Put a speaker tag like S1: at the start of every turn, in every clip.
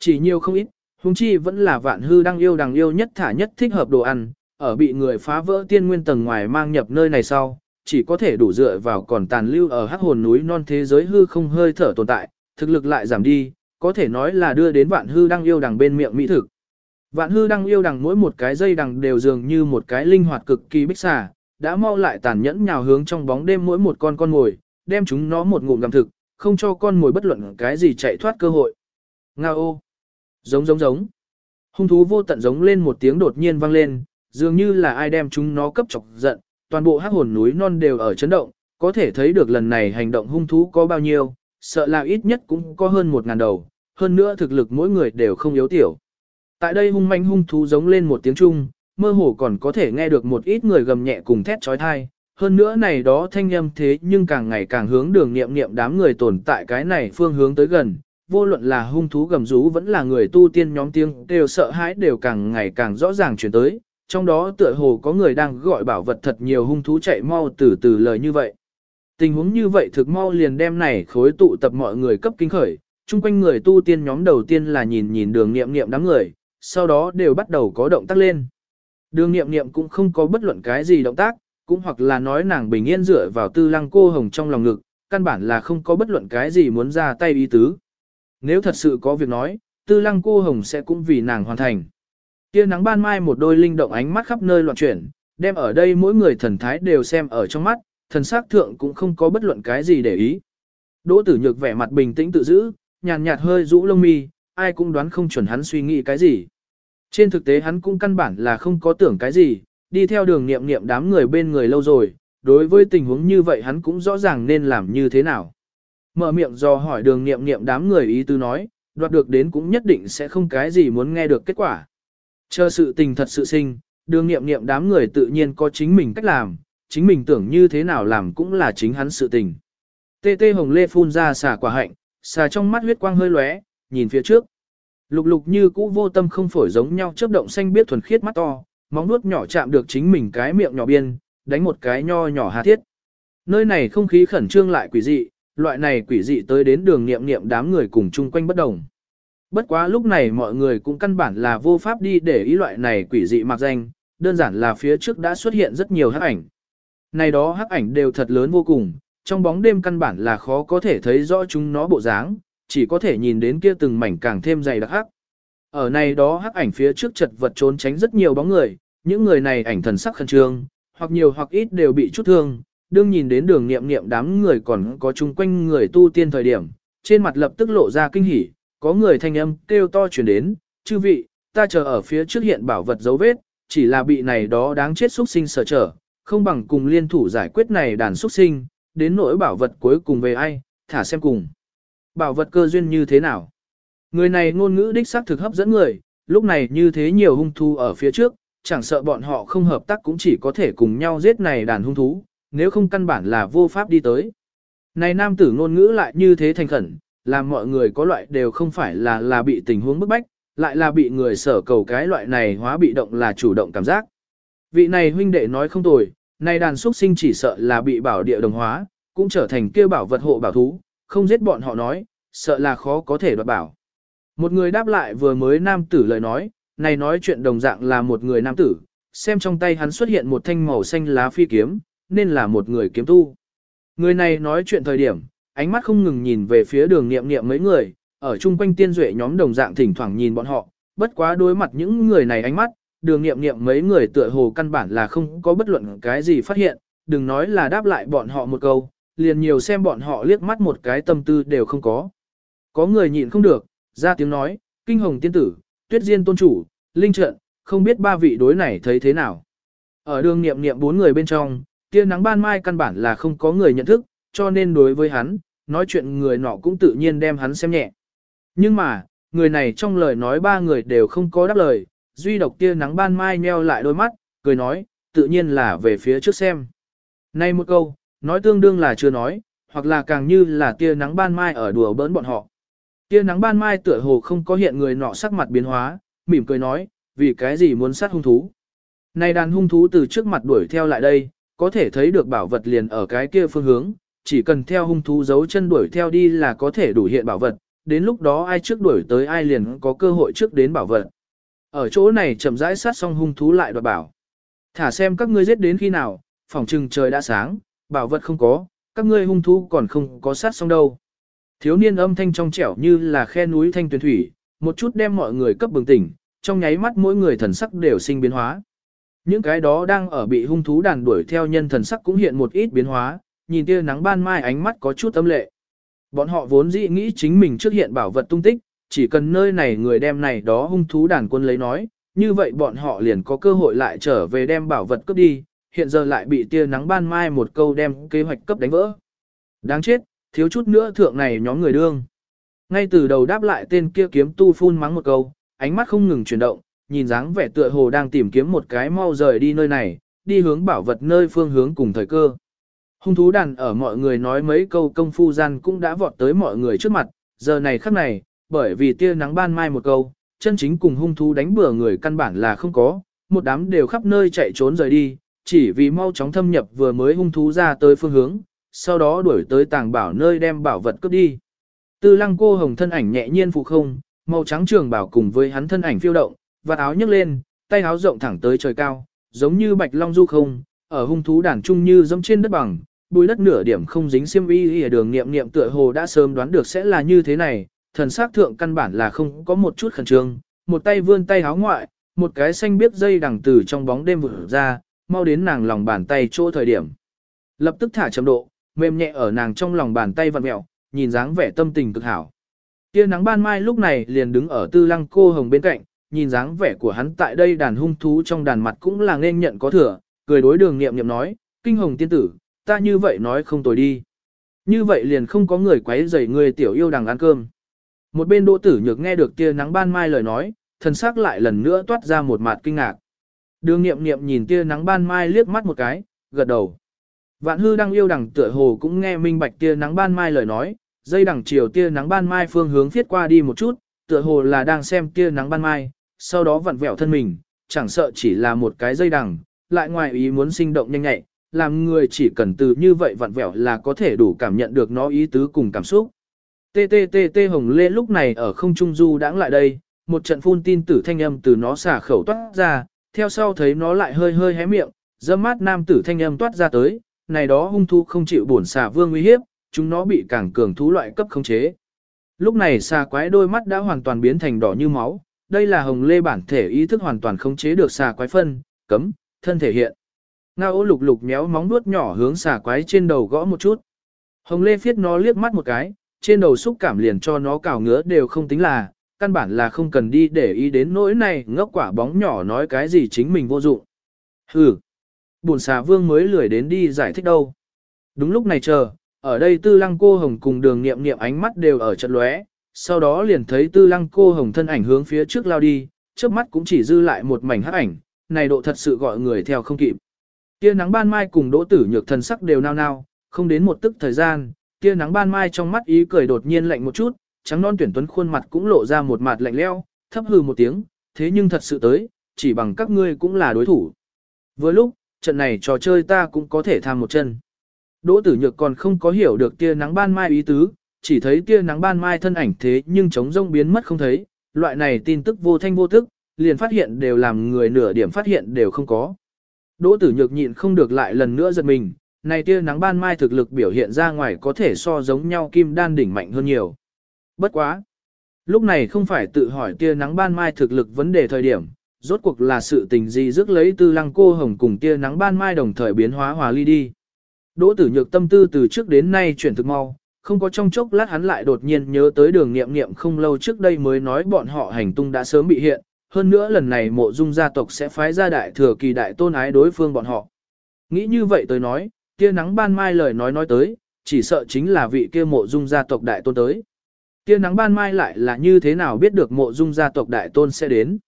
S1: Chỉ nhiều không ít, huống chi vẫn là vạn hư đang yêu đằng yêu nhất thả nhất thích hợp đồ ăn, ở bị người phá vỡ tiên nguyên tầng ngoài mang nhập nơi này sau, chỉ có thể đủ dựa vào còn tàn lưu ở hắc hồn núi non thế giới hư không hơi thở tồn tại, thực lực lại giảm đi, có thể nói là đưa đến vạn hư đang yêu đằng bên miệng mỹ thực. Vạn hư đang yêu đằng mỗi một cái dây đằng đều dường như một cái linh hoạt cực kỳ bích xà, đã mau lại tàn nhẫn nhào hướng trong bóng đêm mỗi một con con ngồi, đem chúng nó một ngụm làm thực, không cho con mồi bất luận cái gì chạy thoát cơ hội. Nga ô! Giống giống giống! Hung thú vô tận giống lên một tiếng đột nhiên vang lên, dường như là ai đem chúng nó cấp chọc giận, toàn bộ hắc hồn núi non đều ở chấn động, có thể thấy được lần này hành động hung thú có bao nhiêu, sợ là ít nhất cũng có hơn một ngàn đầu, hơn nữa thực lực mỗi người đều không yếu tiểu. Tại đây hung manh hung thú giống lên một tiếng chung, mơ hồ còn có thể nghe được một ít người gầm nhẹ cùng thét trói thai. Hơn nữa này đó thanh âm thế nhưng càng ngày càng hướng đường nghiệm nghiệm đám người tồn tại cái này phương hướng tới gần. Vô luận là hung thú gầm rú vẫn là người tu tiên nhóm tiếng đều sợ hãi đều càng ngày càng rõ ràng chuyển tới. Trong đó tựa hồ có người đang gọi bảo vật thật nhiều hung thú chạy mau từ từ lời như vậy. Tình huống như vậy thực mau liền đem này khối tụ tập mọi người cấp kinh khởi, chung quanh người tu tiên nhóm đầu tiên là nhìn nhìn đường nghiệm nghiệm đám người, sau đó đều bắt đầu có động tác lên. Đường nghiệm nghiệm cũng không có bất luận cái gì động tác, cũng hoặc là nói nàng bình yên dựa vào tư lăng cô hồng trong lòng ngực, căn bản là không có bất luận cái gì muốn ra tay ý tứ. Nếu thật sự có việc nói, tư lăng cô hồng sẽ cũng vì nàng hoàn thành. Kia nắng ban mai một đôi linh động ánh mắt khắp nơi loạn chuyển, đem ở đây mỗi người thần thái đều xem ở trong mắt, thần sắc thượng cũng không có bất luận cái gì để ý. Đỗ tử nhược vẻ mặt bình tĩnh tự giữ, nhàn nhạt hơi rũ lông mi, ai cũng đoán không chuẩn hắn suy nghĩ cái gì. Trên thực tế hắn cũng căn bản là không có tưởng cái gì, đi theo đường niệm niệm đám người bên người lâu rồi, đối với tình huống như vậy hắn cũng rõ ràng nên làm như thế nào. Mở miệng do hỏi đường niệm niệm đám người ý tư nói, đoạt được đến cũng nhất định sẽ không cái gì muốn nghe được kết quả. Chờ sự tình thật sự sinh, đường niệm niệm đám người tự nhiên có chính mình cách làm, chính mình tưởng như thế nào làm cũng là chính hắn sự tình. Tê tê hồng lê phun ra xả quả hạnh, xả trong mắt huyết quang hơi lóe, nhìn phía trước. Lục lục như cũ vô tâm không phổi giống nhau chớp động xanh biết thuần khiết mắt to, móng nuốt nhỏ chạm được chính mình cái miệng nhỏ biên, đánh một cái nho nhỏ hà thiết. Nơi này không khí khẩn trương lại quỷ dị, loại này quỷ dị tới đến đường niệm niệm đám người cùng chung quanh bất đồng. Bất quá lúc này mọi người cũng căn bản là vô pháp đi để ý loại này quỷ dị mặc danh, đơn giản là phía trước đã xuất hiện rất nhiều hắc ảnh. Này đó hắc ảnh đều thật lớn vô cùng, trong bóng đêm căn bản là khó có thể thấy rõ chúng nó bộ dáng, chỉ có thể nhìn đến kia từng mảnh càng thêm dày đặc hắc. Ở này đó hắc ảnh phía trước chật vật trốn tránh rất nhiều bóng người, những người này ảnh thần sắc khẩn trương, hoặc nhiều hoặc ít đều bị chút thương, đương nhìn đến đường nghiệm nghiệm đám người còn có chung quanh người tu tiên thời điểm, trên mặt lập tức lộ ra kinh hỉ, có người thanh âm kêu to chuyển đến, chư vị, ta chờ ở phía trước hiện bảo vật dấu vết, chỉ là bị này đó đáng chết xuất sinh sở trở, không bằng cùng liên thủ giải quyết này đàn xuất sinh, đến nỗi bảo vật cuối cùng về ai, thả xem cùng. Bảo vật cơ duyên như thế nào? Người này ngôn ngữ đích xác thực hấp dẫn người, lúc này như thế nhiều hung thú ở phía trước, chẳng sợ bọn họ không hợp tác cũng chỉ có thể cùng nhau giết này đàn hung thú, nếu không căn bản là vô pháp đi tới. Này nam tử ngôn ngữ lại như thế thành khẩn, làm mọi người có loại đều không phải là là bị tình huống bức bách, lại là bị người sở cầu cái loại này hóa bị động là chủ động cảm giác. Vị này huynh đệ nói không tồi, này đàn xuất sinh chỉ sợ là bị bảo địa đồng hóa, cũng trở thành kêu bảo vật hộ bảo thú, không giết bọn họ nói, sợ là khó có thể đoạt bảo. Một người đáp lại vừa mới nam tử lời nói, này nói chuyện đồng dạng là một người nam tử, xem trong tay hắn xuất hiện một thanh màu xanh lá phi kiếm, nên là một người kiếm tu. Người này nói chuyện thời điểm, ánh mắt không ngừng nhìn về phía đường nghiệm nghiệm mấy người, ở chung quanh tiên duệ nhóm đồng dạng thỉnh thoảng nhìn bọn họ, bất quá đối mặt những người này ánh mắt, đường nghiệm nghiệm mấy người tựa hồ căn bản là không có bất luận cái gì phát hiện, đừng nói là đáp lại bọn họ một câu, liền nhiều xem bọn họ liếc mắt một cái tâm tư đều không có. Có người nhịn không được, ra tiếng nói, kinh hồng tiên tử, tuyết diên tôn chủ, linh trận, không biết ba vị đối này thấy thế nào. Ở đường niệm niệm bốn người bên trong, tia nắng ban mai căn bản là không có người nhận thức, cho nên đối với hắn, nói chuyện người nọ cũng tự nhiên đem hắn xem nhẹ. Nhưng mà, người này trong lời nói ba người đều không có đáp lời, duy độc tia nắng ban mai nheo lại đôi mắt, cười nói, tự nhiên là về phía trước xem. Nay một câu, nói tương đương là chưa nói, hoặc là càng như là tia nắng ban mai ở đùa bỡn bọn họ. Tia nắng ban mai tựa hồ không có hiện người nọ sắc mặt biến hóa, mỉm cười nói, vì cái gì muốn sát hung thú. Này đàn hung thú từ trước mặt đuổi theo lại đây, có thể thấy được bảo vật liền ở cái kia phương hướng, chỉ cần theo hung thú dấu chân đuổi theo đi là có thể đủ hiện bảo vật, đến lúc đó ai trước đuổi tới ai liền có cơ hội trước đến bảo vật. Ở chỗ này chậm rãi sát xong hung thú lại đoạt bảo. Thả xem các ngươi giết đến khi nào, phòng trừng trời đã sáng, bảo vật không có, các ngươi hung thú còn không có sát xong đâu. Thiếu niên âm thanh trong trẻo như là khe núi thanh tuyền thủy, một chút đem mọi người cấp bừng tỉnh, trong nháy mắt mỗi người thần sắc đều sinh biến hóa. Những cái đó đang ở bị hung thú đàn đuổi theo nhân thần sắc cũng hiện một ít biến hóa, nhìn tia nắng ban mai ánh mắt có chút âm lệ. Bọn họ vốn dĩ nghĩ chính mình trước hiện bảo vật tung tích, chỉ cần nơi này người đem này đó hung thú đàn quân lấy nói, như vậy bọn họ liền có cơ hội lại trở về đem bảo vật cướp đi, hiện giờ lại bị tia nắng ban mai một câu đem kế hoạch cấp đánh vỡ. Đáng chết, thiếu chút nữa thượng này nhóm người đương. Ngay từ đầu đáp lại tên kia kiếm tu phun mắng một câu, ánh mắt không ngừng chuyển động, nhìn dáng vẻ tựa hồ đang tìm kiếm một cái mau rời đi nơi này, đi hướng bảo vật nơi phương hướng cùng thời cơ. Hung thú đàn ở mọi người nói mấy câu công phu gian cũng đã vọt tới mọi người trước mặt, giờ này khắc này, bởi vì tia nắng ban mai một câu, chân chính cùng hung thú đánh bừa người căn bản là không có, một đám đều khắp nơi chạy trốn rời đi, chỉ vì mau chóng thâm nhập vừa mới hung thú ra tới phương hướng, sau đó đuổi tới tàng bảo nơi đem bảo vật cướp đi. Tư lăng cô hồng thân ảnh nhẹ nhiên phụ không, màu trắng trường bảo cùng với hắn thân ảnh phiêu động, và áo nhấc lên, tay áo rộng thẳng tới trời cao, giống như bạch long du không, ở hung thú đàn trung như dẫm trên đất bằng, bùi đất nửa điểm không dính xiêm y ở đường nghiệm nghiệm tựa hồ đã sớm đoán được sẽ là như thế này, thần sắc thượng căn bản là không có một chút khẩn trương, một tay vươn tay áo ngoại, một cái xanh biết dây đằng từ trong bóng đêm vụt ra, mau đến nàng lòng bàn tay chỗ thời điểm. Lập tức thả chậm độ, mềm nhẹ ở nàng trong lòng bàn tay vặn mẹo, nhìn dáng vẻ tâm tình cực hảo. Tia nắng ban mai lúc này liền đứng ở tư lăng cô hồng bên cạnh, nhìn dáng vẻ của hắn tại đây đàn hung thú trong đàn mặt cũng là nên nhận có thừa, cười đối đường nghiệm nghiệm nói, kinh hồng tiên tử, ta như vậy nói không tồi đi. Như vậy liền không có người quấy rầy người tiểu yêu đằng ăn cơm. Một bên đỗ tử nhược nghe được tia nắng ban mai lời nói, thần sắc lại lần nữa toát ra một mặt kinh ngạc. Đường nghiệm nghiệm nhìn tia nắng ban mai liếc mắt một cái, gật đầu. Vạn hư đang yêu đằng tựa hồ cũng nghe minh bạch tia nắng ban mai lời nói, dây đằng chiều tia nắng ban mai phương hướng thiết qua đi một chút, tựa hồ là đang xem tia nắng ban mai, sau đó vặn vẹo thân mình, chẳng sợ chỉ là một cái dây đằng, lại ngoài ý muốn sinh động nhanh nhạy, làm người chỉ cần từ như vậy vặn vẹo là có thể đủ cảm nhận được nó ý tứ cùng cảm xúc. TTTT Hồng Lê lúc này ở không trung du đãng lại đây, một trận phun tin tử thanh âm từ nó xả khẩu toát ra, theo sau thấy nó lại hơi hơi hé miệng, dâm mát nam tử thanh âm toát ra tới, này đó hung thu không chịu buồn xả vương uy hiếp, chúng nó bị càng cường thú loại cấp khống chế. Lúc này xà quái đôi mắt đã hoàn toàn biến thành đỏ như máu, đây là hồng lê bản thể ý thức hoàn toàn khống chế được xà quái phân, cấm, thân thể hiện. Ngao lục lục méo móng nuốt nhỏ hướng xà quái trên đầu gõ một chút. Hồng lê phiết nó liếc mắt một cái, trên đầu xúc cảm liền cho nó cào ngứa đều không tính là, căn bản là không cần đi để ý đến nỗi này ngốc quả bóng nhỏ nói cái gì chính mình vô dụng. Hừ, buồn xà vương mới lười đến đi giải thích đâu. Đúng lúc này chờ, ở đây tư lăng cô hồng cùng đường nghiệm nghiệm ánh mắt đều ở trận lóe, sau đó liền thấy tư lăng cô hồng thân ảnh hướng phía trước lao đi, trước mắt cũng chỉ dư lại một mảnh hắc ảnh, này độ thật sự gọi người theo không kịp. Tia nắng ban mai cùng đỗ tử nhược thần sắc đều nao nao, không đến một tức thời gian, tia nắng ban mai trong mắt ý cười đột nhiên lạnh một chút, trắng non tuyển tuấn khuôn mặt cũng lộ ra một mặt lạnh leo, thấp hừ một tiếng, thế nhưng thật sự tới, chỉ bằng các ngươi cũng là đối thủ. Vừa lúc, trận này trò chơi ta cũng có thể tham một chân. Đỗ tử nhược còn không có hiểu được tia nắng ban mai ý tứ, chỉ thấy tia nắng ban mai thân ảnh thế nhưng trống rông biến mất không thấy, loại này tin tức vô thanh vô tức, liền phát hiện đều làm người nửa điểm phát hiện đều không có. Đỗ tử nhược nhịn không được lại lần nữa giật mình, này tia nắng ban mai thực lực biểu hiện ra ngoài có thể so giống nhau kim đan đỉnh mạnh hơn nhiều. Bất quá. Lúc này không phải tự hỏi tia nắng ban mai thực lực vấn đề thời điểm, rốt cuộc là sự tình gì rước lấy tư lăng cô hồng cùng tia nắng ban mai đồng thời biến hóa hòa ly đi. Đỗ tử nhược tâm tư từ trước đến nay chuyển thực mau, không có trong chốc lát hắn lại đột nhiên nhớ tới đường nghiệm nghiệm không lâu trước đây mới nói bọn họ hành tung đã sớm bị hiện, hơn nữa lần này mộ dung gia tộc sẽ phái ra đại thừa kỳ đại tôn ái đối phương bọn họ. Nghĩ như vậy tới nói, tia nắng ban mai lời nói nói tới, chỉ sợ chính là vị kia mộ dung gia tộc đại tôn tới. Tia nắng ban mai lại là như thế nào biết được mộ dung gia tộc đại tôn sẽ đến.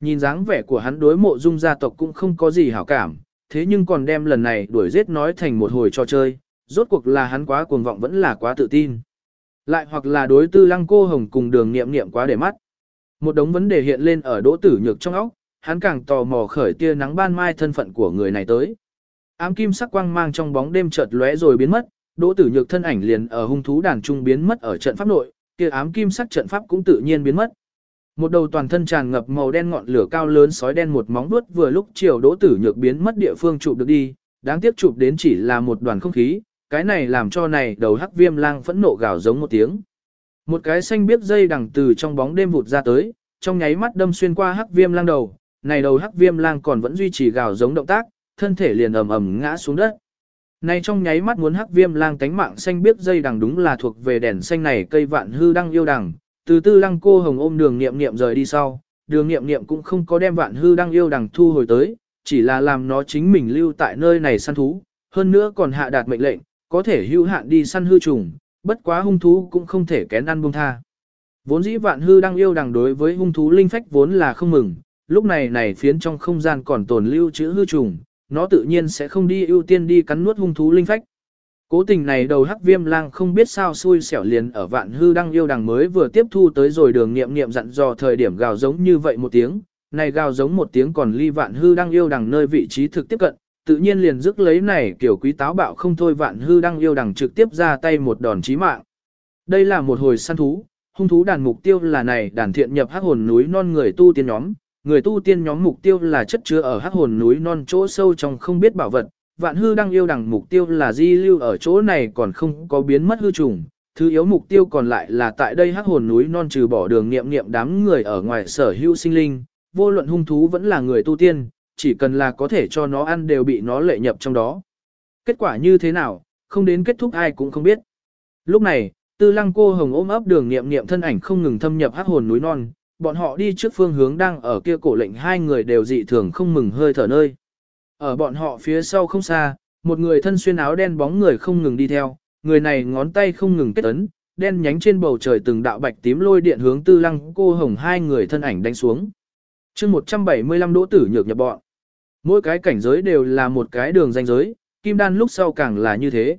S1: Nhìn dáng vẻ của hắn đối mộ dung gia tộc cũng không có gì hảo cảm, thế nhưng còn đem lần này đuổi giết nói thành một hồi trò chơi, rốt cuộc là hắn quá cuồng vọng vẫn là quá tự tin. Lại hoặc là đối tư lăng cô hồng cùng đường nghiệm nghiệm quá để mắt. Một đống vấn đề hiện lên ở đỗ tử nhược trong óc, hắn càng tò mò khởi tia nắng ban mai thân phận của người này tới. Ám kim sắc quang mang trong bóng đêm chợt lóe rồi biến mất, đỗ tử nhược thân ảnh liền ở hung thú đàn trung biến mất ở trận pháp nội, kia ám kim sắc trận pháp cũng tự nhiên biến mất. Một đầu toàn thân tràn ngập màu đen ngọn lửa cao lớn sói đen một móng vuốt vừa lúc chiều đỗ tử nhược biến mất địa phương chụp được đi, đáng tiếc chụp đến chỉ là một đoàn không khí, cái này làm cho này đầu hắc viêm lang phẫn nộ gào giống một tiếng. Một cái xanh biếc dây đằng từ trong bóng đêm vụt ra tới, trong nháy mắt đâm xuyên qua hắc viêm lang đầu, này đầu hắc viêm lang còn vẫn duy trì gào giống động tác, thân thể liền ầm ầm ngã xuống đất. Này trong nháy mắt muốn hắc viêm lang tánh mạng xanh biếc dây đằng đúng là thuộc về đèn xanh này cây vạn hư đăng yêu đằng, từ tư lăng cô hồng ôm đường nghiệm nghiệm rời đi sau, đường nghiệm nghiệm cũng không có đem vạn hư đăng yêu đằng thu hồi tới, chỉ là làm nó chính mình lưu tại nơi này săn thú, hơn nữa còn hạ đạt mệnh lệnh, có thể hữu hạn đi săn hư trùng, bất quá hung thú cũng không thể kén ăn buông tha. Vốn dĩ vạn hư đang yêu đằng đối với hung thú linh phách vốn là không mừng, lúc này này phiến trong không gian còn tồn lưu chữ hư trùng, nó tự nhiên sẽ không đi ưu tiên đi cắn nuốt hung thú linh phách. Cố tình này đầu hắc viêm lang không biết sao xui xẻo liền ở vạn hư đang yêu đằng mới vừa tiếp thu tới rồi đường nghiệm nghiệm dặn dò thời điểm gào giống như vậy một tiếng, này gào giống một tiếng còn ly vạn hư đang yêu đằng nơi vị trí thực tiếp cận, tự nhiên liền dứt lấy này kiểu quý táo bạo không thôi vạn hư đăng yêu đằng trực tiếp ra tay một đòn chí mạng. Đây là một hồi săn thú, hung thú đàn mục tiêu là này đàn thiện nhập hắc hồn núi non người tu tiên nhóm, người tu tiên nhóm mục tiêu là chất chứa ở hắc hồn núi non chỗ sâu trong không biết bảo vật, vạn hư đang yêu đằng mục tiêu là di lưu ở chỗ này còn không có biến mất hư trùng, thứ yếu mục tiêu còn lại là tại đây hắc hồn núi non trừ bỏ đường nghiệm nghiệm đám người ở ngoài sở hữu sinh linh, vô luận hung thú vẫn là người tu tiên, chỉ cần là có thể cho nó ăn đều bị nó lệ nhập trong đó. Kết quả như thế nào, không đến kết thúc ai cũng không biết. Lúc này, tư lăng cô hồng ôm ấp đường nghiệm nghiệm thân ảnh không ngừng thâm nhập hắc hồn núi non, bọn họ đi trước phương hướng đang ở kia cổ lệnh hai người đều dị thường không mừng hơi thở nơi. Ở bọn họ phía sau không xa, một người thân xuyên áo đen bóng người không ngừng đi theo, người này ngón tay không ngừng kết ấn, đen nhánh trên bầu trời từng đạo bạch tím lôi điện hướng tư lăng cô hồng hai người thân ảnh đánh xuống. chương 175 đỗ tử nhược nhập bọn. Mỗi cái cảnh giới đều là một cái đường danh giới, kim đan lúc sau càng là như thế.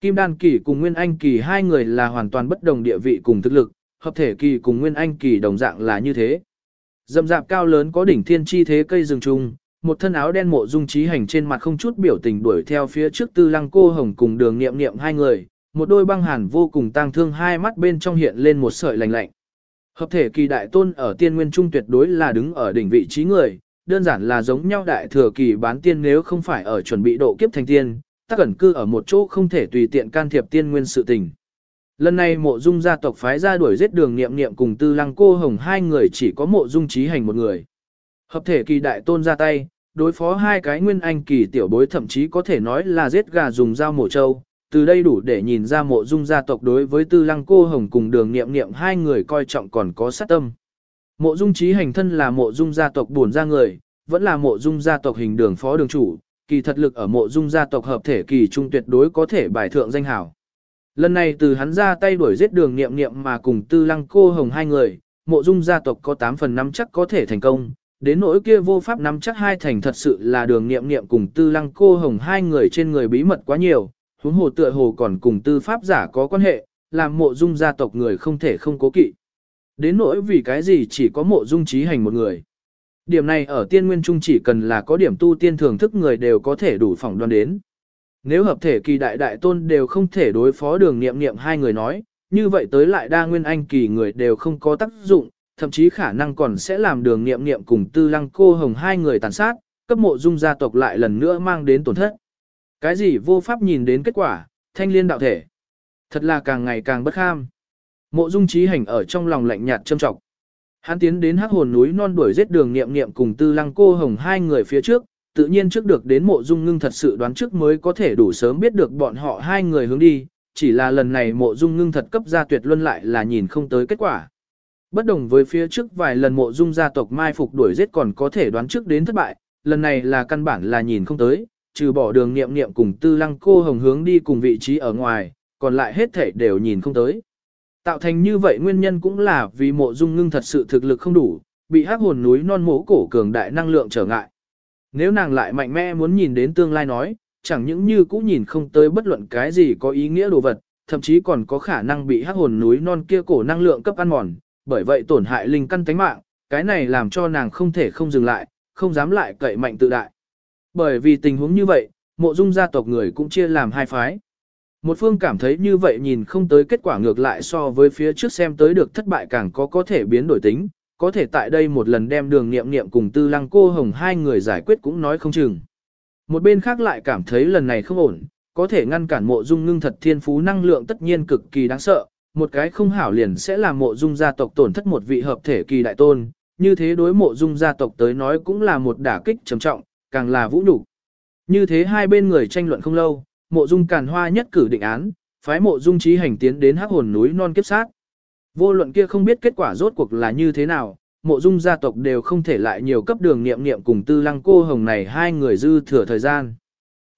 S1: Kim đan kỳ cùng nguyên anh kỳ hai người là hoàn toàn bất đồng địa vị cùng thực lực, hợp thể kỳ cùng nguyên anh kỳ đồng dạng là như thế. Dậm dạp cao lớn có đỉnh thiên chi thế cây rừng trung. một thân áo đen mộ dung trí hành trên mặt không chút biểu tình đuổi theo phía trước tư lăng cô hồng cùng đường nghiệm nghiệm hai người, một đôi băng hàn vô cùng tang thương hai mắt bên trong hiện lên một sợi lạnh lạnh. Hợp thể kỳ đại tôn ở tiên nguyên trung tuyệt đối là đứng ở đỉnh vị trí người, đơn giản là giống nhau đại thừa kỳ bán tiên nếu không phải ở chuẩn bị độ kiếp thành tiên, ta cẩn cư ở một chỗ không thể tùy tiện can thiệp tiên nguyên sự tình. Lần này mộ dung gia tộc phái ra đuổi giết đường nghiệm nghiệm cùng tư lăng cô hồng hai người chỉ có mộ dung trí hành một người. Hợp thể kỳ đại tôn ra tay, đối phó hai cái nguyên anh kỳ tiểu bối thậm chí có thể nói là giết gà dùng dao mổ trâu. Từ đây đủ để nhìn ra mộ dung gia tộc đối với tư lăng cô hồng cùng đường nghiệm nghiệm hai người coi trọng còn có sát tâm. Mộ dung trí hành thân là mộ dung gia tộc buồn ra người, vẫn là mộ dung gia tộc hình đường phó đường chủ, kỳ thật lực ở mộ dung gia tộc hợp thể kỳ trung tuyệt đối có thể bài thượng danh hảo. Lần này từ hắn ra tay đuổi giết đường nghiệm nghiệm mà cùng tư lăng cô hồng hai người, mộ dung gia tộc có 8 phần 5 chắc có thể thành công. Đến nỗi kia vô pháp nắm chắc hai thành thật sự là đường nghiệm nghiệm cùng tư lăng cô hồng hai người trên người bí mật quá nhiều, huống hồ tựa hồ còn cùng tư pháp giả có quan hệ, làm mộ dung gia tộc người không thể không cố kỵ. Đến nỗi vì cái gì chỉ có mộ dung trí hành một người. Điểm này ở tiên nguyên trung chỉ cần là có điểm tu tiên thưởng thức người đều có thể đủ phỏng đoán đến. Nếu hợp thể kỳ đại đại tôn đều không thể đối phó đường nghiệm nghiệm hai người nói, như vậy tới lại đa nguyên anh kỳ người đều không có tác dụng, thậm chí khả năng còn sẽ làm đường nghiệm nghiệm cùng tư lăng cô hồng hai người tàn sát, cấp mộ dung gia tộc lại lần nữa mang đến tổn thất. Cái gì vô pháp nhìn đến kết quả, thanh liên đạo thể. Thật là càng ngày càng bất kham. Mộ dung Chí hành ở trong lòng lạnh nhạt châm trọng. Hắn tiến đến hắc hồn núi non đuổi giết đường nghiệm nghiệm cùng tư lăng cô hồng hai người phía trước, tự nhiên trước được đến mộ dung ngưng thật sự đoán trước mới có thể đủ sớm biết được bọn họ hai người hướng đi, chỉ là lần này mộ dung ngưng thật cấp ra tuyệt luân lại là nhìn không tới kết quả. Bất đồng với phía trước vài lần mộ dung gia tộc mai phục đuổi giết còn có thể đoán trước đến thất bại, lần này là căn bản là nhìn không tới, trừ bỏ đường nghiệm nghiệm cùng tư lăng cô hồng hướng đi cùng vị trí ở ngoài, còn lại hết thể đều nhìn không tới. Tạo thành như vậy nguyên nhân cũng là vì mộ dung ngưng thật sự thực lực không đủ, bị hắc hồn núi non mố cổ cường đại năng lượng trở ngại. Nếu nàng lại mạnh mẽ muốn nhìn đến tương lai nói, chẳng những như cũ nhìn không tới bất luận cái gì có ý nghĩa đồ vật, thậm chí còn có khả năng bị hắc hồn núi non kia cổ năng lượng cấp ăn mòn, bởi vậy tổn hại linh căn tánh mạng, cái này làm cho nàng không thể không dừng lại, không dám lại cậy mạnh tự đại. Bởi vì tình huống như vậy, mộ dung gia tộc người cũng chia làm hai phái. Một phương cảm thấy như vậy nhìn không tới kết quả ngược lại so với phía trước xem tới được thất bại càng có có thể biến đổi tính, có thể tại đây một lần đem đường nghiệm nghiệm cùng tư lăng cô hồng hai người giải quyết cũng nói không chừng. Một bên khác lại cảm thấy lần này không ổn, có thể ngăn cản mộ dung ngưng thật thiên phú năng lượng tất nhiên cực kỳ đáng sợ, một cái không hảo liền sẽ làm mộ dung gia tộc tổn thất một vị hợp thể kỳ đại tôn, như thế đối mộ dung gia tộc tới nói cũng là một đả kích trầm trọng, càng là vũ nhục. Như thế hai bên người tranh luận không lâu, mộ dung càn hoa nhất cử định án, phái mộ dung trí hành tiến đến hắc hồn núi non kiếp sát. Vô luận kia không biết kết quả rốt cuộc là như thế nào, mộ dung gia tộc đều không thể lại nhiều cấp đường nghiệm nghiệm cùng tư lăng cô hồng này hai người dư thừa thời gian.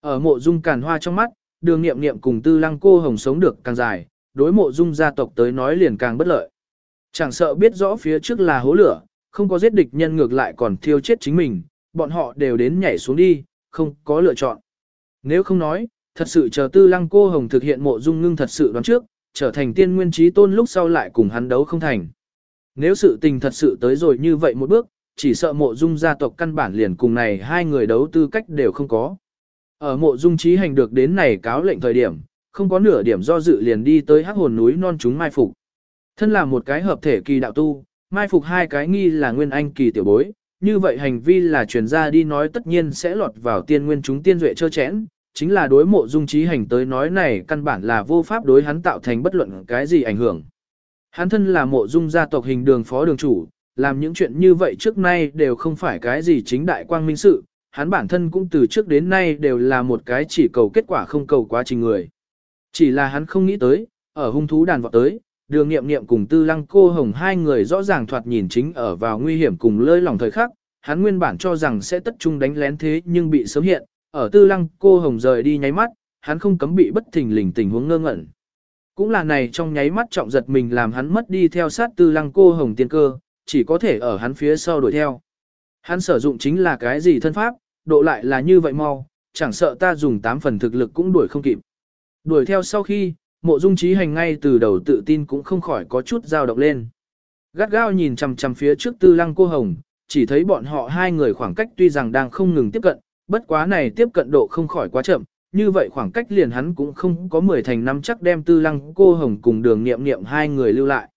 S1: Ở mộ dung càn hoa trong mắt, đường nghiệm nghiệm cùng tư lăng cô hồng sống được càng dài, đối mộ dung gia tộc tới nói liền càng bất lợi. Chẳng sợ biết rõ phía trước là hố lửa, không có giết địch nhân ngược lại còn thiêu chết chính mình, bọn họ đều đến nhảy xuống đi, không có lựa chọn. Nếu không nói, thật sự chờ tư lăng cô hồng thực hiện mộ dung ngưng thật sự đoán trước, trở thành tiên nguyên trí tôn lúc sau lại cùng hắn đấu không thành. Nếu sự tình thật sự tới rồi như vậy một bước, chỉ sợ mộ dung gia tộc căn bản liền cùng này hai người đấu tư cách đều không có. Ở mộ dung trí hành được đến này cáo lệnh thời điểm, không có nửa điểm do dự liền đi tới hắc hồn núi non chúng mai phục. Thân là một cái hợp thể kỳ đạo tu, mai phục hai cái nghi là nguyên anh kỳ tiểu bối, như vậy hành vi là truyền ra đi nói tất nhiên sẽ lọt vào tiên nguyên chúng tiên duệ chơ chẽn, chính là đối mộ dung trí hành tới nói này căn bản là vô pháp đối hắn tạo thành bất luận cái gì ảnh hưởng. Hắn thân là mộ dung gia tộc hình đường phó đường chủ, làm những chuyện như vậy trước nay đều không phải cái gì chính đại quang minh sự, hắn bản thân cũng từ trước đến nay đều là một cái chỉ cầu kết quả không cầu quá trình người. Chỉ là hắn không nghĩ tới, ở hung thú đàn vọt tới, đường nghiệm nghiệm cùng tư lăng cô hồng hai người rõ ràng thoạt nhìn chính ở vào nguy hiểm cùng lơi lòng thời khắc, hắn nguyên bản cho rằng sẽ tất trung đánh lén thế nhưng bị sớm hiện, ở tư lăng cô hồng rời đi nháy mắt, hắn không cấm bị bất thình lình tình huống ngơ ngẩn. Cũng là này trong nháy mắt trọng giật mình làm hắn mất đi theo sát tư lăng cô hồng tiên cơ, chỉ có thể ở hắn phía sau đuổi theo. Hắn sử dụng chính là cái gì thân pháp, độ lại là như vậy mau, chẳng sợ ta dùng 8 phần thực lực cũng đuổi không kịp. Đuổi theo sau khi, mộ dung trí hành ngay từ đầu tự tin cũng không khỏi có chút dao động lên. Gắt gao nhìn chằm chằm phía trước tư lăng cô hồng, chỉ thấy bọn họ hai người khoảng cách tuy rằng đang không ngừng tiếp cận, bất quá này tiếp cận độ không khỏi quá chậm, như vậy khoảng cách liền hắn cũng không có 10 thành năm chắc đem tư lăng cô hồng cùng đường nghiệm nghiệm hai người lưu lại.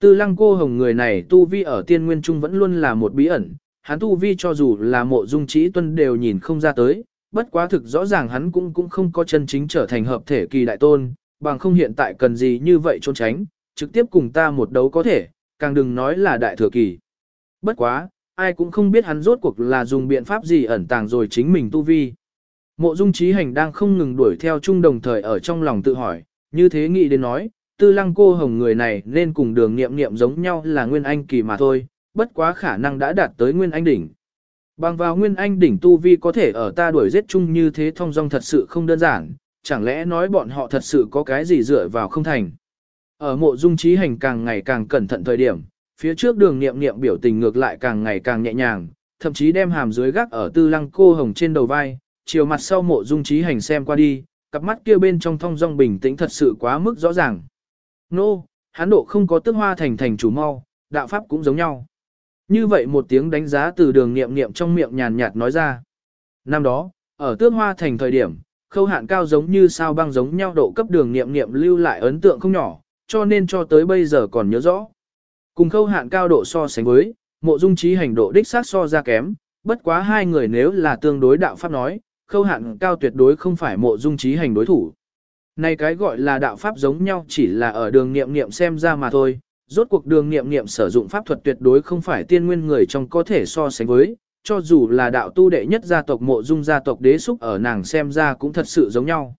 S1: Tư lăng cô hồng người này tu vi ở tiên nguyên trung vẫn luôn là một bí ẩn, hắn tu vi cho dù là mộ dung trí tuân đều nhìn không ra tới, bất quá thực rõ ràng hắn cũng cũng không có chân chính trở thành hợp thể kỳ đại tôn, bằng không hiện tại cần gì như vậy trốn tránh, trực tiếp cùng ta một đấu có thể, càng đừng nói là đại thừa kỳ. Bất quá, ai cũng không biết hắn rốt cuộc là dùng biện pháp gì ẩn tàng rồi chính mình tu vi. Mộ dung trí hành đang không ngừng đuổi theo chung đồng thời ở trong lòng tự hỏi, như thế nghĩ đến nói, tư lăng cô hồng người này nên cùng đường nghiệm nghiệm giống nhau là nguyên anh kỳ mà thôi, bất quá khả năng đã đạt tới nguyên anh đỉnh. Bằng vào nguyên anh đỉnh tu vi có thể ở ta đuổi giết chung như thế thông dong thật sự không đơn giản, chẳng lẽ nói bọn họ thật sự có cái gì dựa vào không thành. Ở mộ dung trí hành càng ngày càng cẩn thận thời điểm, phía trước đường nghiệm nghiệm biểu tình ngược lại càng ngày càng nhẹ nhàng, thậm chí đem hàm dưới gác ở tư lăng cô hồng trên đầu vai, chiều mặt sau mộ dung trí hành xem qua đi, cặp mắt kia bên trong thong dong bình tĩnh thật sự quá mức rõ ràng. Nô, no, hán độ không có tức hoa thành thành chủ mau, đạo pháp cũng giống nhau. Như vậy một tiếng đánh giá từ đường nghiệm nghiệm trong miệng nhàn nhạt nói ra. Năm đó, ở tước hoa thành thời điểm, khâu hạn cao giống như sao băng giống nhau độ cấp đường nghiệm nghiệm lưu lại ấn tượng không nhỏ, cho nên cho tới bây giờ còn nhớ rõ. Cùng khâu hạn cao độ so sánh với, mộ dung trí hành độ đích xác so ra kém, bất quá hai người nếu là tương đối đạo pháp nói, khâu hạn cao tuyệt đối không phải mộ dung trí hành đối thủ. Này cái gọi là đạo pháp giống nhau chỉ là ở đường nghiệm nghiệm xem ra mà thôi, rốt cuộc đường nghiệm nghiệm sử dụng pháp thuật tuyệt đối không phải tiên nguyên người trong có thể so sánh với, cho dù là đạo tu đệ nhất gia tộc mộ dung gia tộc đế xúc ở nàng xem ra cũng thật sự giống nhau.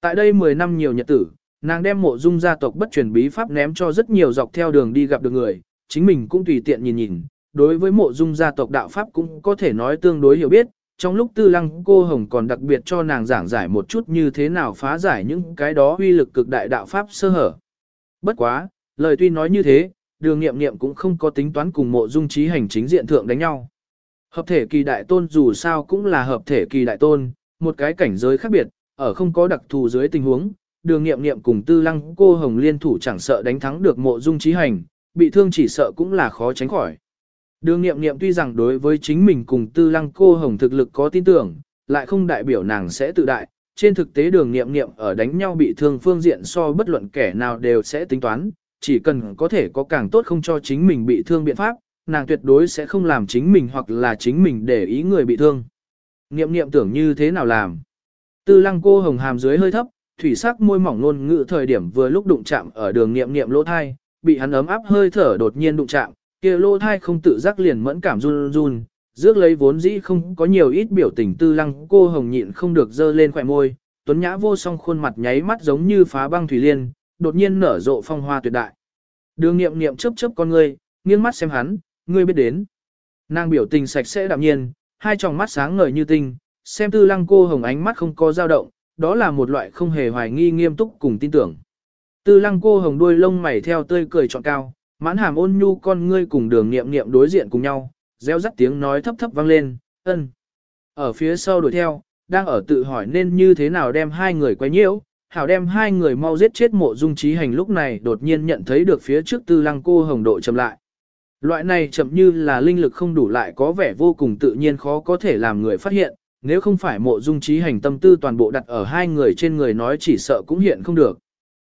S1: Tại đây 10 năm nhiều nhật tử, nàng đem mộ dung gia tộc bất truyền bí pháp ném cho rất nhiều dọc theo đường đi gặp được người, chính mình cũng tùy tiện nhìn nhìn, đối với mộ dung gia tộc đạo pháp cũng có thể nói tương đối hiểu biết, trong lúc tư lăng cô hồng còn đặc biệt cho nàng giảng giải một chút như thế nào phá giải những cái đó uy lực cực đại đạo pháp sơ hở. Bất quá, lời tuy nói như thế, đường nghiệm nghiệm cũng không có tính toán cùng mộ dung trí hành chính diện thượng đánh nhau. Hợp thể kỳ đại tôn dù sao cũng là hợp thể kỳ đại tôn, một cái cảnh giới khác biệt, ở không có đặc thù dưới tình huống, đường nghiệm nghiệm cùng tư lăng cô hồng liên thủ chẳng sợ đánh thắng được mộ dung trí hành, bị thương chỉ sợ cũng là khó tránh khỏi. Đường nghiệm nghiệm tuy rằng đối với chính mình cùng tư lăng cô hồng thực lực có tin tưởng, lại không đại biểu nàng sẽ tự đại, trên thực tế đường nghiệm nghiệm ở đánh nhau bị thương phương diện so bất luận kẻ nào đều sẽ tính toán, chỉ cần có thể có càng tốt không cho chính mình bị thương biện pháp, nàng tuyệt đối sẽ không làm chính mình hoặc là chính mình để ý người bị thương. Nghiệm nghiệm tưởng như thế nào làm. Tư lăng cô hồng hàm dưới hơi thấp, thủy sắc môi mỏng ngôn ngữ thời điểm vừa lúc đụng chạm ở đường nghiệm nghiệm lỗ thai, bị hắn ấm áp hơi thở đột nhiên đụng chạm, kia lỗ thai không tự giác liền mẫn cảm run run, rước lấy vốn dĩ không có nhiều ít biểu tình tư lăng cô hồng nhịn không được dơ lên khỏe môi, tuấn nhã vô song khuôn mặt nháy mắt giống như phá băng thủy liên, đột nhiên nở rộ phong hoa tuyệt đại. Đường nghiệm nghiệm chớp chớp con ngươi, nghiêng mắt xem hắn, ngươi biết đến. Nàng biểu tình sạch sẽ đạm nhiên, hai tròng mắt sáng ngời như tinh, xem tư lăng cô hồng ánh mắt không có dao động, đó là một loại không hề hoài nghi nghiêm túc cùng tin tưởng. Tư lăng cô hồng đuôi lông mày theo tươi cười trọn cao, mãn hàm ôn nhu con ngươi cùng đường nghiệm nghiệm đối diện cùng nhau, reo rắt tiếng nói thấp thấp vang lên, ân. Ở phía sau đuổi theo, đang ở tự hỏi nên như thế nào đem hai người quay nhiễu, hảo đem hai người mau giết chết mộ dung trí hành lúc này đột nhiên nhận thấy được phía trước tư lăng cô hồng độ chậm lại. Loại này chậm như là linh lực không đủ lại có vẻ vô cùng tự nhiên khó có thể làm người phát hiện, nếu không phải mộ dung trí hành tâm tư toàn bộ đặt ở hai người trên người nói chỉ sợ cũng hiện không được.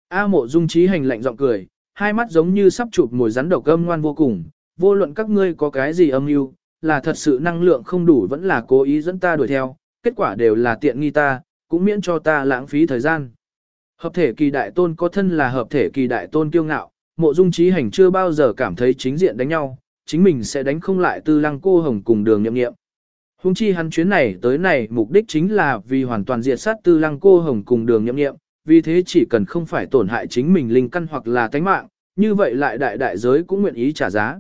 S1: A mộ dung trí hành lạnh giọng cười, hai mắt giống như sắp chụp mồi rắn độc âm ngoan vô cùng, vô luận các ngươi có cái gì âm mưu, là thật sự năng lượng không đủ vẫn là cố ý dẫn ta đuổi theo, kết quả đều là tiện nghi ta, cũng miễn cho ta lãng phí thời gian. Hợp thể kỳ đại tôn có thân là hợp thể kỳ đại tôn kiêu ngạo, mộ dung trí hành chưa bao giờ cảm thấy chính diện đánh nhau, chính mình sẽ đánh không lại tư lăng cô hồng cùng đường nhậm nghiệm. Hùng chi hắn chuyến này tới này mục đích chính là vì hoàn toàn diệt sát tư lăng cô hồng cùng đường nhậm nghiệm, vì thế chỉ cần không phải tổn hại chính mình linh căn hoặc là tánh mạng, như vậy lại đại đại giới cũng nguyện ý trả giá.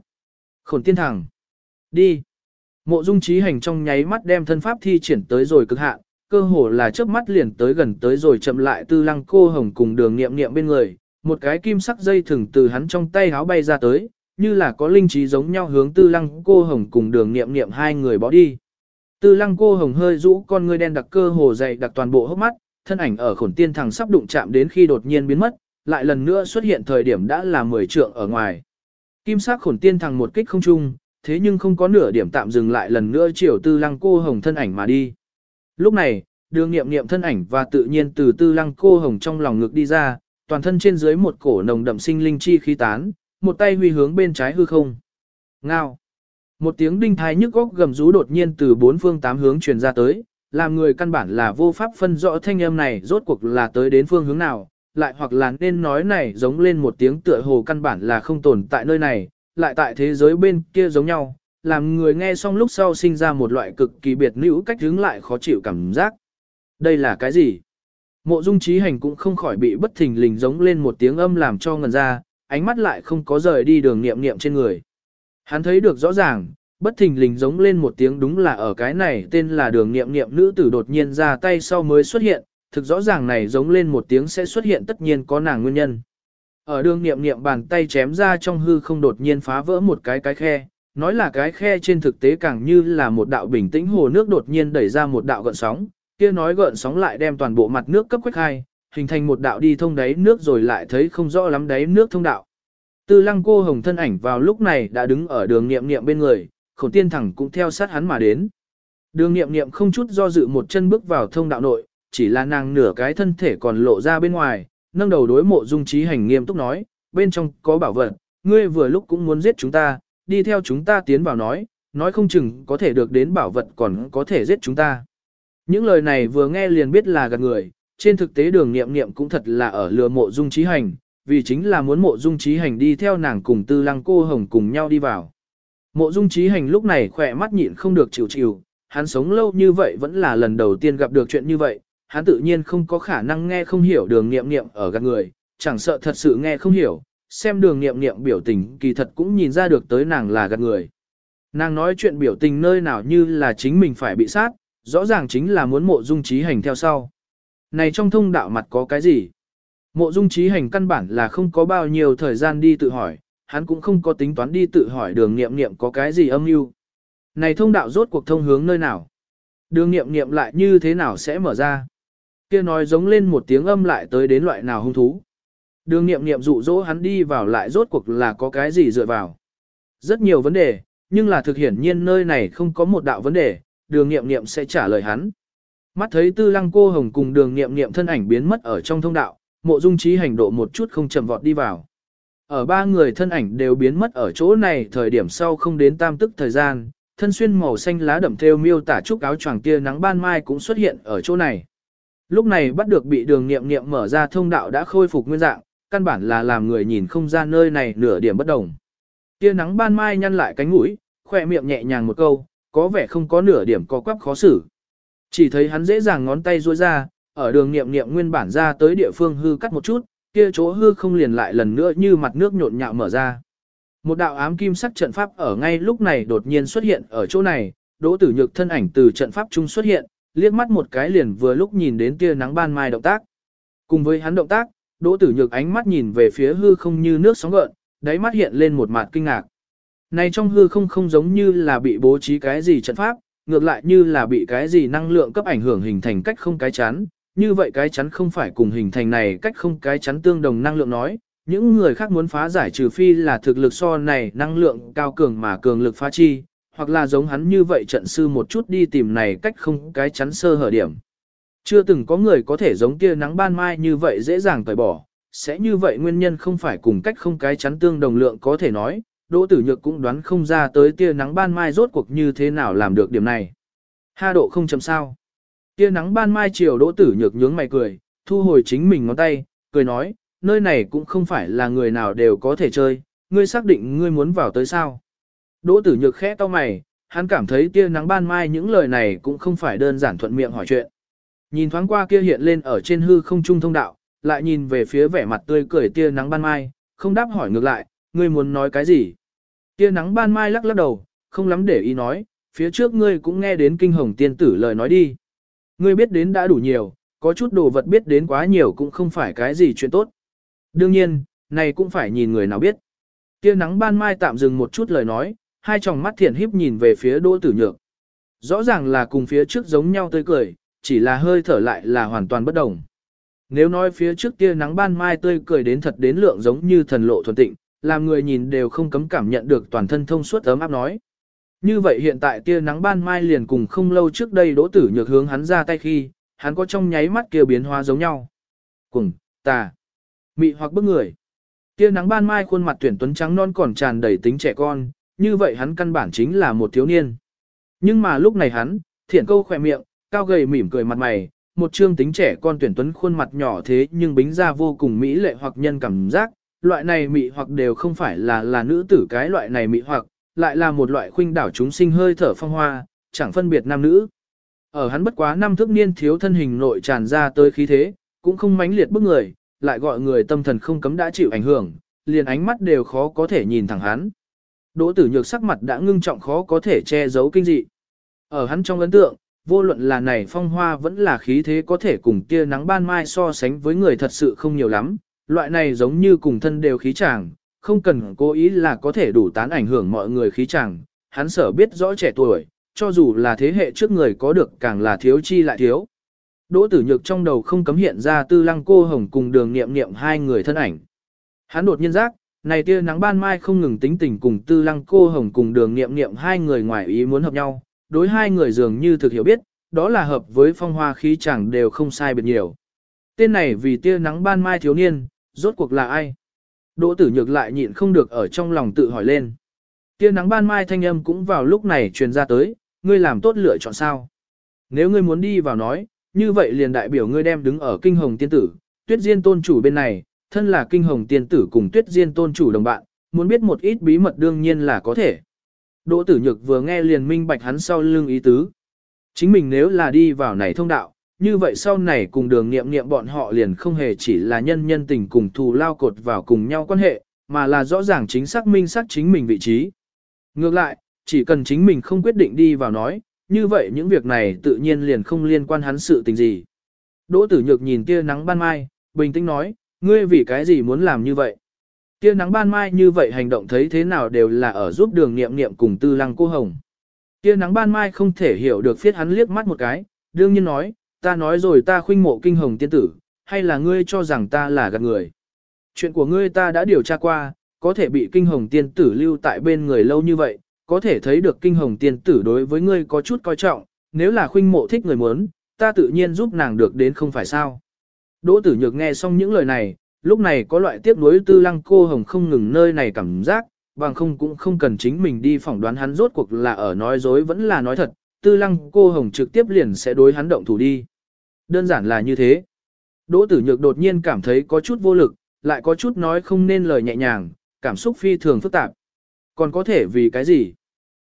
S1: Khổn tiên thẳng. Đi. Mộ dung trí hành trong nháy mắt đem thân pháp thi triển tới rồi cực hạn, cơ hồ là chớp mắt liền tới gần tới rồi chậm lại tư lăng cô hồng cùng đường nghiệm nghiệm bên người, một cái kim sắc dây thừng từ hắn trong tay háo bay ra tới, như là có linh trí giống nhau hướng tư lăng cô hồng cùng đường nghiệm nghiệm hai người bỏ đi. Tư lăng cô hồng hơi rũ con ngươi đen đặc cơ hồ dày đặc toàn bộ hốc mắt, thân ảnh ở khổn tiên thằng sắp đụng chạm đến khi đột nhiên biến mất, lại lần nữa xuất hiện thời điểm đã là 10 trượng ở ngoài. Kim sắc khổn tiên thằng một kích không trung, thế nhưng không có nửa điểm tạm dừng lại lần nữa chiều tư lăng cô hồng thân ảnh mà đi. Lúc này, đường nghiệm nghiệm thân ảnh và tự nhiên từ tư lăng cô hồng trong lòng ngực đi ra, toàn thân trên dưới một cổ nồng đậm sinh linh chi khí tán, một tay huy hướng bên trái hư không. Ngao. Một tiếng đinh thai nhức góc gầm rú đột nhiên từ bốn phương tám hướng truyền ra tới, làm người căn bản là vô pháp phân rõ thanh âm này rốt cuộc là tới đến phương hướng nào, lại hoặc là nên nói này giống lên một tiếng tựa hồ căn bản là không tồn tại nơi này, lại tại thế giới bên kia giống nhau, làm người nghe xong lúc sau sinh ra một loại cực kỳ biệt nữ cách hướng lại khó chịu cảm giác. Đây là cái gì? Mộ dung trí hành cũng không khỏi bị bất thình lình giống lên một tiếng âm làm cho ngần ra, ánh mắt lại không có rời đi đường niệm niệm trên người. Hắn thấy được rõ ràng, bất thình lình giống lên một tiếng đúng là ở cái này tên là đường nghiệm nghiệm nữ tử đột nhiên ra tay sau mới xuất hiện, thực rõ ràng này giống lên một tiếng sẽ xuất hiện tất nhiên có nàng nguyên nhân. Ở đường nghiệm nghiệm bàn tay chém ra trong hư không đột nhiên phá vỡ một cái cái khe, nói là cái khe trên thực tế càng như là một đạo bình tĩnh hồ nước đột nhiên đẩy ra một đạo gợn sóng, kia nói gợn sóng lại đem toàn bộ mặt nước cấp quách hai, hình thành một đạo đi thông đáy nước rồi lại thấy không rõ lắm đáy nước thông đạo. Tư lăng cô hồng thân ảnh vào lúc này đã đứng ở đường nghiệm nghiệm bên người, khổng tiên thẳng cũng theo sát hắn mà đến. Đường nghiệm nghiệm không chút do dự một chân bước vào thông đạo nội, chỉ là nàng nửa cái thân thể còn lộ ra bên ngoài, nâng đầu đối mộ dung trí hành nghiêm túc nói, bên trong có bảo vật, ngươi vừa lúc cũng muốn giết chúng ta, đi theo chúng ta tiến vào nói, nói không chừng có thể được đến bảo vật còn có thể giết chúng ta. Những lời này vừa nghe liền biết là gạt người, trên thực tế đường nghiệm nghiệm cũng thật là ở lừa mộ dung trí hành, vì chính là muốn mộ dung trí hành đi theo nàng cùng tư lăng cô hồng cùng nhau đi vào. Mộ dung trí hành lúc này khỏe mắt nhịn không được chịu chịu, hắn sống lâu như vậy vẫn là lần đầu tiên gặp được chuyện như vậy, hắn tự nhiên không có khả năng nghe không hiểu đường nghiệm nghiệm ở gần người, chẳng sợ thật sự nghe không hiểu, xem đường nghiệm nghiệm biểu tình kỳ thật cũng nhìn ra được tới nàng là gạt người. Nàng nói chuyện biểu tình nơi nào như là chính mình phải bị sát, rõ ràng chính là muốn mộ dung trí hành theo sau. Này trong thông đạo mặt có cái gì? Mộ dung trí hành căn bản là không có bao nhiêu thời gian đi tự hỏi, hắn cũng không có tính toán đi tự hỏi đường nghiệm nghiệm có cái gì âm mưu. Này thông đạo rốt cuộc thông hướng nơi nào? Đường nghiệm nghiệm lại như thế nào sẽ mở ra? kia nói giống lên một tiếng âm lại tới đến loại nào hung thú. Đường nghiệm nghiệm dụ dỗ hắn đi vào lại rốt cuộc là có cái gì dựa vào. Rất nhiều vấn đề, nhưng là thực hiển nhiên nơi này không có một đạo vấn đề, đường nghiệm nghiệm sẽ trả lời hắn. Mắt thấy tư lăng cô hồng cùng đường nghiệm nghiệm thân ảnh biến mất ở trong thông đạo, mộ dung trí hành độ một chút không chậm vọt đi vào. Ở ba người thân ảnh đều biến mất ở chỗ này thời điểm sau không đến tam tức thời gian, thân xuyên màu xanh lá đậm theo miêu tả trúc áo choàng tia nắng ban mai cũng xuất hiện ở chỗ này. Lúc này bắt được bị đường nghiệm nghiệm mở ra thông đạo đã khôi phục nguyên dạng, căn bản là làm người nhìn không ra nơi này nửa điểm bất đồng. Tia nắng ban mai nhăn lại cánh mũi, khoe miệng nhẹ nhàng một câu, có vẻ không có nửa điểm co quắp khó xử. Chỉ thấy hắn dễ dàng ngón tay duỗi ra, ở đường nghiệm nghiệm nguyên bản ra tới địa phương hư cắt một chút, kia chỗ hư không liền lại lần nữa như mặt nước nhộn nhạo mở ra. Một đạo ám kim sắc trận pháp ở ngay lúc này đột nhiên xuất hiện ở chỗ này, Đỗ Tử Nhược thân ảnh từ trận pháp trung xuất hiện, liếc mắt một cái liền vừa lúc nhìn đến tia nắng ban mai động tác. Cùng với hắn động tác, Đỗ Tử Nhược ánh mắt nhìn về phía hư không như nước sóng gợn, đáy mắt hiện lên một mặt kinh ngạc. Này trong hư không không giống như là bị bố trí cái gì trận pháp, ngược lại như là bị cái gì năng lượng cấp ảnh hưởng hình thành cách không cái chắn, như vậy cái chắn không phải cùng hình thành này cách không cái chắn tương đồng năng lượng nói, những người khác muốn phá giải trừ phi là thực lực so này năng lượng cao cường mà cường lực phá chi, hoặc là giống hắn như vậy trận sư một chút đi tìm này cách không cái chắn sơ hở điểm. Chưa từng có người có thể giống tia nắng ban mai như vậy dễ dàng tẩy bỏ, sẽ như vậy nguyên nhân không phải cùng cách không cái chắn tương đồng lượng có thể nói, Đỗ Tử Nhược cũng đoán không ra tới tia nắng ban mai rốt cuộc như thế nào làm được điểm này. Ha độ không chấm sao. Tia nắng ban mai chiều Đỗ Tử Nhược nhướng mày cười, thu hồi chính mình ngón tay, cười nói, nơi này cũng không phải là người nào đều có thể chơi, ngươi xác định ngươi muốn vào tới sao. Đỗ Tử Nhược khẽ to mày, hắn cảm thấy tia nắng ban mai những lời này cũng không phải đơn giản thuận miệng hỏi chuyện. Nhìn thoáng qua kia hiện lên ở trên hư không trung thông đạo, lại nhìn về phía vẻ mặt tươi cười tia nắng ban mai, không đáp hỏi ngược lại, ngươi muốn nói cái gì? Tia nắng ban mai lắc lắc đầu, không lắm để ý nói, phía trước ngươi cũng nghe đến kinh hồng tiên tử lời nói đi. Ngươi biết đến đã đủ nhiều, có chút đồ vật biết đến quá nhiều cũng không phải cái gì chuyện tốt. Đương nhiên, này cũng phải nhìn người nào biết. Tia nắng ban mai tạm dừng một chút lời nói, hai tròng mắt thiện híp nhìn về phía đỗ tử nhược. Rõ ràng là cùng phía trước giống nhau tươi cười, chỉ là hơi thở lại là hoàn toàn bất đồng. Nếu nói phía trước tia nắng ban mai tươi cười đến thật đến lượng giống như thần lộ thuần tịnh, làm người nhìn đều không cấm cảm nhận được toàn thân thông suốt ấm áp nói. Như vậy hiện tại tia nắng ban mai liền cùng không lâu trước đây đỗ tử nhược hướng hắn ra tay khi, hắn có trong nháy mắt kia biến hóa giống nhau. Cùng, tà, mị hoặc bức người. Tia nắng ban mai khuôn mặt tuyển tuấn trắng non còn tràn đầy tính trẻ con, như vậy hắn căn bản chính là một thiếu niên. Nhưng mà lúc này hắn, thiện câu khỏe miệng, cao gầy mỉm cười mặt mày, một trương tính trẻ con tuyển tuấn khuôn mặt nhỏ thế nhưng bính ra vô cùng mỹ lệ hoặc nhân cảm giác, loại này mị hoặc đều không phải là là nữ tử cái loại này mị hoặc, lại là một loại khuynh đảo chúng sinh hơi thở phong hoa, chẳng phân biệt nam nữ. Ở hắn bất quá năm thước niên thiếu thân hình nội tràn ra tới khí thế, cũng không mãnh liệt bức người, lại gọi người tâm thần không cấm đã chịu ảnh hưởng, liền ánh mắt đều khó có thể nhìn thẳng hắn. Đỗ tử nhược sắc mặt đã ngưng trọng khó có thể che giấu kinh dị. Ở hắn trong ấn tượng, vô luận là này phong hoa vẫn là khí thế có thể cùng tia nắng ban mai so sánh với người thật sự không nhiều lắm, loại này giống như cùng thân đều khí chàng, không cần cố ý là có thể đủ tán ảnh hưởng mọi người khí chàng, hắn sở biết rõ trẻ tuổi, cho dù là thế hệ trước người có được càng là thiếu chi lại thiếu. Đỗ tử nhược trong đầu không cấm hiện ra tư lăng cô hồng cùng đường nghiệm nghiệm hai người thân ảnh. Hắn đột nhiên giác, này tia nắng ban mai không ngừng tính tình cùng tư lăng cô hồng cùng đường nghiệm nghiệm hai người ngoài ý muốn hợp nhau, đối hai người dường như thực hiểu biết, đó là hợp với phong hoa khí chẳng đều không sai biệt nhiều. Tên này vì tia nắng ban mai thiếu niên, rốt cuộc là ai? Đỗ tử nhược lại nhịn không được ở trong lòng tự hỏi lên. Tia nắng ban mai thanh âm cũng vào lúc này truyền ra tới, ngươi làm tốt lựa chọn sao? Nếu ngươi muốn đi vào nói, như vậy liền đại biểu ngươi đem đứng ở kinh hồng tiên tử, tuyết diên tôn chủ bên này, thân là kinh hồng tiên tử cùng tuyết diên tôn chủ đồng bạn, muốn biết một ít bí mật đương nhiên là có thể. Đỗ tử nhược vừa nghe liền minh bạch hắn sau lưng ý tứ. Chính mình nếu là đi vào này thông đạo, như vậy sau này cùng đường nghiệm nghiệm bọn họ liền không hề chỉ là nhân nhân tình cùng thù lao cột vào cùng nhau quan hệ, mà là rõ ràng chính xác minh xác chính mình vị trí. Ngược lại, chỉ cần chính mình không quyết định đi vào nói, như vậy những việc này tự nhiên liền không liên quan hắn sự tình gì. Đỗ tử nhược nhìn tia nắng ban mai, bình tĩnh nói, ngươi vì cái gì muốn làm như vậy? Tia nắng ban mai như vậy hành động thấy thế nào đều là ở giúp đường nghiệm nghiệm cùng tư lăng cô hồng. Tia nắng ban mai không thể hiểu được phiết hắn liếc mắt một cái, đương nhiên nói, ta nói rồi ta khuynh mộ kinh hồng tiên tử, hay là ngươi cho rằng ta là gạt người. Chuyện của ngươi ta đã điều tra qua, có thể bị kinh hồng tiên tử lưu tại bên người lâu như vậy, có thể thấy được kinh hồng tiên tử đối với ngươi có chút coi trọng, nếu là khuynh mộ thích người muốn, ta tự nhiên giúp nàng được đến không phải sao. Đỗ tử nhược nghe xong những lời này, lúc này có loại tiếc nuối tư lăng cô hồng không ngừng nơi này cảm giác, bằng không cũng không cần chính mình đi phỏng đoán hắn rốt cuộc là ở nói dối vẫn là nói thật, tư lăng cô hồng trực tiếp liền sẽ đối hắn động thủ đi. Đơn giản là như thế. Đỗ tử nhược đột nhiên cảm thấy có chút vô lực, lại có chút nói không nên lời nhẹ nhàng, cảm xúc phi thường phức tạp. Còn có thể vì cái gì?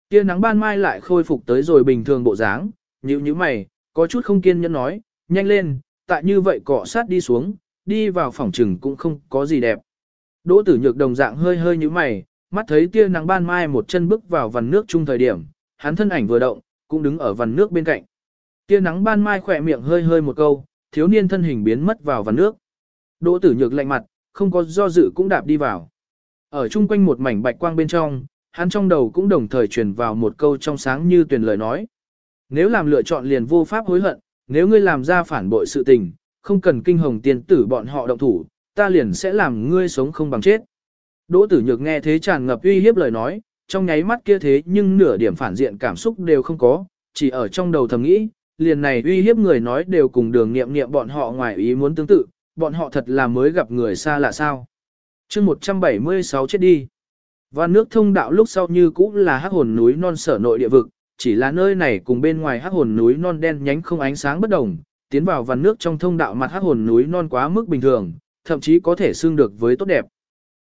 S1: Tia nắng ban mai lại khôi phục tới rồi bình thường bộ dáng, như như mày, có chút không kiên nhẫn nói, nhanh lên, tại như vậy cọ sát đi xuống, đi vào phòng trừng cũng không có gì đẹp. Đỗ tử nhược đồng dạng hơi hơi như mày, mắt thấy tia nắng ban mai một chân bước vào vằn nước chung thời điểm, hắn thân ảnh vừa động, cũng đứng ở vằn nước bên cạnh. Tia nắng ban mai khỏe miệng hơi hơi một câu, thiếu niên thân hình biến mất vào vằn nước. Đỗ tử nhược lạnh mặt, không có do dự cũng đạp đi vào. Ở chung quanh một mảnh bạch quang bên trong, hắn trong đầu cũng đồng thời truyền vào một câu trong sáng như tuyển lời nói. Nếu làm lựa chọn liền vô pháp hối hận, nếu ngươi làm ra phản bội sự tình, không cần kinh hồng tiền tử bọn họ động thủ, ta liền sẽ làm ngươi sống không bằng chết. Đỗ tử nhược nghe thế tràn ngập uy hiếp lời nói, trong nháy mắt kia thế nhưng nửa điểm phản diện cảm xúc đều không có, chỉ ở trong đầu thầm nghĩ, liền này uy hiếp người nói đều cùng đường nghiệm nghiệm bọn họ ngoài ý muốn tương tự, bọn họ thật là mới gặp người xa lạ sao. chương 176 chết đi. Và nước thông đạo lúc sau như cũng là hắc hồn núi non sở nội địa vực, chỉ là nơi này cùng bên ngoài hắc hồn núi non đen nhánh không ánh sáng bất đồng, tiến vào vằn nước trong thông đạo mặt hắc hồn núi non quá mức bình thường, thậm chí có thể xương được với tốt đẹp.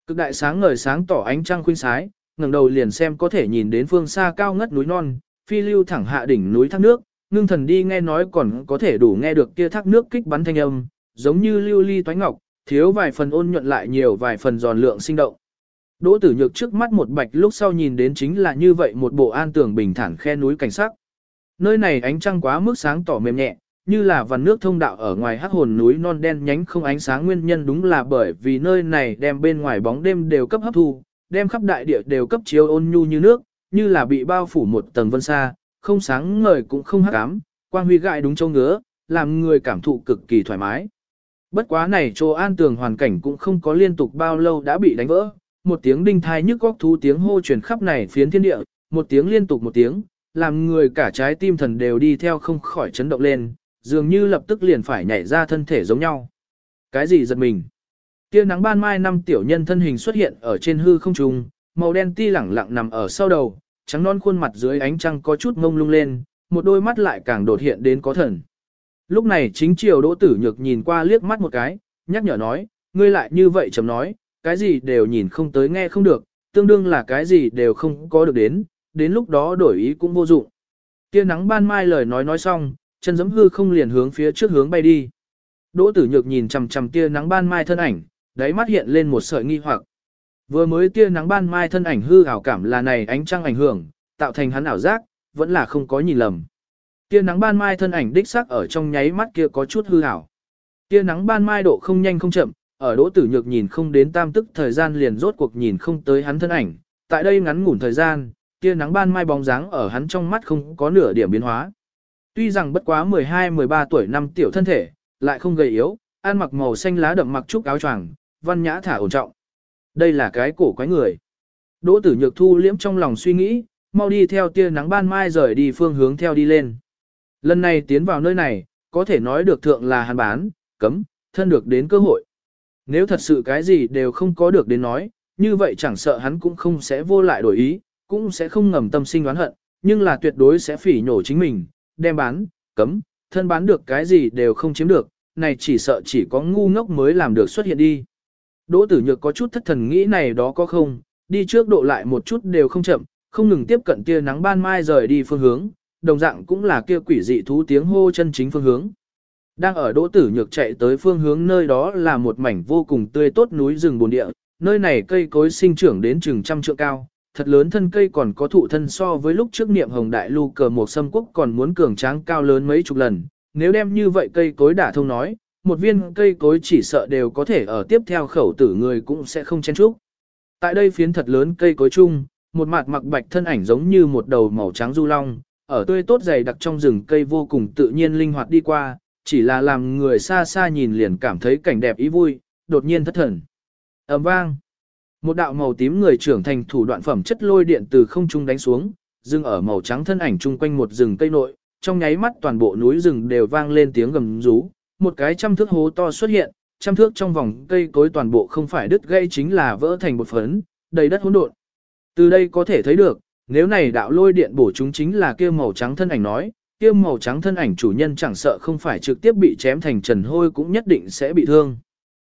S1: Cực đại sáng ngời sáng tỏ ánh trăng khuynh sái, ngẩng đầu liền xem có thể nhìn đến phương xa cao ngất núi non, phi lưu thẳng hạ đỉnh núi thác nước, ngưng thần đi nghe nói còn có thể đủ nghe được kia thác nước kích bắn thanh âm, giống như lưu ly toái ngọc, thiếu vài phần ôn nhuận lại nhiều vài phần giòn lượng sinh động. Đỗ tử nhược trước mắt một bạch lúc sau nhìn đến chính là như vậy một bộ an tường bình thản khe núi cảnh sắc. Nơi này ánh trăng quá mức sáng tỏ mềm nhẹ, như là vằn nước thông đạo ở ngoài hắc hồn núi non đen nhánh không ánh sáng nguyên nhân đúng là bởi vì nơi này đem bên ngoài bóng đêm đều cấp hấp thu, đem khắp đại địa đều cấp chiếu ôn nhu như nước, như là bị bao phủ một tầng vân xa, không sáng ngời cũng không hắc ám, quang huy gại đúng châu ngứa, làm người cảm thụ cực kỳ thoải mái. Bất quá này chỗ an tường hoàn cảnh cũng không có liên tục bao lâu đã bị đánh vỡ, một tiếng đinh thai nhức góc thú tiếng hô truyền khắp này phiến thiên địa, một tiếng liên tục một tiếng, làm người cả trái tim thần đều đi theo không khỏi chấn động lên, dường như lập tức liền phải nhảy ra thân thể giống nhau. Cái gì giật mình? Kia nắng ban mai năm tiểu nhân thân hình xuất hiện ở trên hư không trung, màu đen ti lẳng lặng nằm ở sau đầu, trắng non khuôn mặt dưới ánh trăng có chút mông lung lên, một đôi mắt lại càng đột hiện đến có thần. Lúc này chính triều đỗ tử nhược nhìn qua liếc mắt một cái, nhắc nhở nói, ngươi lại như vậy chấm nói, cái gì đều nhìn không tới nghe không được, tương đương là cái gì đều không có được đến, đến lúc đó đổi ý cũng vô dụng. Tia nắng ban mai lời nói nói xong, chân giấm hư không liền hướng phía trước hướng bay đi. Đỗ tử nhược nhìn chằm chằm tia nắng ban mai thân ảnh, đáy mắt hiện lên một sợi nghi hoặc. Vừa mới tia nắng ban mai thân ảnh hư ảo cảm là này ánh trăng ảnh hưởng, tạo thành hắn ảo giác, vẫn là không có nhìn lầm. Tia nắng ban mai thân ảnh đích xác ở trong nháy mắt kia có chút hư ảo. Tia nắng ban mai độ không nhanh không chậm, ở đỗ tử nhược nhìn không đến tam tức thời gian liền rốt cuộc nhìn không tới hắn thân ảnh. Tại đây ngắn ngủn thời gian, tia nắng ban mai bóng dáng ở hắn trong mắt không có nửa điểm biến hóa. Tuy rằng bất quá 12-13 tuổi năm tiểu thân thể, lại không gầy yếu, ăn mặc màu xanh lá đậm mặc trúc áo choàng, văn nhã thả ổn trọng. Đây là cái cổ quái người. Đỗ tử nhược thu liễm trong lòng suy nghĩ, mau đi theo tia nắng ban mai rời đi phương hướng theo đi lên. Lần này tiến vào nơi này, có thể nói được thượng là hàn bán, cấm, thân được đến cơ hội. Nếu thật sự cái gì đều không có được đến nói, như vậy chẳng sợ hắn cũng không sẽ vô lại đổi ý, cũng sẽ không ngầm tâm sinh oán hận, nhưng là tuyệt đối sẽ phỉ nhổ chính mình, đem bán, cấm, thân bán được cái gì đều không chiếm được, này chỉ sợ chỉ có ngu ngốc mới làm được xuất hiện đi. Đỗ tử nhược có chút thất thần nghĩ này đó có không, đi trước độ lại một chút đều không chậm, không ngừng tiếp cận tia nắng ban mai rời đi phương hướng, đồng dạng cũng là kia quỷ dị thú tiếng hô chân chính phương hướng. Đang ở đỗ tử nhược chạy tới phương hướng nơi đó là một mảnh vô cùng tươi tốt núi rừng bồn địa, nơi này cây cối sinh trưởng đến chừng trăm trượng cao, thật lớn thân cây còn có thụ thân so với lúc trước niệm hồng đại lưu cờ một sâm quốc còn muốn cường tráng cao lớn mấy chục lần, nếu đem như vậy cây cối đả thông nói, một viên cây cối chỉ sợ đều có thể ở tiếp theo khẩu tử người cũng sẽ không chen chúc. Tại đây phiến thật lớn cây cối chung, một mặt mặc bạch thân ảnh giống như một đầu màu trắng du long, ở tươi tốt dày đặc trong rừng cây vô cùng tự nhiên linh hoạt đi qua, chỉ là làm người xa xa nhìn liền cảm thấy cảnh đẹp ý vui, đột nhiên thất thần. ầm vang. Một đạo màu tím người trưởng thành thủ đoạn phẩm chất lôi điện từ không trung đánh xuống, dừng ở màu trắng thân ảnh chung quanh một rừng cây nội, trong nháy mắt toàn bộ núi rừng đều vang lên tiếng gầm rú, một cái trăm thước hố to xuất hiện, trăm thước trong vòng cây cối toàn bộ không phải đứt gây chính là vỡ thành một phấn, đầy đất hỗn độn. Từ đây có thể thấy được, nếu này đạo lôi điện bổ chúng chính là kia màu trắng thân ảnh nói, kia màu trắng thân ảnh chủ nhân chẳng sợ không phải trực tiếp bị chém thành trần hôi cũng nhất định sẽ bị thương.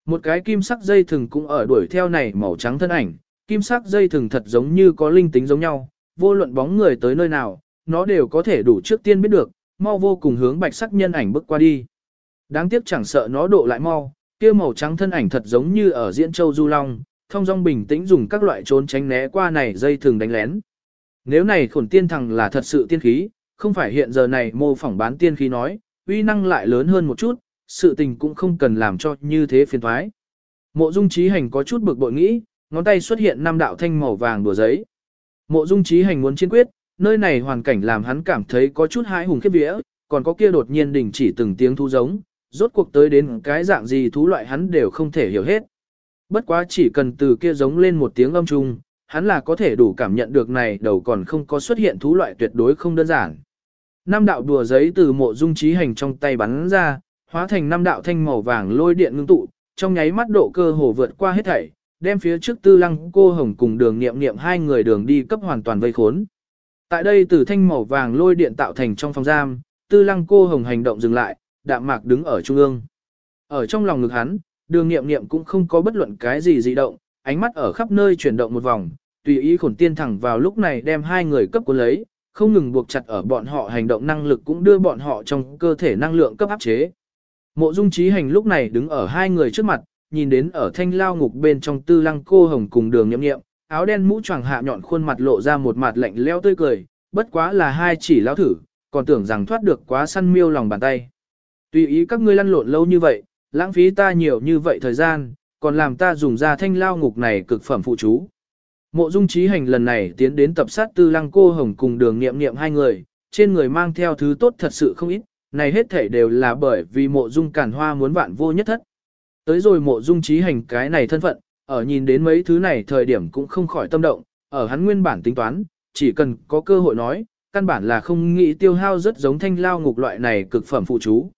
S1: Một cái kim sắc dây thừng cũng ở đuổi theo này màu trắng thân ảnh, kim sắc dây thừng thật giống như có linh tính giống nhau, vô luận bóng người tới nơi nào, nó đều có thể đủ trước tiên biết được, mau vô cùng hướng bạch sắc nhân ảnh bước qua đi. Đáng tiếc chẳng sợ nó độ lại mau, kia màu trắng thân ảnh thật giống như ở diễn châu du long, thông dong bình tĩnh dùng các loại trốn tránh né qua này dây thường đánh lén. Nếu này khổn tiên thằng là thật sự tiên khí, không phải hiện giờ này mô phỏng bán tiên khí nói, uy năng lại lớn hơn một chút, sự tình cũng không cần làm cho như thế phiền thoái. Mộ dung trí hành có chút bực bội nghĩ, ngón tay xuất hiện năm đạo thanh màu vàng đùa giấy. Mộ dung trí hành muốn chiến quyết, nơi này hoàn cảnh làm hắn cảm thấy có chút hãi hùng khiếp vía, còn có kia đột nhiên đình chỉ từng tiếng thu giống, rốt cuộc tới đến cái dạng gì thú loại hắn đều không thể hiểu hết. Bất quá chỉ cần từ kia giống lên một tiếng âm trung, hắn là có thể đủ cảm nhận được này đầu còn không có xuất hiện thú loại tuyệt đối không đơn giản. Năm đạo đùa giấy từ mộ dung trí hành trong tay bắn ra, hóa thành năm đạo thanh màu vàng lôi điện ngưng tụ, trong nháy mắt độ cơ hồ vượt qua hết thảy, đem phía trước tư lăng cô hồng cùng đường nghiệm nghiệm hai người đường đi cấp hoàn toàn vây khốn. Tại đây từ thanh màu vàng lôi điện tạo thành trong phòng giam, tư lăng cô hồng hành động dừng lại, đạm mạc đứng ở trung ương. Ở trong lòng ngực hắn, đường nghiệm nghiệm cũng không có bất luận cái gì dị động, ánh mắt ở khắp nơi chuyển động một vòng, tùy ý khổn tiên thẳng vào lúc này đem hai người cấp cuốn lấy, không ngừng buộc chặt ở bọn họ hành động năng lực cũng đưa bọn họ trong cơ thể năng lượng cấp áp chế. Mộ dung trí hành lúc này đứng ở hai người trước mặt, nhìn đến ở thanh lao ngục bên trong tư lăng cô hồng cùng đường nhậm nghiệm, áo đen mũ choàng hạ nhọn khuôn mặt lộ ra một mặt lạnh leo tươi cười, bất quá là hai chỉ lao thử, còn tưởng rằng thoát được quá săn miêu lòng bàn tay. Tùy ý các ngươi lăn lộn lâu như vậy, lãng phí ta nhiều như vậy thời gian, còn làm ta dùng ra thanh lao ngục này cực phẩm phụ chú. Mộ dung trí hành lần này tiến đến tập sát tư lăng cô hồng cùng đường nghiệm nghiệm hai người, trên người mang theo thứ tốt thật sự không ít, này hết thể đều là bởi vì mộ dung cản hoa muốn vạn vô nhất thất. Tới rồi mộ dung trí hành cái này thân phận, ở nhìn đến mấy thứ này thời điểm cũng không khỏi tâm động, ở hắn nguyên bản tính toán, chỉ cần có cơ hội nói, căn bản là không nghĩ tiêu hao rất giống thanh lao ngục loại này cực phẩm phụ chú.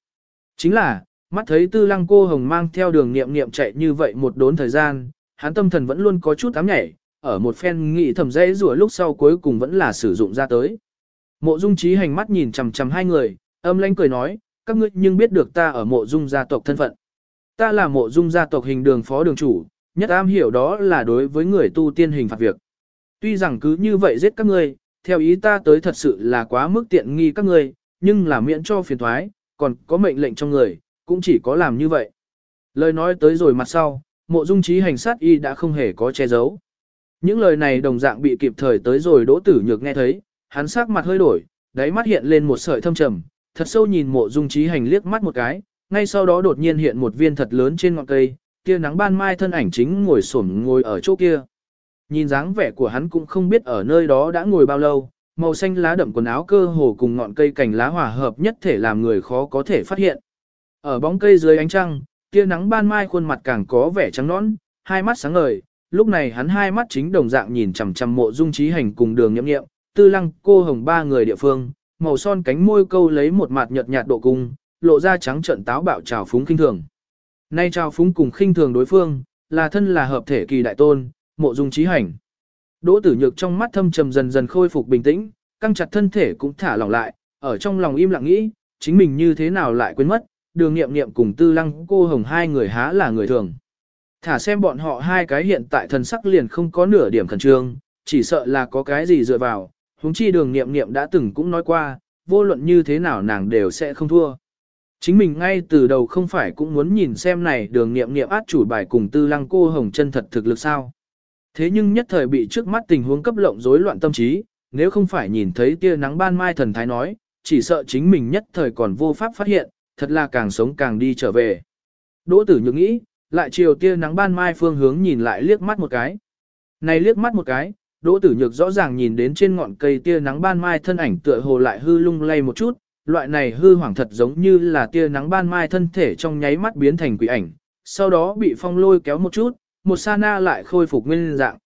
S1: Chính là, mắt thấy tư lăng cô hồng mang theo đường nghiệm nghiệm chạy như vậy một đốn thời gian, hắn tâm thần vẫn luôn có chút ám nhảy, ở một phen nghị thầm dễ rủa lúc sau cuối cùng vẫn là sử dụng ra tới. Mộ dung trí hành mắt nhìn chằm chằm hai người, âm lanh cười nói, các ngươi nhưng biết được ta ở mộ dung gia tộc thân phận. Ta là mộ dung gia tộc hình đường phó đường chủ, nhất am hiểu đó là đối với người tu tiên hình phạt việc. Tuy rằng cứ như vậy giết các ngươi, theo ý ta tới thật sự là quá mức tiện nghi các ngươi, nhưng là miễn cho phiền thoái, còn có mệnh lệnh trong người, cũng chỉ có làm như vậy. Lời nói tới rồi mặt sau, mộ dung trí hành sát y đã không hề có che giấu. Những lời này đồng dạng bị kịp thời tới rồi đỗ tử nhược nghe thấy, hắn sắc mặt hơi đổi, đáy mắt hiện lên một sợi thâm trầm, thật sâu nhìn mộ dung trí hành liếc mắt một cái, ngay sau đó đột nhiên hiện một viên thật lớn trên ngọn cây, tia nắng ban mai thân ảnh chính ngồi xổm ngồi ở chỗ kia. Nhìn dáng vẻ của hắn cũng không biết ở nơi đó đã ngồi bao lâu, màu xanh lá đậm quần áo cơ hồ cùng ngọn cây cành lá hòa hợp nhất thể làm người khó có thể phát hiện. Ở bóng cây dưới ánh trăng, tia nắng ban mai khuôn mặt càng có vẻ trắng nõn, hai mắt sáng ngời, lúc này hắn hai mắt chính đồng dạng nhìn chằm chằm mộ dung trí hành cùng đường nhậm nghiệm, tư lăng cô hồng ba người địa phương, màu son cánh môi câu lấy một mặt nhợt nhạt độ cung, lộ ra trắng trận táo bạo trào phúng khinh thường. Nay trào phúng cùng khinh thường đối phương, là thân là hợp thể kỳ đại tôn, mộ dung trí hành. Đỗ tử nhược trong mắt thâm trầm dần dần khôi phục bình tĩnh, căng chặt thân thể cũng thả lỏng lại, ở trong lòng im lặng nghĩ, chính mình như thế nào lại quên mất, đường nghiệm nghiệm cùng tư lăng cô hồng hai người há là người thường. Thả xem bọn họ hai cái hiện tại thần sắc liền không có nửa điểm khẩn trương, chỉ sợ là có cái gì dựa vào, huống chi đường nghiệm nghiệm đã từng cũng nói qua, vô luận như thế nào nàng đều sẽ không thua. Chính mình ngay từ đầu không phải cũng muốn nhìn xem này đường nghiệm nghiệm át chủ bài cùng tư lăng cô hồng chân thật thực lực sao. Thế nhưng nhất thời bị trước mắt tình huống cấp lộng rối loạn tâm trí, nếu không phải nhìn thấy tia nắng ban mai thần thái nói, chỉ sợ chính mình nhất thời còn vô pháp phát hiện, thật là càng sống càng đi trở về. Đỗ tử nhược nghĩ, lại chiều tia nắng ban mai phương hướng nhìn lại liếc mắt một cái. Này liếc mắt một cái, Đỗ Tử Nhược rõ ràng nhìn đến trên ngọn cây tia nắng ban mai thân ảnh tựa hồ lại hư lung lay một chút, loại này hư hoảng thật giống như là tia nắng ban mai thân thể trong nháy mắt biến thành quỷ ảnh, sau đó bị phong lôi kéo một chút, một sa na lại khôi phục nguyên dạng.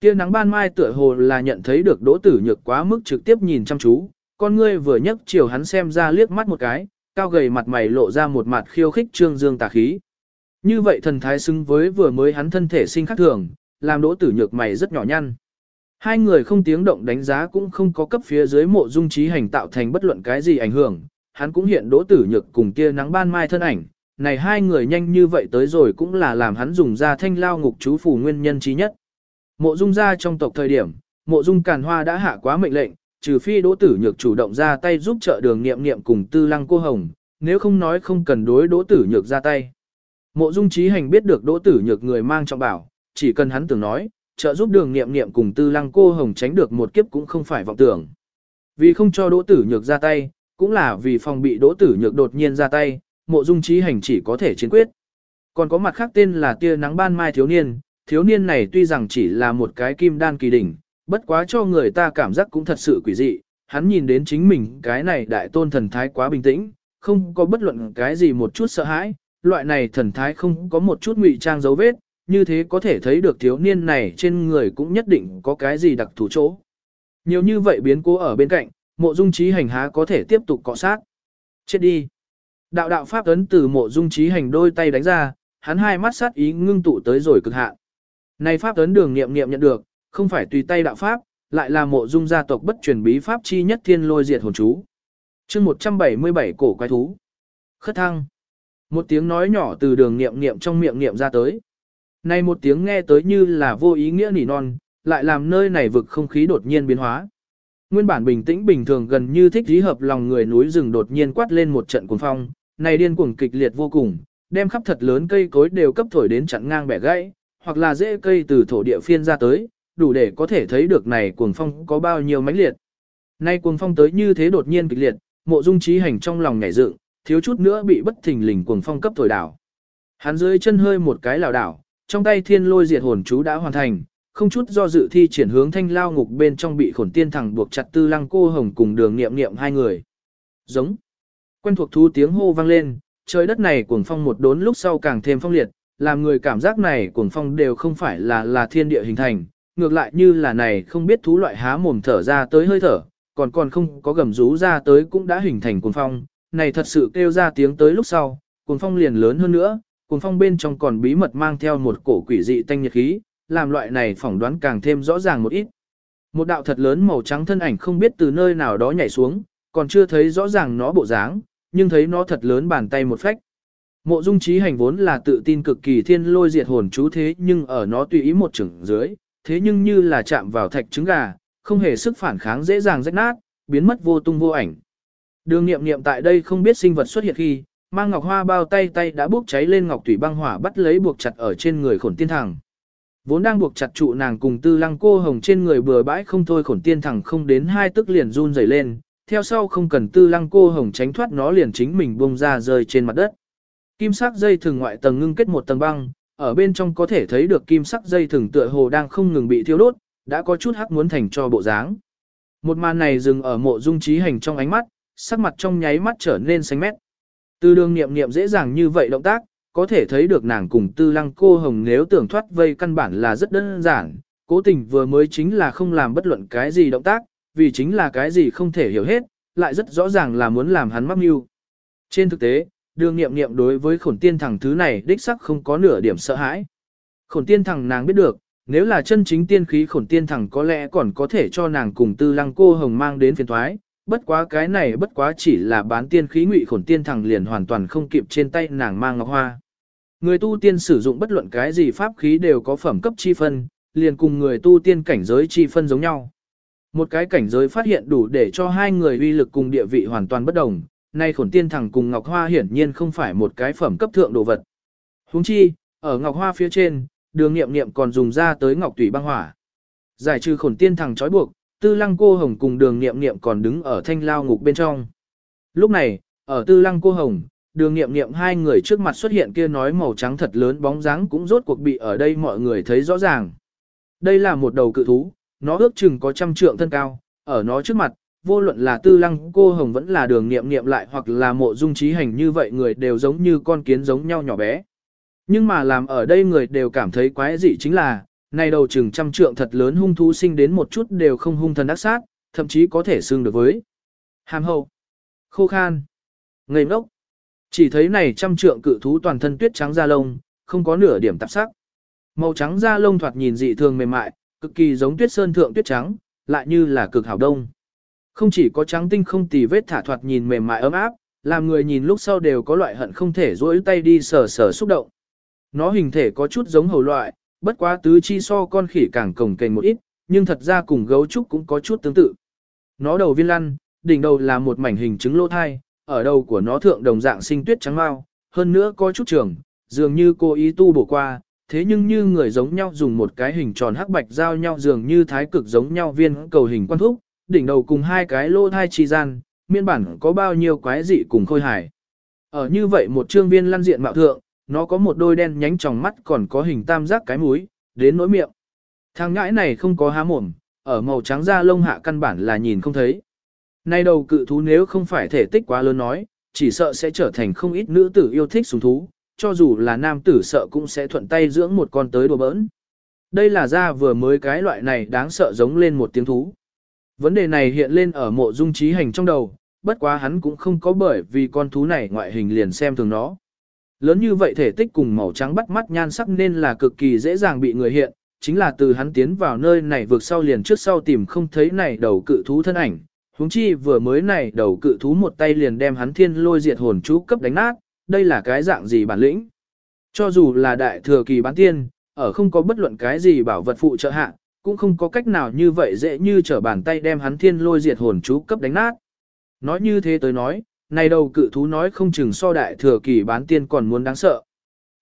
S1: Tia nắng ban mai tựa hồ là nhận thấy được Đỗ Tử Nhược quá mức trực tiếp nhìn chăm chú, con ngươi vừa nhấc chiều hắn xem ra liếc mắt một cái, cao gầy mặt mày lộ ra một mặt khiêu khích trương dương tà khí. Như vậy thần thái xứng với vừa mới hắn thân thể sinh khắc thường, làm đỗ tử nhược mày rất nhỏ nhăn. Hai người không tiếng động đánh giá cũng không có cấp phía dưới mộ dung trí hành tạo thành bất luận cái gì ảnh hưởng, hắn cũng hiện đỗ tử nhược cùng kia nắng ban mai thân ảnh, này hai người nhanh như vậy tới rồi cũng là làm hắn dùng ra thanh lao ngục chú phủ nguyên nhân trí nhất. Mộ dung ra trong tộc thời điểm, mộ dung càn hoa đã hạ quá mệnh lệnh, trừ phi đỗ tử nhược chủ động ra tay giúp trợ đường nghiệm nghiệm cùng tư lăng cô hồng, nếu không nói không cần đối đỗ tử nhược ra tay. Mộ dung trí hành biết được đỗ tử nhược người mang trọng bảo, chỉ cần hắn tưởng nói, trợ giúp đường nghiệm nghiệm cùng tư lăng cô hồng tránh được một kiếp cũng không phải vọng tưởng. Vì không cho đỗ tử nhược ra tay, cũng là vì phòng bị đỗ tử nhược đột nhiên ra tay, mộ dung trí hành chỉ có thể chiến quyết. Còn có mặt khác tên là tia nắng ban mai thiếu niên, thiếu niên này tuy rằng chỉ là một cái kim đan kỳ đỉnh, bất quá cho người ta cảm giác cũng thật sự quỷ dị, hắn nhìn đến chính mình cái này đại tôn thần thái quá bình tĩnh, không có bất luận cái gì một chút sợ hãi, loại này thần thái không có một chút ngụy trang dấu vết, như thế có thể thấy được thiếu niên này trên người cũng nhất định có cái gì đặc thù chỗ. Nhiều như vậy biến cố ở bên cạnh, mộ dung trí hành há có thể tiếp tục cọ sát. Chết đi. Đạo đạo pháp ấn từ mộ dung trí hành đôi tay đánh ra, hắn hai mắt sát ý ngưng tụ tới rồi cực hạn. Này pháp ấn đường nghiệm nghiệm nhận được, không phải tùy tay đạo pháp, lại là mộ dung gia tộc bất truyền bí pháp chi nhất thiên lôi diệt hồn chú. chương 177 cổ quái thú. Khất thăng. Một tiếng nói nhỏ từ đường nghiệm nghiệm trong miệng nghiệm ra tới. Này một tiếng nghe tới như là vô ý nghĩa nỉ non, lại làm nơi này vực không khí đột nhiên biến hóa. Nguyên bản bình tĩnh bình thường gần như thích dí hợp lòng người núi rừng đột nhiên quát lên một trận cuồng phong, này điên cuồng kịch liệt vô cùng, đem khắp thật lớn cây cối đều cấp thổi đến chặn ngang bẻ gãy, hoặc là dễ cây từ thổ địa phiên ra tới, đủ để có thể thấy được này cuồng phong có bao nhiêu mãnh liệt. Nay cuồng phong tới như thế đột nhiên kịch liệt, mộ dung trí hành trong lòng nhảy dựng, thiếu chút nữa bị bất thình lình cuồng phong cấp thổi đảo. Hắn dưới chân hơi một cái lảo đảo, trong tay thiên lôi diệt hồn chú đã hoàn thành, không chút do dự thi triển hướng thanh lao ngục bên trong bị khổn tiên thẳng buộc chặt tư lăng cô hồng cùng đường nghiệm nghiệm hai người. Giống. Quen thuộc thú tiếng hô vang lên, trời đất này cuồng phong một đốn lúc sau càng thêm phong liệt, làm người cảm giác này cuồng phong đều không phải là là thiên địa hình thành, ngược lại như là này không biết thú loại há mồm thở ra tới hơi thở, còn còn không có gầm rú ra tới cũng đã hình thành cuồng phong, này thật sự kêu ra tiếng tới lúc sau, cuồng phong liền lớn hơn nữa, cuồng phong bên trong còn bí mật mang theo một cổ quỷ dị tanh nhiệt khí, làm loại này phỏng đoán càng thêm rõ ràng một ít. Một đạo thật lớn màu trắng thân ảnh không biết từ nơi nào đó nhảy xuống, còn chưa thấy rõ ràng nó bộ dáng, nhưng thấy nó thật lớn bàn tay một phách. Mộ dung trí hành vốn là tự tin cực kỳ thiên lôi diệt hồn chú thế nhưng ở nó tùy ý một chừng dưới, thế nhưng như là chạm vào thạch trứng gà, không hề sức phản kháng dễ dàng rách nát, biến mất vô tung vô ảnh. Đường nghiệm nghiệm tại đây không biết sinh vật xuất hiện khi, mang ngọc hoa bao tay tay đã bốc cháy lên ngọc thủy băng hỏa bắt lấy buộc chặt ở trên người khổn tiên thẳng. Vốn đang buộc chặt trụ nàng cùng tư lăng cô hồng trên người bừa bãi không thôi khổn tiên thẳng không đến hai tức liền run rẩy lên, theo sau không cần tư lăng cô hồng tránh thoát nó liền chính mình bung ra rơi trên mặt đất. Kim sắc dây thường ngoại tầng ngưng kết một tầng băng, ở bên trong có thể thấy được kim sắc dây thường tựa hồ đang không ngừng bị thiêu đốt, đã có chút hắc muốn thành cho bộ dáng. Một màn này dừng ở mộ dung trí hành trong ánh mắt, sắc mặt trong nháy mắt trở nên xanh mét. Từ đường niệm niệm dễ dàng như vậy động tác, có thể thấy được nàng cùng tư lăng cô hồng nếu tưởng thoát vây căn bản là rất đơn giản, cố tình vừa mới chính là không làm bất luận cái gì động tác, vì chính là cái gì không thể hiểu hết, lại rất rõ ràng là muốn làm hắn mắc mưu. Trên thực tế, đường nghiệm nghiệm đối với khổn tiên thằng thứ này đích sắc không có nửa điểm sợ hãi. Khổn tiên thằng nàng biết được, nếu là chân chính tiên khí khổn tiên thằng có lẽ còn có thể cho nàng cùng tư lăng cô hồng mang đến phiền thoái, bất quá cái này bất quá chỉ là bán tiên khí ngụy khổn tiên thằng liền hoàn toàn không kịp trên tay nàng mang ngọc hoa. Người tu tiên sử dụng bất luận cái gì pháp khí đều có phẩm cấp chi phân, liền cùng người tu tiên cảnh giới chi phân giống nhau. Một cái cảnh giới phát hiện đủ để cho hai người uy lực cùng địa vị hoàn toàn bất đồng, nay khổn tiên thẳng cùng Ngọc Hoa hiển nhiên không phải một cái phẩm cấp thượng đồ vật. Huống chi, ở Ngọc Hoa phía trên, đường nghiệm nghiệm còn dùng ra tới Ngọc Tủy băng hỏa. Giải trừ khổn tiên thẳng trói buộc, tư lăng cô hồng cùng đường nghiệm nghiệm còn đứng ở thanh lao ngục bên trong. Lúc này, ở tư lăng cô hồng, đường nghiệm nghiệm hai người trước mặt xuất hiện kia nói màu trắng thật lớn bóng dáng cũng rốt cuộc bị ở đây mọi người thấy rõ ràng. Đây là một đầu cự thú, nó ước chừng có trăm trượng thân cao, ở nó trước mặt, vô luận là tư lăng cô hồng vẫn là đường nghiệm nghiệm lại hoặc là mộ dung trí hành như vậy người đều giống như con kiến giống nhau nhỏ bé. Nhưng mà làm ở đây người đều cảm thấy quái dị chính là, này đầu chừng trăm trượng thật lớn hung thú sinh đến một chút đều không hung thần ác sát, thậm chí có thể xương được với. Hàm hậu. Khô khan. Ngây ngốc. Chỉ thấy này trăm trượng cự thú toàn thân tuyết trắng da lông, không có nửa điểm tạp sắc. Màu trắng da lông thoạt nhìn dị thường mềm mại, cực kỳ giống tuyết sơn thượng tuyết trắng, lại như là cực hảo đông. Không chỉ có trắng tinh không tì vết thả thoạt nhìn mềm mại ấm áp, làm người nhìn lúc sau đều có loại hận không thể duỗi tay đi sờ sờ xúc động. Nó hình thể có chút giống hầu loại, bất quá tứ chi so con khỉ càng cồng kềnh một ít, nhưng thật ra cùng gấu trúc cũng có chút tương tự. Nó đầu viên lăn, đỉnh đầu là một mảnh hình trứng lỗ thai, ở đầu của nó thượng đồng dạng sinh tuyết trắng mau, hơn nữa có chút trường, dường như cô ý tu bổ qua, thế nhưng như người giống nhau dùng một cái hình tròn hắc bạch giao nhau dường như thái cực giống nhau viên cầu hình quan thúc, đỉnh đầu cùng hai cái lỗ thai chi gian, miên bản có bao nhiêu quái dị cùng khôi hài. Ở như vậy một trương viên lăn diện mạo thượng, nó có một đôi đen nhánh tròng mắt còn có hình tam giác cái mũi, đến nỗi miệng. Thằng ngãi này không có há mồm, ở màu trắng da lông hạ căn bản là nhìn không thấy. Nay đầu cự thú nếu không phải thể tích quá lớn nói, chỉ sợ sẽ trở thành không ít nữ tử yêu thích sùng thú, cho dù là nam tử sợ cũng sẽ thuận tay dưỡng một con tới đùa bỡn. Đây là ra vừa mới cái loại này đáng sợ giống lên một tiếng thú. Vấn đề này hiện lên ở mộ dung trí hành trong đầu, bất quá hắn cũng không có bởi vì con thú này ngoại hình liền xem thường nó. Lớn như vậy thể tích cùng màu trắng bắt mắt nhan sắc nên là cực kỳ dễ dàng bị người hiện, chính là từ hắn tiến vào nơi này vượt sau liền trước sau tìm không thấy này đầu cự thú thân ảnh, huống chi vừa mới này đầu cự thú một tay liền đem hắn thiên lôi diệt hồn chú cấp đánh nát, đây là cái dạng gì bản lĩnh. Cho dù là đại thừa kỳ bán tiên, ở không có bất luận cái gì bảo vật phụ trợ hạ, cũng không có cách nào như vậy dễ như trở bàn tay đem hắn thiên lôi diệt hồn chú cấp đánh nát. Nói như thế tới nói, này đầu cự thú nói không chừng so đại thừa kỳ bán tiên còn muốn đáng sợ.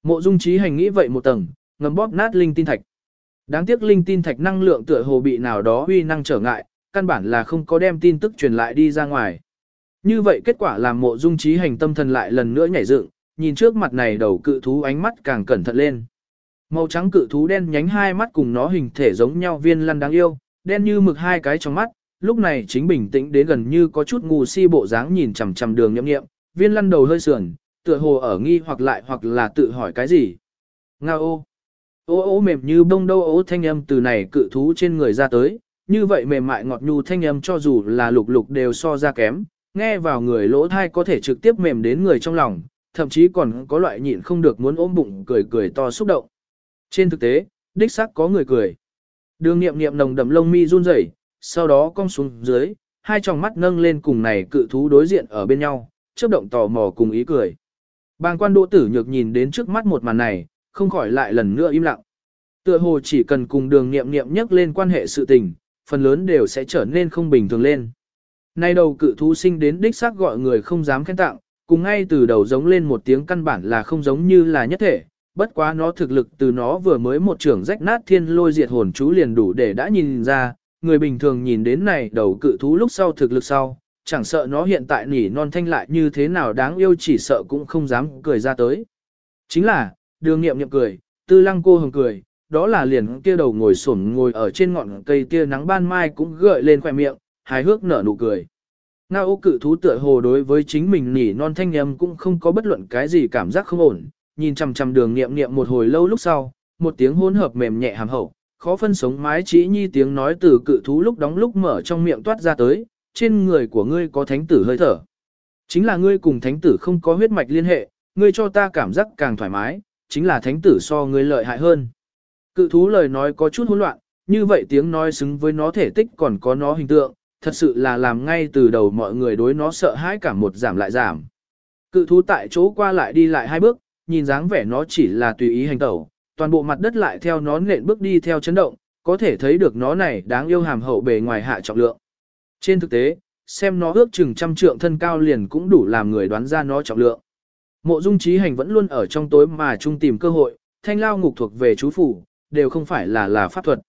S1: Mộ dung trí hành nghĩ vậy một tầng, ngầm bóp nát linh tin thạch. Đáng tiếc linh tin thạch năng lượng tựa hồ bị nào đó huy năng trở ngại, căn bản là không có đem tin tức truyền lại đi ra ngoài. Như vậy kết quả làm mộ dung trí hành tâm thần lại lần nữa nhảy dựng, nhìn trước mặt này đầu cự thú ánh mắt càng cẩn thận lên. Màu trắng cự thú đen nhánh hai mắt cùng nó hình thể giống nhau viên lăn đáng yêu, đen như mực hai cái trong mắt, lúc này chính bình tĩnh đến gần như có chút ngu si bộ dáng nhìn chằm chằm đường nhậm nghiệm, viên lăn đầu hơi sườn, tựa hồ ở nghi hoặc lại hoặc là tự hỏi cái gì. Nga ô! Ô ô mềm như bông đâu ô thanh âm từ này cự thú trên người ra tới, như vậy mềm mại ngọt nhu thanh âm cho dù là lục lục đều so ra kém, nghe vào người lỗ thai có thể trực tiếp mềm đến người trong lòng, thậm chí còn có loại nhịn không được muốn ôm bụng cười cười to xúc động. Trên thực tế, đích xác có người cười. Đường nghiệm nghiệm nồng đậm lông mi run rẩy, sau đó cong xuống dưới, hai tròng mắt nâng lên cùng này cự thú đối diện ở bên nhau, chớp động tò mò cùng ý cười. Bàng quan đỗ tử nhược nhìn đến trước mắt một màn này, không khỏi lại lần nữa im lặng. Tựa hồ chỉ cần cùng đường nghiệm nghiệm nhắc lên quan hệ sự tình, phần lớn đều sẽ trở nên không bình thường lên. Nay đầu cự thú sinh đến đích xác gọi người không dám khen tặng, cùng ngay từ đầu giống lên một tiếng căn bản là không giống như là nhất thể, bất quá nó thực lực từ nó vừa mới một trưởng rách nát thiên lôi diệt hồn chú liền đủ để đã nhìn ra, người bình thường nhìn đến này đầu cự thú lúc sau thực lực sau, chẳng sợ nó hiện tại nỉ non thanh lại như thế nào đáng yêu chỉ sợ cũng không dám cười ra tới. Chính là, đường nghiệm nghiệm cười, tư lăng cô hồng cười, đó là liền kia đầu ngồi sổn ngồi ở trên ngọn cây tia nắng ban mai cũng gợi lên khoẻ miệng, hài hước nở nụ cười. Ngao ô cự thú tựa hồ đối với chính mình nỉ non thanh âm cũng không có bất luận cái gì cảm giác không ổn, nhìn chằm chằm đường nghiệm nghiệm một hồi lâu lúc sau, một tiếng hỗn hợp mềm nhẹ hàm hậu, khó phân sống mái chỉ nhi tiếng nói từ cự thú lúc đóng lúc mở trong miệng toát ra tới, trên người của ngươi có thánh tử hơi thở. Chính là ngươi cùng thánh tử không có huyết mạch liên hệ, ngươi cho ta cảm giác càng thoải mái, chính là thánh tử so ngươi lợi hại hơn. Cự thú lời nói có chút hỗn loạn, như vậy tiếng nói xứng với nó thể tích còn có nó hình tượng, thật sự là làm ngay từ đầu mọi người đối nó sợ hãi cả một giảm lại giảm. Cự thú tại chỗ qua lại đi lại hai bước, nhìn dáng vẻ nó chỉ là tùy ý hành tẩu, toàn bộ mặt đất lại theo nó nện bước đi theo chấn động, có thể thấy được nó này đáng yêu hàm hậu bề ngoài hạ trọng lượng. Trên thực tế, xem nó ước chừng trăm trượng thân cao liền cũng đủ làm người đoán ra nó trọng lượng. Mộ dung trí hành vẫn luôn ở trong tối mà chung tìm cơ hội, thanh lao ngục thuộc về chú phủ, đều không phải là là pháp thuật.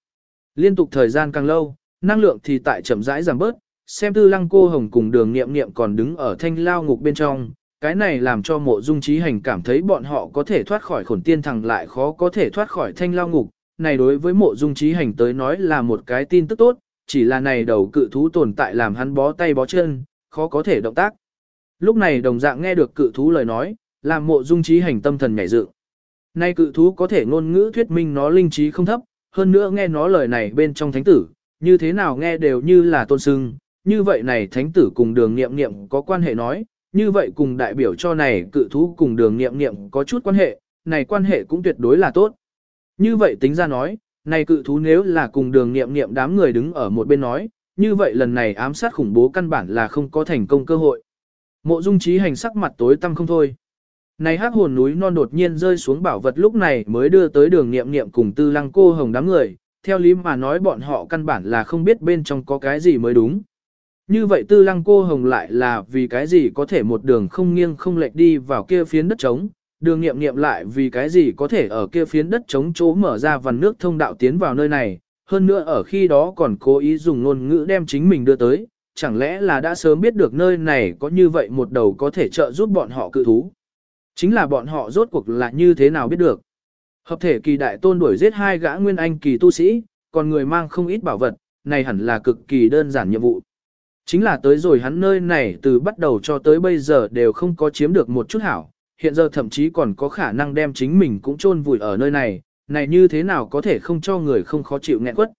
S1: Liên tục thời gian càng lâu, năng lượng thì tại chậm rãi giảm bớt, xem tư lăng cô hồng cùng đường nghiệm nghiệm còn đứng ở thanh lao ngục bên trong, cái này làm cho mộ dung trí hành cảm thấy bọn họ có thể thoát khỏi khổn tiên thằng lại khó có thể thoát khỏi thanh lao ngục, này đối với mộ dung trí hành tới nói là một cái tin tức tốt, chỉ là này đầu cự thú tồn tại làm hắn bó tay bó chân, khó có thể động tác. Lúc này đồng dạng nghe được cự thú lời nói, làm mộ dung trí hành tâm thần nhảy dựng. Nay cự thú có thể ngôn ngữ thuyết minh nó linh trí không thấp, hơn nữa nghe nó lời này bên trong thánh tử, như thế nào nghe đều như là tôn sưng, như vậy này thánh tử cùng đường nghiệm nghiệm có quan hệ nói, như vậy cùng đại biểu cho này cự thú cùng đường nghiệm nghiệm có chút quan hệ, này quan hệ cũng tuyệt đối là tốt. Như vậy tính ra nói, này cự thú nếu là cùng đường nghiệm nghiệm đám người đứng ở một bên nói, như vậy lần này ám sát khủng bố căn bản là không có thành công cơ hội. Mộ dung trí hành sắc mặt tối tăm không thôi. Này hắc hồn núi non đột nhiên rơi xuống bảo vật lúc này mới đưa tới đường nghiệm nghiệm cùng tư lăng cô hồng đám người, theo lý mà nói bọn họ căn bản là không biết bên trong có cái gì mới đúng. Như vậy tư lăng cô hồng lại là vì cái gì có thể một đường không nghiêng không lệch đi vào kia phiến đất trống, đường nghiệm nghiệm lại vì cái gì có thể ở kia phiến đất trống chỗ mở ra vằn nước thông đạo tiến vào nơi này, hơn nữa ở khi đó còn cố ý dùng ngôn ngữ đem chính mình đưa tới, chẳng lẽ là đã sớm biết được nơi này có như vậy một đầu có thể trợ giúp bọn họ cự thú. Chính là bọn họ rốt cuộc là như thế nào biết được. Hợp thể kỳ đại tôn đuổi giết hai gã nguyên anh kỳ tu sĩ, còn người mang không ít bảo vật, này hẳn là cực kỳ đơn giản nhiệm vụ. Chính là tới rồi hắn nơi này từ bắt đầu cho tới bây giờ đều không có chiếm được một chút hảo, hiện giờ thậm chí còn có khả năng đem chính mình cũng chôn vùi ở nơi này, này như thế nào có thể không cho người không khó chịu nghẹn quất.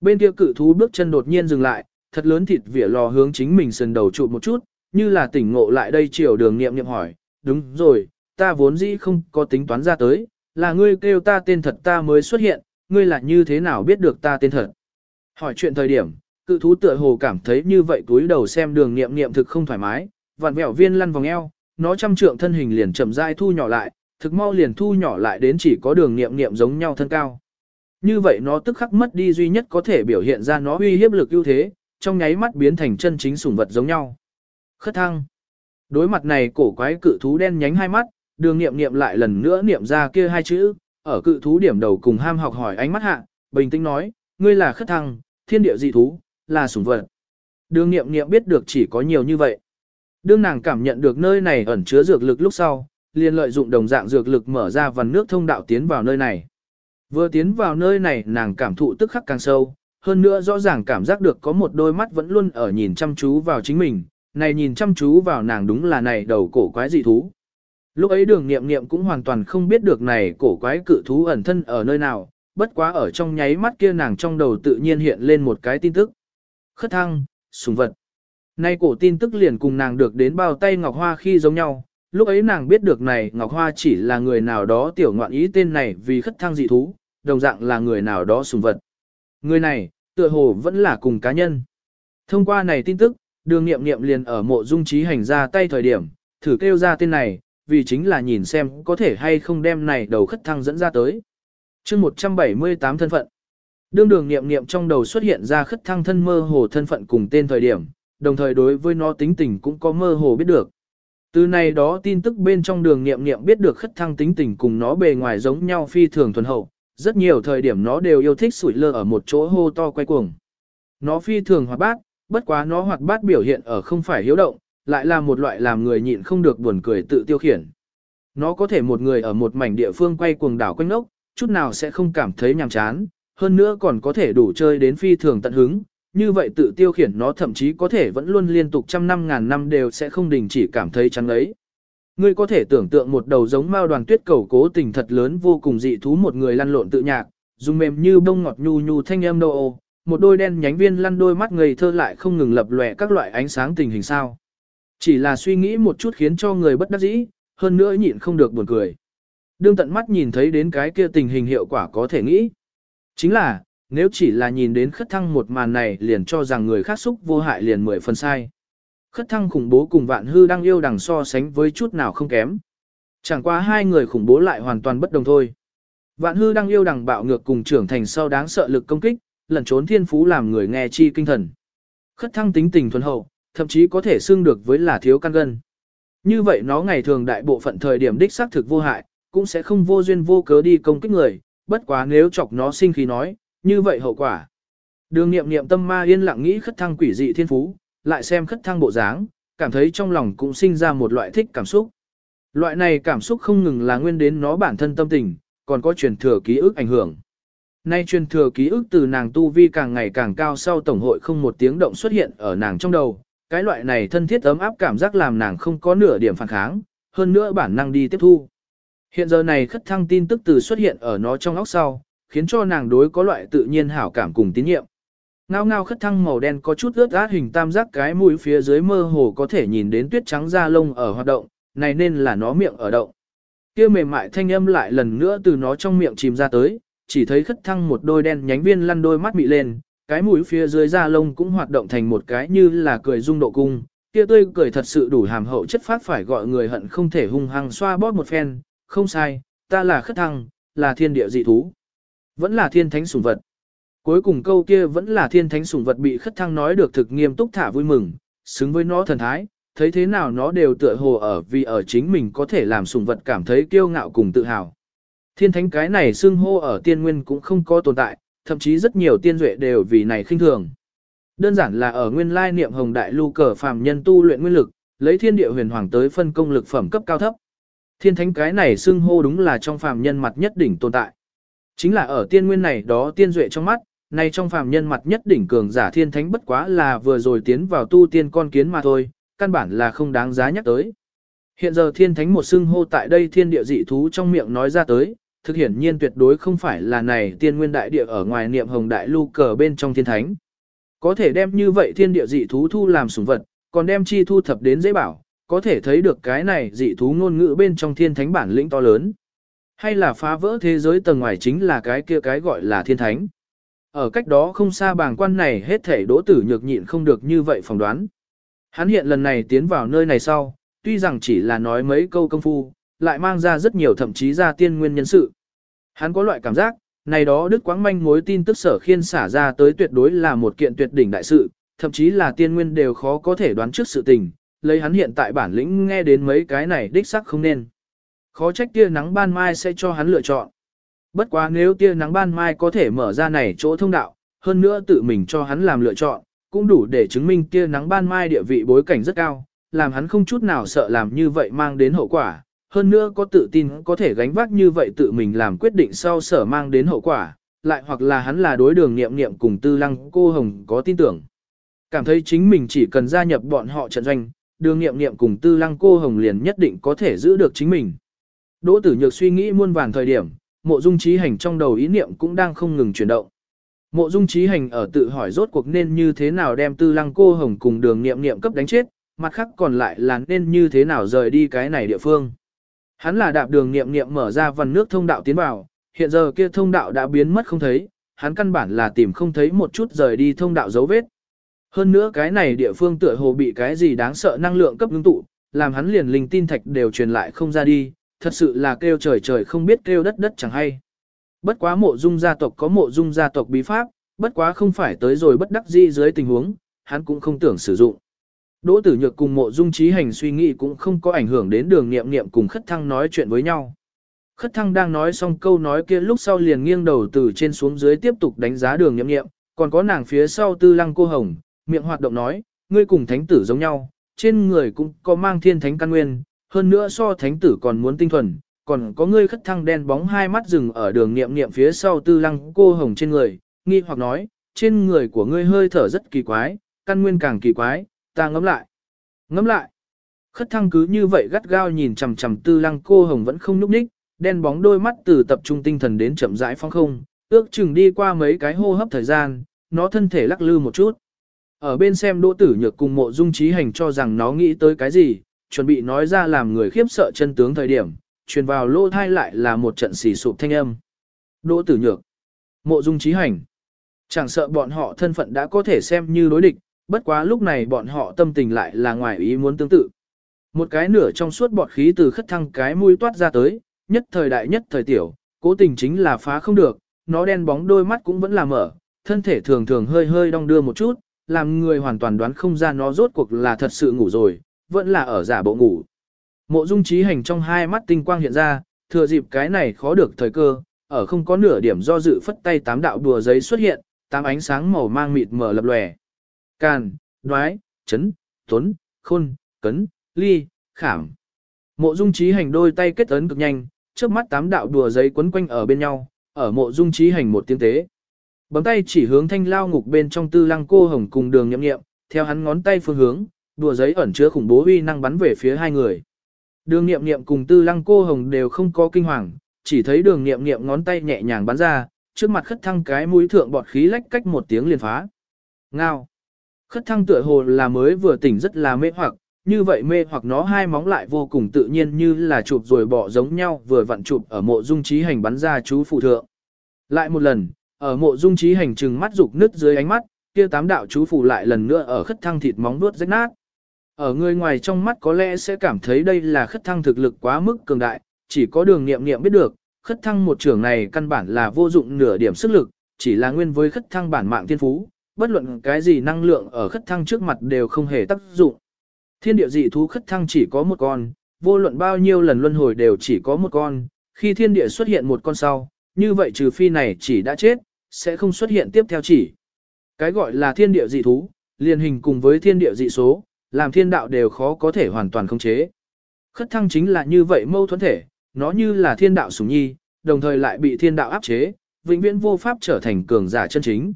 S1: Bên kia cự thú bước chân đột nhiên dừng lại, thật lớn thịt vỉa lò hướng chính mình sườn đầu trụ một chút, như là tỉnh ngộ lại đây chiều đường nghiệm nghiệm hỏi, đúng rồi, ta vốn dĩ không có tính toán ra tới, là ngươi kêu ta tên thật ta mới xuất hiện, ngươi là như thế nào biết được ta tên thật. Hỏi chuyện thời điểm, cự thú tựa hồ cảm thấy như vậy túi đầu xem đường nghiệm nghiệm thực không thoải mái, vặn vẹo viên lăn vòng eo, nó trăm trượng thân hình liền chậm rãi thu nhỏ lại, thực mau liền thu nhỏ lại đến chỉ có đường nghiệm nghiệm giống nhau thân cao. Như vậy nó tức khắc mất đi duy nhất có thể biểu hiện ra nó uy hiếp lực ưu thế, trong nháy mắt biến thành chân chính sủng vật giống nhau. Khất thăng. Đối mặt này cổ quái cự thú đen nhánh hai mắt, đường nghiệm nghiệm lại lần nữa niệm ra kia hai chữ, ở cự thú điểm đầu cùng ham học hỏi ánh mắt hạ, bình tĩnh nói, ngươi là khất thăng, thiên địa dị thú, là sủng vật. Đường nghiệm nghiệm biết được chỉ có nhiều như vậy. Đương nàng cảm nhận được nơi này ẩn chứa dược lực lúc sau, liền lợi dụng đồng dạng dược lực mở ra vần nước thông đạo tiến vào nơi này. Vừa tiến vào nơi này nàng cảm thụ tức khắc càng sâu, hơn nữa rõ ràng cảm giác được có một đôi mắt vẫn luôn ở nhìn chăm chú vào chính mình, này nhìn chăm chú vào nàng đúng là này đầu cổ quái dị thú. Lúc ấy đường nghiệm nghiệm cũng hoàn toàn không biết được này cổ quái cự thú ẩn thân ở nơi nào, bất quá ở trong nháy mắt kia nàng trong đầu tự nhiên hiện lên một cái tin tức. Khất thăng, sùng vật. Nay cổ tin tức liền cùng nàng được đến bao tay Ngọc Hoa khi giống nhau, lúc ấy nàng biết được này Ngọc Hoa chỉ là người nào đó tiểu ngoạn ý tên này vì khất thăng dị thú, đồng dạng là người nào đó sùng vật. Người này, tựa hồ vẫn là cùng cá nhân. Thông qua này tin tức, đường nghiệm nghiệm liền ở mộ dung trí hành ra tay thời điểm, thử kêu ra tên này, vì chính là nhìn xem có thể hay không đem này đầu khất thăng dẫn ra tới. chương 178 thân phận. Đương đường nghiệm nghiệm trong đầu xuất hiện ra khất thăng thân mơ hồ thân phận cùng tên thời điểm, đồng thời đối với nó tính tình cũng có mơ hồ biết được. Từ này đó tin tức bên trong đường nghiệm nghiệm biết được khất thăng tính tình cùng nó bề ngoài giống nhau phi thường thuần hậu, rất nhiều thời điểm nó đều yêu thích sủi lơ ở một chỗ hô to quay cuồng. Nó phi thường hoạt bát, bất quá nó hoạt bát biểu hiện ở không phải hiếu động, lại là một loại làm người nhịn không được buồn cười tự tiêu khiển. Nó có thể một người ở một mảnh địa phương quay cuồng đảo quanh ốc, chút nào sẽ không cảm thấy nhàm chán, hơn nữa còn có thể đủ chơi đến phi thường tận hứng, như vậy tự tiêu khiển nó thậm chí có thể vẫn luôn liên tục trăm năm ngàn năm đều sẽ không đình chỉ cảm thấy chán ấy. Ngươi có thể tưởng tượng một đầu giống mao đoàn tuyết cầu cố tình thật lớn vô cùng dị thú một người lăn lộn tự nhạc, dùng mềm như bông ngọt nhu nhu thanh âm đâu ô, một đôi đen nhánh viên lăn đôi mắt ngây thơ lại không ngừng lập lòe các loại ánh sáng tình hình sao. Chỉ là suy nghĩ một chút khiến cho người bất đắc dĩ, hơn nữa nhịn không được buồn cười. Đương tận mắt nhìn thấy đến cái kia tình hình hiệu quả có thể nghĩ. Chính là, nếu chỉ là nhìn đến khất thăng một màn này liền cho rằng người khác xúc vô hại liền mười phần sai. Khất thăng khủng bố cùng vạn hư đang yêu đằng so sánh với chút nào không kém. Chẳng qua hai người khủng bố lại hoàn toàn bất đồng thôi. Vạn hư đang yêu đằng bạo ngược cùng trưởng thành sau đáng sợ lực công kích, lẩn trốn thiên phú làm người nghe chi kinh thần. Khất thăng tính tình thuần hậu, thậm chí có thể xưng được với là thiếu căn gân. Như vậy nó ngày thường đại bộ phận thời điểm đích xác thực vô hại, cũng sẽ không vô duyên vô cớ đi công kích người, bất quá nếu chọc nó sinh khí nói, như vậy hậu quả. Đường nghiệm nghiệm tâm ma yên lặng nghĩ khất thăng quỷ dị thiên phú, lại xem khất thăng bộ dáng, cảm thấy trong lòng cũng sinh ra một loại thích cảm xúc. Loại này cảm xúc không ngừng là nguyên đến nó bản thân tâm tình, còn có truyền thừa ký ức ảnh hưởng. Nay truyền thừa ký ức từ nàng tu vi càng ngày càng cao sau tổng hội không một tiếng động xuất hiện ở nàng trong đầu, cái loại này thân thiết ấm áp cảm giác làm nàng không có nửa điểm phản kháng, hơn nữa bản năng đi tiếp thu. Hiện giờ này khất thăng tin tức từ xuất hiện ở nó trong óc sau, khiến cho nàng đối có loại tự nhiên hảo cảm cùng tín nhiệm. Ngao ngao khất thăng màu đen có chút ướt át hình tam giác cái mũi phía dưới mơ hồ có thể nhìn đến tuyết trắng da lông ở hoạt động, này nên là nó miệng ở động. Kia mềm mại thanh âm lại lần nữa từ nó trong miệng chìm ra tới, chỉ thấy khất thăng một đôi đen nhánh viên lăn đôi mắt mị lên, cái mũi phía dưới da lông cũng hoạt động thành một cái như là cười rung độ cung, kia tươi cười thật sự đủ hàm hậu chất phát phải gọi người hận không thể hung hăng xoa bóp một phen, không sai, ta là khất thăng, là thiên địa dị thú, vẫn là thiên thánh sủng vật. Cuối cùng câu kia vẫn là thiên thánh sủng vật bị khất thăng nói được thực nghiêm túc thả vui mừng, xứng với nó thần thái, thấy thế nào nó đều tựa hồ ở vì ở chính mình có thể làm sủng vật cảm thấy kiêu ngạo cùng tự hào. Thiên thánh cái này xưng hô ở tiên nguyên cũng không có tồn tại, thậm chí rất nhiều tiên duệ đều vì này khinh thường. Đơn giản là ở nguyên lai niệm hồng đại lưu cờ phàm nhân tu luyện nguyên lực, lấy thiên địa huyền hoàng tới phân công lực phẩm cấp cao thấp. Thiên thánh cái này xưng hô đúng là trong phàm nhân mặt nhất đỉnh tồn tại. Chính là ở tiên nguyên này đó tiên duệ trong mắt, nay trong phàm nhân mặt nhất đỉnh cường giả thiên thánh bất quá là vừa rồi tiến vào tu tiên con kiến mà thôi, căn bản là không đáng giá nhắc tới. Hiện giờ thiên thánh một xưng hô tại đây thiên địa dị thú trong miệng nói ra tới, thực hiển nhiên tuyệt đối không phải là này tiên nguyên đại địa ở ngoài niệm hồng đại lưu cờ bên trong thiên thánh. Có thể đem như vậy thiên địa dị thú thu làm sủng vật, còn đem chi thu thập đến dễ bảo, có thể thấy được cái này dị thú ngôn ngữ bên trong thiên thánh bản lĩnh to lớn. Hay là phá vỡ thế giới tầng ngoài chính là cái kia cái gọi là thiên thánh. Ở cách đó không xa bàng quan này hết thể đỗ tử nhược nhịn không được như vậy phỏng đoán. Hắn hiện lần này tiến vào nơi này sau, tuy rằng chỉ là nói mấy câu công phu, lại mang ra rất nhiều thậm chí ra tiên nguyên nhân sự. Hắn có loại cảm giác, này đó Đức Quáng manh mối tin tức sở khiên xả ra tới tuyệt đối là một kiện tuyệt đỉnh đại sự, thậm chí là tiên nguyên đều khó có thể đoán trước sự tình, lấy hắn hiện tại bản lĩnh nghe đến mấy cái này đích sắc không nên. Khó trách tia nắng ban mai sẽ cho hắn lựa chọn. Bất quá nếu tia nắng ban mai có thể mở ra này chỗ thông đạo, hơn nữa tự mình cho hắn làm lựa chọn, cũng đủ để chứng minh tia nắng ban mai địa vị bối cảnh rất cao, làm hắn không chút nào sợ làm như vậy mang đến hậu quả, hơn nữa có tự tin có thể gánh vác như vậy tự mình làm quyết định sau sở mang đến hậu quả, lại hoặc là hắn là đối đường nghiệm nghiệm cùng tư lăng cô hồng có tin tưởng. Cảm thấy chính mình chỉ cần gia nhập bọn họ trận doanh, đường nghiệm nghiệm cùng tư lăng cô hồng liền nhất định có thể giữ được chính mình. Đỗ tử nhược suy nghĩ muôn vàn thời điểm, mộ dung trí hành trong đầu ý niệm cũng đang không ngừng chuyển động. Mộ dung trí hành ở tự hỏi rốt cuộc nên như thế nào đem tư lăng cô hồng cùng đường nghiệm nghiệm cấp đánh chết, mặt khác còn lại là nên như thế nào rời đi cái này địa phương. Hắn là đạp đường nghiệm nghiệm mở ra vần nước thông đạo tiến vào, hiện giờ kia thông đạo đã biến mất không thấy, hắn căn bản là tìm không thấy một chút rời đi thông đạo dấu vết. Hơn nữa cái này địa phương tựa hồ bị cái gì đáng sợ năng lượng cấp ngưng tụ, làm hắn liền linh tin thạch đều truyền lại không ra đi, thật sự là kêu trời trời không biết kêu đất đất chẳng hay. Bất quá mộ dung gia tộc có mộ dung gia tộc bí pháp, bất quá không phải tới rồi bất đắc di dưới tình huống, hắn cũng không tưởng sử dụng. Đỗ tử nhược cùng mộ dung trí hành suy nghĩ cũng không có ảnh hưởng đến đường nghiệm nghiệm cùng khất thăng nói chuyện với nhau. Khất thăng đang nói xong câu nói kia lúc sau liền nghiêng đầu từ trên xuống dưới tiếp tục đánh giá đường nghiệm nghiệm, còn có nàng phía sau tư lăng cô hồng, miệng hoạt động nói, ngươi cùng thánh tử giống nhau, trên người cũng có mang thiên thánh căn nguyên, hơn nữa so thánh tử còn muốn tinh thuần, còn có ngươi khất thăng đen bóng hai mắt rừng ở đường nghiệm nghiệm phía sau tư lăng cô hồng trên người, nghi hoặc nói, trên người của ngươi hơi thở rất kỳ quái, căn nguyên càng kỳ quái, ta ngẫm lại. Ngẫm lại. Khất thăng cứ như vậy gắt gao nhìn chằm chằm tư lăng cô hồng vẫn không nhúc nhích, đen bóng đôi mắt từ tập trung tinh thần đến chậm rãi phong không, ước chừng đi qua mấy cái hô hấp thời gian, nó thân thể lắc lư một chút. Ở bên xem đỗ tử nhược cùng mộ dung trí hành cho rằng nó nghĩ tới cái gì, chuẩn bị nói ra làm người khiếp sợ chân tướng thời điểm, truyền vào lô thai lại là một trận xì sụp thanh âm. Đỗ tử nhược, mộ dung trí hành. Chẳng sợ bọn họ thân phận đã có thể xem như đối địch, bất quá lúc này bọn họ tâm tình lại là ngoài ý muốn tương tự. Một cái nửa trong suốt bọt khí từ khất thăng cái mũi toát ra tới, nhất thời đại nhất thời tiểu, cố tình chính là phá không được, nó đen bóng đôi mắt cũng vẫn là mở, thân thể thường thường hơi hơi đong đưa một chút, làm người hoàn toàn đoán không ra nó rốt cuộc là thật sự ngủ rồi, vẫn là ở giả bộ ngủ. Mộ dung trí hành trong hai mắt tinh quang hiện ra, thừa dịp cái này khó được thời cơ, ở không có nửa điểm do dự phất tay tám đạo đùa giấy xuất hiện, tám ánh sáng màu mang mịt mở lập lòe. Càn, đoái, chấn, tuấn, khôn, cấn, ly, khảm. Mộ dung trí hành đôi tay kết ấn cực nhanh, trước mắt tám đạo đùa giấy quấn quanh ở bên nhau, ở mộ dung trí hành một tiếng tế. Bấm tay chỉ hướng thanh lao ngục bên trong tư lăng cô hồng cùng đường nhậm nghiệm, theo hắn ngón tay phương hướng, đùa giấy ẩn chứa khủng bố uy năng bắn về phía hai người. Đường nghiệm nghiệm cùng tư lăng cô hồng đều không có kinh hoàng, chỉ thấy đường nghiệm nghiệm ngón tay nhẹ nhàng bắn ra, trước mặt khất thăng cái mũi thượng bọt khí lách cách một tiếng liền phá. Ngao. Khất thăng tựa hồ là mới vừa tỉnh rất là mê hoặc, như vậy mê hoặc nó hai móng lại vô cùng tự nhiên như là chụp rồi bỏ giống nhau vừa vặn chụp ở mộ dung trí hành bắn ra chú phụ thượng. Lại một lần, ở mộ dung trí hành trừng mắt dục nứt dưới ánh mắt, kia tám đạo chú phụ lại lần nữa ở khất thăng thịt móng vuốt rách nát. Ở người ngoài trong mắt có lẽ sẽ cảm thấy đây là khất thăng thực lực quá mức cường đại, chỉ có đường nghiệm nghiệm biết được, khất thăng một trưởng này căn bản là vô dụng nửa điểm sức lực, chỉ là nguyên với khất thăng bản mạng thiên phú, bất luận cái gì năng lượng ở khất thăng trước mặt đều không hề tác dụng. Thiên địa dị thú khất thăng chỉ có một con, vô luận bao nhiêu lần luân hồi đều chỉ có một con, khi thiên địa xuất hiện một con sau, như vậy trừ phi này chỉ đã chết, sẽ không xuất hiện tiếp theo chỉ. Cái gọi là thiên địa dị thú, liền hình cùng với thiên địa dị số, làm thiên đạo đều khó có thể hoàn toàn khống chế. Khất thăng chính là như vậy mâu thuẫn thể, nó như là thiên đạo sủng nhi, đồng thời lại bị thiên đạo áp chế, vĩnh viễn vô pháp trở thành cường giả chân chính.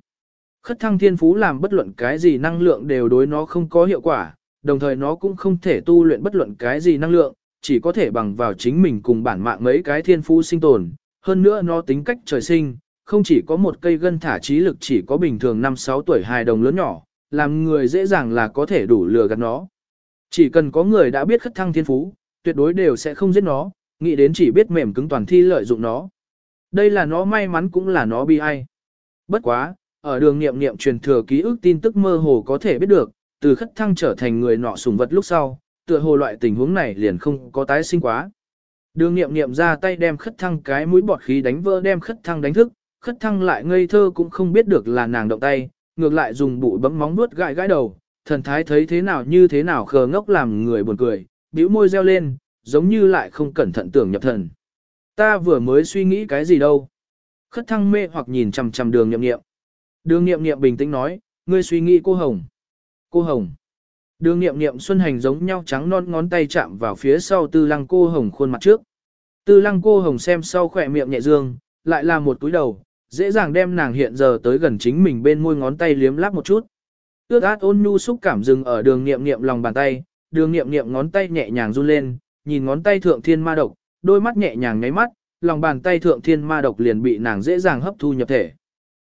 S1: Khất thăng thiên phú làm bất luận cái gì năng lượng đều đối nó không có hiệu quả, đồng thời nó cũng không thể tu luyện bất luận cái gì năng lượng, chỉ có thể bằng vào chính mình cùng bản mạng mấy cái thiên phú sinh tồn. Hơn nữa nó tính cách trời sinh, không chỉ có một cây gân thả trí lực chỉ có bình thường 5-6 tuổi hài đồng lớn nhỏ, làm người dễ dàng là có thể đủ lừa gạt nó. Chỉ cần có người đã biết khất thăng thiên phú, tuyệt đối đều sẽ không giết nó, nghĩ đến chỉ biết mềm cứng toàn thi lợi dụng nó. Đây là nó may mắn cũng là nó bi ai. Bất quá, ở đường nghiệm nghiệm truyền thừa ký ức tin tức mơ hồ có thể biết được, từ khất thăng trở thành người nọ sùng vật lúc sau, tựa hồ loại tình huống này liền không có tái sinh quá. Đường nghiệm nghiệm ra tay đem khất thăng cái mũi bọt khí đánh vỡ đem khất thăng đánh thức, khất thăng lại ngây thơ cũng không biết được là nàng động tay, ngược lại dùng bụi bấm móng nuốt gãi gãi đầu, thần thái thấy thế nào như thế nào khờ ngốc làm người buồn cười, bĩu môi reo lên, giống như lại không cẩn thận tưởng nhập thần. Ta vừa mới suy nghĩ cái gì đâu. Khất thăng mê hoặc nhìn chằm chằm đường nhậm nghiệm. Đường nghiệm nghiệm bình tĩnh nói, ngươi suy nghĩ cô Hồng. Cô Hồng. Đường nghiệm nghiệm xuân hành giống nhau trắng non ngón tay chạm vào phía sau tư lăng cô Hồng khuôn mặt trước. Tư lăng cô Hồng xem sau khỏe miệng nhẹ dương, lại là một túi đầu, dễ dàng đem nàng hiện giờ tới gần chính mình bên môi ngón tay liếm láp một chút. Ước át ôn nhu xúc cảm dừng ở đường nghiệm nghiệm lòng bàn tay, đường nghiệm nghiệm ngón tay nhẹ nhàng run lên, nhìn ngón tay thượng thiên ma độc, đôi mắt nhẹ nhàng nháy mắt, lòng bàn tay thượng thiên ma độc liền bị nàng dễ dàng hấp thu nhập thể.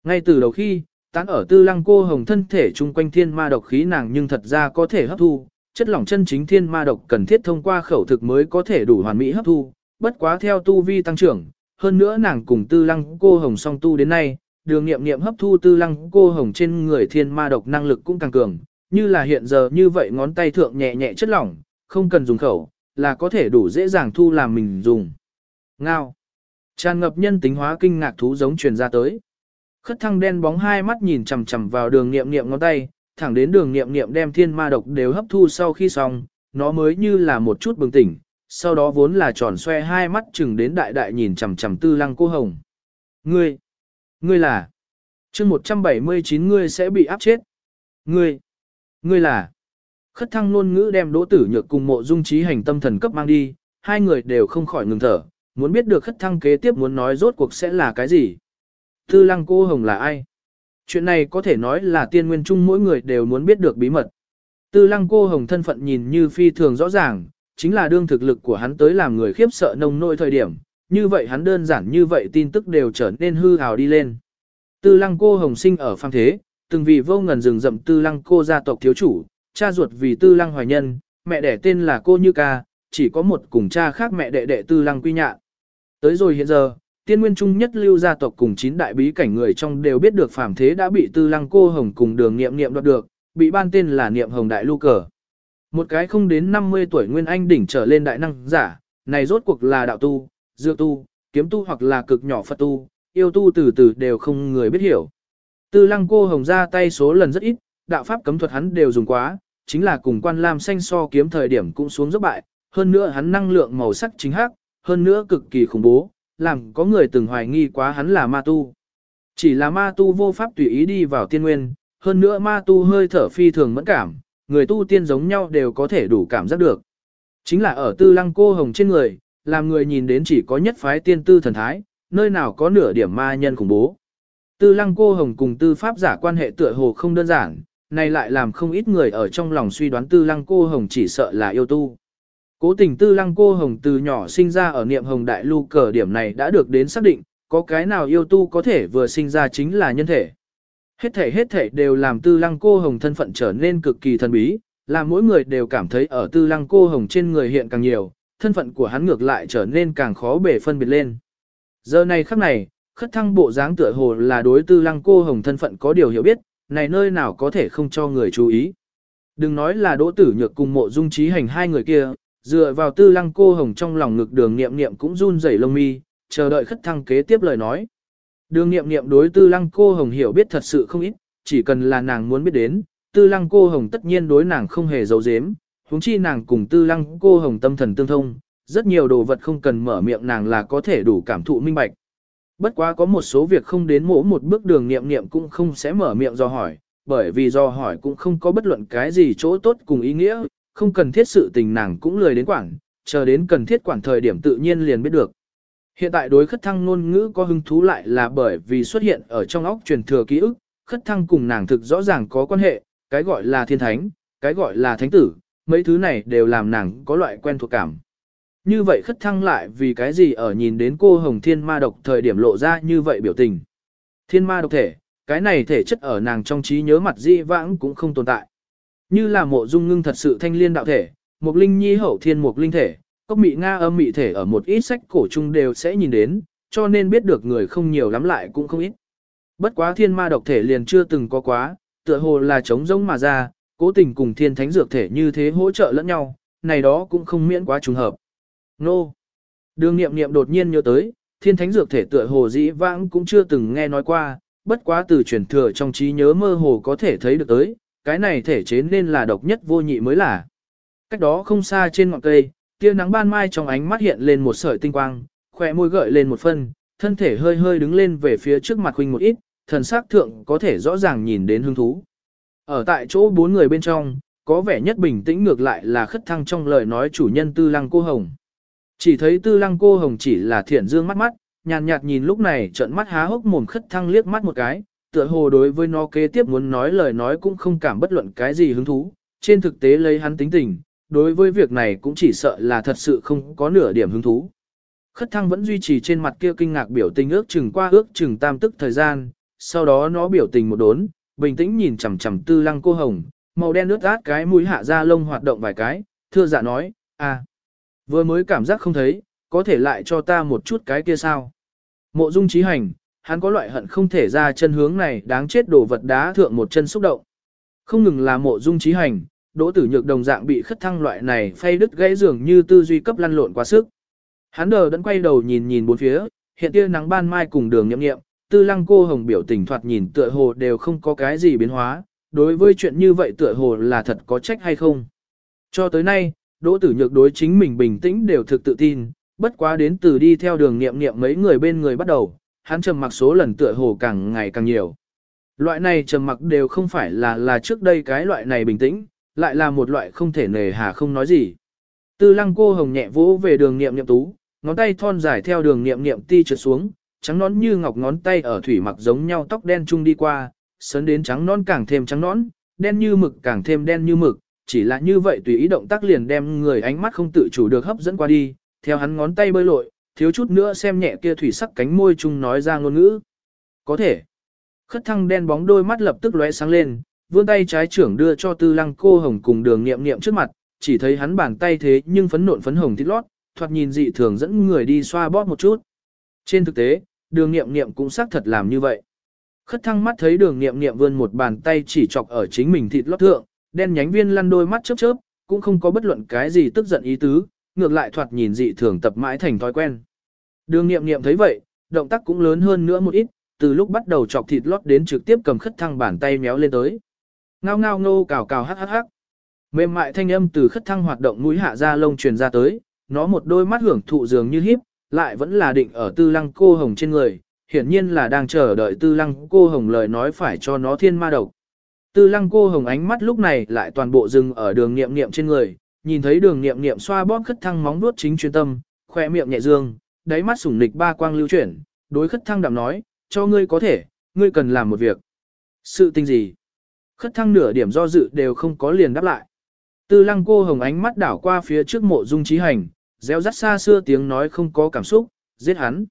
S1: Ngay từ đầu khi, tán ở tư lăng cô hồng thân thể chung quanh thiên ma độc khí nàng nhưng thật ra có thể hấp thu, chất lỏng chân chính thiên ma độc cần thiết thông qua khẩu thực mới có thể đủ hoàn mỹ hấp thu, bất quá theo tu vi tăng trưởng, hơn nữa nàng cùng tư lăng cô hồng song tu đến nay, đường nghiệm nghiệm hấp thu tư lăng cô hồng trên người thiên ma độc năng lực cũng càng cường, như là hiện giờ như vậy ngón tay thượng nhẹ nhẹ chất lỏng, không cần dùng khẩu, là có thể đủ dễ dàng thu làm mình dùng. Ngao. Tràn ngập nhân tính hóa kinh ngạc thú giống truyền ra tới. Khất thăng đen bóng hai mắt nhìn chằm chằm vào đường nghiệm nghiệm ngón tay, thẳng đến đường nghiệm nghiệm đem thiên ma độc đều hấp thu sau khi xong, nó mới như là một chút bừng tỉnh, sau đó vốn là tròn xoe hai mắt chừng đến đại đại nhìn chằm chằm tư lăng cô hồng. Ngươi, ngươi là, chương 179 ngươi sẽ bị áp chết. Ngươi, ngươi là, khất thăng ngôn ngữ đem đỗ tử nhược cùng mộ dung trí hành tâm thần cấp mang đi, hai người đều không khỏi ngừng thở, muốn biết được khất thăng kế tiếp muốn nói rốt cuộc sẽ là cái gì. Tư lăng cô hồng là ai? Chuyện này có thể nói là tiên nguyên chung mỗi người đều muốn biết được bí mật. Tư lăng cô hồng thân phận nhìn như phi thường rõ ràng, chính là đương thực lực của hắn tới làm người khiếp sợ nông nỗi thời điểm, như vậy hắn đơn giản như vậy tin tức đều trở nên hư hào đi lên. Tư lăng cô hồng sinh ở phang thế, từng vì vô ngần rừng rậm tư lăng cô gia tộc thiếu chủ, cha ruột vì tư lăng hoài nhân, mẹ đẻ tên là cô Như Ca, chỉ có một cùng cha khác mẹ đệ đệ tư lăng quy nhạn. Tới rồi hiện giờ, tiên nguyên trung nhất lưu gia tộc cùng chín đại bí cảnh người trong đều biết được phàm thế đã bị tư lăng cô hồng cùng đường nghiệm nghiệm đoạt được, bị ban tên là niệm hồng đại lưu cờ. Một cái không đến 50 tuổi nguyên anh đỉnh trở lên đại năng giả, này rốt cuộc là đạo tu, dược tu, kiếm tu hoặc là cực nhỏ Phật tu, yêu tu từ từ đều không người biết hiểu. Tư lăng cô hồng ra tay số lần rất ít, đạo pháp cấm thuật hắn đều dùng quá, chính là cùng quan lam xanh so kiếm thời điểm cũng xuống rất bại, hơn nữa hắn năng lượng màu sắc chính hắc, hơn nữa cực kỳ khủng bố, làm có người từng hoài nghi quá hắn là ma tu. Chỉ là ma tu vô pháp tùy ý đi vào tiên nguyên, hơn nữa ma tu hơi thở phi thường mẫn cảm, người tu tiên giống nhau đều có thể đủ cảm giác được. Chính là ở tư lăng cô hồng trên người, làm người nhìn đến chỉ có nhất phái tiên tư thần thái, nơi nào có nửa điểm ma nhân khủng bố. Tư lăng cô hồng cùng tư pháp giả quan hệ tựa hồ không đơn giản, này lại làm không ít người ở trong lòng suy đoán tư lăng cô hồng chỉ sợ là yêu tu. Cố tình tư lăng cô hồng từ nhỏ sinh ra ở niệm hồng đại lưu cờ điểm này đã được đến xác định, có cái nào yêu tu có thể vừa sinh ra chính là nhân thể. Hết thể hết thể đều làm tư lăng cô hồng thân phận trở nên cực kỳ thần bí, làm mỗi người đều cảm thấy ở tư lăng cô hồng trên người hiện càng nhiều, thân phận của hắn ngược lại trở nên càng khó bể phân biệt lên. Giờ này khắc này, khất thăng bộ dáng tựa hồ là đối tư lăng cô hồng thân phận có điều hiểu biết, này nơi nào có thể không cho người chú ý. Đừng nói là đỗ tử nhược cùng mộ dung trí hành hai người kia, dựa vào tư lăng cô hồng trong lòng ngực đường nghiệm nghiệm cũng run rẩy lông mi, chờ đợi khất thăng kế tiếp lời nói. Đường nghiệm nghiệm đối tư lăng cô hồng hiểu biết thật sự không ít, chỉ cần là nàng muốn biết đến, tư lăng cô hồng tất nhiên đối nàng không hề giấu giếm, huống chi nàng cùng tư lăng cô hồng tâm thần tương thông, rất nhiều đồ vật không cần mở miệng nàng là có thể đủ cảm thụ minh bạch. Bất quá có một số việc không đến mỗ một bước đường nghiệm nghiệm cũng không sẽ mở miệng do hỏi, bởi vì do hỏi cũng không có bất luận cái gì chỗ tốt cùng ý nghĩa, không cần thiết sự tình nàng cũng lười đến quản, chờ đến cần thiết quản thời điểm tự nhiên liền biết được. Hiện tại đối khất thăng ngôn ngữ có hứng thú lại là bởi vì xuất hiện ở trong óc truyền thừa ký ức, khất thăng cùng nàng thực rõ ràng có quan hệ, cái gọi là thiên thánh, cái gọi là thánh tử, mấy thứ này đều làm nàng có loại quen thuộc cảm. Như vậy khất thăng lại vì cái gì ở nhìn đến cô Hồng Thiên Ma độc thời điểm lộ ra như vậy biểu tình. Thiên ma độc thể, cái này thể chất ở nàng trong trí nhớ mặt di vãng cũng không tồn tại. Như là mộ dung ngưng thật sự thanh liên đạo thể, một linh nhi hậu thiên một linh thể, cốc mị Nga âm mị thể ở một ít sách cổ chung đều sẽ nhìn đến, cho nên biết được người không nhiều lắm lại cũng không ít. Bất quá thiên ma độc thể liền chưa từng có quá, tựa hồ là trống rỗng mà ra, cố tình cùng thiên thánh dược thể như thế hỗ trợ lẫn nhau, này đó cũng không miễn quá trùng hợp. Nô! Đường nghiệm nghiệm đột nhiên nhớ tới, thiên thánh dược thể tựa hồ dĩ vãng cũng chưa từng nghe nói qua, bất quá từ truyền thừa trong trí nhớ mơ hồ có thể thấy được tới, cái này thể chế nên là độc nhất vô nhị mới là. Cách đó không xa trên ngọn cây, tia nắng ban mai trong ánh mắt hiện lên một sợi tinh quang, khỏe môi gợi lên một phân, thân thể hơi hơi đứng lên về phía trước mặt huynh một ít, thần sắc thượng có thể rõ ràng nhìn đến hứng thú. Ở tại chỗ bốn người bên trong, có vẻ nhất bình tĩnh ngược lại là khất thăng trong lời nói chủ nhân tư lăng cô hồng. Chỉ thấy tư lăng cô hồng chỉ là thiện dương mắt mắt, nhàn nhạt nhìn lúc này trợn mắt há hốc mồm khất thăng liếc mắt một cái, tựa hồ đối với nó kế tiếp muốn nói lời nói cũng không cảm bất luận cái gì hứng thú, trên thực tế lấy hắn tính tình, đối với việc này cũng chỉ sợ là thật sự không có nửa điểm hứng thú. Khất thăng vẫn duy trì trên mặt kia kinh ngạc biểu tình ước chừng qua ước chừng tam tức thời gian, sau đó nó biểu tình một đốn, bình tĩnh nhìn chằm chằm tư lăng cô hồng, màu đen ướt át cái mũi hạ ra lông hoạt động vài cái, thưa dạ nói, à, vừa mới cảm giác không thấy, có thể lại cho ta một chút cái kia sao. Mộ dung trí hành, hắn có loại hận không thể ra chân hướng này đáng chết đổ vật đá thượng một chân xúc động. Không ngừng là mộ dung trí hành, đỗ tử nhược đồng dạng bị khất thăng loại này phay đứt gãy dường như tư duy cấp lăn lộn quá sức. Hắn đờ đẫn quay đầu nhìn nhìn bốn phía, hiện tia nắng ban mai cùng đường nhậm nghiệm, tư lăng cô hồng biểu tình thoạt nhìn tựa hồ đều không có cái gì biến hóa, đối với chuyện như vậy tựa hồ là thật có trách hay không. Cho tới nay, đỗ tử nhược đối chính mình bình tĩnh đều thực tự tin, bất quá đến từ đi theo đường nghiệm nghiệm mấy người bên người bắt đầu, hắn trầm mặc số lần tựa hồ càng ngày càng nhiều. Loại này trầm mặc đều không phải là là trước đây cái loại này bình tĩnh, lại là một loại không thể nề hà không nói gì. Tư lăng cô hồng nhẹ vỗ về đường niệm niệm tú, ngón tay thon dài theo đường niệm niệm ti trượt xuống, trắng nón như ngọc ngón tay ở thủy mặc giống nhau tóc đen chung đi qua, sấn đến trắng nón càng thêm trắng nón, đen như mực càng thêm đen như mực, chỉ là như vậy tùy ý động tác liền đem người ánh mắt không tự chủ được hấp dẫn qua đi, theo hắn ngón tay bơi lội, thiếu chút nữa xem nhẹ kia thủy sắc cánh môi chung nói ra ngôn ngữ. Có thể. Khất thăng đen bóng đôi mắt lập tức lóe sáng lên, vươn tay trái trưởng đưa cho tư lăng cô hồng cùng đường nghiệm nghiệm trước mặt, chỉ thấy hắn bàn tay thế nhưng phấn nộn phấn hồng thít lót, thoạt nhìn dị thường dẫn người đi xoa bóp một chút. Trên thực tế, đường nghiệm nghiệm cũng xác thật làm như vậy. Khất thăng mắt thấy đường nghiệm nghiệm vươn một bàn tay chỉ chọc ở chính mình thịt lót thượng, đen nhánh viên lăn đôi mắt chớp chớp, cũng không có bất luận cái gì tức giận ý tứ, ngược lại thoạt nhìn dị thường tập mãi thành thói quen. Đường nghiệm nghiệm thấy vậy, động tác cũng lớn hơn nữa một ít, từ lúc bắt đầu chọc thịt lót đến trực tiếp cầm khất thăng bàn tay méo lên tới. Ngao ngao ngô cào cào hắc hắc hắc. Mềm mại thanh âm từ khất thăng hoạt động mũi hạ ra lông truyền ra tới, nó một đôi mắt hưởng thụ dường như híp lại vẫn là định ở tư lăng cô hồng trên người, hiển nhiên là đang chờ đợi tư lăng cô hồng lời nói phải cho nó thiên ma độc. Tư lăng cô hồng ánh mắt lúc này lại toàn bộ dừng ở đường nghiệm nghiệm trên người, nhìn thấy đường nghiệm nghiệm xoa bóp khất thăng móng nuốt chính chuyên tâm, khoe miệng nhẹ dương, đáy mắt sủng nịch ba quang lưu chuyển, đối khất thăng đạm nói, cho ngươi có thể, ngươi cần làm một việc. Sự tình gì? Khất thăng nửa điểm do dự đều không có liền đáp lại. Tư lăng cô hồng ánh mắt đảo qua phía trước mộ dung trí hành, réo rắt xa xưa tiếng nói không có cảm xúc, giết hắn.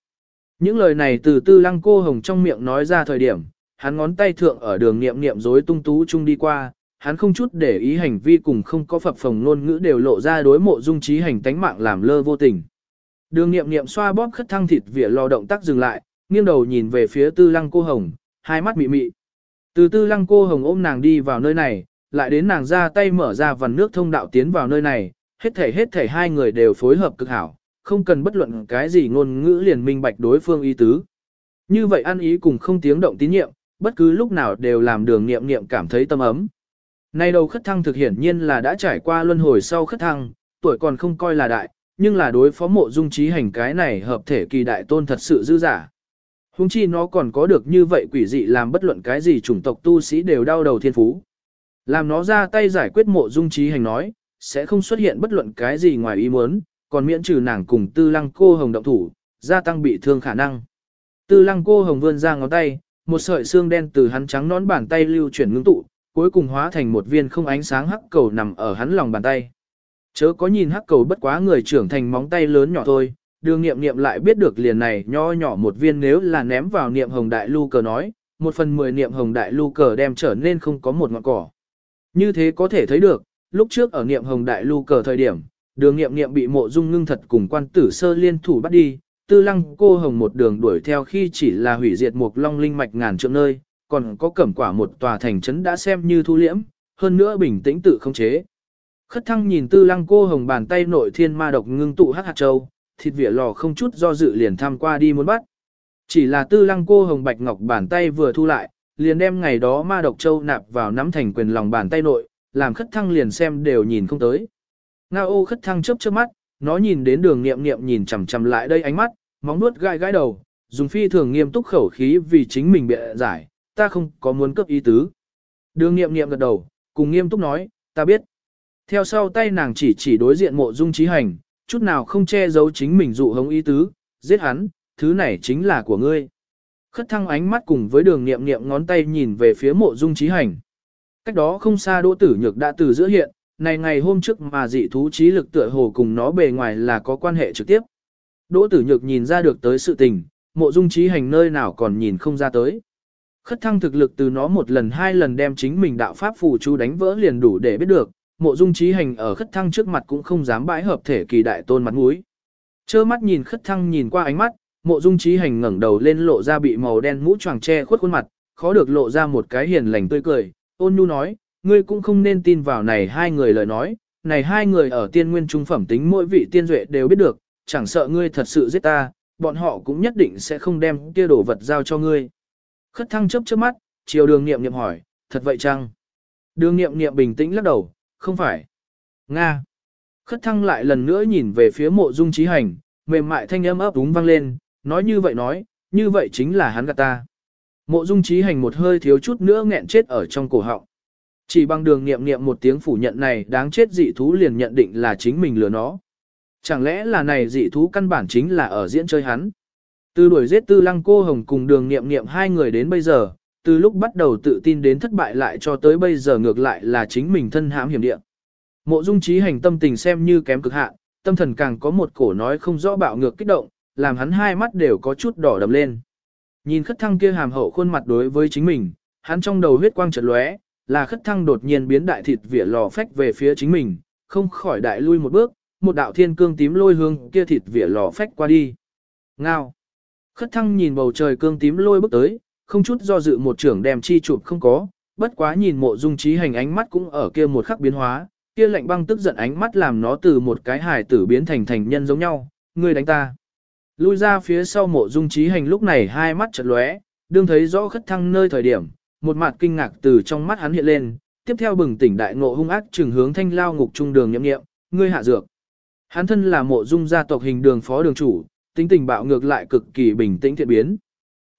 S1: Những lời này từ tư lăng cô hồng trong miệng nói ra thời điểm, hắn ngón tay thượng ở đường niệm niệm rối tung tú chung đi qua, hắn không chút để ý hành vi cùng không có phập phồng ngôn ngữ đều lộ ra đối mộ dung trí hành tánh mạng làm lơ vô tình. Đường niệm niệm xoa bóp khất thăng thịt vỉa lò động tác dừng lại, nghiêng đầu nhìn về phía tư lăng cô hồng, hai mắt mị mị. Từ tư lăng cô hồng ôm nàng đi vào nơi này, lại đến nàng ra tay mở ra vằn nước thông đạo tiến vào nơi này, hết thể hết thể hai người đều phối hợp cực hảo, không cần bất luận cái gì ngôn ngữ liền minh bạch đối phương ý tứ. Như vậy ăn ý cùng không tiếng động tín nhiệm, bất cứ lúc nào đều làm đường nghiệm nghiệm cảm thấy tâm ấm. Nay đầu khất thăng thực hiển nhiên là đã trải qua luân hồi sau khất thăng, tuổi còn không coi là đại, nhưng là đối phó mộ dung trí hành cái này hợp thể kỳ đại tôn thật sự dư giả. Hùng chi nó còn có được như vậy quỷ dị làm bất luận cái gì chủng tộc tu sĩ đều đau đầu thiên phú. Làm nó ra tay giải quyết mộ dung trí hành nói, sẽ không xuất hiện bất luận cái gì ngoài ý muốn, còn miễn trừ nàng cùng tư lăng cô hồng động thủ, gia tăng bị thương khả năng. Tư lăng cô hồng vươn ra ngón tay, một sợi xương đen từ hắn trắng nón bàn tay lưu chuyển ngưng tụ, cuối cùng hóa thành một viên không ánh sáng hắc cầu nằm ở hắn lòng bàn tay. Chớ có nhìn hắc cầu bất quá người trưởng thành móng tay lớn nhỏ thôi, đường nghiệm nghiệm lại biết được liền này nho nhỏ một viên nếu là ném vào niệm hồng đại lu cờ nói, một phần mười niệm hồng đại lu cờ đem trở nên không có một ngọn cỏ. Như thế có thể thấy được, lúc trước ở niệm hồng đại lu cờ thời điểm, đường nghiệm nghiệm bị mộ dung ngưng thật cùng quan tử sơ liên thủ bắt đi, tư lăng cô hồng một đường đuổi theo khi chỉ là hủy diệt một long linh mạch ngàn trượng nơi, còn có cẩm quả một tòa thành trấn đã xem như thu liễm, hơn nữa bình tĩnh tự không chế. Khất thăng nhìn tư lăng cô hồng bàn tay nội thiên ma độc ngưng tụ hắc hạt châu, thịt vỉa lò không chút do dự liền tham qua đi muốn bắt. Chỉ là tư lăng cô hồng bạch ngọc bàn tay vừa thu lại, liền đem ngày đó ma độc châu nạp vào nắm thành quyền lòng bàn tay nội, làm khất thăng liền xem đều nhìn không tới. Nga ô khất thăng chớp chớp mắt, nó nhìn đến đường nghiệm nghiệm nhìn chằm chằm lại đây ánh mắt, móng nuốt gai gai đầu, dùng phi thường nghiêm túc khẩu khí vì chính mình bịa giải, ta không có muốn cấp ý tứ. Đường nghiệm nghiệm gật đầu, cùng nghiêm túc nói, ta biết. Theo sau tay nàng chỉ chỉ đối diện mộ dung trí hành, chút nào không che giấu chính mình dụ hống ý tứ, giết hắn, thứ này chính là của ngươi. Khất thăng ánh mắt cùng với đường nghiệm nghiệm ngón tay nhìn về phía mộ dung trí hành. Cách đó không xa đỗ tử nhược đã từ giữa hiện, này ngày hôm trước mà dị thú trí lực tựa hồ cùng nó bề ngoài là có quan hệ trực tiếp. Đỗ tử nhược nhìn ra được tới sự tình, mộ dung trí hành nơi nào còn nhìn không ra tới. Khất thăng thực lực từ nó một lần hai lần đem chính mình đạo pháp phù chú đánh vỡ liền đủ để biết được, mộ dung trí hành ở khất thăng trước mặt cũng không dám bãi hợp thể kỳ đại tôn mặt mũi. Chơ mắt nhìn khất thăng nhìn qua ánh mắt, mộ dung trí hành ngẩng đầu lên lộ ra bị màu đen mũ choàng che khuất khuôn mặt, khó được lộ ra một cái hiền lành tươi cười, ôn nhu nói, ngươi cũng không nên tin vào này hai người lời nói, này hai người ở tiên nguyên trung phẩm tính mỗi vị tiên duệ đều biết được, chẳng sợ ngươi thật sự giết ta, bọn họ cũng nhất định sẽ không đem kia đồ vật giao cho ngươi. Khất thăng chớp chớp mắt, chiều đường nghiệm nghiệm hỏi, thật vậy chăng? Đường nghiệm nghiệm bình tĩnh lắc đầu, không phải. Nga. Khất thăng lại lần nữa nhìn về phía mộ dung trí hành, mềm mại thanh âm ấp úng vang lên, nói như vậy nói, như vậy chính là hắn gạt ta. Mộ dung trí hành một hơi thiếu chút nữa nghẹn chết ở trong cổ họng. Chỉ bằng đường nghiệm nghiệm một tiếng phủ nhận này đáng chết dị thú liền nhận định là chính mình lừa nó. Chẳng lẽ là này dị thú căn bản chính là ở diễn chơi hắn. Từ đuổi giết tư lăng cô hồng cùng đường nghiệm nghiệm hai người đến bây giờ, từ lúc bắt đầu tự tin đến thất bại lại cho tới bây giờ ngược lại là chính mình thân hãm hiểm địa. Mộ dung trí hành tâm tình xem như kém cực hạn, tâm thần càng có một cổ nói không rõ bạo ngược kích động, làm hắn hai mắt đều có chút đỏ đầm lên. Nhìn khất thăng kia hàm hậu khuôn mặt đối với chính mình, hắn trong đầu huyết quang chợt lóe, là khất thăng đột nhiên biến đại thịt vỉa lò phách về phía chính mình, không khỏi đại lui một bước, một đạo thiên cương tím lôi hương kia thịt vỉa lò phách qua đi. Ngao. Khất thăng nhìn bầu trời cương tím lôi bước tới, không chút do dự một trưởng đem chi chụp không có, bất quá nhìn mộ dung trí hành ánh mắt cũng ở kia một khắc biến hóa, kia lạnh băng tức giận ánh mắt làm nó từ một cái hài tử biến thành thành nhân giống nhau, ngươi đánh ta. Lui ra phía sau mộ dung trí hành lúc này hai mắt chật lóe, đương thấy rõ khất thăng nơi thời điểm, một mặt kinh ngạc từ trong mắt hắn hiện lên, tiếp theo bừng tỉnh đại ngộ hung ác trừng hướng thanh lao ngục trung đường nhậm nghiệm, ngươi hạ dược. Hắn thân là mộ dung gia tộc hình đường phó đường chủ, tính tình bạo ngược lại cực kỳ bình tĩnh thiện biến.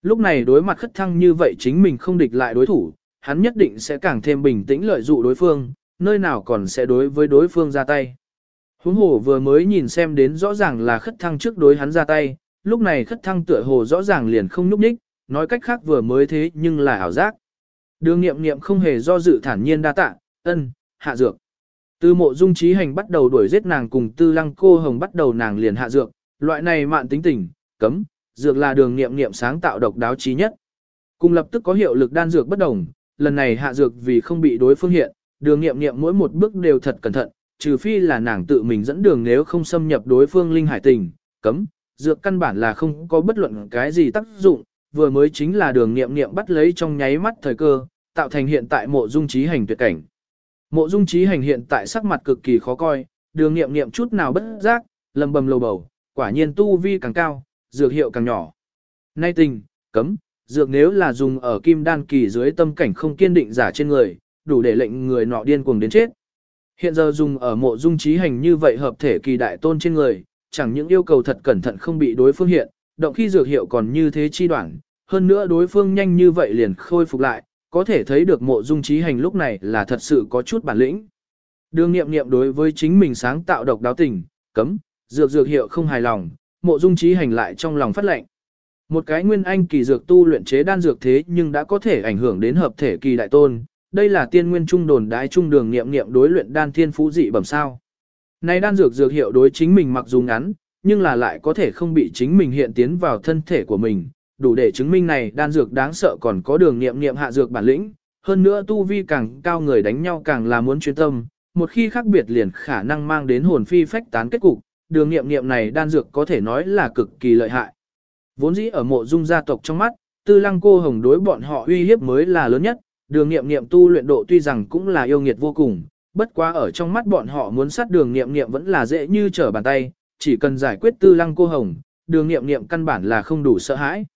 S1: Lúc này đối mặt khất thăng như vậy chính mình không địch lại đối thủ, hắn nhất định sẽ càng thêm bình tĩnh lợi dụng đối phương, nơi nào còn sẽ đối với đối phương ra tay. Huống hồ vừa mới nhìn xem đến rõ ràng là khất thăng trước đối hắn ra tay, lúc này khất thăng tựa hồ rõ ràng liền không nhúc nhích, nói cách khác vừa mới thế nhưng là ảo giác. Đường nghiệm nghiệm không hề do dự thản nhiên đa tạ, ân, hạ dược. Từ mộ dung trí hành bắt đầu đuổi giết nàng cùng tư lăng cô hồng bắt đầu nàng liền hạ dược, loại này mạn tính tình, cấm, dược là đường nghiệm nghiệm sáng tạo độc đáo trí nhất. Cùng lập tức có hiệu lực đan dược bất đồng, lần này hạ dược vì không bị đối phương hiện, đường nghiệm nghiệm mỗi một bước đều thật cẩn thận, trừ phi là nàng tự mình dẫn đường nếu không xâm nhập đối phương linh hải tình, cấm, dược căn bản là không có bất luận cái gì tác dụng, vừa mới chính là đường nghiệm nghiệm bắt lấy trong nháy mắt thời cơ, tạo thành hiện tại mộ dung trí hành tuyệt cảnh. Mộ dung trí hành hiện tại sắc mặt cực kỳ khó coi, đường nghiệm nghiệm chút nào bất giác, lầm bầm lầu bầu, quả nhiên tu vi càng cao, dược hiệu càng nhỏ. Nay tình, cấm, dược nếu là dùng ở kim đan kỳ dưới tâm cảnh không kiên định giả trên người, đủ để lệnh người nọ điên cuồng đến chết. Hiện giờ dùng ở mộ dung trí hành như vậy hợp thể kỳ đại tôn trên người, chẳng những yêu cầu thật cẩn thận không bị đối phương hiện, động khi dược hiệu còn như thế chi đoạn, hơn nữa đối phương nhanh như vậy liền khôi phục lại, có thể thấy được mộ dung trí hành lúc này là thật sự có chút bản lĩnh. Đường nghiệm nghiệm đối với chính mình sáng tạo độc đáo tình, cấm, dược dược hiệu không hài lòng, mộ dung trí hành lại trong lòng phát lệnh. Một cái nguyên anh kỳ dược tu luyện chế đan dược thế nhưng đã có thể ảnh hưởng đến hợp thể kỳ đại tôn, đây là tiên nguyên trung đồn đái trung đường nghiệm nghiệm đối luyện đan thiên phú dị bẩm sao. Này đan dược dược hiệu đối chính mình mặc dù ngắn, nhưng là lại có thể không bị chính mình hiện tiến vào thân thể của mình, đủ để chứng minh này đan dược đáng sợ còn có đường nghiệm nghiệm hạ dược bản lĩnh, hơn nữa tu vi càng cao người đánh nhau càng là muốn chuyên tâm, một khi khác biệt liền khả năng mang đến hồn phi phách tán kết cục, đường nghiệm nghiệm này đan dược có thể nói là cực kỳ lợi hại. Vốn dĩ ở mộ dung gia tộc trong mắt, tư lăng cô hồng đối bọn họ uy hiếp mới là lớn nhất, đường nghiệm nghiệm tu luyện độ tuy rằng cũng là yêu nghiệt vô cùng, bất quá ở trong mắt bọn họ muốn sát đường nghiệm nghiệm vẫn là dễ như trở bàn tay, chỉ cần giải quyết tư lăng cô hồng, đường nghiệm nghiệm căn bản là không đủ sợ hãi.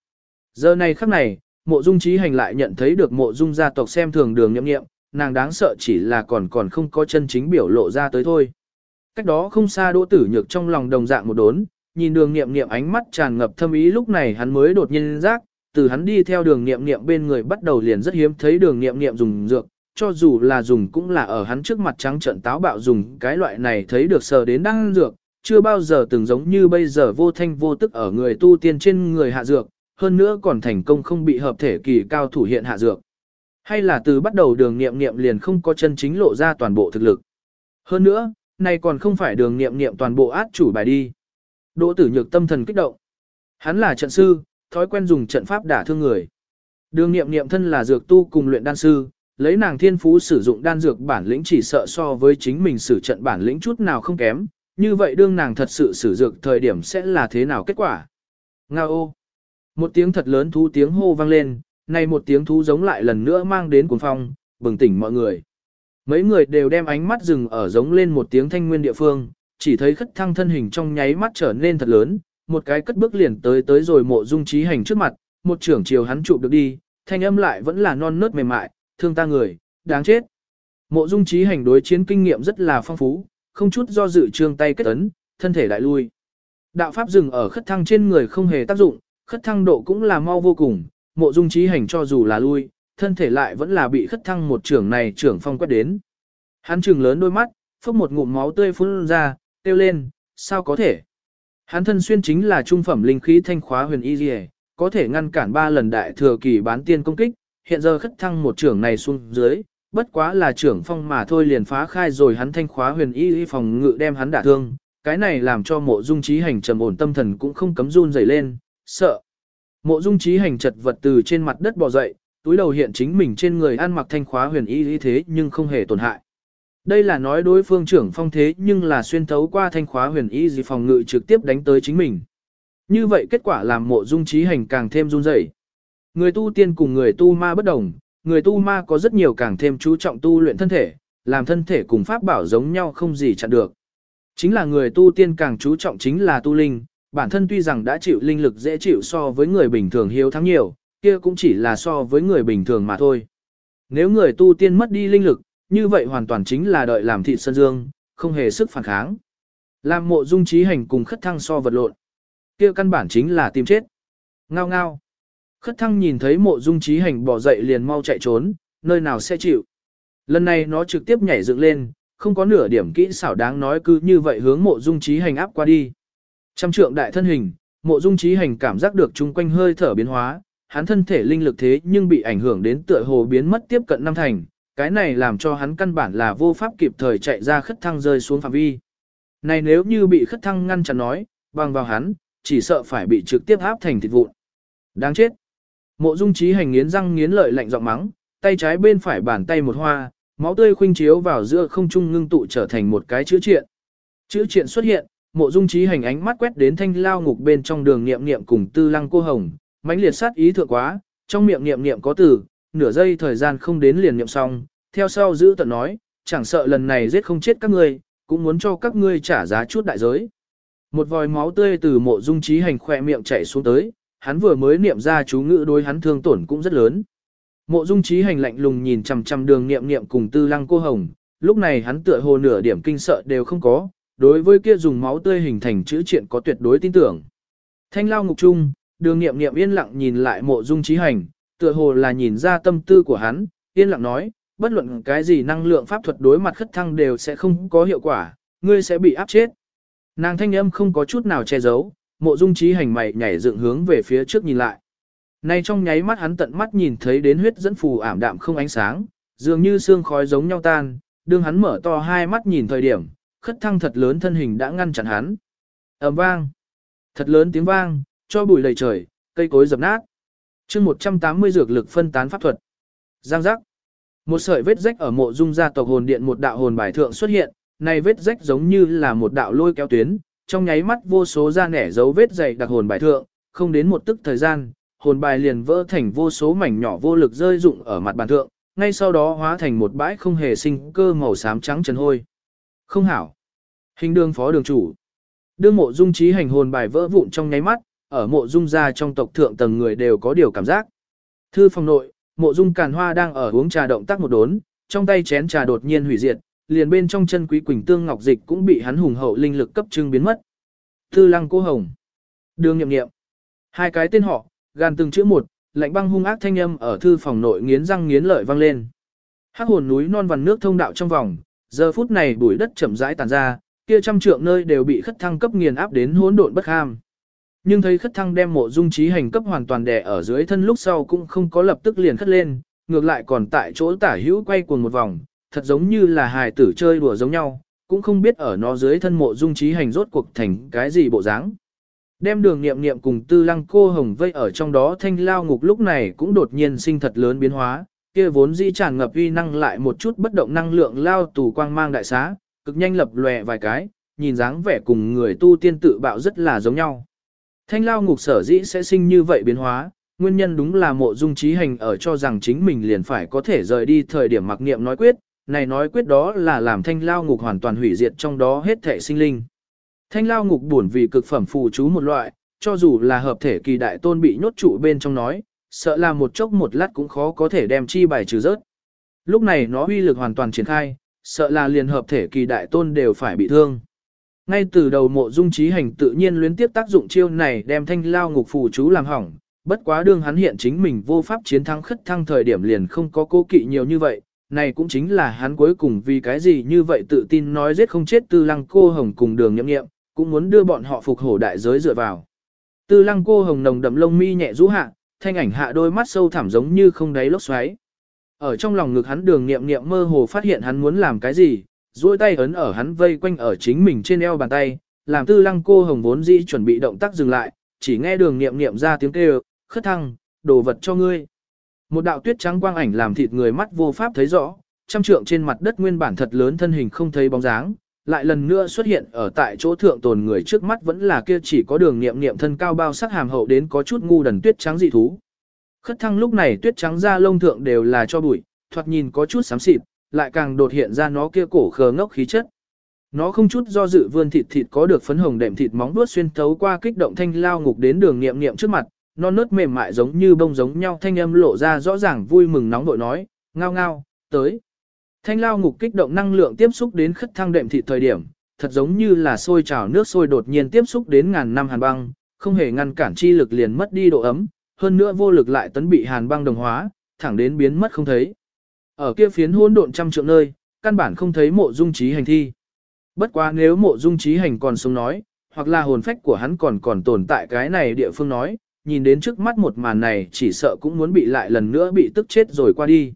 S1: Giờ này khắc này, mộ dung trí hành lại nhận thấy được mộ dung gia tộc xem thường đường nghiệm nghiệm, nàng đáng sợ chỉ là còn còn không có chân chính biểu lộ ra tới thôi. Cách đó không xa đỗ tử nhược trong lòng đồng dạng một đốn, nhìn đường nghiệm nghiệm ánh mắt tràn ngập thâm ý lúc này hắn mới đột nhiên giác, từ hắn đi theo đường nghiệm nghiệm bên người bắt đầu liền rất hiếm thấy đường nghiệm nghiệm dùng dược, cho dù là dùng cũng là ở hắn trước mặt trắng trận táo bạo dùng cái loại này thấy được sờ đến đang dược, chưa bao giờ từng giống như bây giờ vô thanh vô tức ở người tu tiên trên người hạ dược, hơn nữa còn thành công không bị hợp thể kỳ cao thủ hiện hạ dược. Hay là từ bắt đầu đường nghiệm nghiệm liền không có chân chính lộ ra toàn bộ thực lực. Hơn nữa, này còn không phải đường nghiệm nghiệm toàn bộ át chủ bài đi. Đỗ tử nhược tâm thần kích động. Hắn là trận sư, thói quen dùng trận pháp đả thương người. Đường nghiệm nghiệm thân là dược tu cùng luyện đan sư, lấy nàng thiên phú sử dụng đan dược bản lĩnh chỉ sợ so với chính mình sử trận bản lĩnh chút nào không kém, như vậy đương nàng thật sự sử dược thời điểm sẽ là thế nào kết quả. Nga ô! Một tiếng thật lớn thú tiếng hô vang lên, này một tiếng thú giống lại lần nữa mang đến cuồng phong, bừng tỉnh mọi người. Mấy người đều đem ánh mắt dừng ở giống lên một tiếng thanh nguyên địa phương, chỉ thấy khất thăng thân hình trong nháy mắt trở nên thật lớn, một cái cất bước liền tới tới rồi mộ dung trí hành trước mặt, một trưởng chiều hắn chụp được đi, thanh âm lại vẫn là non nớt mềm mại, thương ta người, đáng chết. Mộ dung trí hành đối chiến kinh nghiệm rất là phong phú, không chút do dự trương tay kết ấn, thân thể lại lui. Đạo pháp dừng ở khất thăng trên người không hề tác dụng, khất thăng độ cũng là mau vô cùng, mộ dung trí hành cho dù là lui, thân thể lại vẫn là bị khất thăng một trưởng này trưởng phong quét đến. Hắn trừng lớn đôi mắt, phốc một ngụm máu tươi phun ra, kêu lên, sao có thể? Hắn thân xuyên chính là trung phẩm linh khí thanh khóa huyền y liề, có thể ngăn cản ba lần đại thừa kỳ bán tiên công kích, hiện giờ khất thăng một trưởng này xuống dưới, bất quá là trưởng phong mà thôi liền phá khai rồi hắn thanh khóa huyền y y phòng ngự đem hắn đả thương, cái này làm cho mộ dung trí hành trầm ổn tâm thần cũng không cấm run rẩy lên, sợ. Mộ dung trí hành chật vật từ trên mặt đất bò dậy, túi đầu hiện chính mình trên người ăn mặc thanh khóa huyền y y thế nhưng không hề tổn hại. Đây là nói đối phương trưởng phong thế nhưng là xuyên thấu qua thanh khóa huyền y gì phòng ngự trực tiếp đánh tới chính mình. Như vậy kết quả làm mộ dung trí hành càng thêm run rẩy. Người tu tiên cùng người tu ma bất đồng, người tu ma có rất nhiều càng thêm chú trọng tu luyện thân thể, làm thân thể cùng pháp bảo giống nhau không gì chặn được. Chính là người tu tiên càng chú trọng chính là tu linh, bản thân tuy rằng đã chịu linh lực dễ chịu so với người bình thường hiếu thắng nhiều, kia cũng chỉ là so với người bình thường mà thôi. Nếu người tu tiên mất đi linh lực, như vậy hoàn toàn chính là đợi làm thịt sân dương, không hề sức phản kháng. Làm mộ dung trí hành cùng khất thăng so vật lộn. kia căn bản chính là tìm chết. Ngao ngao. Khất thăng nhìn thấy mộ dung trí hành bỏ dậy liền mau chạy trốn, nơi nào sẽ chịu. Lần này nó trực tiếp nhảy dựng lên, không có nửa điểm kỹ xảo đáng nói cứ như vậy hướng mộ dung trí hành áp qua đi. Trăm trượng đại thân hình, mộ dung trí hành cảm giác được chung quanh hơi thở biến hóa, hắn thân thể linh lực thế nhưng bị ảnh hưởng đến tựa hồ biến mất tiếp cận năm thành, cái này làm cho hắn căn bản là vô pháp kịp thời chạy ra khất thăng rơi xuống phạm vi. Này nếu như bị khất thăng ngăn chặn nói, bằng vào hắn, chỉ sợ phải bị trực tiếp áp thành thịt vụn. Đáng chết. Mộ Dung Chí hành nghiến răng nghiến lợi lạnh giọng mắng, tay trái bên phải bàn tay một hoa, máu tươi khuynh chiếu vào giữa không trung ngưng tụ trở thành một cái chữ triện. Chữ triện xuất hiện, Mộ Dung Chí hành ánh mắt quét đến thanh lao ngục bên trong đường niệm niệm cùng Tư Lăng cô hồng, mãnh liệt sát ý thượng quá, trong miệng niệm niệm có từ, nửa giây thời gian không đến liền niệm xong, theo sau giữ tận nói, chẳng sợ lần này giết không chết các ngươi, cũng muốn cho các ngươi trả giá chút đại giới. Một vòi máu tươi từ mộ dung trí hành khỏe miệng chảy xuống tới, hắn vừa mới niệm ra chú ngữ đối hắn thương tổn cũng rất lớn. Mộ dung trí hành lạnh lùng nhìn chằm chằm đường niệm niệm cùng tư lăng cô hồng, lúc này hắn tựa hồ nửa điểm kinh sợ đều không có, đối với kia dùng máu tươi hình thành chữ triện có tuyệt đối tin tưởng. Thanh lao ngục trung, đường niệm niệm yên lặng nhìn lại mộ dung trí hành, tựa hồ là nhìn ra tâm tư của hắn, yên lặng nói, bất luận cái gì năng lượng pháp thuật đối mặt khất thăng đều sẽ không có hiệu quả, ngươi sẽ bị áp chết. Nàng thanh âm không có chút nào che giấu, mộ dung trí hành mày nhảy dựng hướng về phía trước nhìn lại. Nay trong nháy mắt hắn tận mắt nhìn thấy đến huyết dẫn phù ảm đạm không ánh sáng, dường như xương khói giống nhau tan, đương hắn mở to hai mắt nhìn thời điểm, khất thăng thật lớn thân hình đã ngăn chặn hắn. ầm vang, thật lớn tiếng vang, cho bụi đầy trời, cây cối dập nát. chương 180 dược lực phân tán pháp thuật. Giang giác. Một sợi vết rách ở mộ dung gia tộc hồn điện một đạo hồn bài thượng xuất hiện, này vết rách giống như là một đạo lôi kéo tuyến, trong nháy mắt vô số da nẻ dấu vết dày đặc hồn bài thượng, không đến một tức thời gian, hồn bài liền vỡ thành vô số mảnh nhỏ vô lực rơi rụng ở mặt bàn thượng, ngay sau đó hóa thành một bãi không hề sinh cơ màu xám trắng trần hôi. Không hảo. Hình đường phó đường chủ. Đương mộ dung trí hành hồn bài vỡ vụn trong nháy mắt, ở mộ dung gia trong tộc thượng tầng người đều có điều cảm giác. Thư phòng nội, mộ dung càn hoa đang ở uống trà động tác một đốn, trong tay chén trà đột nhiên hủy diệt, liền bên trong chân quý quỳnh tương ngọc dịch cũng bị hắn hùng hậu linh lực cấp trưng biến mất. Tư lăng cô hồng. Đường nhậm nghiệm. Hai cái tên họ, gan từng chữ một, lạnh băng hung ác thanh âm ở thư phòng nội nghiến răng nghiến lợi vang lên. Hắc hồn núi non vằn nước thông đạo trong vòng, giờ phút này bụi đất chậm rãi tàn ra, kia trăm trượng nơi đều bị khất thăng cấp nghiền áp đến hỗn độn bất ham. Nhưng thấy khất thăng đem mộ dung trí hành cấp hoàn toàn đè ở dưới thân lúc sau cũng không có lập tức liền khất lên, ngược lại còn tại chỗ tả hữu quay cuồng một vòng, thật giống như là hài tử chơi đùa giống nhau, cũng không biết ở nó dưới thân mộ dung trí hành rốt cuộc thành cái gì bộ dáng. Đem đường nghiệm nghiệm cùng tư lăng cô hồng vây ở trong đó thanh lao ngục lúc này cũng đột nhiên sinh thật lớn biến hóa, kia vốn di tràn ngập uy năng lại một chút bất động năng lượng lao tù quang mang đại xá, cực nhanh lập lòe vài cái, nhìn dáng vẻ cùng người tu tiên tự bạo rất là giống nhau. Thanh lao ngục sở dĩ sẽ sinh như vậy biến hóa, nguyên nhân đúng là mộ dung trí hành ở cho rằng chính mình liền phải có thể rời đi thời điểm mặc niệm nói quyết, này nói quyết đó là làm thanh lao ngục hoàn toàn hủy diệt trong đó hết thể sinh linh. Thanh lao ngục buồn vì cực phẩm phù chú một loại, cho dù là hợp thể kỳ đại tôn bị nhốt trụ bên trong nói, sợ là một chốc một lát cũng khó có thể đem chi bài trừ rớt. Lúc này nó uy lực hoàn toàn triển khai, sợ là liền hợp thể kỳ đại tôn đều phải bị thương. Ngay từ đầu mộ dung trí hành tự nhiên luyến tiếp tác dụng chiêu này đem thanh lao ngục phù chú làm hỏng, bất quá đương hắn hiện chính mình vô pháp chiến thắng khất thăng thời điểm liền không có cố kỵ nhiều như vậy, này cũng chính là hắn cuối cùng vì cái gì như vậy tự tin nói giết không chết tư lăng cô hồng cùng đường nhậm nghiệm, cũng muốn đưa bọn họ phục hổ đại giới dựa vào. Tư lăng cô hồng nồng đậm lông mi nhẹ rũ hạ, thanh ảnh hạ đôi mắt sâu thẳm giống như không đáy lốc xoáy. Ở trong lòng ngực hắn đường nghiệm nghiệm mơ hồ phát hiện hắn muốn làm cái gì, duỗi tay ấn ở hắn vây quanh ở chính mình trên eo bàn tay, làm tư lăng cô hồng vốn dĩ chuẩn bị động tác dừng lại, chỉ nghe đường nghiệm nghiệm ra tiếng kêu, khất thăng, đồ vật cho ngươi. Một đạo tuyết trắng quang ảnh làm thịt người mắt vô pháp thấy rõ, trăm trượng trên mặt đất nguyên bản thật lớn thân hình không thấy bóng dáng, lại lần nữa xuất hiện ở tại chỗ thượng tồn người trước mắt vẫn là kia chỉ có đường nghiệm nghiệm thân cao bao sắc hàm hậu đến có chút ngu đần tuyết trắng dị thú. Khất thăng lúc này tuyết trắng da lông thượng đều là cho bụi, thoạt nhìn có chút xám xịt, lại càng đột hiện ra nó kia cổ khờ ngốc khí chất. Nó không chút do dự vươn thịt thịt có được phấn hồng đệm thịt móng vuốt xuyên thấu qua kích động thanh lao ngục đến đường nghiệm nghiệm trước mặt, non nớt mềm mại giống như bông giống nhau thanh âm lộ ra rõ ràng vui mừng nóng vội nói, ngao ngao, tới. Thanh lao ngục kích động năng lượng tiếp xúc đến khất thăng đệm thịt thời điểm, thật giống như là sôi trào nước sôi đột nhiên tiếp xúc đến ngàn năm hàn băng, không hề ngăn cản chi lực liền mất đi độ ấm, hơn nữa vô lực lại tấn bị hàn băng đồng hóa, thẳng đến biến mất không thấy. Ở kia phiến hỗn độn trăm trượng nơi, căn bản không thấy mộ dung trí hành thi. Bất quá nếu mộ dung trí hành còn sống nói, hoặc là hồn phách của hắn còn còn tồn tại cái này địa phương nói, nhìn đến trước mắt một màn này chỉ sợ cũng muốn bị lại lần nữa bị tức chết rồi qua đi.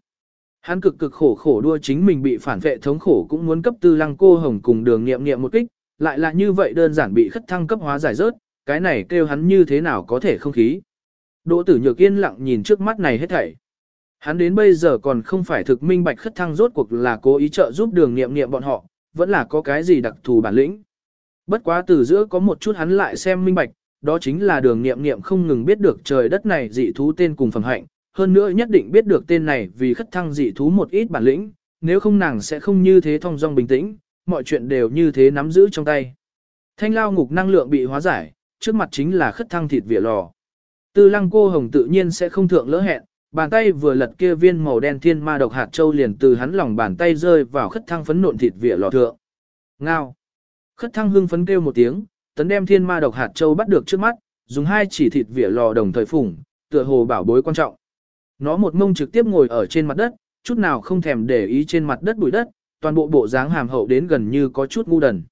S1: Hắn cực cực khổ khổ đua chính mình bị phản vệ thống khổ cũng muốn cấp tư lăng cô hồng cùng đường nghiệm nghiệm một kích, lại là như vậy đơn giản bị khất thăng cấp hóa giải rớt, cái này kêu hắn như thế nào có thể không khí. Đỗ tử nhược yên lặng nhìn trước mắt này hết thảy. Hắn đến bây giờ còn không phải thực minh bạch khất thăng rốt cuộc là cố ý trợ giúp đường nghiệm nghiệm bọn họ, vẫn là có cái gì đặc thù bản lĩnh. Bất quá từ giữa có một chút hắn lại xem minh bạch, đó chính là đường nghiệm nghiệm không ngừng biết được trời đất này dị thú tên cùng phẩm hạnh, hơn nữa nhất định biết được tên này vì khất thăng dị thú một ít bản lĩnh, nếu không nàng sẽ không như thế thong dong bình tĩnh, mọi chuyện đều như thế nắm giữ trong tay. Thanh lao ngục năng lượng bị hóa giải, trước mặt chính là khất thăng thịt vỉa lò. Tư lăng cô hồng tự nhiên sẽ không thượng lỡ hẹn, bàn tay vừa lật kia viên màu đen thiên ma độc hạt châu liền từ hắn lòng bàn tay rơi vào khất thăng phấn nộn thịt vỉa lò thượng. Ngao. Khất thăng hưng phấn kêu một tiếng, tấn đem thiên ma độc hạt châu bắt được trước mắt, dùng hai chỉ thịt vỉa lò đồng thời phủng, tựa hồ bảo bối quan trọng. Nó một mông trực tiếp ngồi ở trên mặt đất, chút nào không thèm để ý trên mặt đất bụi đất, toàn bộ bộ dáng hàm hậu đến gần như có chút ngu đần.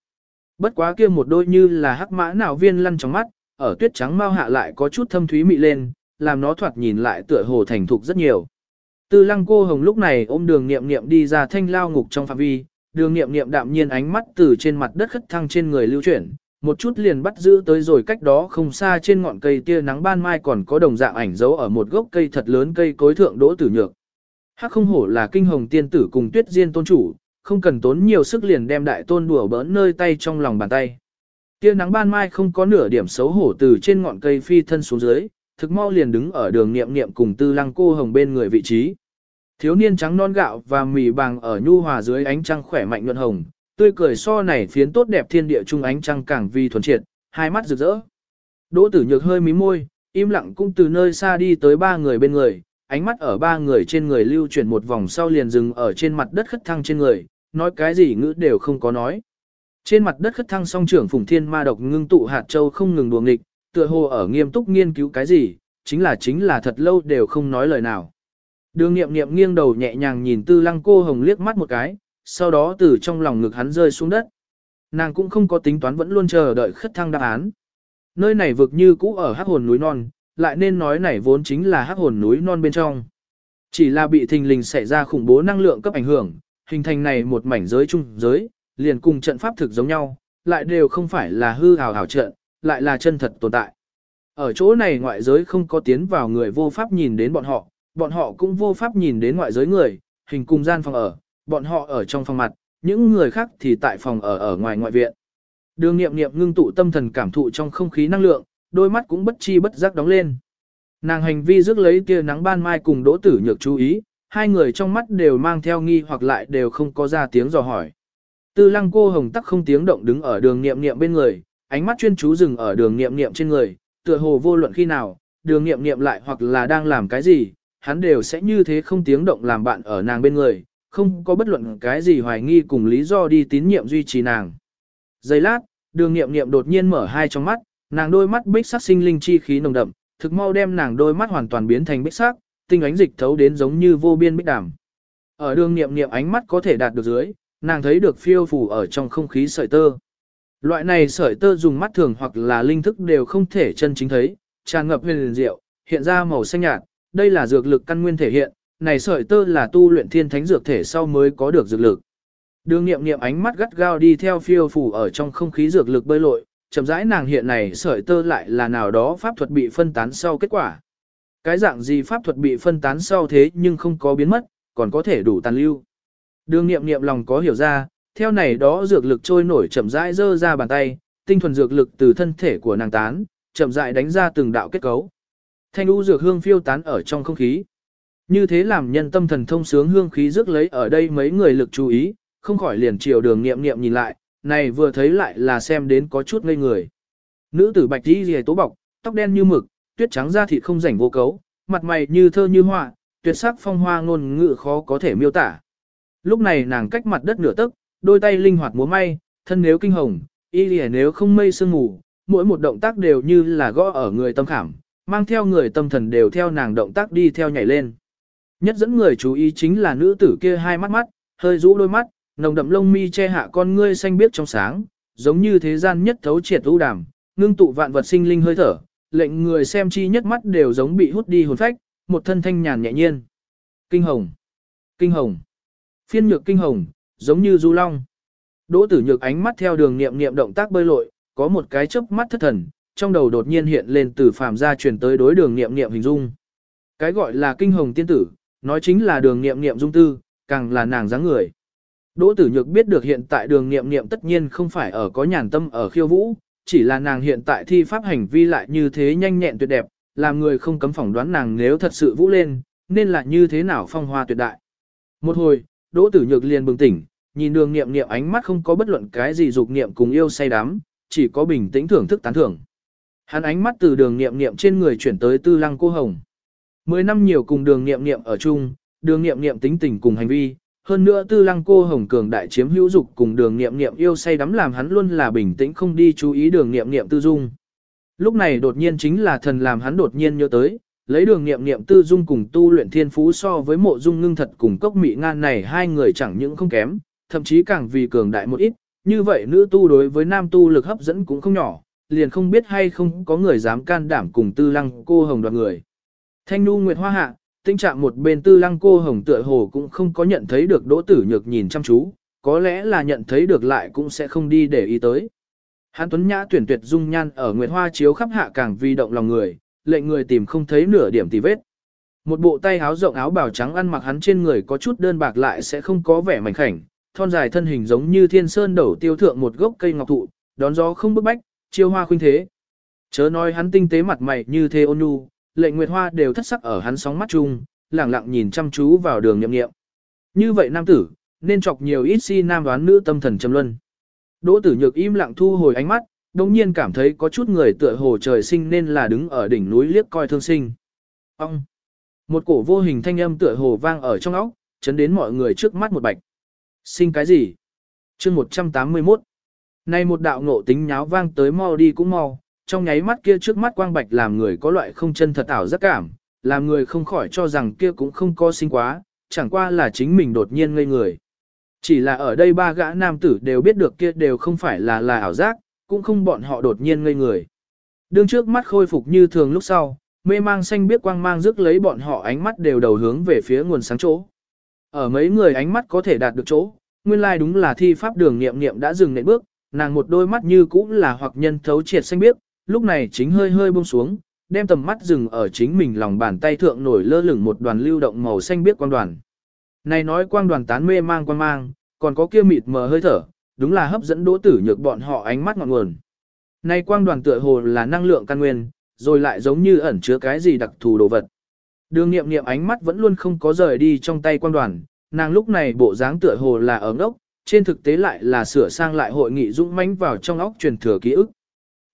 S1: Bất quá kia một đôi như là hắc mã nào viên lăn trong mắt, ở tuyết trắng mau hạ lại có chút thâm thúy mị lên, làm nó thoạt nhìn lại tựa hồ thành thục rất nhiều. Tư lăng cô hồng lúc này ôm đường nghiệm nghiệm đi ra thanh lao ngục trong phạm vi, đường nghiệm nghiệm đạm nhiên ánh mắt từ trên mặt đất khất thăng trên người lưu chuyển, một chút liền bắt giữ tới rồi cách đó không xa trên ngọn cây tia nắng ban mai còn có đồng dạng ảnh dấu ở một gốc cây thật lớn cây cối thượng đỗ tử nhược. Hắc không hổ là kinh hồng tiên tử cùng tuyết diên tôn chủ, không cần tốn nhiều sức liền đem đại tôn đùa bỡn nơi tay trong lòng bàn tay. Tia nắng ban mai không có nửa điểm xấu hổ từ trên ngọn cây phi thân xuống dưới, thực mau liền đứng ở đường niệm niệm cùng tư lăng cô hồng bên người vị trí. Thiếu niên trắng non gạo và mì bằng ở nhu hòa dưới ánh trăng khỏe mạnh nhuận hồng, tươi cười so này phiến tốt đẹp thiên địa trung ánh trăng càng vì thuần triệt, hai mắt rực rỡ. Đỗ tử nhược hơi mí môi, im lặng cũng từ nơi xa đi tới ba người bên người, ánh mắt ở ba người trên người lưu chuyển một vòng sau liền dừng ở trên mặt đất khất thăng trên người, nói cái gì ngữ đều không có nói. Trên mặt đất khất thăng song trưởng phùng thiên ma độc ngưng tụ hạt châu không ngừng đuồng nghịch, tựa hồ ở nghiêm túc nghiên cứu cái gì, chính là chính là thật lâu đều không nói lời nào. Đường nghiệm nghiệm nghiêng đầu nhẹ nhàng nhìn tư lăng cô hồng liếc mắt một cái, sau đó từ trong lòng ngực hắn rơi xuống đất. Nàng cũng không có tính toán vẫn luôn chờ đợi khất thăng đáp án. Nơi này vực như cũ ở hắc hồn núi non, lại nên nói này vốn chính là hắc hồn núi non bên trong. Chỉ là bị thình lình xảy ra khủng bố năng lượng cấp ảnh hưởng, hình thành này một mảnh giới chung giới, liền cùng trận pháp thực giống nhau, lại đều không phải là hư hào hào trận, lại là chân thật tồn tại. Ở chỗ này ngoại giới không có tiến vào người vô pháp nhìn đến bọn họ, bọn họ cũng vô pháp nhìn đến ngoại giới người, hình cùng gian phòng ở, bọn họ ở trong phòng mặt, những người khác thì tại phòng ở ở ngoài ngoại viện. Đường nghiệm nghiệm ngưng tụ tâm thần cảm thụ trong không khí năng lượng, đôi mắt cũng bất chi bất giác đóng lên. Nàng hành vi rước lấy tia nắng ban mai cùng đỗ tử nhược chú ý, hai người trong mắt đều mang theo nghi hoặc lại đều không có ra tiếng dò hỏi. Tư lăng cô hồng tắc không tiếng động đứng ở đường nghiệm nghiệm bên người, ánh mắt chuyên chú dừng ở đường nghiệm nghiệm trên người, tựa hồ vô luận khi nào, đường nghiệm nghiệm lại hoặc là đang làm cái gì, hắn đều sẽ như thế không tiếng động làm bạn ở nàng bên người, không có bất luận cái gì hoài nghi cùng lý do đi tín nhiệm duy trì nàng. Giây lát, đường nghiệm nghiệm đột nhiên mở hai trong mắt, nàng đôi mắt bích sắc sinh linh chi khí nồng đậm, thực mau đem nàng đôi mắt hoàn toàn biến thành bích sắc, tinh ánh dịch thấu đến giống như vô biên bích đảm. Ở đường nghiệm nghiệm ánh mắt có thể đạt được dưới, nàng thấy được phiêu phù ở trong không khí sợi tơ. Loại này sợi tơ dùng mắt thường hoặc là linh thức đều không thể chân chính thấy, tràn ngập huyền diệu, hiện ra màu xanh nhạt, đây là dược lực căn nguyên thể hiện, này sợi tơ là tu luyện thiên thánh dược thể sau mới có được dược lực. Đường nghiệm nghiệm ánh mắt gắt gao đi theo phiêu phù ở trong không khí dược lực bơi lội, chậm rãi nàng hiện này sợi tơ lại là nào đó pháp thuật bị phân tán sau kết quả. Cái dạng gì pháp thuật bị phân tán sau thế nhưng không có biến mất, còn có thể đủ tàn lưu. Đường nghiệm nghiệm lòng có hiểu ra, theo này đó dược lực trôi nổi chậm rãi dơ ra bàn tay, tinh thuần dược lực từ thân thể của nàng tán, chậm rãi đánh ra từng đạo kết cấu. Thanh u dược hương phiêu tán ở trong không khí. Như thế làm nhân tâm thần thông sướng hương khí rước lấy ở đây mấy người lực chú ý, không khỏi liền chiều đường nghiệm nghiệm nhìn lại, này vừa thấy lại là xem đến có chút ngây người. Nữ tử bạch đi rìa tố bọc, tóc đen như mực, tuyết trắng da thịt không rảnh vô cấu, mặt mày như thơ như họa, tuyệt sắc phong hoa ngôn ngữ khó có thể miêu tả. Lúc này nàng cách mặt đất nửa tấc, đôi tay linh hoạt múa may, thân nếu kinh hồng, y lìa nếu không mây sương ngủ, mỗi một động tác đều như là gõ ở người tâm khảm, mang theo người tâm thần đều theo nàng động tác đi theo nhảy lên. Nhất dẫn người chú ý chính là nữ tử kia hai mắt mắt, hơi rũ đôi mắt, nồng đậm lông mi che hạ con ngươi xanh biếc trong sáng, giống như thế gian nhất thấu triệt u đàm, ngưng tụ vạn vật sinh linh hơi thở, lệnh người xem chi nhất mắt đều giống bị hút đi hồn phách, một thân thanh nhàn nhẹ nhiên. Kinh hồng, kinh hồng, phiên nhược kinh hồng, giống như du long. Đỗ tử nhược ánh mắt theo đường niệm niệm động tác bơi lội, có một cái chớp mắt thất thần, trong đầu đột nhiên hiện lên từ phàm gia truyền tới đối đường nghiệm nghiệm hình dung. Cái gọi là kinh hồng tiên tử, nói chính là đường nghiệm nghiệm dung tư, càng là nàng dáng người. Đỗ tử nhược biết được hiện tại đường nghiệm nghiệm tất nhiên không phải ở có nhàn tâm ở khiêu vũ, chỉ là nàng hiện tại thi pháp hành vi lại như thế nhanh nhẹn tuyệt đẹp, làm người không cấm phỏng đoán nàng nếu thật sự vũ lên, nên là như thế nào phong hoa tuyệt đại. Một hồi, Đỗ Tử Nhược liền bừng tỉnh, nhìn đường nghiệm nghiệm ánh mắt không có bất luận cái gì dục nghiệm cùng yêu say đắm, chỉ có bình tĩnh thưởng thức tán thưởng. Hắn ánh mắt từ đường nghiệm nghiệm trên người chuyển tới tư lăng cô hồng. Mười năm nhiều cùng đường nghiệm nghiệm ở chung, đường nghiệm nghiệm tính tình cùng hành vi, hơn nữa tư lăng cô hồng cường đại chiếm hữu dục cùng đường nghiệm nghiệm yêu say đắm làm hắn luôn là bình tĩnh không đi chú ý đường nghiệm nghiệm tư dung. Lúc này đột nhiên chính là thần làm hắn đột nhiên nhớ tới, lấy đường nghiệm nghiệm tư dung cùng tu luyện thiên phú so với mộ dung ngưng thật cùng cốc mị ngan này hai người chẳng những không kém, thậm chí càng vì cường đại một ít, như vậy nữ tu đối với nam tu lực hấp dẫn cũng không nhỏ, liền không biết hay không có người dám can đảm cùng tư lăng cô hồng đoạt người. Thanh nu nguyệt hoa hạ, tinh trạng một bên tư lăng cô hồng tựa hồ cũng không có nhận thấy được đỗ tử nhược nhìn chăm chú, có lẽ là nhận thấy được lại cũng sẽ không đi để ý tới. Hán Tuấn Nhã tuyển tuyệt dung nhan ở Nguyệt Hoa chiếu khắp hạ càng vi động lòng người, lệnh người tìm không thấy nửa điểm tì vết. Một bộ tay áo rộng áo bào trắng ăn mặc hắn trên người có chút đơn bạc lại sẽ không có vẻ mảnh khảnh, thon dài thân hình giống như thiên sơn đầu tiêu thượng một gốc cây ngọc thụ, đón gió không bức bách, chiêu hoa khuynh thế. Chớ nói hắn tinh tế mặt mày như thế ôn nhu, lệnh nguyệt hoa đều thất sắc ở hắn sóng mắt chung, lẳng lặng nhìn chăm chú vào đường nhậm nghiệm. Như vậy nam tử, nên chọc nhiều ít si nam đoán nữ tâm thần trầm luân. Đỗ tử nhược im lặng thu hồi ánh mắt, đồng nhiên cảm thấy có chút người tựa hồ trời sinh nên là đứng ở đỉnh núi liếc coi thương sinh. Ông! Một cổ vô hình thanh âm tựa hồ vang ở trong óc, chấn đến mọi người trước mắt một bạch. Sinh cái gì? chương 181. Nay một đạo ngộ tính nháo vang tới mau đi cũng mau, trong nháy mắt kia trước mắt quang bạch làm người có loại không chân thật ảo giác cảm, làm người không khỏi cho rằng kia cũng không có sinh quá, chẳng qua là chính mình đột nhiên ngây người. Chỉ là ở đây ba gã nam tử đều biết được kia đều không phải là là ảo giác, cũng không bọn họ đột nhiên ngây người. Đương trước mắt khôi phục như thường lúc sau, mê mang xanh biết quang mang rước lấy bọn họ ánh mắt đều đầu hướng về phía nguồn sáng chỗ. Ở mấy người ánh mắt có thể đạt được chỗ, nguyên lai like đúng là thi pháp đường nghiệm nghiệm đã dừng nệm bước, nàng một đôi mắt như cũ là hoặc nhân thấu triệt xanh biếc, lúc này chính hơi hơi buông xuống, đem tầm mắt dừng ở chính mình lòng bàn tay thượng nổi lơ lửng một đoàn lưu động màu xanh biếc quang đoàn. Này nói quang đoàn tán mê mang quang mang, còn có kia mịt mờ hơi thở, đúng là hấp dẫn đỗ tử nhược bọn họ ánh mắt ngọn nguồn. Này quang đoàn tựa hồ là năng lượng căn nguyên, rồi lại giống như ẩn chứa cái gì đặc thù đồ vật. Đường nghiệm nghiệm ánh mắt vẫn luôn không có rời đi trong tay quan đoàn, nàng lúc này bộ dáng tựa hồ là ở ngốc, trên thực tế lại là sửa sang lại hội nghị dũng mãnh vào trong óc truyền thừa ký ức.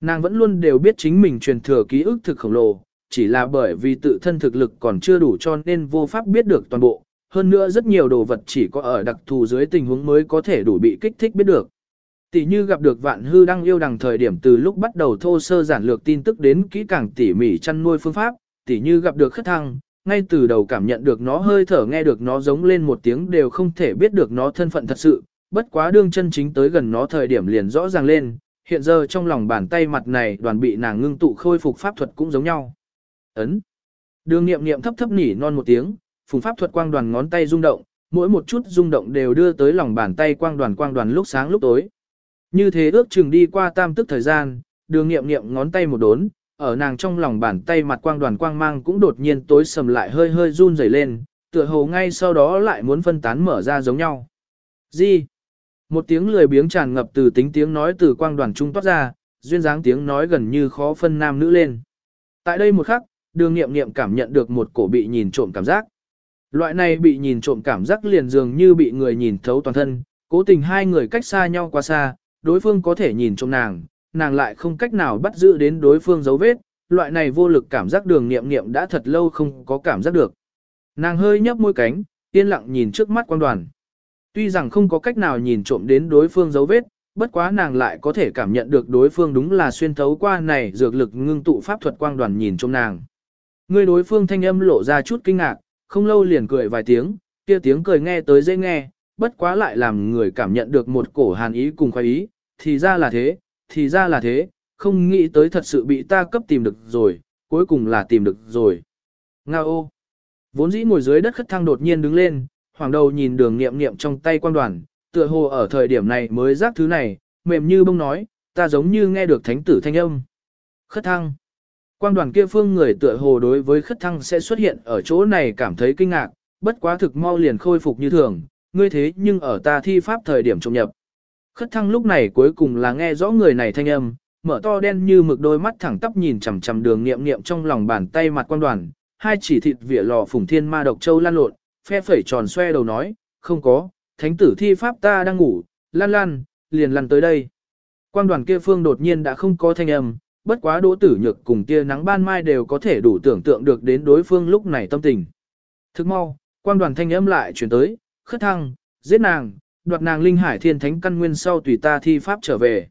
S1: Nàng vẫn luôn đều biết chính mình truyền thừa ký ức thực khổng lồ, chỉ là bởi vì tự thân thực lực còn chưa đủ cho nên vô pháp biết được toàn bộ, hơn nữa rất nhiều đồ vật chỉ có ở đặc thù dưới tình huống mới có thể đủ bị kích thích biết được. Tỷ như gặp được vạn hư đang yêu đằng thời điểm từ lúc bắt đầu thô sơ giản lược tin tức đến kỹ càng tỉ mỉ chăn nuôi phương pháp, tỷ như gặp được khất thăng, ngay từ đầu cảm nhận được nó hơi thở nghe được nó giống lên một tiếng đều không thể biết được nó thân phận thật sự, bất quá đương chân chính tới gần nó thời điểm liền rõ ràng lên, hiện giờ trong lòng bàn tay mặt này đoàn bị nàng ngưng tụ khôi phục pháp thuật cũng giống nhau. Ấn. Đường nghiệm nghiệm thấp thấp nỉ non một tiếng, phùng pháp thuật quang đoàn ngón tay rung động, mỗi một chút rung động đều đưa tới lòng bàn tay quang đoàn quang đoàn lúc sáng lúc tối. Như thế ước chừng đi qua tam tức thời gian, đường nghiệm nghiệm ngón tay một đốn, ở nàng trong lòng bàn tay mặt quang đoàn quang mang cũng đột nhiên tối sầm lại hơi hơi run rẩy lên, tựa hồ ngay sau đó lại muốn phân tán mở ra giống nhau. Gì? Một tiếng lười biếng tràn ngập từ tính tiếng nói từ quang đoàn trung toát ra, duyên dáng tiếng nói gần như khó phân nam nữ lên. Tại đây một khắc, đường nghiệm nghiệm cảm nhận được một cổ bị nhìn trộm cảm giác. Loại này bị nhìn trộm cảm giác liền dường như bị người nhìn thấu toàn thân, cố tình hai người cách xa nhau quá xa, đối phương có thể nhìn trộm nàng, nàng lại không cách nào bắt giữ đến đối phương dấu vết, loại này vô lực cảm giác đường nghiệm nghiệm đã thật lâu không có cảm giác được. Nàng hơi nhấp môi cánh, yên lặng nhìn trước mắt quan đoàn. Tuy rằng không có cách nào nhìn trộm đến đối phương dấu vết, bất quá nàng lại có thể cảm nhận được đối phương đúng là xuyên thấu qua này dược lực ngưng tụ pháp thuật quang đoàn nhìn trong nàng. Người đối phương thanh âm lộ ra chút kinh ngạc, không lâu liền cười vài tiếng, kia tiếng cười nghe tới dễ nghe, bất quá lại làm người cảm nhận được một cổ hàn ý cùng khoái ý, thì ra là thế, thì ra là thế, không nghĩ tới thật sự bị ta cấp tìm được rồi, cuối cùng là tìm được rồi. Nga ô! Vốn dĩ ngồi dưới đất khất thăng đột nhiên đứng lên, hoàng đầu nhìn đường nghiệm nghiệm trong tay quan đoàn, tựa hồ ở thời điểm này mới giác thứ này, mềm như bông nói, ta giống như nghe được thánh tử thanh âm. Khất thăng. Quang đoàn kia phương người tựa hồ đối với khất thăng sẽ xuất hiện ở chỗ này cảm thấy kinh ngạc, bất quá thực mau liền khôi phục như thường, ngươi thế nhưng ở ta thi pháp thời điểm trộm nhập. Khất thăng lúc này cuối cùng là nghe rõ người này thanh âm, mở to đen như mực đôi mắt thẳng tắp nhìn chằm chằm đường niệm niệm trong lòng bàn tay mặt quan đoàn, hai chỉ thịt vỉa lò phùng thiên ma độc châu lan lộn, phe phẩy tròn xoe đầu nói, không có, thánh tử thi pháp ta đang ngủ, lan lan, liền lăn tới đây. Quan đoàn kia phương đột nhiên đã không có thanh âm, bất quá đỗ tử nhược cùng tia nắng ban mai đều có thể đủ tưởng tượng được đến đối phương lúc này tâm tình. Thức mau, quan đoàn thanh âm lại chuyển tới, khất thăng, giết nàng, đoạt nàng linh hải thiên thánh căn nguyên sau tùy ta thi pháp trở về.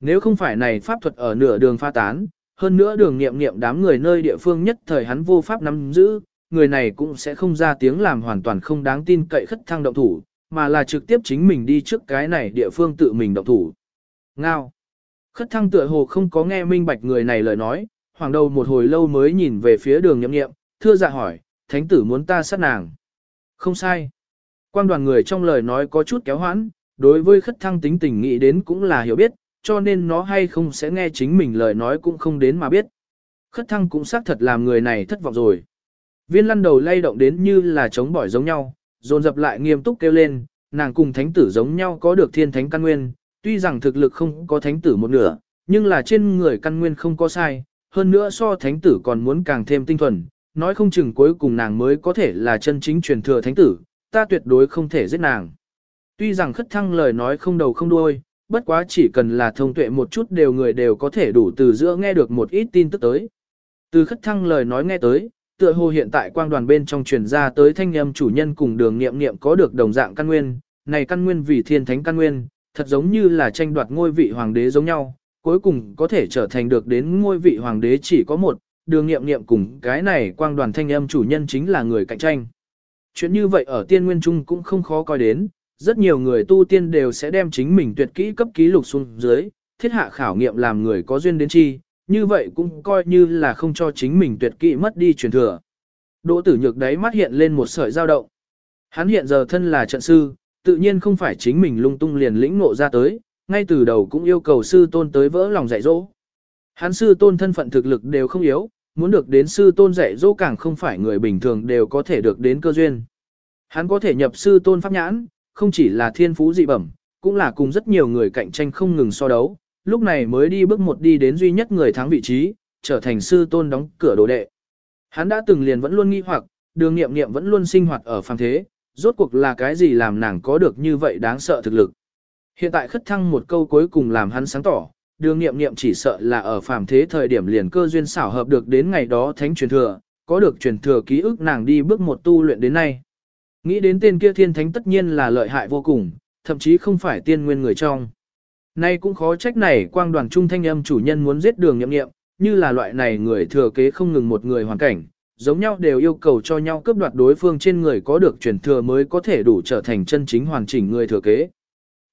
S1: Nếu không phải này pháp thuật ở nửa đường pha tán, hơn nữa đường nghiệm nghiệm đám người nơi địa phương nhất thời hắn vô pháp nắm giữ, người này cũng sẽ không ra tiếng làm hoàn toàn không đáng tin cậy khất thăng động thủ, mà là trực tiếp chính mình đi trước cái này địa phương tự mình động thủ. Ngao. Khất thăng tựa hồ không có nghe minh bạch người này lời nói, hoàng đầu một hồi lâu mới nhìn về phía đường nhậm nghiệm, thưa dạ hỏi, thánh tử muốn ta sát nàng. Không sai. Quan đoàn người trong lời nói có chút kéo hoãn, đối với khất thăng tính tình nghĩ đến cũng là hiểu biết, cho nên nó hay không sẽ nghe chính mình lời nói cũng không đến mà biết. Khất thăng cũng xác thật làm người này thất vọng rồi. Viên lăn đầu lay động đến như là chống bỏi giống nhau, dồn dập lại nghiêm túc kêu lên, nàng cùng thánh tử giống nhau có được thiên thánh căn nguyên, tuy rằng thực lực không có thánh tử một nửa, nhưng là trên người căn nguyên không có sai, hơn nữa so thánh tử còn muốn càng thêm tinh thuần, nói không chừng cuối cùng nàng mới có thể là chân chính truyền thừa thánh tử, ta tuyệt đối không thể giết nàng. Tuy rằng khất thăng lời nói không đầu không đuôi, bất quá chỉ cần là thông tuệ một chút đều người đều có thể đủ từ giữa nghe được một ít tin tức tới. Từ khất thăng lời nói nghe tới, tựa hồ hiện tại quang đoàn bên trong truyền ra tới thanh âm chủ nhân cùng đường nghiệm nghiệm có được đồng dạng căn nguyên, này căn nguyên vì thiên thánh căn nguyên, thật giống như là tranh đoạt ngôi vị hoàng đế giống nhau, cuối cùng có thể trở thành được đến ngôi vị hoàng đế chỉ có một, đường nghiệm nghiệm cùng cái này quang đoàn thanh âm chủ nhân chính là người cạnh tranh. Chuyện như vậy ở tiên nguyên trung cũng không khó coi đến, rất nhiều người tu tiên đều sẽ đem chính mình tuyệt kỹ cấp ký lục xuống dưới, thiết hạ khảo nghiệm làm người có duyên đến chi, như vậy cũng coi như là không cho chính mình tuyệt kỹ mất đi truyền thừa. Đỗ tử nhược đấy mắt hiện lên một sợi dao động. Hắn hiện giờ thân là trận sư, tự nhiên không phải chính mình lung tung liền lĩnh ngộ ra tới, ngay từ đầu cũng yêu cầu sư tôn tới vỡ lòng dạy dỗ. Hắn sư tôn thân phận thực lực đều không yếu, muốn được đến sư tôn dạy dỗ càng không phải người bình thường đều có thể được đến cơ duyên. Hắn có thể nhập sư tôn pháp nhãn, không chỉ là thiên phú dị bẩm, cũng là cùng rất nhiều người cạnh tranh không ngừng so đấu, lúc này mới đi bước một đi đến duy nhất người thắng vị trí, trở thành sư tôn đóng cửa đồ đệ. Hắn đã từng liền vẫn luôn nghi hoặc, đường nghiệm nghiệm vẫn luôn sinh hoạt ở phàm thế, rốt cuộc là cái gì làm nàng có được như vậy đáng sợ thực lực. Hiện tại khất thăng một câu cuối cùng làm hắn sáng tỏ, đường nghiệm nghiệm chỉ sợ là ở phàm thế thời điểm liền cơ duyên xảo hợp được đến ngày đó thánh truyền thừa, có được truyền thừa ký ức nàng đi bước một tu luyện đến nay. Nghĩ đến tên kia thiên thánh tất nhiên là lợi hại vô cùng, thậm chí không phải tiên nguyên người trong. Nay cũng khó trách này quang đoàn trung thanh âm chủ nhân muốn giết đường nhậm nghiệm, như là loại này người thừa kế không ngừng một người hoàn cảnh, giống nhau đều yêu cầu cho nhau cướp đoạt đối phương trên người có được truyền thừa mới có thể đủ trở thành chân chính hoàn chỉnh người thừa kế.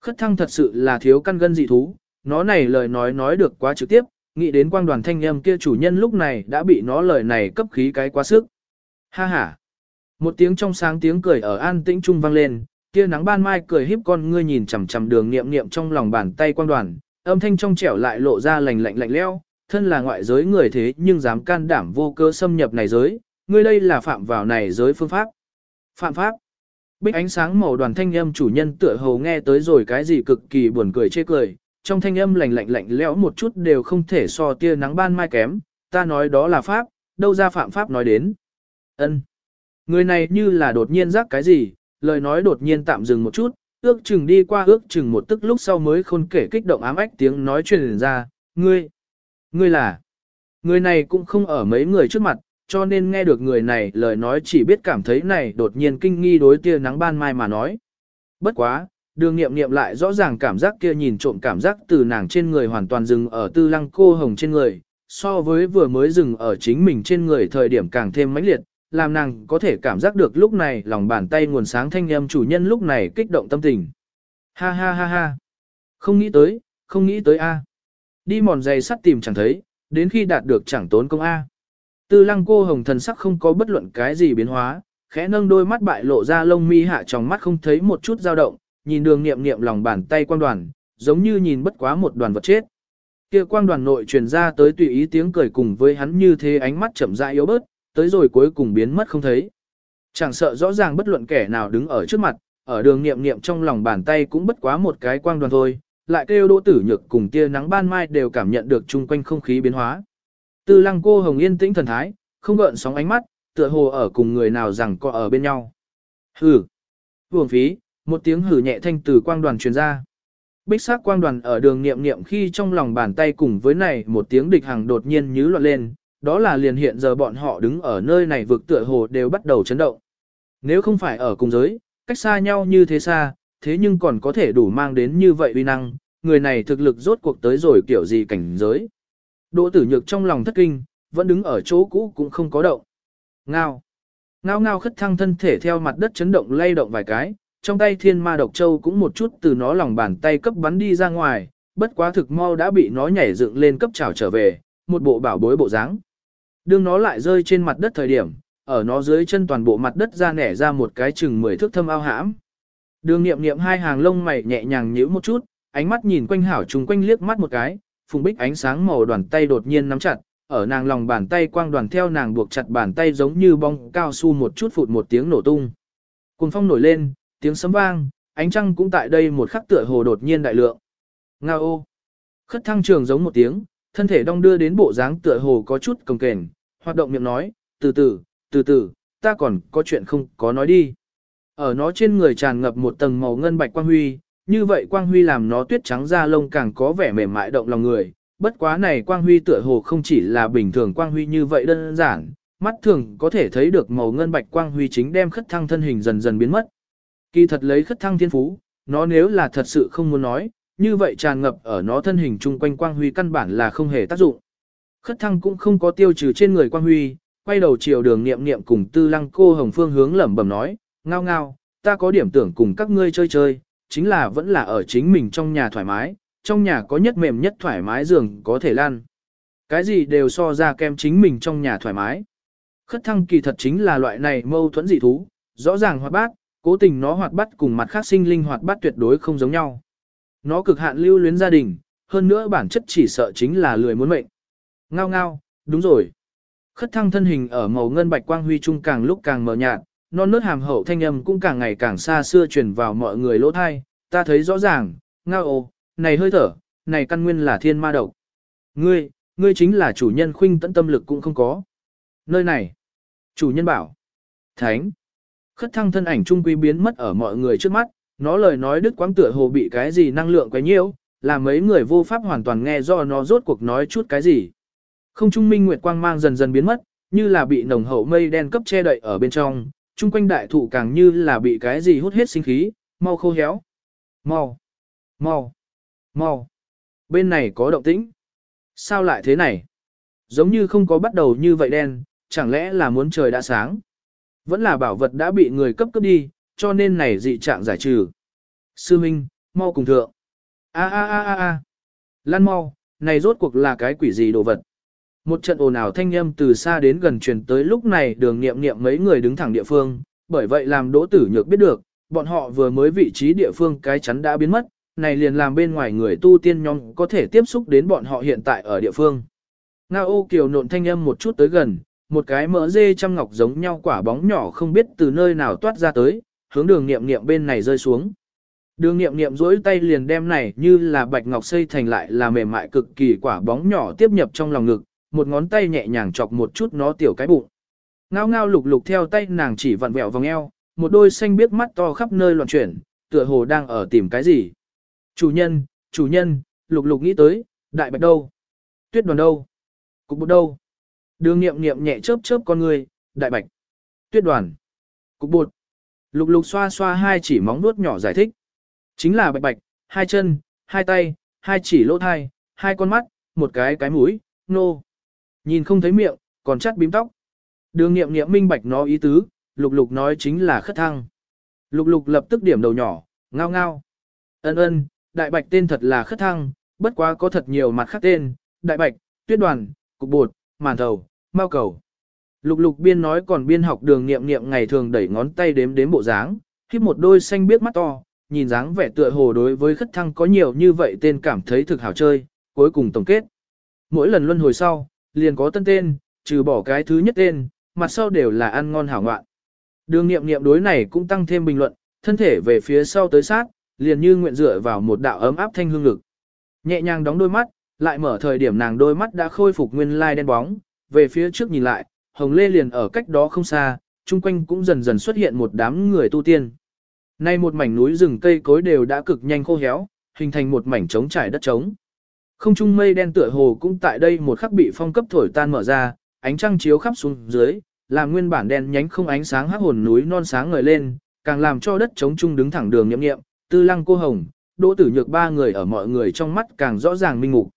S1: Khất thăng thật sự là thiếu căn gân dị thú, nó này lời nói nói được quá trực tiếp, nghĩ đến quang đoàn thanh âm kia chủ nhân lúc này đã bị nó lời này cấp khí cái quá sức. Ha ha! Một tiếng trong sáng tiếng cười ở an tĩnh trung vang lên, kia nắng ban mai cười híp con ngươi nhìn chằm chằm đường niệm niệm trong lòng bàn tay quang đoàn, âm thanh trong trẻo lại lộ ra lành lạnh lạnh lẽo, thân là ngoại giới người thế nhưng dám can đảm vô cơ xâm nhập này giới, ngươi đây là phạm vào này giới phương pháp. Phạm pháp. Bích ánh sáng màu đoàn thanh âm chủ nhân tựa hồ nghe tới rồi cái gì cực kỳ buồn cười chê cười, trong thanh âm lạnh lạnh lạnh lẽo một chút đều không thể so tia nắng ban mai kém, ta nói đó là pháp, đâu ra phạm pháp nói đến. Ân. Người này như là đột nhiên giác cái gì, lời nói đột nhiên tạm dừng một chút, ước chừng đi qua ước chừng một tức lúc sau mới khôn kể kích động ám ách tiếng nói truyền ra, ngươi, ngươi là, người này cũng không ở mấy người trước mặt, cho nên nghe được người này lời nói chỉ biết cảm thấy này đột nhiên kinh nghi đối tia nắng ban mai mà nói. Bất quá, đường nghiệm nghiệm lại rõ ràng cảm giác kia nhìn trộm cảm giác từ nàng trên người hoàn toàn dừng ở tư lăng cô hồng trên người, so với vừa mới dừng ở chính mình trên người thời điểm càng thêm mãnh liệt, làm nàng có thể cảm giác được lúc này lòng bàn tay nguồn sáng thanh âm chủ nhân lúc này kích động tâm tình. Ha ha ha ha. Không nghĩ tới, không nghĩ tới A. Đi mòn giày sắt tìm chẳng thấy, đến khi đạt được chẳng tốn công A. Tư lăng cô hồng thần sắc không có bất luận cái gì biến hóa, khẽ nâng đôi mắt bại lộ ra lông mi hạ trong mắt không thấy một chút dao động, nhìn đường niệm niệm lòng bàn tay quang đoàn, giống như nhìn bất quá một đoàn vật chết. kia quang đoàn nội truyền ra tới tùy ý tiếng cười cùng với hắn như thế ánh mắt chậm rãi yếu bớt, tới rồi cuối cùng biến mất không thấy. Chẳng sợ rõ ràng bất luận kẻ nào đứng ở trước mặt, ở đường niệm niệm trong lòng bàn tay cũng bất quá một cái quang đoàn thôi, lại kêu đỗ tử nhược cùng tia nắng ban mai đều cảm nhận được chung quanh không khí biến hóa. Tư lăng cô hồng yên tĩnh thần thái, không gợn sóng ánh mắt, tựa hồ ở cùng người nào rằng có ở bên nhau. Hừ. Buồng phí, một tiếng hử nhẹ thanh từ quang đoàn truyền ra. Bích sắc quang đoàn ở đường niệm niệm khi trong lòng bàn tay cùng với này một tiếng địch hàng đột nhiên nhứ loạn lên, đó là liền hiện giờ bọn họ đứng ở nơi này vực tựa hồ đều bắt đầu chấn động. Nếu không phải ở cùng giới, cách xa nhau như thế xa, thế nhưng còn có thể đủ mang đến như vậy uy năng, người này thực lực rốt cuộc tới rồi kiểu gì cảnh giới. Đỗ tử nhược trong lòng thất kinh, vẫn đứng ở chỗ cũ cũng không có động. Ngao. Ngao ngao khất thăng thân thể theo mặt đất chấn động lay động vài cái, trong tay thiên ma độc châu cũng một chút từ nó lòng bàn tay cấp bắn đi ra ngoài, bất quá thực mau đã bị nó nhảy dựng lên cấp trào trở về, một bộ bảo bối bộ dáng. Đương nó lại rơi trên mặt đất thời điểm, ở nó dưới chân toàn bộ mặt đất ra nẻ ra một cái chừng mười thước thâm ao hãm. Đường nghiệm nghiệm hai hàng lông mày nhẹ nhàng nhíu một chút, ánh mắt nhìn quanh hảo trùng quanh liếc mắt một cái, phùng bích ánh sáng màu đoàn tay đột nhiên nắm chặt, ở nàng lòng bàn tay quang đoàn theo nàng buộc chặt bàn tay giống như bong cao su một chút phụt một tiếng nổ tung. Cùng phong nổi lên, tiếng sấm vang, ánh trăng cũng tại đây một khắc tựa hồ đột nhiên đại lượng. Nga ô! Khất thăng trường giống một tiếng, thân thể đong đưa đến bộ dáng tựa hồ có chút cồng kềnh, hoạt động miệng nói, từ từ, từ từ, ta còn có chuyện không có nói đi. Ở nó trên người tràn ngập một tầng màu ngân bạch quang huy, như vậy quang huy làm nó tuyết trắng da lông càng có vẻ mềm mại động lòng người. Bất quá này quang huy tựa hồ không chỉ là bình thường quang huy như vậy đơn giản, mắt thường có thể thấy được màu ngân bạch quang huy chính đem khất thăng thân hình dần dần biến mất. Kỳ thật lấy khất thăng thiên phú, nó nếu là thật sự không muốn nói, như vậy tràn ngập ở nó thân hình chung quanh quang huy căn bản là không hề tác dụng. Khất thăng cũng không có tiêu trừ trên người quang huy, quay đầu chiều đường niệm niệm cùng tư lăng cô hồng phương hướng lẩm bẩm nói, ngao ngao, ta có điểm tưởng cùng các ngươi chơi chơi, chính là vẫn là ở chính mình trong nhà thoải mái, trong nhà có nhất mềm nhất thoải mái giường có thể lan. Cái gì đều so ra kem chính mình trong nhà thoải mái. Khất thăng kỳ thật chính là loại này mâu thuẫn dị thú, rõ ràng hoạt bát, cố tình nó hoạt bát cùng mặt khác sinh linh hoạt bát tuyệt đối không giống nhau. Nó cực hạn lưu luyến gia đình, hơn nữa bản chất chỉ sợ chính là lười muốn mệnh. Ngao ngao, đúng rồi. Khất thăng thân hình ở màu ngân bạch quang huy trung càng lúc càng mờ nhạt, non nớt hàm hậu thanh âm cũng càng ngày càng xa xưa truyền vào mọi người lỗ thai, ta thấy rõ ràng, ngao ồ, này hơi thở, này căn nguyên là thiên ma độc. Ngươi, ngươi chính là chủ nhân khuynh tận tâm lực cũng không có. Nơi này, chủ nhân bảo, thánh, khất thăng thân ảnh trung quy biến mất ở mọi người trước mắt, nó lời nói đức quãng tựa hồ bị cái gì năng lượng quấy nhiễu, làm mấy người vô pháp hoàn toàn nghe do nó rốt cuộc nói chút cái gì. Không trung minh nguyệt quang mang dần dần biến mất, như là bị nồng hậu mây đen cấp che đậy ở bên trong, chung quanh đại thụ càng như là bị cái gì hút hết sinh khí, mau khô héo. Mau, mau, mau. Bên này có động tĩnh. Sao lại thế này? Giống như không có bắt đầu như vậy đen, chẳng lẽ là muốn trời đã sáng? Vẫn là bảo vật đã bị người cấp cấp đi, cho nên này dị trạng giải trừ. Sư Minh, mau cùng thượng. A a a a a. Lan mau, này rốt cuộc là cái quỷ gì đồ vật? Một trận ồn ào thanh âm từ xa đến gần truyền tới lúc này đường nghiệm nghiệm mấy người đứng thẳng địa phương, bởi vậy làm đỗ tử nhược biết được, bọn họ vừa mới vị trí địa phương cái chắn đã biến mất, này liền làm bên ngoài người tu tiên nhóm có thể tiếp xúc đến bọn họ hiện tại ở địa phương. Nga ô kiều nộn thanh âm một chút tới gần, một cái mỡ dê trăm ngọc giống nhau quả bóng nhỏ không biết từ nơi nào toát ra tới, hướng đường nghiệm nghiệm bên này rơi xuống. Đường nghiệm nghiệm duỗi tay liền đem này như là bạch ngọc xây thành lại là mềm mại cực kỳ quả bóng nhỏ tiếp nhập trong lòng ngực, một ngón tay nhẹ nhàng chọc một chút nó tiểu cái bụng. Ngao ngao lục lục theo tay nàng chỉ vặn vẹo vòng eo, một đôi xanh biếc mắt to khắp nơi loạn chuyển, tựa hồ đang ở tìm cái gì. Chủ nhân, chủ nhân, lục lục nghĩ tới, đại bạch đâu? Tuyết đoàn đâu? Cục bột đâu? Đường nghiệm nghiệm nhẹ chớp chớp con người, đại bạch. Tuyết đoàn. Cục bột. Lục lục xoa xoa hai chỉ móng nuốt nhỏ giải thích. Chính là bạch bạch, hai chân, hai tay, hai chỉ lỗ thai, hai con mắt, một cái cái mũi, nô. Nhìn không thấy miệng, còn chắt bím tóc. Đường nghiệm nghiệm minh bạch nó ý tứ, lục lục nói chính là khất thăng. Lục lục lập tức điểm đầu nhỏ, ngao ngao. Ân ân, đại bạch tên thật là khất thăng, bất quá có thật nhiều mặt khác tên, đại bạch, tuyết đoàn, cục bột, màn thầu, mao cầu. Lục lục biên nói còn biên học đường nghiệm nghiệm ngày thường đẩy ngón tay đếm đếm bộ dáng, khiếp một đôi xanh biết mắt to, nhìn dáng vẻ tựa hồ đối với khất thăng có nhiều như vậy tên cảm thấy thực hảo chơi, cuối cùng tổng kết. Mỗi lần luân hồi sau, liền có tân tên, trừ bỏ cái thứ nhất tên, mặt sau đều là ăn ngon hảo ngoạn. Đường nghiệm nghiệm đối này cũng tăng thêm bình luận, thân thể về phía sau tới sát, liền như nguyện dựa vào một đạo ấm áp thanh hương lực. Nhẹ nhàng đóng đôi mắt, lại mở thời điểm nàng đôi mắt đã khôi phục nguyên lai đen bóng, về phía trước nhìn lại, hồng lê liền ở cách đó không xa, chung quanh cũng dần dần xuất hiện một đám người tu tiên. Nay một mảnh núi rừng cây cối đều đã cực nhanh khô héo, hình thành một mảnh trống trải đất trống. Không trung mây đen tựa hồ cũng tại đây một khắc bị phong cấp thổi tan mở ra, ánh trăng chiếu khắp xuống dưới, làm nguyên bản đen nhánh không ánh sáng hắc hồn núi non sáng ngời lên, càng làm cho đất trống trung đứng thẳng đường nhậm nghiệm, tư lăng cô hồng, đỗ tử nhược ba người ở mọi người trong mắt càng rõ ràng minh mục.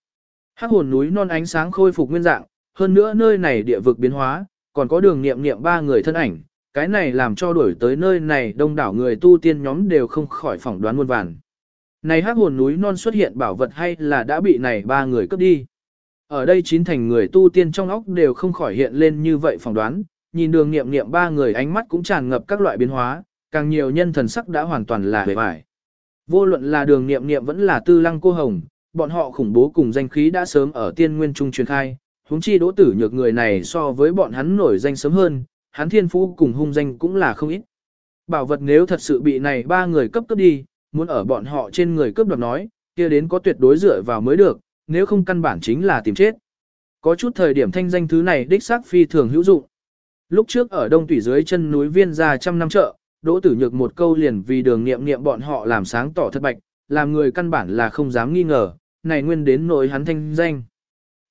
S1: Hắc hồn núi non ánh sáng khôi phục nguyên dạng, hơn nữa nơi này địa vực biến hóa, còn có đường nghiệm nghiệm ba người thân ảnh, cái này làm cho đuổi tới nơi này đông đảo người tu tiên nhóm đều không khỏi phỏng đoán muôn vàn. Này hắc hồn núi non xuất hiện bảo vật hay là đã bị này ba người cướp đi. Ở đây chín thành người tu tiên trong óc đều không khỏi hiện lên như vậy phỏng đoán, nhìn đường nghiệm nghiệm ba người ánh mắt cũng tràn ngập các loại biến hóa, càng nhiều nhân thần sắc đã hoàn toàn là bề bài. Vô luận là đường nghiệm nghiệm vẫn là tư lăng cô hồng, bọn họ khủng bố cùng danh khí đã sớm ở tiên nguyên trung truyền khai, huống chi đỗ tử nhược người này so với bọn hắn nổi danh sớm hơn, hắn thiên phú cùng hung danh cũng là không ít. Bảo vật nếu thật sự bị này ba người cấp cấp đi, muốn ở bọn họ trên người cướp đoạt nói, kia đến có tuyệt đối dựa vào mới được, nếu không căn bản chính là tìm chết. Có chút thời điểm thanh danh thứ này đích xác phi thường hữu dụng. Lúc trước ở đông tủy dưới chân núi viên ra trăm năm chợ, đỗ tử nhược một câu liền vì đường nghiệm nghiệm bọn họ làm sáng tỏ thất bạch, làm người căn bản là không dám nghi ngờ, này nguyên đến nỗi hắn thanh danh.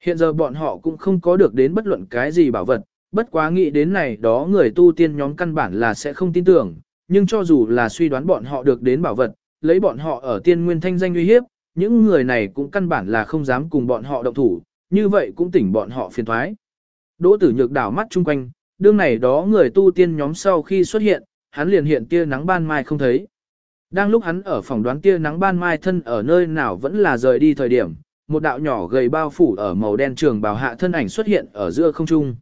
S1: Hiện giờ bọn họ cũng không có được đến bất luận cái gì bảo vật, bất quá nghĩ đến này đó người tu tiên nhóm căn bản là sẽ không tin tưởng, nhưng cho dù là suy đoán bọn họ được đến bảo vật, lấy bọn họ ở tiên nguyên thanh danh uy hiếp, những người này cũng căn bản là không dám cùng bọn họ động thủ, như vậy cũng tỉnh bọn họ phiền thoái. Đỗ tử nhược đảo mắt chung quanh, đương này đó người tu tiên nhóm sau khi xuất hiện, hắn liền hiện tia nắng ban mai không thấy. Đang lúc hắn ở phòng đoán tia nắng ban mai thân ở nơi nào vẫn là rời đi thời điểm, một đạo nhỏ gầy bao phủ ở màu đen trường bào hạ thân ảnh xuất hiện ở giữa không trung.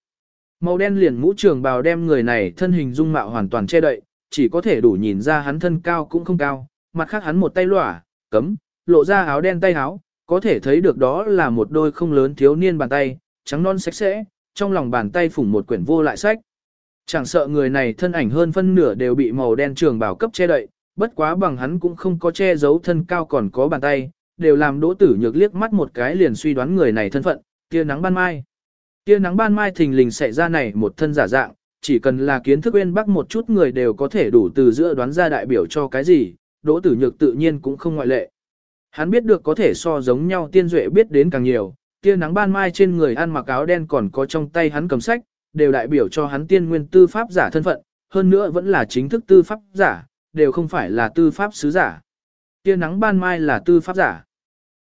S1: Màu đen liền mũ trường bào đem người này thân hình dung mạo hoàn toàn che đậy, chỉ có thể đủ nhìn ra hắn thân cao cũng không cao, mặt khác hắn một tay lỏa, cấm, lộ ra áo đen tay áo, có thể thấy được đó là một đôi không lớn thiếu niên bàn tay, trắng non sạch sẽ, trong lòng bàn tay phủng một quyển vô lại sách. Chẳng sợ người này thân ảnh hơn phân nửa đều bị màu đen trường bào cấp che đậy, bất quá bằng hắn cũng không có che giấu thân cao còn có bàn tay, đều làm đỗ tử nhược liếc mắt một cái liền suy đoán người này thân phận, tia nắng ban mai. Tia nắng ban mai thình lình xảy ra này một thân giả dạng, chỉ cần là kiến thức bên bắc một chút người đều có thể đủ từ giữa đoán ra đại biểu cho cái gì, đỗ tử nhược tự nhiên cũng không ngoại lệ. Hắn biết được có thể so giống nhau tiên duệ biết đến càng nhiều, tia nắng ban mai trên người ăn mặc áo đen còn có trong tay hắn cầm sách, đều đại biểu cho hắn tiên nguyên tư pháp giả thân phận, hơn nữa vẫn là chính thức tư pháp giả, đều không phải là tư pháp sứ giả. Tia nắng ban mai là tư pháp giả.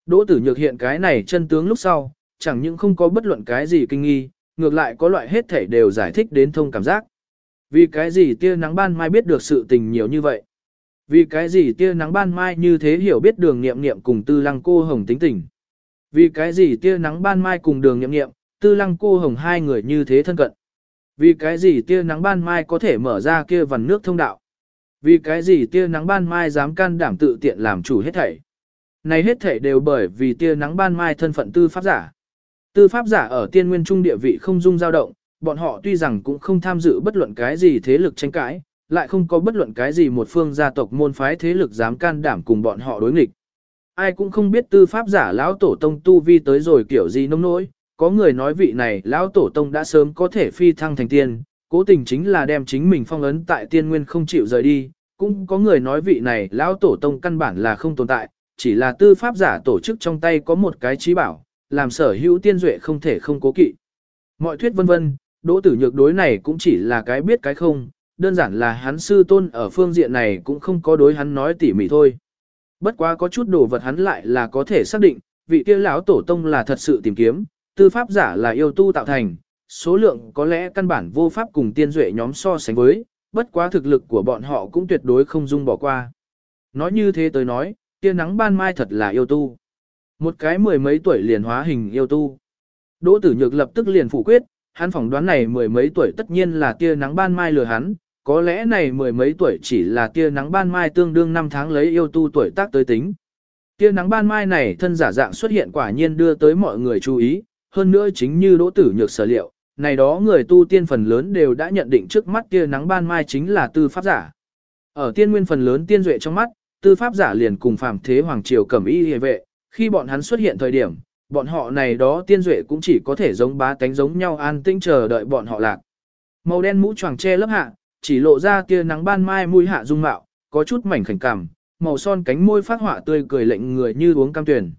S1: Đỗ tử nhược hiện cái này chân tướng lúc sau, chẳng những không có bất luận cái gì kinh nghi, ngược lại có loại hết thể đều giải thích đến thông cảm giác. Vì cái gì tia nắng ban mai biết được sự tình nhiều như vậy? Vì cái gì tia nắng ban mai như thế hiểu biết đường nghiệm nghiệm cùng tư lăng cô hồng tính tình? Vì cái gì tia nắng ban mai cùng đường nghiệm nghiệm, tư lăng cô hồng hai người như thế thân cận? Vì cái gì tia nắng ban mai có thể mở ra kia vằn nước thông đạo? Vì cái gì tia nắng ban mai dám can đảm tự tiện làm chủ hết thảy? Này hết thảy đều bởi vì tia nắng ban mai thân phận tư pháp giả. Tư pháp giả ở tiên nguyên trung địa vị không dung dao động, bọn họ tuy rằng cũng không tham dự bất luận cái gì thế lực tranh cãi, lại không có bất luận cái gì một phương gia tộc môn phái thế lực dám can đảm cùng bọn họ đối nghịch. Ai cũng không biết tư pháp giả lão tổ tông tu vi tới rồi kiểu gì nông nỗi, có người nói vị này lão tổ tông đã sớm có thể phi thăng thành tiên, cố tình chính là đem chính mình phong ấn tại tiên nguyên không chịu rời đi, cũng có người nói vị này lão tổ tông căn bản là không tồn tại, chỉ là tư pháp giả tổ chức trong tay có một cái trí bảo, làm sở hữu tiên duệ không thể không cố kỵ. Mọi thuyết vân vân, đỗ tử nhược đối này cũng chỉ là cái biết cái không, đơn giản là hắn sư tôn ở phương diện này cũng không có đối hắn nói tỉ mỉ thôi. Bất quá có chút đồ vật hắn lại là có thể xác định, vị kia lão tổ tông là thật sự tìm kiếm, tư pháp giả là yêu tu tạo thành, số lượng có lẽ căn bản vô pháp cùng tiên duệ nhóm so sánh với, bất quá thực lực của bọn họ cũng tuyệt đối không dung bỏ qua. Nói như thế tới nói, tia nắng ban mai thật là yêu tu. Một cái mười mấy tuổi liền hóa hình yêu tu. Đỗ tử nhược lập tức liền phủ quyết, hắn phỏng đoán này mười mấy tuổi tất nhiên là tia nắng ban mai lừa hắn, có lẽ này mười mấy tuổi chỉ là tia nắng ban mai tương đương năm tháng lấy yêu tu tuổi tác tới tính. Tia nắng ban mai này thân giả dạng xuất hiện quả nhiên đưa tới mọi người chú ý, hơn nữa chính như đỗ tử nhược sở liệu, này đó người tu tiên phần lớn đều đã nhận định trước mắt kia nắng ban mai chính là tư pháp giả. Ở tiên nguyên phần lớn tiên duệ trong mắt, tư pháp giả liền cùng phàm thế hoàng triều cẩm y hề vệ, khi bọn hắn xuất hiện thời điểm, bọn họ này đó tiên duệ cũng chỉ có thể giống bá tánh giống nhau an tĩnh chờ đợi bọn họ lạc. Màu đen mũ choàng che lớp hạ, chỉ lộ ra tia nắng ban mai mũi hạ dung mạo, có chút mảnh khảnh cảm, màu son cánh môi phát họa tươi cười lệnh người như uống cam tuyển.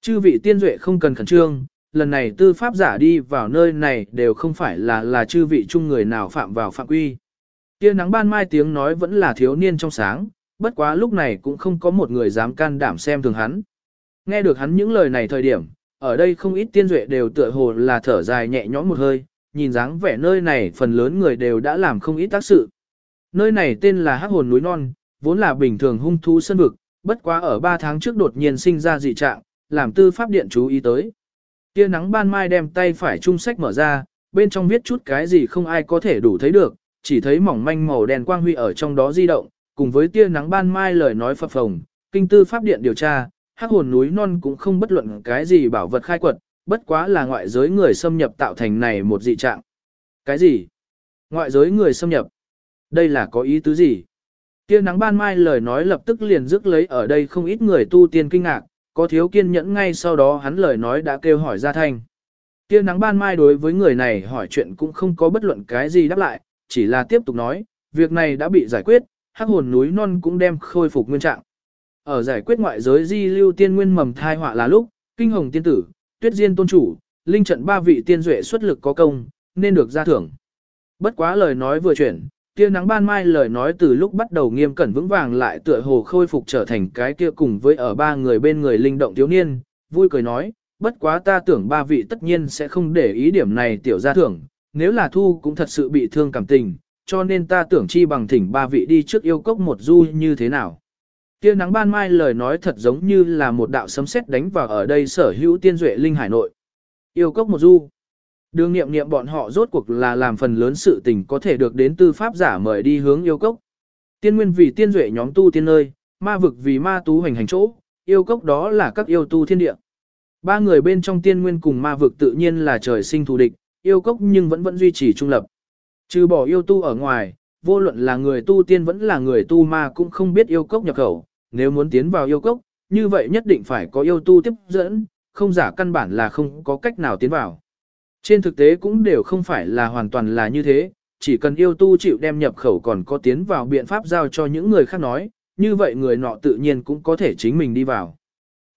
S1: Chư vị tiên duệ không cần khẩn trương, lần này tư pháp giả đi vào nơi này đều không phải là là chư vị chung người nào phạm vào phạm quy. Tia nắng ban mai tiếng nói vẫn là thiếu niên trong sáng, bất quá lúc này cũng không có một người dám can đảm xem thường hắn. Nghe được hắn những lời này thời điểm, ở đây không ít tiên duệ đều tựa hồ là thở dài nhẹ nhõm một hơi, nhìn dáng vẻ nơi này phần lớn người đều đã làm không ít tác sự. Nơi này tên là Hắc Hồn núi non, vốn là bình thường hung thú sân vực, bất quá ở 3 tháng trước đột nhiên sinh ra dị trạng, làm tư pháp điện chú ý tới. Tia nắng ban mai đem tay phải trung sách mở ra, bên trong viết chút cái gì không ai có thể đủ thấy được, chỉ thấy mỏng manh màu đèn quang huy ở trong đó di động, cùng với tia nắng ban mai lời nói phập phồng, kinh tư pháp điện điều tra, hắc hồn núi non cũng không bất luận cái gì bảo vật khai quật, bất quá là ngoại giới người xâm nhập tạo thành này một dị trạng. Cái gì? Ngoại giới người xâm nhập? Đây là có ý tứ gì? Tia nắng ban mai lời nói lập tức liền rước lấy ở đây không ít người tu tiên kinh ngạc, có thiếu kiên nhẫn ngay sau đó hắn lời nói đã kêu hỏi ra thanh. kia nắng ban mai đối với người này hỏi chuyện cũng không có bất luận cái gì đáp lại, chỉ là tiếp tục nói, việc này đã bị giải quyết, hắc hồn núi non cũng đem khôi phục nguyên trạng. Ở giải quyết ngoại giới di lưu tiên nguyên mầm thai họa là lúc, kinh hồng tiên tử, tuyết diên tôn chủ, linh trận ba vị tiên duệ xuất lực có công, nên được ra thưởng. Bất quá lời nói vừa chuyển, tia nắng ban mai lời nói từ lúc bắt đầu nghiêm cẩn vững vàng lại tựa hồ khôi phục trở thành cái kia cùng với ở ba người bên người linh động thiếu niên, vui cười nói, bất quá ta tưởng ba vị tất nhiên sẽ không để ý điểm này tiểu gia thưởng, nếu là thu cũng thật sự bị thương cảm tình, cho nên ta tưởng chi bằng thỉnh ba vị đi trước yêu cốc một du như thế nào. Tia nắng ban mai lời nói thật giống như là một đạo sấm sét đánh vào ở đây sở hữu tiên duệ linh hải nội. Yêu cốc một du. Đường nghiệm nghiệm bọn họ rốt cuộc là làm phần lớn sự tình có thể được đến tư pháp giả mời đi hướng yêu cốc. Tiên nguyên vì tiên duệ nhóm tu tiên nơi, ma vực vì ma tú hành hành chỗ, yêu cốc đó là các yêu tu thiên địa. Ba người bên trong tiên nguyên cùng ma vực tự nhiên là trời sinh thù địch, yêu cốc nhưng vẫn vẫn duy trì trung lập. Trừ bỏ yêu tu ở ngoài, vô luận là người tu tiên vẫn là người tu ma cũng không biết yêu cốc nhập khẩu, nếu muốn tiến vào yêu cốc, như vậy nhất định phải có yêu tu tiếp dẫn, không giả căn bản là không có cách nào tiến vào. Trên thực tế cũng đều không phải là hoàn toàn là như thế, chỉ cần yêu tu chịu đem nhập khẩu còn có tiến vào biện pháp giao cho những người khác nói, như vậy người nọ tự nhiên cũng có thể chính mình đi vào.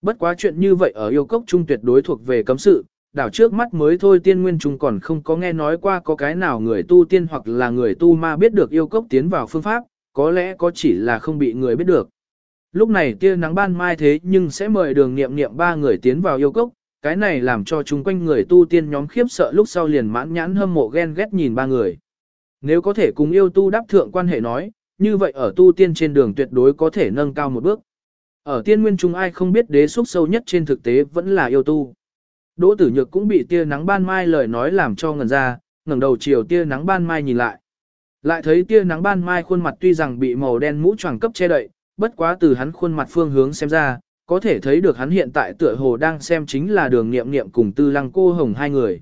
S1: Bất quá chuyện như vậy ở yêu cốc trung tuyệt đối thuộc về cấm sự, đảo trước mắt mới thôi tiên nguyên trung còn không có nghe nói qua có cái nào người tu tiên hoặc là người tu ma biết được yêu cốc tiến vào phương pháp, có lẽ có chỉ là không bị người biết được. Lúc này tia nắng ban mai thế nhưng sẽ mời đường nghiệm nghiệm ba người tiến vào yêu cốc, cái này làm cho chúng quanh người tu tiên nhóm khiếp sợ lúc sau liền mãn nhãn hâm mộ ghen ghét nhìn ba người. Nếu có thể cùng yêu tu đáp thượng quan hệ nói, như vậy ở tu tiên trên đường tuyệt đối có thể nâng cao một bước. Ở tiên nguyên chúng ai không biết đế xúc sâu nhất trên thực tế vẫn là yêu tu. Đỗ tử nhược cũng bị tia nắng ban mai lời nói làm cho ngần ra, ngẩng đầu chiều tia nắng ban mai nhìn lại. Lại thấy tia nắng ban mai khuôn mặt tuy rằng bị màu đen mũ choàng cấp che đậy, bất quá từ hắn khuôn mặt phương hướng xem ra, có thể thấy được hắn hiện tại tựa hồ đang xem chính là đường nghiệm nghiệm cùng tư lăng cô hồng hai người.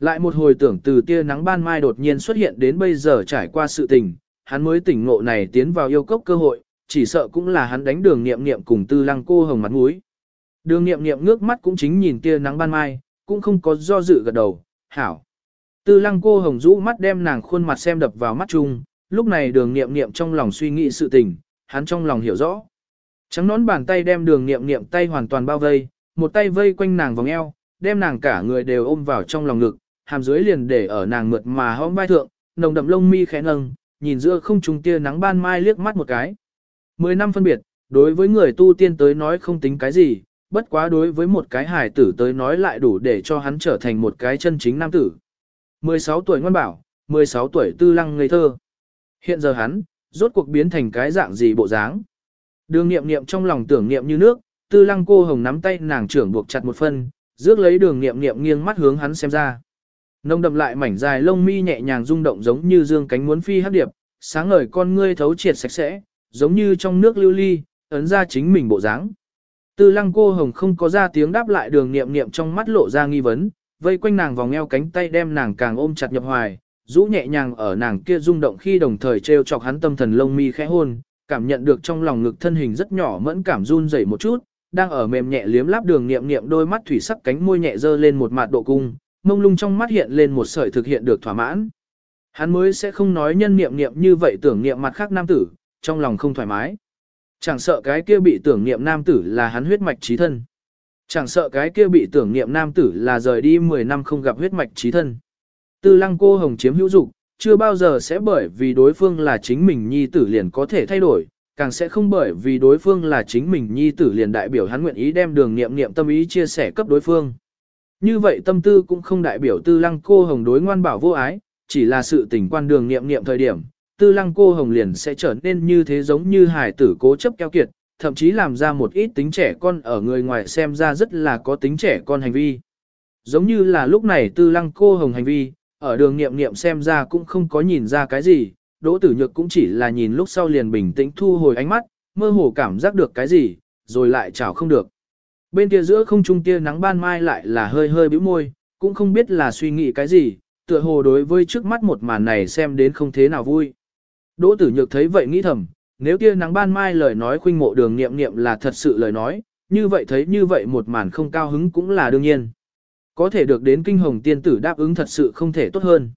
S1: Lại một hồi tưởng từ tia nắng ban mai đột nhiên xuất hiện đến bây giờ trải qua sự tình, hắn mới tỉnh ngộ này tiến vào yêu cốc cơ hội, chỉ sợ cũng là hắn đánh đường nghiệm nghiệm cùng tư lăng cô hồng mặt mũi. Đường nghiệm nghiệm ngước mắt cũng chính nhìn tia nắng ban mai, cũng không có do dự gật đầu, hảo. Tư lăng cô hồng rũ mắt đem nàng khuôn mặt xem đập vào mắt chung, lúc này đường nghiệm nghiệm trong lòng suy nghĩ sự tình, hắn trong lòng hiểu rõ. Trắng nón bàn tay đem đường nghiệm nghiệm tay hoàn toàn bao vây, một tay vây quanh nàng vòng eo, đem nàng cả người đều ôm vào trong lòng ngực, hàm dưới liền để ở nàng mượt mà hõm vai thượng, nồng đậm lông mi khẽ nâng, nhìn giữa không trung tia nắng ban mai liếc mắt một cái. Mười năm phân biệt, đối với người tu tiên tới nói không tính cái gì, bất quá đối với một cái hài tử tới nói lại đủ để cho hắn trở thành một cái chân chính nam tử. 16 tuổi ngoan bảo, 16 tuổi tư lăng ngây thơ. Hiện giờ hắn, rốt cuộc biến thành cái dạng gì bộ dáng. Đường nghiệm nghiệm trong lòng tưởng nghiệm như nước, tư lăng cô hồng nắm tay nàng trưởng buộc chặt một phân, rước lấy đường nghiệm nghiệm nghiêng mắt hướng hắn xem ra. Nông đậm lại mảnh dài lông mi nhẹ nhàng rung động giống như dương cánh muốn phi hấp điệp, sáng ngời con ngươi thấu triệt sạch sẽ, giống như trong nước lưu ly, ấn ra chính mình bộ dáng. Tư lăng cô hồng không có ra tiếng đáp lại đường nghiệm nghiệm trong mắt lộ ra nghi vấn, vây quanh nàng vòng eo cánh tay đem nàng càng ôm chặt nhập hoài, rũ nhẹ nhàng ở nàng kia rung động khi đồng thời treo chọc hắn tâm thần lông mi khẽ hôn, cảm nhận được trong lòng ngực thân hình rất nhỏ mẫn cảm run rẩy một chút, đang ở mềm nhẹ liếm láp đường nghiệm nghiệm đôi mắt thủy sắc cánh môi nhẹ dơ lên một mặt độ cung, mông lung trong mắt hiện lên một sợi thực hiện được thỏa mãn. Hắn mới sẽ không nói nhân niệm niệm như vậy tưởng niệm mặt khác nam tử, trong lòng không thoải mái. Chẳng sợ cái kia bị tưởng niệm nam tử là hắn huyết mạch trí thân. Chẳng sợ cái kia bị tưởng niệm nam tử là rời đi 10 năm không gặp huyết mạch trí thân. Tư lăng cô hồng chiếm hữu dục chưa bao giờ sẽ bởi vì đối phương là chính mình nhi tử liền có thể thay đổi, càng sẽ không bởi vì đối phương là chính mình nhi tử liền đại biểu hắn nguyện ý đem đường nghiệm nghiệm tâm ý chia sẻ cấp đối phương. Như vậy tâm tư cũng không đại biểu tư lăng cô hồng đối ngoan bảo vô ái, chỉ là sự tình quan đường nghiệm nghiệm thời điểm, tư lăng cô hồng liền sẽ trở nên như thế giống như hải tử cố chấp keo kiệt, thậm chí làm ra một ít tính trẻ con ở người ngoài xem ra rất là có tính trẻ con hành vi. Giống như là lúc này tư lăng cô hồng hành vi, ở đường nghiệm nghiệm xem ra cũng không có nhìn ra cái gì, đỗ tử nhược cũng chỉ là nhìn lúc sau liền bình tĩnh thu hồi ánh mắt, mơ hồ cảm giác được cái gì, rồi lại chảo không được. Bên kia giữa không trung tia nắng ban mai lại là hơi hơi bĩu môi, cũng không biết là suy nghĩ cái gì, tựa hồ đối với trước mắt một màn này xem đến không thế nào vui. Đỗ tử nhược thấy vậy nghĩ thầm, nếu tia nắng ban mai lời nói khuynh mộ đường nghiệm nghiệm là thật sự lời nói, như vậy thấy như vậy một màn không cao hứng cũng là đương nhiên. Có thể được đến kinh hồng tiên tử đáp ứng thật sự không thể tốt hơn.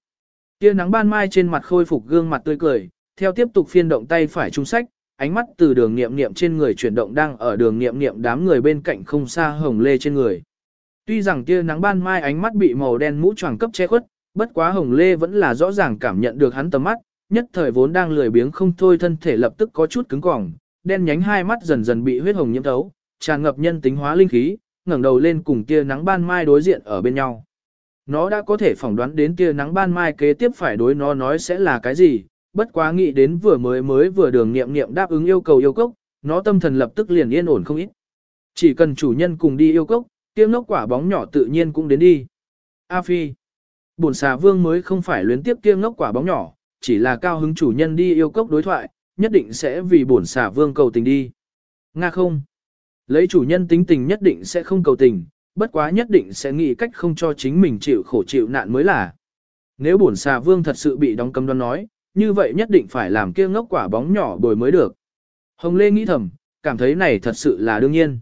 S1: Tia nắng ban mai trên mặt khôi phục gương mặt tươi cười, theo tiếp tục phiên động tay phải trung sách, ánh mắt từ đường nghiệm nghiệm trên người chuyển động đang ở đường nghiệm nghiệm đám người bên cạnh không xa hồng lê trên người. Tuy rằng tia nắng ban mai ánh mắt bị màu đen mũ choàng cấp che khuất, bất quá hồng lê vẫn là rõ ràng cảm nhận được hắn tầm mắt, nhất thời vốn đang lười biếng không thôi thân thể lập tức có chút cứng cỏng, đen nhánh hai mắt dần dần bị huyết hồng nhiễm thấu, tràn ngập nhân tính hóa linh khí, ngẩng đầu lên cùng tia nắng ban mai đối diện ở bên nhau. Nó đã có thể phỏng đoán đến tia nắng ban mai kế tiếp phải đối nó nói sẽ là cái gì, bất quá nghĩ đến vừa mới mới vừa đường nghiệm nghiệm đáp ứng yêu cầu yêu cốc, nó tâm thần lập tức liền yên ổn không ít. Chỉ cần chủ nhân cùng đi yêu cốc, tiêm nốc quả bóng nhỏ tự nhiên cũng đến đi. A Phi, bổn xà vương mới không phải luyến tiếp tiêm ngốc quả bóng nhỏ, chỉ là cao hứng chủ nhân đi yêu cốc đối thoại, nhất định sẽ vì bổn xà vương cầu tình đi. Nga không. Lấy chủ nhân tính tình nhất định sẽ không cầu tình, bất quá nhất định sẽ nghĩ cách không cho chính mình chịu khổ chịu nạn mới là. Nếu bổn xà vương thật sự bị đóng cấm đoán nói, như vậy nhất định phải làm kia ngốc quả bóng nhỏ bồi mới được. Hồng Lê nghĩ thầm, cảm thấy này thật sự là đương nhiên.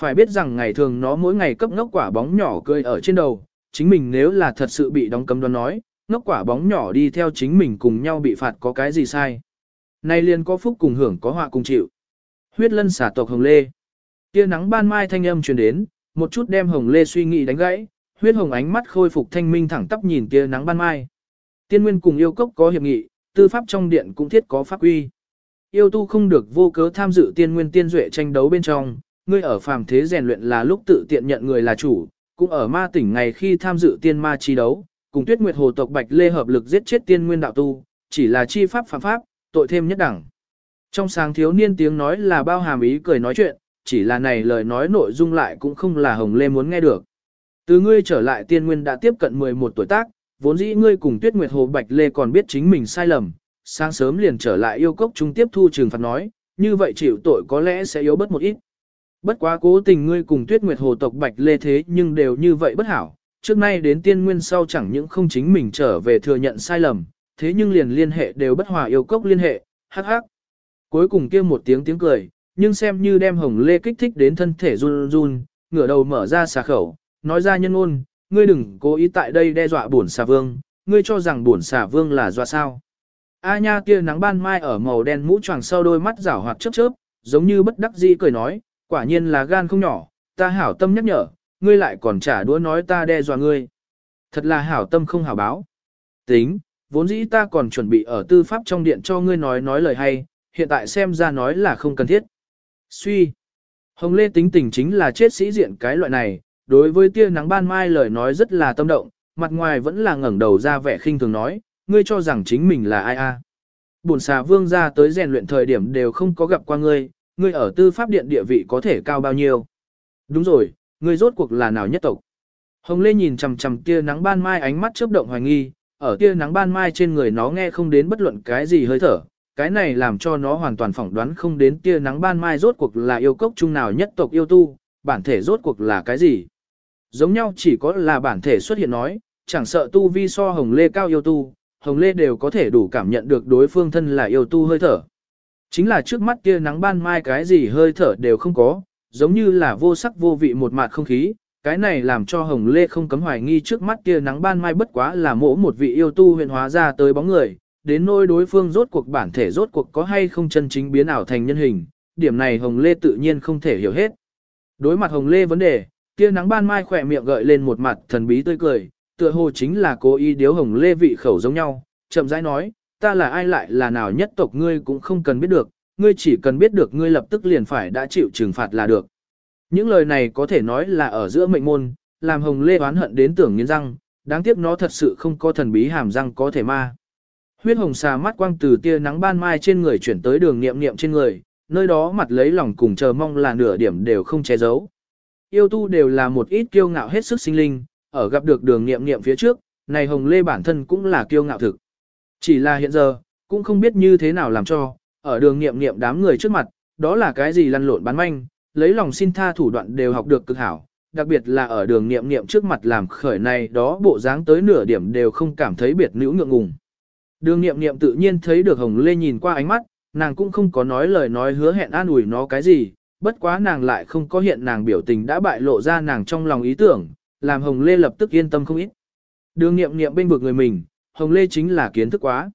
S1: Phải biết rằng ngày thường nó mỗi ngày cấp ngốc quả bóng nhỏ cười ở trên đầu, chính mình nếu là thật sự bị đóng cấm đoán nói, ngốc quả bóng nhỏ đi theo chính mình cùng nhau bị phạt có cái gì sai. Nay liền có phúc cùng hưởng có họa cùng chịu. Huyết lân xả tộc Hồng Lê. Tia nắng ban mai thanh âm truyền đến, một chút đem Hồng Lê suy nghĩ đánh gãy, huyết hồng ánh mắt khôi phục thanh minh thẳng tắp nhìn tia nắng ban mai. Tiên nguyên cùng yêu cốc có hiệp nghị, tư pháp trong điện cũng thiết có pháp quy. Yêu tu không được vô cớ tham dự tiên nguyên tiên duệ tranh đấu bên trong, ngươi ở phàm thế rèn luyện là lúc tự tiện nhận người là chủ, cũng ở ma tỉnh ngày khi tham dự tiên ma chi đấu, cùng tuyết nguyệt hồ tộc Bạch Lê hợp lực giết chết tiên nguyên đạo tu, chỉ là chi pháp phạm pháp, tội thêm nhất đẳng. Trong sáng thiếu niên tiếng nói là bao hàm ý cười nói chuyện, chỉ là này lời nói nội dung lại cũng không là Hồng Lê muốn nghe được. Từ ngươi trở lại tiên nguyên đã tiếp cận 11 tuổi tác, vốn dĩ ngươi cùng Tuyết Nguyệt Hồ Bạch Lê còn biết chính mình sai lầm, sáng sớm liền trở lại yêu cốc trung tiếp thu trừng phạt nói, như vậy chịu tội có lẽ sẽ yếu bớt một ít. Bất quá cố tình ngươi cùng Tuyết Nguyệt Hồ tộc Bạch Lê thế nhưng đều như vậy bất hảo, trước nay đến tiên nguyên sau chẳng những không chính mình trở về thừa nhận sai lầm, thế nhưng liền liên hệ đều bất hòa yêu cốc liên hệ, hắc hắc. Cuối cùng kia một tiếng tiếng cười, nhưng xem như đem hồng lê kích thích đến thân thể run run, ngửa đầu mở ra xà khẩu, nói ra nhân ôn, ngươi đừng cố ý tại đây đe dọa bổn xà vương, ngươi cho rằng bổn xà vương là dọa sao. A nha kia nắng ban mai ở màu đen mũ choàng sau đôi mắt rảo hoạt chớp chớp, giống như bất đắc dĩ cười nói, quả nhiên là gan không nhỏ, ta hảo tâm nhắc nhở, ngươi lại còn trả đũa nói ta đe dọa ngươi. Thật là hảo tâm không hảo báo. Tính, vốn dĩ ta còn chuẩn bị ở tư pháp trong điện cho ngươi nói nói lời hay, hiện tại xem ra nói là không cần thiết. Suy. Hồng Lê tính tình chính là chết sĩ diện cái loại này, đối với tia nắng ban mai lời nói rất là tâm động, mặt ngoài vẫn là ngẩng đầu ra vẻ khinh thường nói, ngươi cho rằng chính mình là ai a? À. Bổn xà vương ra tới rèn luyện thời điểm đều không có gặp qua ngươi, ngươi ở tư pháp điện địa vị có thể cao bao nhiêu. Đúng rồi, ngươi rốt cuộc là nào nhất tộc. Hồng Lê nhìn chằm chằm tia nắng ban mai ánh mắt chớp động hoài nghi, ở tia nắng ban mai trên người nó nghe không đến bất luận cái gì hơi thở, cái này làm cho nó hoàn toàn phỏng đoán không đến tia nắng ban mai rốt cuộc là yêu cốc chung nào nhất tộc yêu tu, bản thể rốt cuộc là cái gì. Giống nhau chỉ có là bản thể xuất hiện nói, chẳng sợ tu vi so hồng lê cao yêu tu, hồng lê đều có thể đủ cảm nhận được đối phương thân là yêu tu hơi thở. Chính là trước mắt kia nắng ban mai cái gì hơi thở đều không có, giống như là vô sắc vô vị một mạt không khí, cái này làm cho Hồng Lê không cấm hoài nghi trước mắt kia nắng ban mai bất quá là mỗ một vị yêu tu huyền hóa ra tới bóng người, đến nỗi đối phương rốt cuộc bản thể rốt cuộc có hay không chân chính biến ảo thành nhân hình, điểm này Hồng Lê tự nhiên không thể hiểu hết. Đối mặt Hồng Lê vấn đề, tia nắng ban mai khỏe miệng gợi lên một mặt thần bí tươi cười, tựa hồ chính là cố ý điếu Hồng Lê vị khẩu giống nhau, chậm rãi nói, ta là ai lại là nào nhất tộc ngươi cũng không cần biết được, ngươi chỉ cần biết được ngươi lập tức liền phải đã chịu trừng phạt là được. Những lời này có thể nói là ở giữa mệnh môn, làm Hồng Lê oán hận đến tưởng nghiến răng, đáng tiếc nó thật sự không có thần bí hàm răng có thể ma. Huyết hồng xà mắt quang từ tia nắng ban mai trên người chuyển tới đường niệm niệm trên người, nơi đó mặt lấy lòng cùng chờ mong là nửa điểm đều không che giấu. Yêu tu đều là một ít kiêu ngạo hết sức sinh linh, ở gặp được đường niệm niệm phía trước, này hồng lê bản thân cũng là kiêu ngạo thực. Chỉ là hiện giờ, cũng không biết như thế nào làm cho, ở đường niệm niệm đám người trước mặt, đó là cái gì lăn lộn bán manh, lấy lòng xin tha thủ đoạn đều học được cực hảo, đặc biệt là ở đường niệm niệm trước mặt làm khởi này đó bộ dáng tới nửa điểm đều không cảm thấy biệt nữ ngượng ngùng. Đường niệm niệm tự nhiên thấy được Hồng Lê nhìn qua ánh mắt, nàng cũng không có nói lời nói hứa hẹn an ủi nó cái gì, bất quá nàng lại không có hiện nàng biểu tình đã bại lộ ra nàng trong lòng ý tưởng, làm Hồng Lê lập tức yên tâm không ít. Đường niệm niệm bên vực người mình, Hồng Lê chính là kiến thức quá.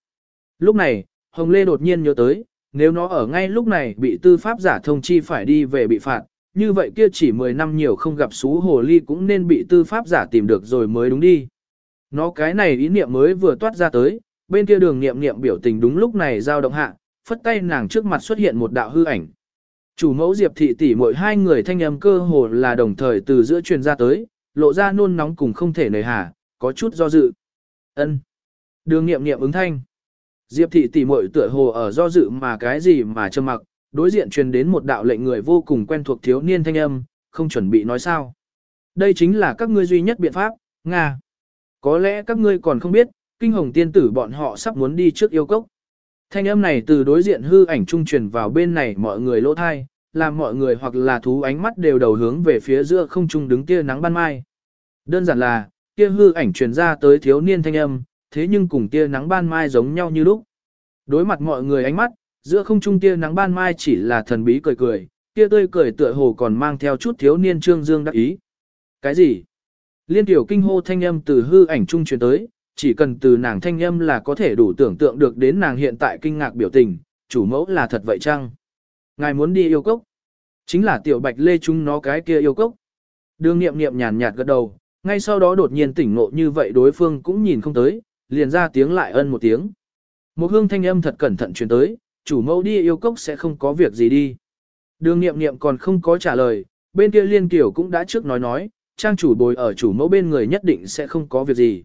S1: Lúc này, Hồng Lê đột nhiên nhớ tới, nếu nó ở ngay lúc này bị tư pháp giả thông chi phải đi về bị phạt, như vậy kia chỉ 10 năm nhiều không gặp xú hồ ly cũng nên bị tư pháp giả tìm được rồi mới đúng đi. Nó cái này ý niệm mới vừa toát ra tới, bên kia đường niệm niệm biểu tình đúng lúc này giao động hạ, phất tay nàng trước mặt xuất hiện một đạo hư ảnh. Chủ mẫu Diệp thị tỷ mỗi hai người thanh âm cơ hồ là đồng thời từ giữa truyền ra tới, lộ ra nôn nóng cùng không thể nề hà, có chút do dự. Ân. Đường niệm niệm ứng thanh. Diệp thị tỷ muội tựa hồ ở do dự mà cái gì mà trầm mặc, đối diện truyền đến một đạo lệnh người vô cùng quen thuộc thiếu niên thanh âm, không chuẩn bị nói sao. Đây chính là các ngươi duy nhất biện pháp, Nga. Có lẽ các ngươi còn không biết, kinh hồng tiên tử bọn họ sắp muốn đi trước yêu cốc. Thanh âm này từ đối diện hư ảnh trung truyền vào bên này mọi người lỗ thai, làm mọi người hoặc là thú ánh mắt đều đầu hướng về phía giữa không trung đứng tia nắng ban mai. Đơn giản là, kia hư ảnh truyền ra tới thiếu niên thanh âm, thế nhưng cùng tia nắng ban mai giống nhau như lúc. Đối mặt mọi người ánh mắt, giữa không trung tia nắng ban mai chỉ là thần bí cười cười, tia tươi cười tựa hồ còn mang theo chút thiếu niên trương dương đắc ý. Cái gì? Liên tiểu kinh hô thanh âm từ hư ảnh trung truyền tới, chỉ cần từ nàng thanh âm là có thể đủ tưởng tượng được đến nàng hiện tại kinh ngạc biểu tình, chủ mẫu là thật vậy chăng? Ngài muốn đi yêu cốc? Chính là tiểu bạch lê chúng nó cái kia yêu cốc. Đường niệm niệm nhàn nhạt gật đầu, ngay sau đó đột nhiên tỉnh ngộ như vậy đối phương cũng nhìn không tới, liền ra tiếng lại ân một tiếng. Một hương thanh âm thật cẩn thận truyền tới, chủ mẫu đi yêu cốc sẽ không có việc gì đi. Đường nghiệm nghiệm còn không có trả lời, bên kia liên kiểu cũng đã trước nói nói, trang chủ bồi ở chủ mẫu bên người nhất định sẽ không có việc gì.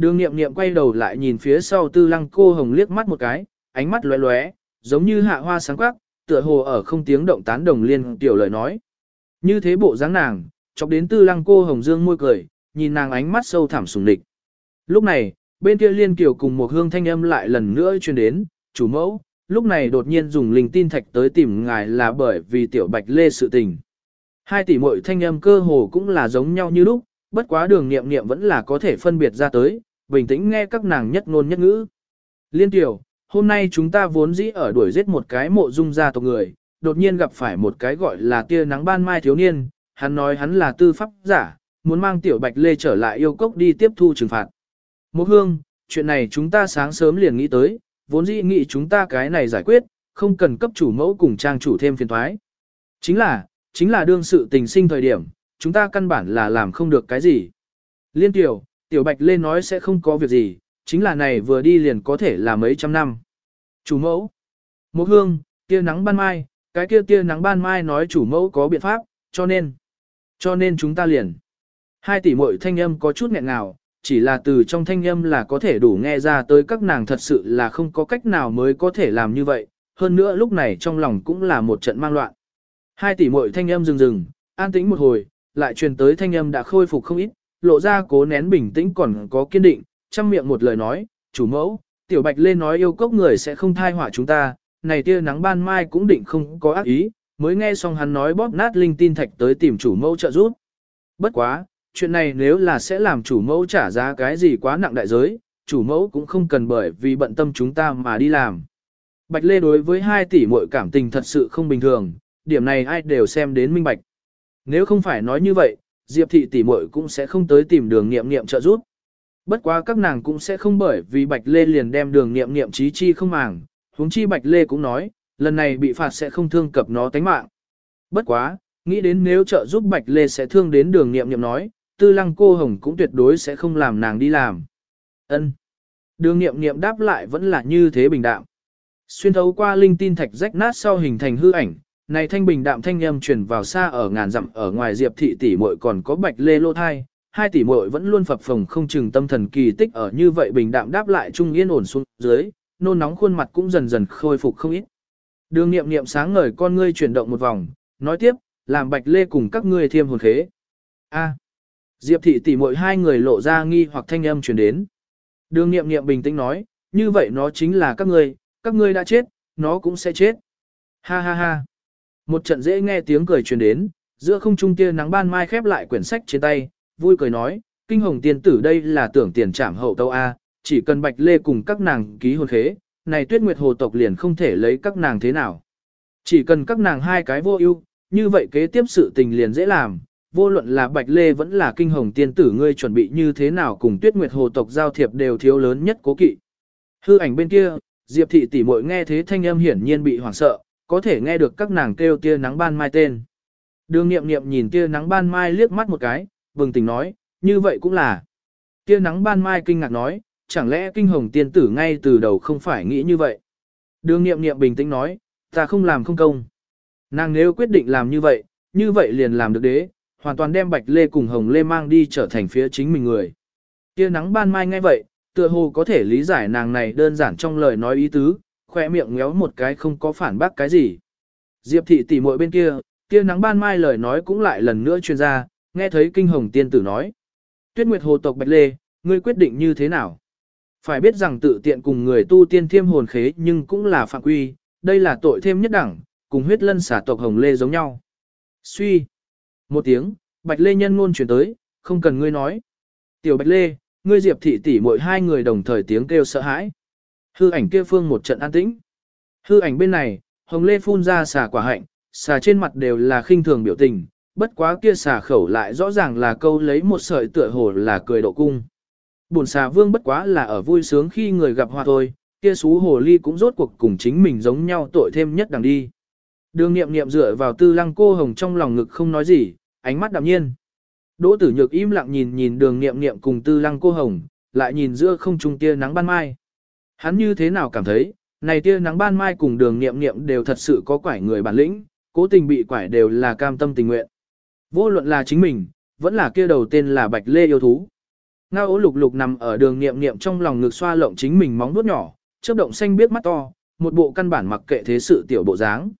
S1: Đường nghiệm nghiệm quay đầu lại nhìn phía sau tư lăng cô hồng liếc mắt một cái, ánh mắt lóe lóe, giống như hạ hoa sáng quắc, tựa hồ ở không tiếng động tán đồng liên tiểu lời nói. Như thế bộ dáng nàng, chọc đến tư lăng cô hồng dương môi cười, nhìn nàng ánh mắt sâu thẳm sùng địch. Lúc này, bên kia liên kiều cùng một hương thanh âm lại lần nữa truyền đến, chủ mẫu, lúc này đột nhiên dùng linh tin thạch tới tìm ngài là bởi vì tiểu bạch lê sự tình. Hai tỷ muội thanh âm cơ hồ cũng là giống nhau như lúc, bất quá đường niệm niệm vẫn là có thể phân biệt ra tới, bình tĩnh nghe các nàng nhất ngôn nhất ngữ. Liên tiểu, hôm nay chúng ta vốn dĩ ở đuổi giết một cái mộ dung gia tộc người, đột nhiên gặp phải một cái gọi là tia nắng ban mai thiếu niên, hắn nói hắn là tư pháp giả, muốn mang tiểu bạch lê trở lại yêu cốc đi tiếp thu trừng phạt. Một hương, chuyện này chúng ta sáng sớm liền nghĩ tới, vốn dĩ nghĩ chúng ta cái này giải quyết, không cần cấp chủ mẫu cùng trang chủ thêm phiền thoái. Chính là, chính là đương sự tình sinh thời điểm, chúng ta căn bản là làm không được cái gì. Liên tiểu, tiểu bạch lên nói sẽ không có việc gì, chính là này vừa đi liền có thể là mấy trăm năm. Chủ mẫu, một hương, tia nắng ban mai, cái kia tia nắng ban mai nói chủ mẫu có biện pháp, cho nên, cho nên chúng ta liền. Hai tỷ muội thanh âm có chút nghẹn ngào, chỉ là từ trong thanh âm là có thể đủ nghe ra tới các nàng thật sự là không có cách nào mới có thể làm như vậy, hơn nữa lúc này trong lòng cũng là một trận mang loạn. Hai tỷ muội thanh âm rừng rừng, an tĩnh một hồi, lại truyền tới thanh âm đã khôi phục không ít, lộ ra cố nén bình tĩnh còn có kiên định, chăm miệng một lời nói, chủ mẫu, Tiểu Bạch Lê nói yêu cốc người sẽ không thai họa chúng ta, này tia nắng ban mai cũng định không có ác ý, mới nghe xong hắn nói bóp nát linh tin thạch tới tìm chủ mẫu trợ giúp. Bất quá, chuyện này nếu là sẽ làm chủ mẫu trả giá cái gì quá nặng đại giới, chủ mẫu cũng không cần bởi vì bận tâm chúng ta mà đi làm. Bạch Lê đối với hai tỷ muội cảm tình thật sự không bình thường, điểm này ai đều xem đến minh bạch. Nếu không phải nói như vậy, Diệp thị tỷ muội cũng sẽ không tới tìm đường nghiệm nghiệm trợ giúp. Bất quá các nàng cũng sẽ không bởi vì Bạch Lê liền đem đường nghiệm nghiệm trí chi không màng, huống chi Bạch Lê cũng nói, lần này bị phạt sẽ không thương cập nó tánh mạng. Bất quá, nghĩ đến nếu trợ giúp Bạch Lê sẽ thương đến đường nghiệm nghiệm nói, tư lăng cô hồng cũng tuyệt đối sẽ không làm nàng đi làm. ân Đường nghiệm nghiệm đáp lại vẫn là như thế bình đạm. Xuyên thấu qua linh tin thạch rách nát sau hình thành hư ảnh, này thanh bình đạm thanh âm truyền vào xa ở ngàn dặm ở ngoài Diệp thị tỷ muội còn có Bạch Lê lô thai, hai tỷ muội vẫn luôn phập phồng không chừng tâm thần kỳ tích ở như vậy bình đạm đáp lại trung yên ổn xuống dưới, nôn nóng khuôn mặt cũng dần dần khôi phục không ít. Đường nghiệm nghiệm sáng ngời con ngươi chuyển động một vòng, nói tiếp, làm Bạch Lê cùng các ngươi thiêm hồn khế. A. Diệp thị tỷ muội hai người lộ ra nghi hoặc thanh âm truyền đến. Đường nghiệm nghiệm bình tĩnh nói, như vậy nó chính là các ngươi, các ngươi đã chết, nó cũng sẽ chết. Ha ha ha. Một trận dễ nghe tiếng cười truyền đến, giữa không trung tia nắng ban mai khép lại quyển sách trên tay, vui cười nói, kinh hồng tiên tử đây là tưởng tiền trảm hậu tâu A, chỉ cần bạch lê cùng các nàng ký hôn khế, này tuyết nguyệt hồ tộc liền không thể lấy các nàng thế nào. Chỉ cần các nàng hai cái vô ưu, như vậy kế tiếp sự tình liền dễ làm, vô luận là bạch lê vẫn là kinh hồng tiên tử ngươi chuẩn bị như thế nào cùng tuyết nguyệt hồ tộc giao thiệp đều thiếu lớn nhất cố kỵ. Hư ảnh bên kia, Diệp thị tỷ muội nghe thế thanh âm hiển nhiên bị hoảng sợ, có thể nghe được các nàng kêu tia nắng ban mai tên. Đường nghiệm nghiệm nhìn tia nắng ban mai liếc mắt một cái, bừng tỉnh nói, như vậy cũng là. Tia nắng ban mai kinh ngạc nói, chẳng lẽ kinh hồng tiên tử ngay từ đầu không phải nghĩ như vậy. Đường nghiệm nghiệm bình tĩnh nói, ta không làm không công. Nàng nếu quyết định làm như vậy, như vậy liền làm được đế, hoàn toàn đem bạch lê cùng hồng lê mang đi trở thành phía chính mình người. Tia nắng ban mai ngay vậy, tựa hồ có thể lý giải nàng này đơn giản trong lời nói ý tứ, khoe miệng ngéo một cái không có phản bác cái gì. Diệp thị tỷ muội bên kia, kia nắng ban mai lời nói cũng lại lần nữa truyền ra, nghe thấy kinh hồng tiên tử nói. Tuyết Nguyệt hồ tộc Bạch Lê, ngươi quyết định như thế nào? Phải biết rằng tự tiện cùng người tu tiên thiêm hồn khế nhưng cũng là phạm quy, đây là tội thêm nhất đẳng, cùng huyết lân xả tộc Hồng Lê giống nhau. Suy. Một tiếng, Bạch Lê nhân ngôn chuyển tới, không cần ngươi nói. Tiểu Bạch Lê, ngươi Diệp thị tỷ muội hai người đồng thời tiếng kêu sợ hãi. Hư ảnh kia phương một trận an tĩnh. Hư ảnh bên này, Hồng Lê phun ra xà quả hạnh, xà trên mặt đều là khinh thường biểu tình, bất quá kia xà khẩu lại rõ ràng là câu lấy một sợi tựa hồ là cười độ cung. Bổn xà vương bất quá là ở vui sướng khi người gặp hoa thôi, kia xú hồ ly cũng rốt cuộc cùng chính mình giống nhau tội thêm nhất đằng đi. Đường nghiệm nghiệm dựa vào tư lăng cô hồng trong lòng ngực không nói gì, ánh mắt đạm nhiên. Đỗ tử nhược im lặng nhìn nhìn đường nghiệm nghiệm cùng tư lăng cô hồng, lại nhìn giữa không trung tia nắng ban mai. Hắn như thế nào cảm thấy, này tia nắng ban mai cùng đường nghiệm nghiệm đều thật sự có quải người bản lĩnh, cố tình bị quải đều là cam tâm tình nguyện. Vô luận là chính mình, vẫn là kia đầu tên là Bạch Lê yêu thú. Ngao ố lục lục nằm ở đường nghiệm nghiệm trong lòng ngực xoa lộng chính mình móng vuốt nhỏ, chớp động xanh biết mắt to, một bộ căn bản mặc kệ thế sự tiểu bộ dáng.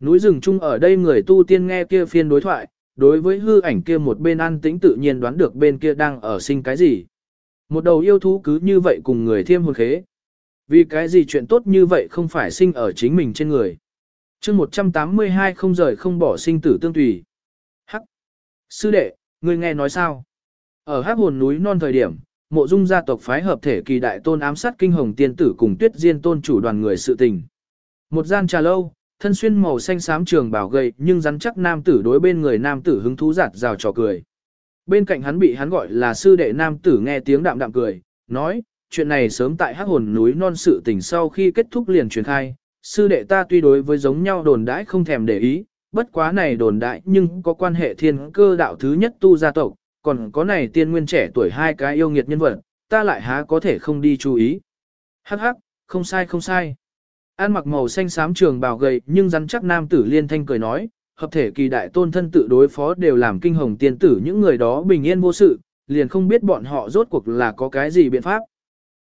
S1: Núi rừng chung ở đây người tu tiên nghe kia phiên đối thoại, đối với hư ảnh kia một bên an tĩnh tự nhiên đoán được bên kia đang ở sinh cái gì. Một đầu yêu thú cứ như vậy cùng người thiêm hồn khế. Vì cái gì chuyện tốt như vậy không phải sinh ở chính mình trên người. chương 182 không rời không bỏ sinh tử tương tùy. Hắc. Sư đệ, ngươi nghe nói sao? Ở hắc hồn núi non thời điểm, mộ dung gia tộc phái hợp thể kỳ đại tôn ám sát kinh hồng tiên tử cùng tuyết diên tôn chủ đoàn người sự tình. Một gian trà lâu, thân xuyên màu xanh xám trường bảo gầy nhưng rắn chắc nam tử đối bên người nam tử hứng thú giạt rào trò cười. Bên cạnh hắn bị hắn gọi là sư đệ nam tử nghe tiếng đạm đạm cười, nói, chuyện này sớm tại hắc hồn núi non sự tình sau khi kết thúc liền truyền khai, sư đệ ta tuy đối với giống nhau đồn đãi không thèm để ý, bất quá này đồn đại nhưng có quan hệ thiên cơ đạo thứ nhất tu gia tộc, còn có này tiên nguyên trẻ tuổi hai cái yêu nghiệt nhân vật, ta lại há có thể không đi chú ý. Hắc hắc, không sai không sai. An mặc màu xanh xám trường bào gầy nhưng rắn chắc nam tử liên thanh cười nói, hợp thể kỳ đại tôn thân tự đối phó đều làm kinh hồng tiên tử những người đó bình yên vô sự, liền không biết bọn họ rốt cuộc là có cái gì biện pháp.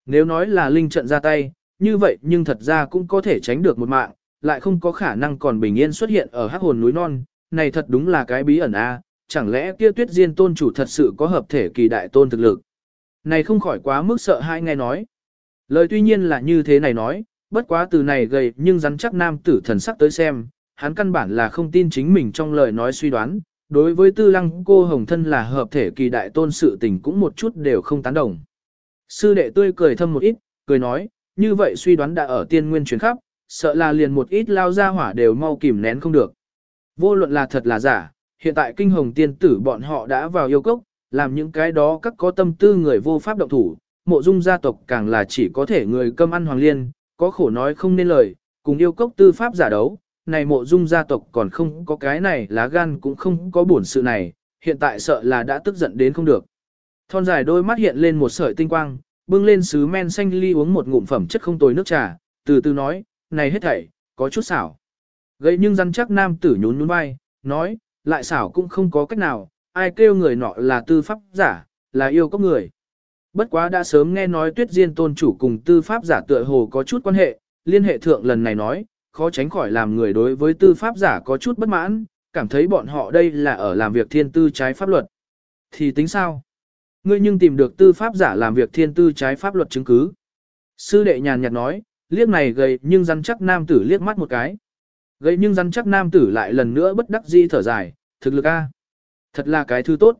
S1: Nếu nói là linh trận ra tay, như vậy nhưng thật ra cũng có thể tránh được một mạng, lại không có khả năng còn bình yên xuất hiện ở hắc hồn núi non, này thật đúng là cái bí ẩn a, chẳng lẽ kia tuyết diên tôn chủ thật sự có hợp thể kỳ đại tôn thực lực. Này không khỏi quá mức sợ hai nghe nói. Lời tuy nhiên là như thế này nói, bất quá từ này gầy nhưng rắn chắc nam tử thần sắc tới xem, hắn căn bản là không tin chính mình trong lời nói suy đoán, đối với tư lăng cô hồng thân là hợp thể kỳ đại tôn sự tình cũng một chút đều không tán đồng. Sư đệ tươi cười thâm một ít, cười nói, như vậy suy đoán đã ở tiên nguyên chuyến khắp, sợ là liền một ít lao ra hỏa đều mau kìm nén không được. Vô luận là thật là giả, hiện tại kinh hồng tiên tử bọn họ đã vào yêu cốc, làm những cái đó các có tâm tư người vô pháp động thủ, mộ dung gia tộc càng là chỉ có thể người cơm ăn hoàng liên, có khổ nói không nên lời, cùng yêu cốc tư pháp giả đấu, này mộ dung gia tộc còn không có cái này lá gan cũng không có buồn sự này, hiện tại sợ là đã tức giận đến không được. Thon dài đôi mắt hiện lên một sợi tinh quang, bưng lên sứ men xanh ly uống một ngụm phẩm chất không tồi nước trà, từ từ nói, này hết thảy, có chút xảo. Gây nhưng rắn chắc nam tử nhún nhún vai, nói, lại xảo cũng không có cách nào, ai kêu người nọ là tư pháp giả, là yêu có người. Bất quá đã sớm nghe nói tuyết diên tôn chủ cùng tư pháp giả tựa hồ có chút quan hệ, liên hệ thượng lần này nói, khó tránh khỏi làm người đối với tư pháp giả có chút bất mãn, cảm thấy bọn họ đây là ở làm việc thiên tư trái pháp luật. Thì tính sao? Ngươi nhưng tìm được tư pháp giả làm việc thiên tư trái pháp luật chứng cứ. Sư đệ nhàn nhạt nói, liếc này gầy nhưng rắn chắc nam tử liếc mắt một cái. Gầy nhưng rắn chắc nam tử lại lần nữa bất đắc dĩ thở dài, thực lực A. Thật là cái thứ tốt.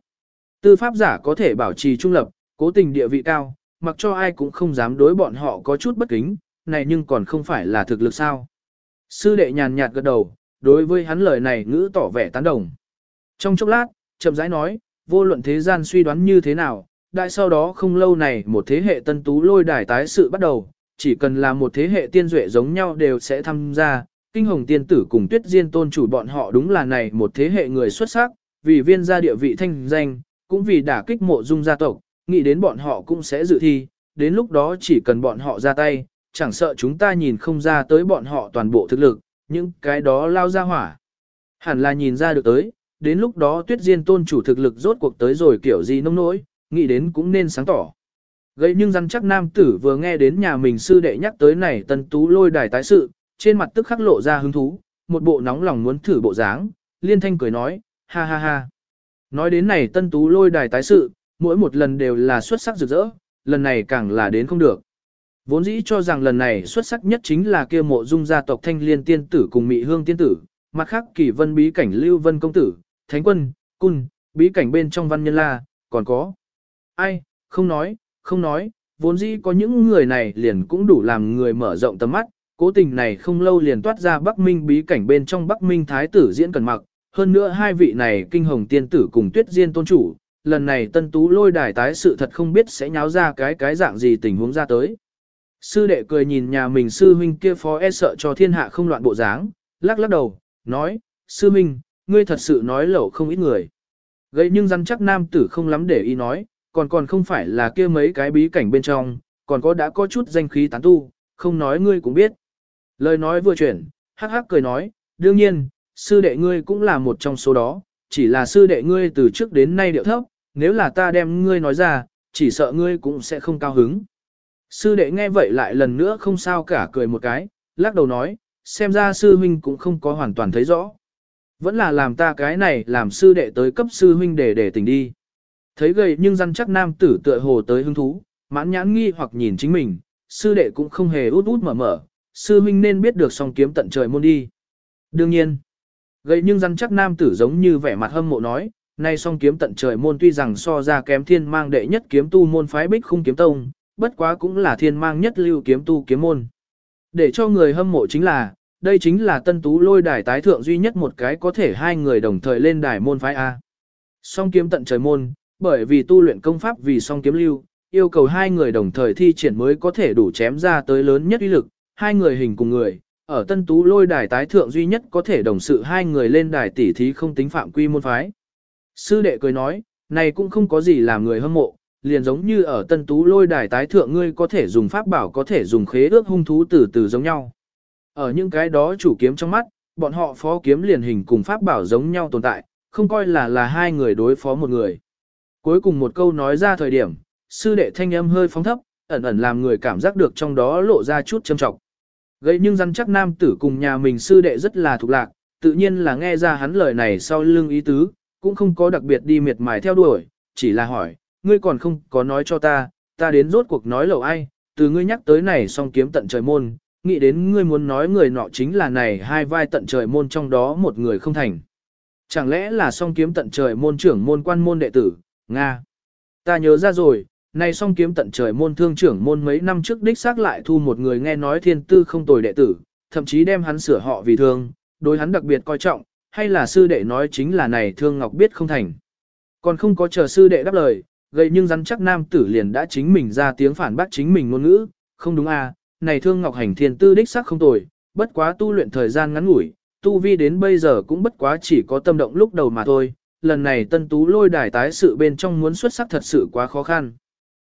S1: Tư pháp giả có thể bảo trì trung lập, cố tình địa vị cao, mặc cho ai cũng không dám đối bọn họ có chút bất kính, này nhưng còn không phải là thực lực sao. Sư đệ nhàn nhạt gật đầu, đối với hắn lời này ngữ tỏ vẻ tán đồng. Trong chốc lát, chậm rãi nói, vô luận thế gian suy đoán như thế nào, đại sau đó không lâu này một thế hệ tân tú lôi đài tái sự bắt đầu, chỉ cần là một thế hệ tiên duệ giống nhau đều sẽ tham gia, kinh hồng tiên tử cùng tuyết diên tôn chủ bọn họ đúng là này một thế hệ người xuất sắc, vì viên gia địa vị thanh danh, cũng vì đả kích mộ dung gia tộc, nghĩ đến bọn họ cũng sẽ dự thi, đến lúc đó chỉ cần bọn họ ra tay, chẳng sợ chúng ta nhìn không ra tới bọn họ toàn bộ thực lực, những cái đó lao ra hỏa. Hẳn là nhìn ra được tới, đến lúc đó tuyết diên tôn chủ thực lực rốt cuộc tới rồi kiểu gì nông nỗi, nghĩ đến cũng nên sáng tỏ. Gây nhưng rắn chắc nam tử vừa nghe đến nhà mình sư đệ nhắc tới này tân tú lôi đài tái sự, trên mặt tức khắc lộ ra hứng thú, một bộ nóng lòng muốn thử bộ dáng, liên thanh cười nói, ha ha ha. Nói đến này tân tú lôi đài tái sự, mỗi một lần đều là xuất sắc rực rỡ, lần này càng là đến không được. Vốn dĩ cho rằng lần này xuất sắc nhất chính là kia mộ dung gia tộc thanh liên tiên tử cùng mị hương tiên tử, mặt khác kỳ vân bí cảnh lưu vân công tử, thánh quân, cun, bí cảnh bên trong văn nhân la, còn có. Ai, không nói, không nói, vốn dĩ có những người này liền cũng đủ làm người mở rộng tầm mắt, cố tình này không lâu liền toát ra Bắc Minh bí cảnh bên trong Bắc Minh thái tử diễn cần mặc, hơn nữa hai vị này kinh hồng tiên tử cùng tuyết diên tôn chủ, lần này tân tú lôi đài tái sự thật không biết sẽ nháo ra cái cái dạng gì tình huống ra tới. Sư đệ cười nhìn nhà mình sư huynh kia phó e sợ cho thiên hạ không loạn bộ dáng, lắc lắc đầu, nói, sư huynh, ngươi thật sự nói lẩu không ít người. Gây nhưng rắn chắc nam tử không lắm để ý nói, còn còn không phải là kia mấy cái bí cảnh bên trong, còn có đã có chút danh khí tán tu, không nói ngươi cũng biết. Lời nói vừa chuyển, hắc hắc cười nói, đương nhiên, sư đệ ngươi cũng là một trong số đó, chỉ là sư đệ ngươi từ trước đến nay điệu thấp, nếu là ta đem ngươi nói ra, chỉ sợ ngươi cũng sẽ không cao hứng. Sư đệ nghe vậy lại lần nữa không sao cả cười một cái, lắc đầu nói, xem ra sư huynh cũng không có hoàn toàn thấy rõ. Vẫn là làm ta cái này làm sư đệ tới cấp sư huynh để để tỉnh đi. Thấy gầy nhưng răn chắc nam tử tựa hồ tới hứng thú, mãn nhãn nghi hoặc nhìn chính mình, sư đệ cũng không hề út út mở mở, sư huynh nên biết được song kiếm tận trời môn đi. Đương nhiên, gầy nhưng răn chắc nam tử giống như vẻ mặt hâm mộ nói, nay song kiếm tận trời môn tuy rằng so ra kém thiên mang đệ nhất kiếm tu môn phái bích khung kiếm tông, bất quá cũng là thiên mang nhất lưu kiếm tu kiếm môn. Để cho người hâm mộ chính là, đây chính là tân tú lôi đài tái thượng duy nhất một cái có thể hai người đồng thời lên đài môn phái A. Song kiếm tận trời môn, bởi vì tu luyện công pháp vì song kiếm lưu, yêu cầu hai người đồng thời thi triển mới có thể đủ chém ra tới lớn nhất uy lực, hai người hình cùng người, ở tân tú lôi đài tái thượng duy nhất có thể đồng sự hai người lên đài tỉ thí không tính phạm quy môn phái. Sư đệ cười nói, này cũng không có gì làm người hâm mộ, liền giống như ở tân tú lôi đài tái thượng ngươi có thể dùng pháp bảo có thể dùng khế ước hung thú từ từ giống nhau. Ở những cái đó chủ kiếm trong mắt, bọn họ phó kiếm liền hình cùng pháp bảo giống nhau tồn tại, không coi là là hai người đối phó một người. Cuối cùng một câu nói ra thời điểm, sư đệ thanh âm hơi phóng thấp, ẩn ẩn làm người cảm giác được trong đó lộ ra chút châm trọng. Gây nhưng rắn chắc nam tử cùng nhà mình sư đệ rất là thuộc lạc, tự nhiên là nghe ra hắn lời này sau lưng ý tứ, cũng không có đặc biệt đi miệt mài theo đuổi, chỉ là hỏi, ngươi còn không có nói cho ta, ta đến rốt cuộc nói lầu ai, từ ngươi nhắc tới này song kiếm tận trời môn, nghĩ đến ngươi muốn nói người nọ chính là này hai vai tận trời môn trong đó một người không thành. Chẳng lẽ là song kiếm tận trời môn trưởng môn quan môn đệ tử, Nga. Ta nhớ ra rồi, này song kiếm tận trời môn thương trưởng môn mấy năm trước đích xác lại thu một người nghe nói thiên tư không tồi đệ tử, thậm chí đem hắn sửa họ vì thương, đối hắn đặc biệt coi trọng, hay là sư đệ nói chính là này thương ngọc biết không thành. Còn không có chờ sư đệ đáp lời, gầy nhưng rắn chắc nam tử liền đã chính mình ra tiếng phản bác chính mình ngôn ngữ, không đúng à, này thương ngọc hành thiên tư đích sắc không tồi, bất quá tu luyện thời gian ngắn ngủi, tu vi đến bây giờ cũng bất quá chỉ có tâm động lúc đầu mà thôi, lần này tân tú lôi đài tái sự bên trong muốn xuất sắc thật sự quá khó khăn.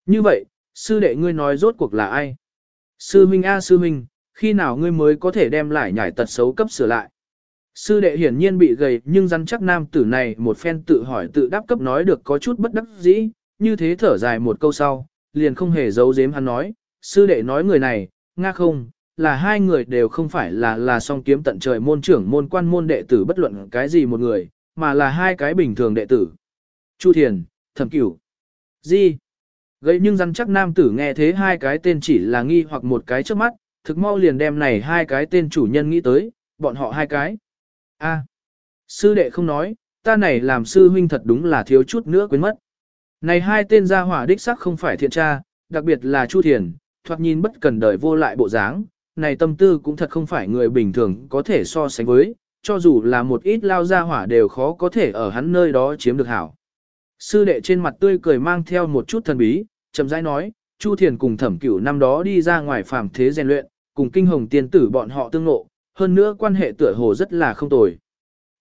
S1: Như vậy, sư đệ ngươi nói rốt cuộc là ai? Sư Minh A sư Minh, khi nào ngươi mới có thể đem lại nhảy tật xấu cấp sửa lại? Sư đệ hiển nhiên bị gầy nhưng rắn chắc nam tử này một phen tự hỏi tự đáp cấp nói được có chút bất đắc dĩ, như thế thở dài một câu sau, liền không hề giấu giếm hắn nói, sư đệ nói người này, nga không, là hai người đều không phải là là song kiếm tận trời môn trưởng môn quan môn đệ tử bất luận cái gì một người, mà là hai cái bình thường đệ tử. Chu Thiền, Thẩm Cửu. Gì? Gây nhưng rắn chắc nam tử nghe thế hai cái tên chỉ là nghi hoặc một cái trước mắt, thực mau liền đem này hai cái tên chủ nhân nghĩ tới, bọn họ hai cái. A, sư đệ không nói, ta này làm sư huynh thật đúng là thiếu chút nữa quên mất. Này hai tên gia hỏa đích sắc không phải thiện tra, đặc biệt là Chu Thiền, thoạt nhìn bất cần đời vô lại bộ dáng, này tâm tư cũng thật không phải người bình thường có thể so sánh với, cho dù là một ít lao gia hỏa đều khó có thể ở hắn nơi đó chiếm được hảo. Sư đệ trên mặt tươi cười mang theo một chút thần bí, chậm rãi nói, Chu Thiền cùng thẩm cửu năm đó đi ra ngoài phàm thế rèn luyện, cùng kinh hồng tiên tử bọn họ tương ngộ, hơn nữa quan hệ tựa hồ rất là không tồi.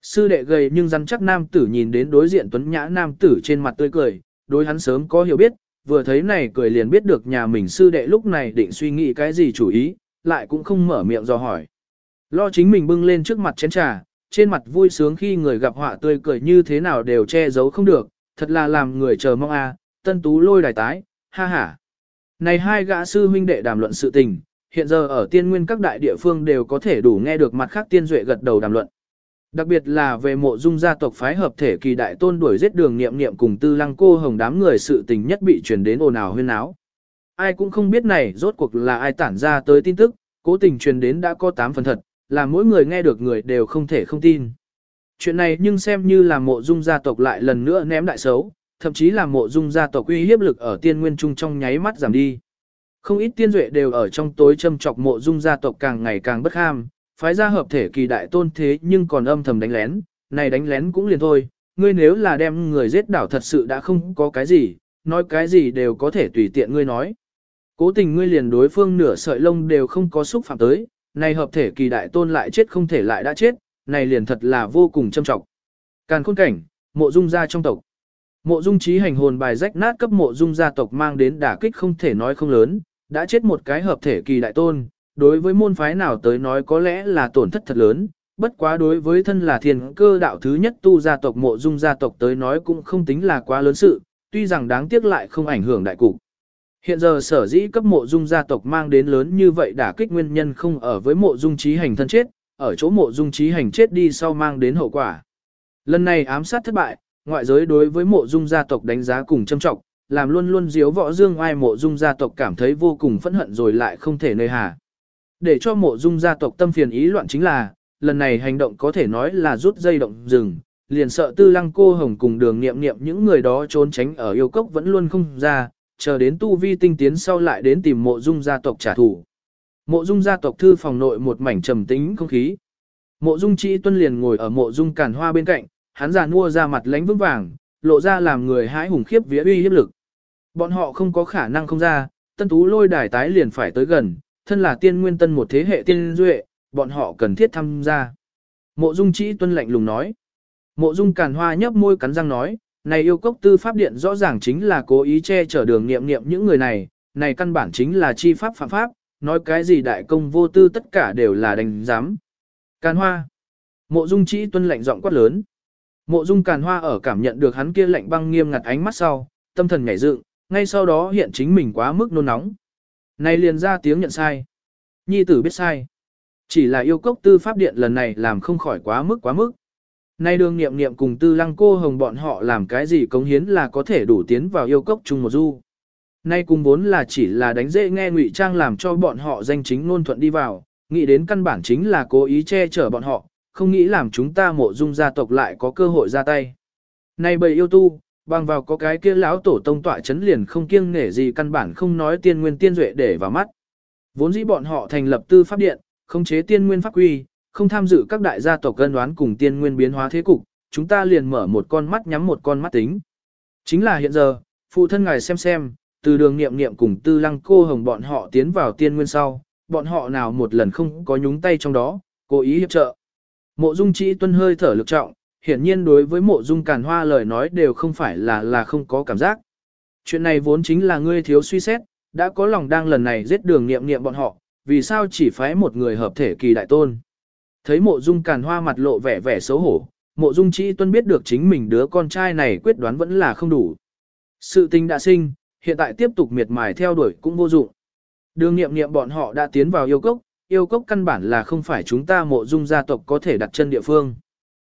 S1: Sư đệ gầy nhưng rắn chắc nam tử nhìn đến đối diện tuấn nhã nam tử trên mặt tươi cười, đối hắn sớm có hiểu biết, vừa thấy này cười liền biết được nhà mình sư đệ lúc này định suy nghĩ cái gì chủ ý, lại cũng không mở miệng do hỏi. Lo chính mình bưng lên trước mặt chén trà, trên mặt vui sướng khi người gặp họa tươi cười như thế nào đều che giấu không được, thật là làm người chờ mong a. À. tân tú lôi đài tái, ha ha. Này hai gã sư huynh đệ đàm luận sự tình, hiện giờ ở tiên nguyên các đại địa phương đều có thể đủ nghe được mặt khác tiên duệ gật đầu đàm luận. Đặc biệt là về mộ dung gia tộc phái hợp thể kỳ đại tôn đuổi giết đường nghiệm nghiệm cùng tư lăng cô hồng đám người sự tình nhất bị truyền đến ồn ào huyên áo. Ai cũng không biết này rốt cuộc là ai tản ra tới tin tức, cố tình truyền đến đã có 8 phần thật, là mỗi người nghe được người đều không thể không tin. Chuyện này nhưng xem như là mộ dung gia tộc lại lần nữa ném đại xấu, thậm chí là mộ dung gia tộc uy hiếp lực ở tiên nguyên trung trong nháy mắt giảm đi. Không ít tiên duệ đều ở trong tối châm chọc mộ dung gia tộc càng ngày càng bất ham, phái ra hợp thể kỳ đại tôn thế nhưng còn âm thầm đánh lén, này đánh lén cũng liền thôi, ngươi nếu là đem người giết đảo thật sự đã không có cái gì, nói cái gì đều có thể tùy tiện ngươi nói. Cố tình ngươi liền đối phương nửa sợi lông đều không có xúc phạm tới, này hợp thể kỳ đại tôn lại chết không thể lại đã chết, này liền thật là vô cùng châm trọng. Càn khôn cảnh, mộ dung gia trong tộc. Mộ dung trí hành hồn bài rách nát cấp mộ dung gia tộc mang đến đả kích không thể nói không lớn, đã chết một cái hợp thể kỳ đại tôn, đối với môn phái nào tới nói có lẽ là tổn thất thật lớn, bất quá đối với thân là thiên cơ đạo thứ nhất tu gia tộc mộ dung gia tộc tới nói cũng không tính là quá lớn sự, tuy rằng đáng tiếc lại không ảnh hưởng đại cục. Hiện giờ sở dĩ cấp mộ dung gia tộc mang đến lớn như vậy đã kích nguyên nhân không ở với mộ dung trí hành thân chết, ở chỗ mộ dung trí hành chết đi sau mang đến hậu quả. Lần này ám sát thất bại, ngoại giới đối với mộ dung gia tộc đánh giá cùng châm trọng, làm luôn luôn diếu võ dương ai mộ dung gia tộc cảm thấy vô cùng phẫn hận rồi lại không thể nơi hà. Để cho mộ dung gia tộc tâm phiền ý loạn chính là, lần này hành động có thể nói là rút dây động rừng, liền sợ tư lăng cô hồng cùng đường nghiệm nghiệm những người đó trốn tránh ở yêu cốc vẫn luôn không ra, chờ đến tu vi tinh tiến sau lại đến tìm mộ dung gia tộc trả thù. Mộ dung gia tộc thư phòng nội một mảnh trầm tĩnh không khí. Mộ dung chi tuân liền ngồi ở mộ dung cản hoa bên cạnh, hắn già nua ra mặt lánh vững vàng, lộ ra làm người hãi hùng khiếp vía uy hiếp lực. Bọn họ không có khả năng không ra, tân tú lôi đài tái liền phải tới gần, thân là tiên nguyên tân một thế hệ tiên duệ, bọn họ cần thiết tham gia. Mộ dung chỉ tuân lạnh lùng nói. Mộ dung càn hoa nhấp môi cắn răng nói, này yêu cốc tư pháp điện rõ ràng chính là cố ý che chở đường nghiệm nghiệm những người này, này căn bản chính là chi pháp phạm pháp, nói cái gì đại công vô tư tất cả đều là đánh giám. Càn hoa. Mộ dung chỉ tuân lạnh giọng quát lớn. Mộ dung càn hoa ở cảm nhận được hắn kia lạnh băng nghiêm ngặt ánh mắt sau, tâm thần nhảy dựng, ngay sau đó hiện chính mình quá mức nôn nóng. Này liền ra tiếng nhận sai. Nhi tử biết sai. Chỉ là yêu cốc tư pháp điện lần này làm không khỏi quá mức quá mức. Nay đường nghiệm nghiệm cùng tư lăng cô hồng bọn họ làm cái gì cống hiến là có thể đủ tiến vào yêu cốc chung một du. Nay cùng vốn là chỉ là đánh dễ nghe ngụy trang làm cho bọn họ danh chính ngôn thuận đi vào, nghĩ đến căn bản chính là cố ý che chở bọn họ, không nghĩ làm chúng ta mộ dung gia tộc lại có cơ hội ra tay. Nay bầy yêu tu, bằng vào có cái kia lão tổ tông tọa chấn liền không kiêng nể gì căn bản không nói tiên nguyên tiên duệ để vào mắt. Vốn dĩ bọn họ thành lập tư pháp điện, khống chế tiên nguyên pháp quy, không tham dự các đại gia tộc cân đoán cùng tiên nguyên biến hóa thế cục, chúng ta liền mở một con mắt nhắm một con mắt tính. Chính là hiện giờ, phụ thân ngài xem xem, từ đường nghiệm nghiệm cùng tư lăng cô hồng bọn họ tiến vào tiên nguyên sau, bọn họ nào một lần không có nhúng tay trong đó, cố ý hiệp trợ. Mộ dung chỉ tuân hơi thở lực trọng, hiển nhiên đối với mộ dung càn hoa lời nói đều không phải là là không có cảm giác. Chuyện này vốn chính là ngươi thiếu suy xét, đã có lòng đang lần này giết đường nghiệm nghiệm bọn họ, vì sao chỉ phái một người hợp thể kỳ đại tôn. Thấy mộ dung càn hoa mặt lộ vẻ vẻ xấu hổ, mộ dung chỉ tuân biết được chính mình đứa con trai này quyết đoán vẫn là không đủ. Sự tình đã sinh, hiện tại tiếp tục miệt mài theo đuổi cũng vô dụng. Đường nghiệm nghiệm bọn họ đã tiến vào yêu cốc, yêu cốc căn bản là không phải chúng ta mộ dung gia tộc có thể đặt chân địa phương.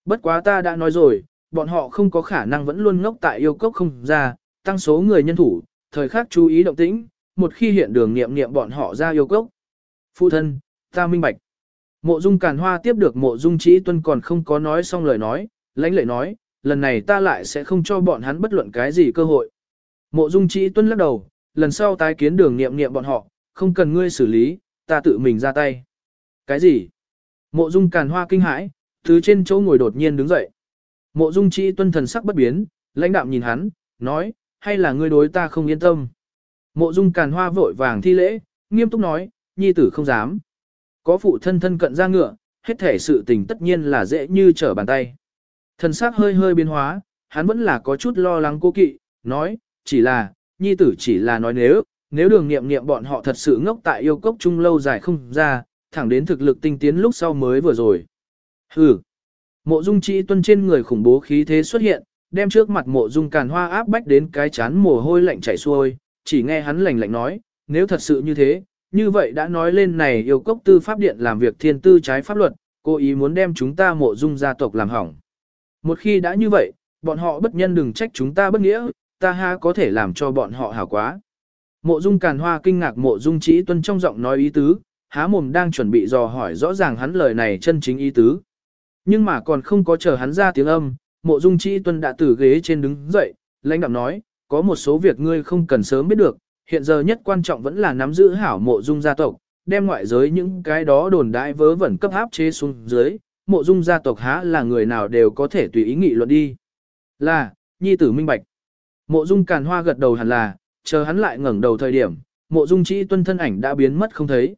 S1: Bất quá ta đã nói rồi, bọn họ không có khả năng vẫn luôn ngốc tại yêu cốc không ra, tăng số người nhân thủ, thời khắc chú ý động tĩnh, một khi hiện đường nghiệm nghiệm bọn họ ra yêu cốc. Phụ thân, ta minh bạch. Mộ dung càn hoa tiếp được mộ dung trí tuân còn không có nói xong lời nói, lãnh lệ nói, lần này ta lại sẽ không cho bọn hắn bất luận cái gì cơ hội. Mộ dung trí tuân lắc đầu, lần sau tái kiến đường nghiệm nghiệm bọn họ, không cần ngươi xử lý, ta tự mình ra tay. Cái gì? Mộ dung càn hoa kinh hãi, từ trên chỗ ngồi đột nhiên đứng dậy. Mộ dung Chi tuân thần sắc bất biến, lãnh đạm nhìn hắn, nói, hay là ngươi đối ta không yên tâm. Mộ dung càn hoa vội vàng thi lễ, nghiêm túc nói, nhi tử không dám. Có phụ thân thân cận ra ngựa, hết thể sự tình tất nhiên là dễ như trở bàn tay. Thần sắc hơi hơi biến hóa, hắn vẫn là có chút lo lắng cố kỵ, nói, chỉ là, nhi tử chỉ là nói nếu, nếu đường nghiệm nghiệm bọn họ thật sự ngốc tại yêu cốc chung lâu dài không ra, thẳng đến thực lực tinh tiến lúc sau mới vừa rồi. Hừ. Mộ dung chi tuân trên người khủng bố khí thế xuất hiện, đem trước mặt mộ dung càn hoa áp bách đến cái chán mồ hôi lạnh chảy xuôi, chỉ nghe hắn lạnh lạnh nói, nếu thật sự như thế, như vậy đã nói lên này yêu cốc tư pháp điện làm việc thiên tư trái pháp luật, cố ý muốn đem chúng ta mộ dung gia tộc làm hỏng. Một khi đã như vậy, bọn họ bất nhân đừng trách chúng ta bất nghĩa, ta ha có thể làm cho bọn họ hảo quá. Mộ dung càn hoa kinh ngạc mộ dung chi tuân trong giọng nói ý tứ, há mồm đang chuẩn bị dò hỏi rõ ràng hắn lời này chân chính ý tứ. Nhưng mà còn không có chờ hắn ra tiếng âm, mộ dung chi tuân đã từ ghế trên đứng dậy, lãnh đạm nói, có một số việc ngươi không cần sớm biết được, hiện giờ nhất quan trọng vẫn là nắm giữ hảo mộ dung gia tộc, đem ngoại giới những cái đó đồn đại vớ vẩn cấp áp chế xuống dưới, mộ dung gia tộc há là người nào đều có thể tùy ý nghị luận đi. Là, nhi tử minh bạch. Mộ dung càn hoa gật đầu hẳn là, chờ hắn lại ngẩng đầu thời điểm, mộ dung chỉ tuân thân ảnh đã biến mất không thấy.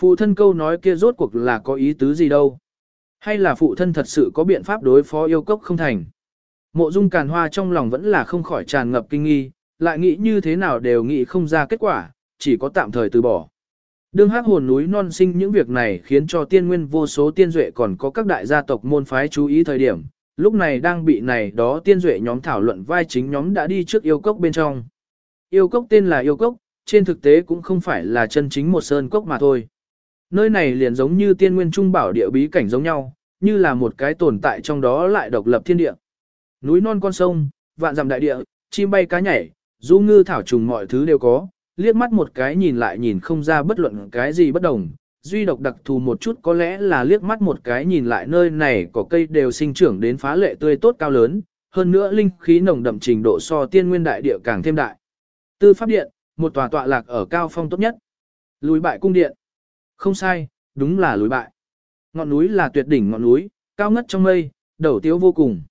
S1: Phụ thân câu nói kia rốt cuộc là có ý tứ gì đâu. Hay là phụ thân thật sự có biện pháp đối phó yêu cốc không thành. Mộ dung càn hoa trong lòng vẫn là không khỏi tràn ngập kinh nghi, lại nghĩ như thế nào đều nghĩ không ra kết quả, chỉ có tạm thời từ bỏ. Đương hắc hồn núi non sinh những việc này khiến cho tiên nguyên vô số tiên duệ còn có các đại gia tộc môn phái chú ý thời điểm, lúc này đang bị này đó tiên duệ nhóm thảo luận vai chính nhóm đã đi trước yêu cốc bên trong. Yêu cốc tên là yêu cốc, trên thực tế cũng không phải là chân chính một sơn cốc mà thôi. Nơi này liền giống như tiên nguyên trung bảo địa bí cảnh giống nhau, như là một cái tồn tại trong đó lại độc lập thiên địa. Núi non con sông, vạn dặm đại địa, chim bay cá nhảy, du ngư thảo trùng mọi thứ đều có, liếc mắt một cái nhìn lại nhìn không ra bất luận cái gì bất đồng. Duy độc đặc thù một chút có lẽ là liếc mắt một cái nhìn lại nơi này có cây đều sinh trưởng đến phá lệ tươi tốt cao lớn, hơn nữa linh khí nồng đậm trình độ so tiên nguyên đại địa càng thêm đại. Tư pháp điện, một tòa tọa lạc ở cao phong tốt nhất. Lùi bại cung điện. Không sai, đúng là lùi bại. Ngọn núi là tuyệt đỉnh ngọn núi, cao ngất trong mây, đầu tiếu vô cùng.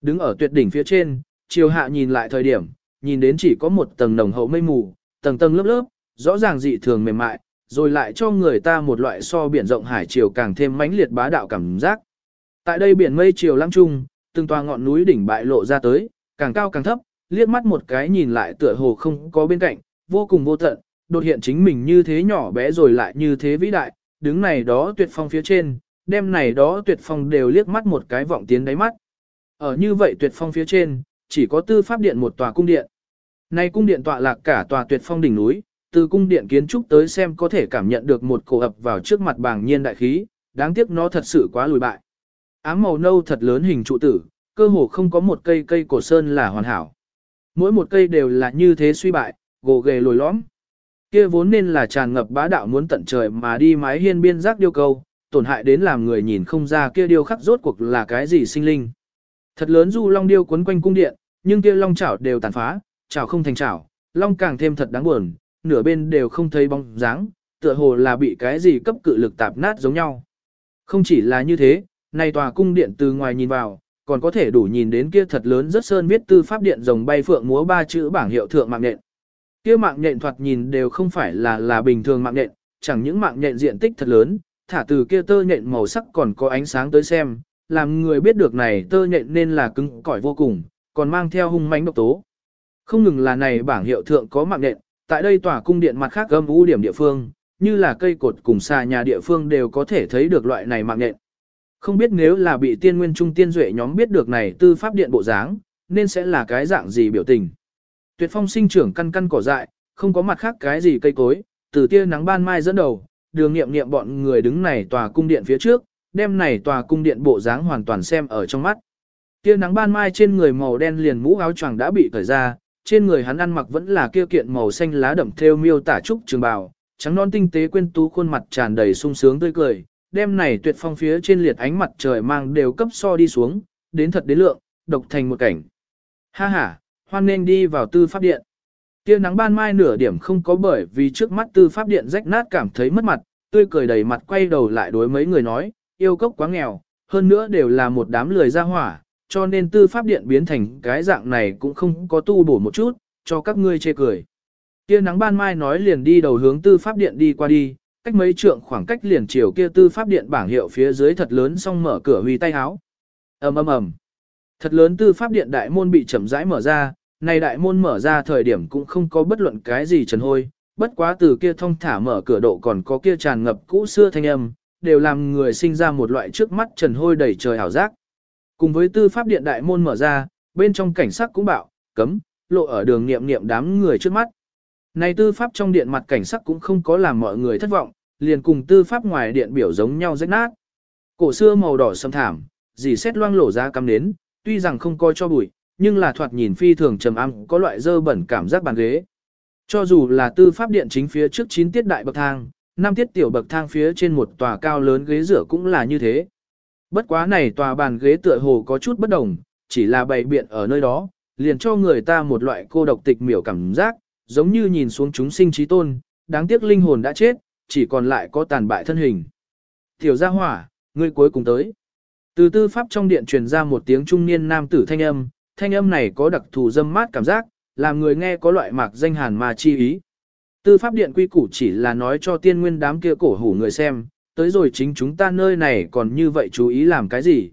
S1: Đứng ở tuyệt đỉnh phía trên, chiều hạ nhìn lại thời điểm, nhìn đến chỉ có một tầng nồng hậu mây mù, tầng tầng lớp lớp, rõ ràng dị thường mềm mại, rồi lại cho người ta một loại so biển rộng hải chiều càng thêm mãnh liệt bá đạo cảm giác. Tại đây biển mây chiều lăng trung, từng tòa ngọn núi đỉnh bại lộ ra tới, càng cao càng thấp, liếc mắt một cái nhìn lại tựa hồ không có bên cạnh, vô cùng vô tận, đột hiện chính mình như thế nhỏ bé rồi lại như thế vĩ đại, đứng này đó tuyệt phong phía trên, đêm này đó tuyệt phong đều liếc mắt một cái vọng tiến đáy mắt. Ở như vậy tuyệt phong phía trên, chỉ có tư pháp điện một tòa cung điện. Nay cung điện tọa lạc cả tòa tuyệt phong đỉnh núi, từ cung điện kiến trúc tới xem có thể cảm nhận được một cổ ập vào trước mặt bàng nhiên đại khí, đáng tiếc nó thật sự quá lùi bại. Ám màu nâu thật lớn hình trụ tử, cơ hồ không có một cây cây cổ sơn là hoàn hảo. Mỗi một cây đều là như thế suy bại, gồ ghề lồi lõm. Kia vốn nên là tràn ngập bá đạo muốn tận trời mà đi mái hiên biên giác điêu câu, tổn hại đến làm người nhìn không ra kia điêu khắc rốt cuộc là cái gì sinh linh. Thật lớn du long điêu quấn quanh cung điện, nhưng kia long chảo đều tàn phá, chảo không thành chảo, long càng thêm thật đáng buồn, nửa bên đều không thấy bóng dáng, tựa hồ là bị cái gì cấp cự lực tạp nát giống nhau. Không chỉ là như thế, nay tòa cung điện từ ngoài nhìn vào, còn có thể đủ nhìn đến kia thật lớn rất sơn viết tư pháp điện rồng bay phượng múa ba chữ bảng hiệu thượng mạng nện. Kia mạng nhện thoạt nhìn đều không phải là là bình thường mạng nhện, chẳng những mạng nhện diện tích thật lớn, thả từ kia tơ nhện màu sắc còn có ánh sáng tới xem, làm người biết được này tơ nhện nên là cứng cỏi vô cùng, còn mang theo hung mãnh độc tố. Không ngừng là này bảng hiệu thượng có mạng nhện, tại đây tòa cung điện mặt khác gâm u điểm địa phương, như là cây cột cùng xa nhà địa phương đều có thể thấy được loại này mạng nhện. Không biết nếu là bị tiên nguyên trung tiên duệ nhóm biết được này tư pháp điện bộ dáng, nên sẽ là cái dạng gì biểu tình. Tuyệt phong sinh trưởng căn căn cỏ dại, không có mặt khác cái gì cây cối, từ tia nắng ban mai dẫn đầu, đường nghiệm nghiệm bọn người đứng này tòa cung điện phía trước, đem này tòa cung điện bộ dáng hoàn toàn xem ở trong mắt. Tia nắng ban mai trên người màu đen liền mũ áo choàng đã bị cởi ra, trên người hắn ăn mặc vẫn là kia kiện màu xanh lá đậm theo miêu tả trúc trường bào, trắng non tinh tế quên tú khuôn mặt tràn đầy sung sướng tươi cười, Đêm này tuyệt phong phía trên liệt ánh mặt trời mang đều cấp so đi xuống, đến thật đến lượng, độc thành một cảnh. Ha ha, hoan nên đi vào tư pháp điện. Kia nắng ban mai nửa điểm không có bởi vì trước mắt tư pháp điện rách nát cảm thấy mất mặt, tươi cười đầy mặt quay đầu lại đối mấy người nói, yêu cốc quá nghèo, hơn nữa đều là một đám lười ra hỏa, cho nên tư pháp điện biến thành cái dạng này cũng không có tu bổ một chút, cho các ngươi chê cười. Kia nắng ban mai nói liền đi đầu hướng tư pháp điện đi qua đi, cách mấy trượng khoảng cách liền chiều kia tư pháp điện bảng hiệu phía dưới thật lớn xong mở cửa huy tay háo. ầm ầm ầm, thật lớn tư pháp điện đại môn bị chậm rãi mở ra, này đại môn mở ra thời điểm cũng không có bất luận cái gì trần hôi, bất quá từ kia thông thả mở cửa độ còn có kia tràn ngập cũ xưa thanh âm, đều làm người sinh ra một loại trước mắt trần hôi đầy trời ảo giác. Cùng với tư pháp điện đại môn mở ra, bên trong cảnh sát cũng bạo, cấm, lộ ở đường niệm niệm đám người trước mắt. Này tư pháp trong điện mặt cảnh sắc cũng không có làm mọi người thất vọng, liền cùng tư pháp ngoài điện biểu giống nhau rách nát. Cổ xưa màu đỏ sâm thảm, dì xét loang lổ ra cắm nến, tuy rằng không coi cho bụi, nhưng là thoạt nhìn phi thường trầm âm, có loại dơ bẩn cảm giác bàn ghế. Cho dù là tư pháp điện chính phía trước 9 tiết đại bậc thang, 5 tiết tiểu bậc thang phía trên một tòa cao lớn ghế rửa cũng là như thế. Bất quá này tòa bàn ghế tựa hồ có chút bất đồng, chỉ là bày biện ở nơi đó, liền cho người ta một loại cô độc tịch miểu cảm giác, giống như nhìn xuống chúng sinh trí tôn, đáng tiếc linh hồn đã chết, chỉ còn lại có tàn bại thân hình. Tiểu gia hỏa, ngươi cuối cùng tới. Từ tư pháp trong điện truyền ra một tiếng trung niên nam tử thanh âm, thanh âm này có đặc thù dâm mát cảm giác, làm người nghe có loại mạc danh hàn mà chi ý. Tư pháp điện quy củ chỉ là nói cho tiên nguyên đám kia cổ hủ người xem, tới rồi chính chúng ta nơi này còn như vậy chú ý làm cái gì.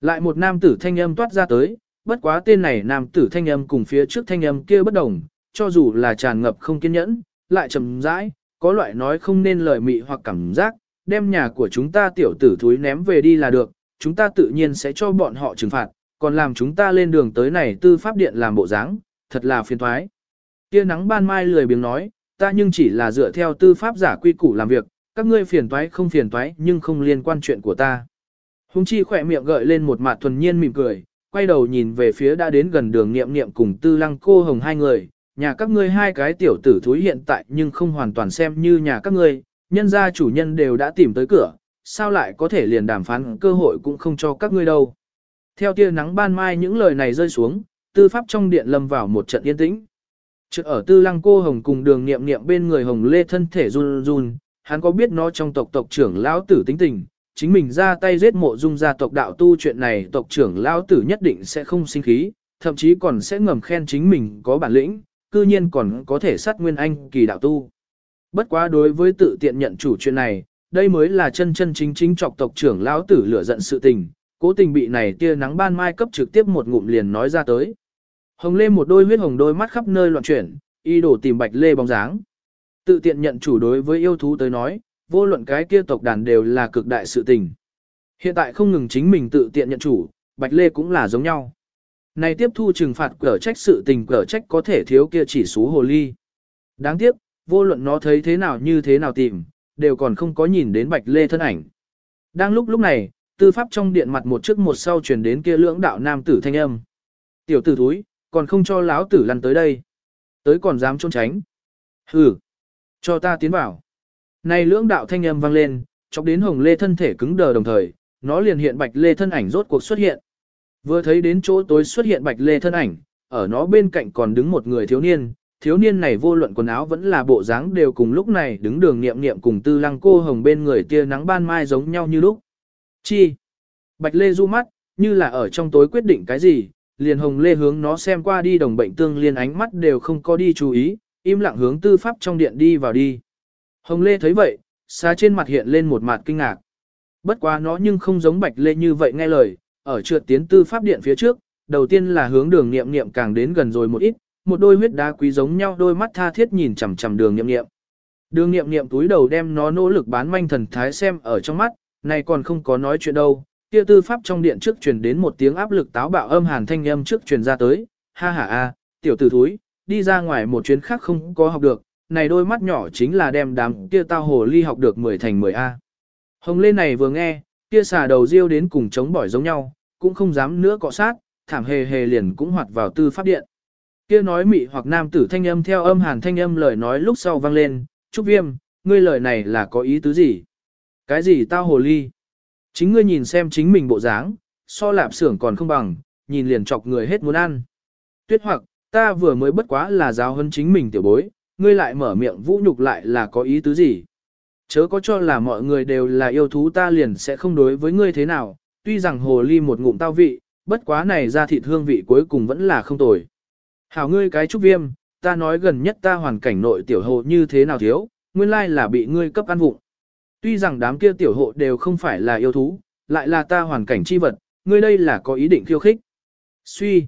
S1: Lại một nam tử thanh âm toát ra tới, bất quá tên này nam tử thanh âm cùng phía trước thanh âm kia bất đồng, cho dù là tràn ngập không kiên nhẫn, lại trầm rãi, có loại nói không nên lời mị hoặc cảm giác, đem nhà của chúng ta tiểu tử thúi ném về đi là được, chúng ta tự nhiên sẽ cho bọn họ trừng phạt, còn làm chúng ta lên đường tới này tư pháp điện làm bộ dáng, thật là phiền thoái. Kia nắng ban mai lười biếng nói, ta nhưng chỉ là dựa theo tư pháp giả quy củ làm việc, các ngươi phiền toái không phiền toái nhưng không liên quan chuyện của ta. Hùng chi khỏe miệng gợi lên một mặt thuần nhiên mỉm cười, quay đầu nhìn về phía đã đến gần đường nghiệm nghiệm cùng tư lăng cô hồng hai người, nhà các ngươi hai cái tiểu tử thúi hiện tại nhưng không hoàn toàn xem như nhà các ngươi, nhân gia chủ nhân đều đã tìm tới cửa, sao lại có thể liền đàm phán cơ hội cũng không cho các ngươi đâu. Theo tia nắng ban mai những lời này rơi xuống, tư pháp trong điện lâm vào một trận yên tĩnh. Trước ở tư lăng cô hồng cùng đường nghiệm nghiệm bên người hồng lê thân thể run run, hắn có biết nó trong tộc tộc trưởng lão tử tính tình, chính mình ra tay giết mộ dung gia tộc đạo tu chuyện này tộc trưởng lão tử nhất định sẽ không sinh khí, thậm chí còn sẽ ngầm khen chính mình có bản lĩnh, cư nhiên còn có thể sát nguyên anh kỳ đạo tu. Bất quá đối với tự tiện nhận chủ chuyện này, đây mới là chân chân chính chính trọc tộc trưởng lão tử lửa giận sự tình, cố tình bị này tia nắng ban mai cấp trực tiếp một ngụm liền nói ra tới. Hồng Lê một đôi huyết hồng đôi mắt khắp nơi loạn chuyển, y đổ tìm Bạch Lê bóng dáng. Tự tiện nhận chủ đối với yêu thú tới nói, vô luận cái kia tộc đàn đều là cực đại sự tình. Hiện tại không ngừng chính mình tự tiện nhận chủ, Bạch Lê cũng là giống nhau. Này tiếp thu trừng phạt cở trách sự tình cở trách có thể thiếu kia chỉ số hồ ly. Đáng tiếc, vô luận nó thấy thế nào như thế nào tìm, đều còn không có nhìn đến Bạch Lê thân ảnh. Đang lúc lúc này, tư pháp trong điện mặt một trước một sau truyền đến kia lưỡng đạo nam tử thanh âm. Tiểu tử thúi, còn không cho lão tử lăn tới đây. Tới còn dám trốn tránh. Hừ, cho ta tiến vào. Này lưỡng đạo thanh âm vang lên, chọc đến hồng lê thân thể cứng đờ đồng thời, nó liền hiện bạch lê thân ảnh rốt cuộc xuất hiện. Vừa thấy đến chỗ tối xuất hiện bạch lê thân ảnh, ở nó bên cạnh còn đứng một người thiếu niên, thiếu niên này vô luận quần áo vẫn là bộ dáng đều cùng lúc này đứng đường niệm niệm cùng tư lăng cô hồng bên người tia nắng ban mai giống nhau như lúc. Chi? Bạch lê du mắt, như là ở trong tối quyết định cái gì, liền hồng lê hướng nó xem qua đi đồng bệnh tương liên ánh mắt đều không có đi chú ý, im lặng hướng tư pháp trong điện đi vào đi. Hồng lê thấy vậy, xa trên mặt hiện lên một mặt kinh ngạc. Bất quá nó nhưng không giống bạch lê như vậy nghe lời, ở trượt tiến tư pháp điện phía trước, đầu tiên là hướng đường nghiệm nghiệm càng đến gần rồi một ít, một đôi huyết đá quý giống nhau đôi mắt tha thiết nhìn chằm chằm đường nghiệm nghiệm. Đường nghiệm nghiệm túi đầu đem nó nỗ lực bán manh thần thái xem ở trong mắt, này còn không có nói chuyện đâu. Kia tư pháp trong điện trước truyền đến một tiếng áp lực táo bạo âm hàn thanh âm trước truyền ra tới, ha ha a, tiểu tử thúi, đi ra ngoài một chuyến khác không có học được, này đôi mắt nhỏ chính là đem đám kia tao hồ ly học được 10 thành 10 a. Hồng lên này vừa nghe, kia xà đầu riêu đến cùng chống bỏi giống nhau, cũng không dám nữa cọ sát, thảm hề hề liền cũng hoạt vào tư pháp điện. Kia nói mị hoặc nam tử thanh âm theo âm hàn thanh âm lời nói lúc sau vang lên, Trúc Viêm, ngươi lời này là có ý tứ gì? Cái gì tao hồ ly? Chính ngươi nhìn xem chính mình bộ dáng, so lạp xưởng còn không bằng, nhìn liền chọc người hết muốn ăn. Tuyết hoặc, ta vừa mới bất quá là giáo hơn chính mình tiểu bối, ngươi lại mở miệng vũ nhục lại là có ý tứ gì? Chớ có cho là mọi người đều là yêu thú ta liền sẽ không đối với ngươi thế nào, tuy rằng hồ ly một ngụm tao vị, bất quá này ra thịt hương vị cuối cùng vẫn là không tồi. Hảo ngươi cái trúc viêm, ta nói gần nhất ta hoàn cảnh nội tiểu hộ như thế nào thiếu, nguyên lai là bị ngươi cấp ăn vụng. Tuy rằng đám kia tiểu hộ đều không phải là yêu thú, lại là ta hoàn cảnh chi vật, ngươi đây là có ý định khiêu khích. Suy,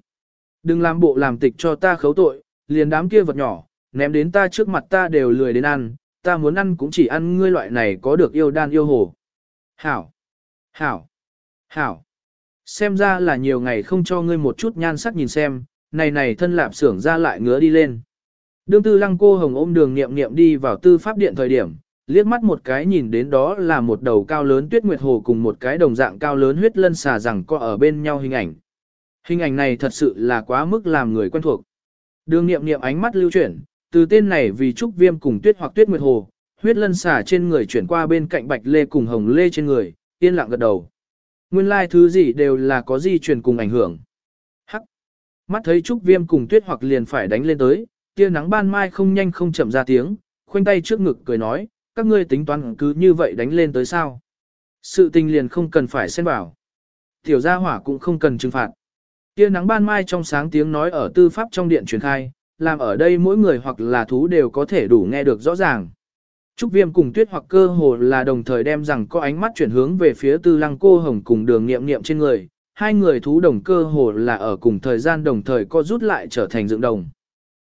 S1: đừng làm bộ làm tịch cho ta khấu tội, liền đám kia vật nhỏ, ném đến ta trước mặt ta đều lười đến ăn, ta muốn ăn cũng chỉ ăn ngươi loại này có được yêu đan yêu hồ. Hảo, hảo, hảo. Xem ra là nhiều ngày không cho ngươi một chút nhan sắc nhìn xem, này này thân lạp xưởng ra lại ngứa đi lên. Đương tư lăng cô hồng ôm đường nghiệm nghiệm đi vào tư pháp điện thời điểm, liếc mắt một cái nhìn đến đó là một đầu cao lớn tuyết nguyệt hồ cùng một cái đồng dạng cao lớn huyết lân xà rằng có ở bên nhau hình ảnh. Hình ảnh này thật sự là quá mức làm người quen thuộc. Đường nghiệm nghiệm ánh mắt lưu chuyển, từ tên này vì trúc viêm cùng tuyết hoặc tuyết nguyệt hồ, huyết lân xà trên người chuyển qua bên cạnh bạch lê cùng hồng lê trên người, yên lặng gật đầu. Nguyên lai like thứ gì đều là có di truyền cùng ảnh hưởng. Mắt thấy trúc viêm cùng tuyết hoặc liền phải đánh lên tới, tia nắng ban mai không nhanh không chậm ra tiếng, khoanh tay trước ngực cười nói, các ngươi tính toán cứ như vậy đánh lên tới sao. Sự tình liền không cần phải xen bảo. Tiểu gia hỏa cũng không cần trừng phạt. Tia nắng ban mai trong sáng tiếng nói ở tư pháp trong điện truyền khai, làm ở đây mỗi người hoặc là thú đều có thể đủ nghe được rõ ràng. Trúc Viêm cùng Tuyết hoặc cơ hồ là đồng thời đem rằng có ánh mắt chuyển hướng về phía Tư Lăng Cô Hồng cùng Đường Nghiệm Nghiệm trên người, hai người thú đồng cơ hồ là ở cùng thời gian đồng thời co rút lại trở thành dựng đồng.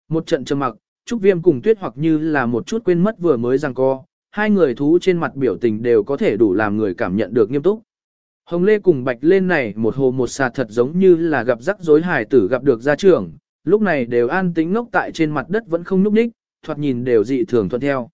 S1: Một trận trầm mặc, Trúc Viêm cùng Tuyết hoặc như là một chút quên mất vừa mới rằng co, hai người thú trên mặt biểu tình đều có thể đủ làm người cảm nhận được nghiêm túc. Hồng Lê cùng Bạch lên này một hồ một xà thật giống như là gặp rắc rối hài tử gặp được gia trưởng, lúc này đều an tĩnh ngốc tại trên mặt đất vẫn không núp ních, thoạt nhìn đều dị thường thuận theo.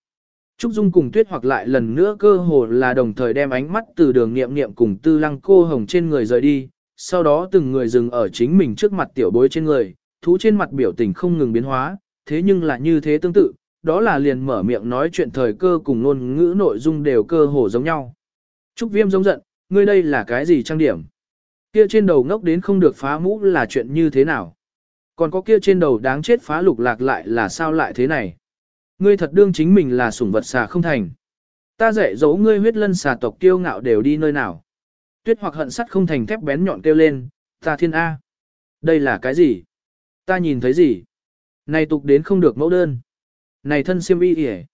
S1: Trúc Dung cùng Tuyết hoặc lại lần nữa cơ hồ là đồng thời đem ánh mắt từ đường nghiệm nghiệm cùng tư lăng cô hồng trên người rời đi, sau đó từng người dừng ở chính mình trước mặt tiểu bối trên người, thú trên mặt biểu tình không ngừng biến hóa, thế nhưng là như thế tương tự, đó là liền mở miệng nói chuyện thời cơ cùng ngôn ngữ nội dung đều cơ hồ giống nhau. Trúc Viêm giống giận, ngươi đây là cái gì trang điểm? Kia trên đầu ngốc đến không được phá mũ là chuyện như thế nào? Còn có kia trên đầu đáng chết phá lục lạc lại là sao lại thế này? Ngươi thật đương chính mình là sủng vật xà không thành. Ta dạy dỗ ngươi huyết lân xà tộc kiêu ngạo đều đi nơi nào. Tuyết hoặc hận sắt không thành thép bén nhọn kêu lên, ta thiên A. Đây là cái gì? Ta nhìn thấy gì? Này tục đến không được mẫu đơn. Này thân siêm y hề.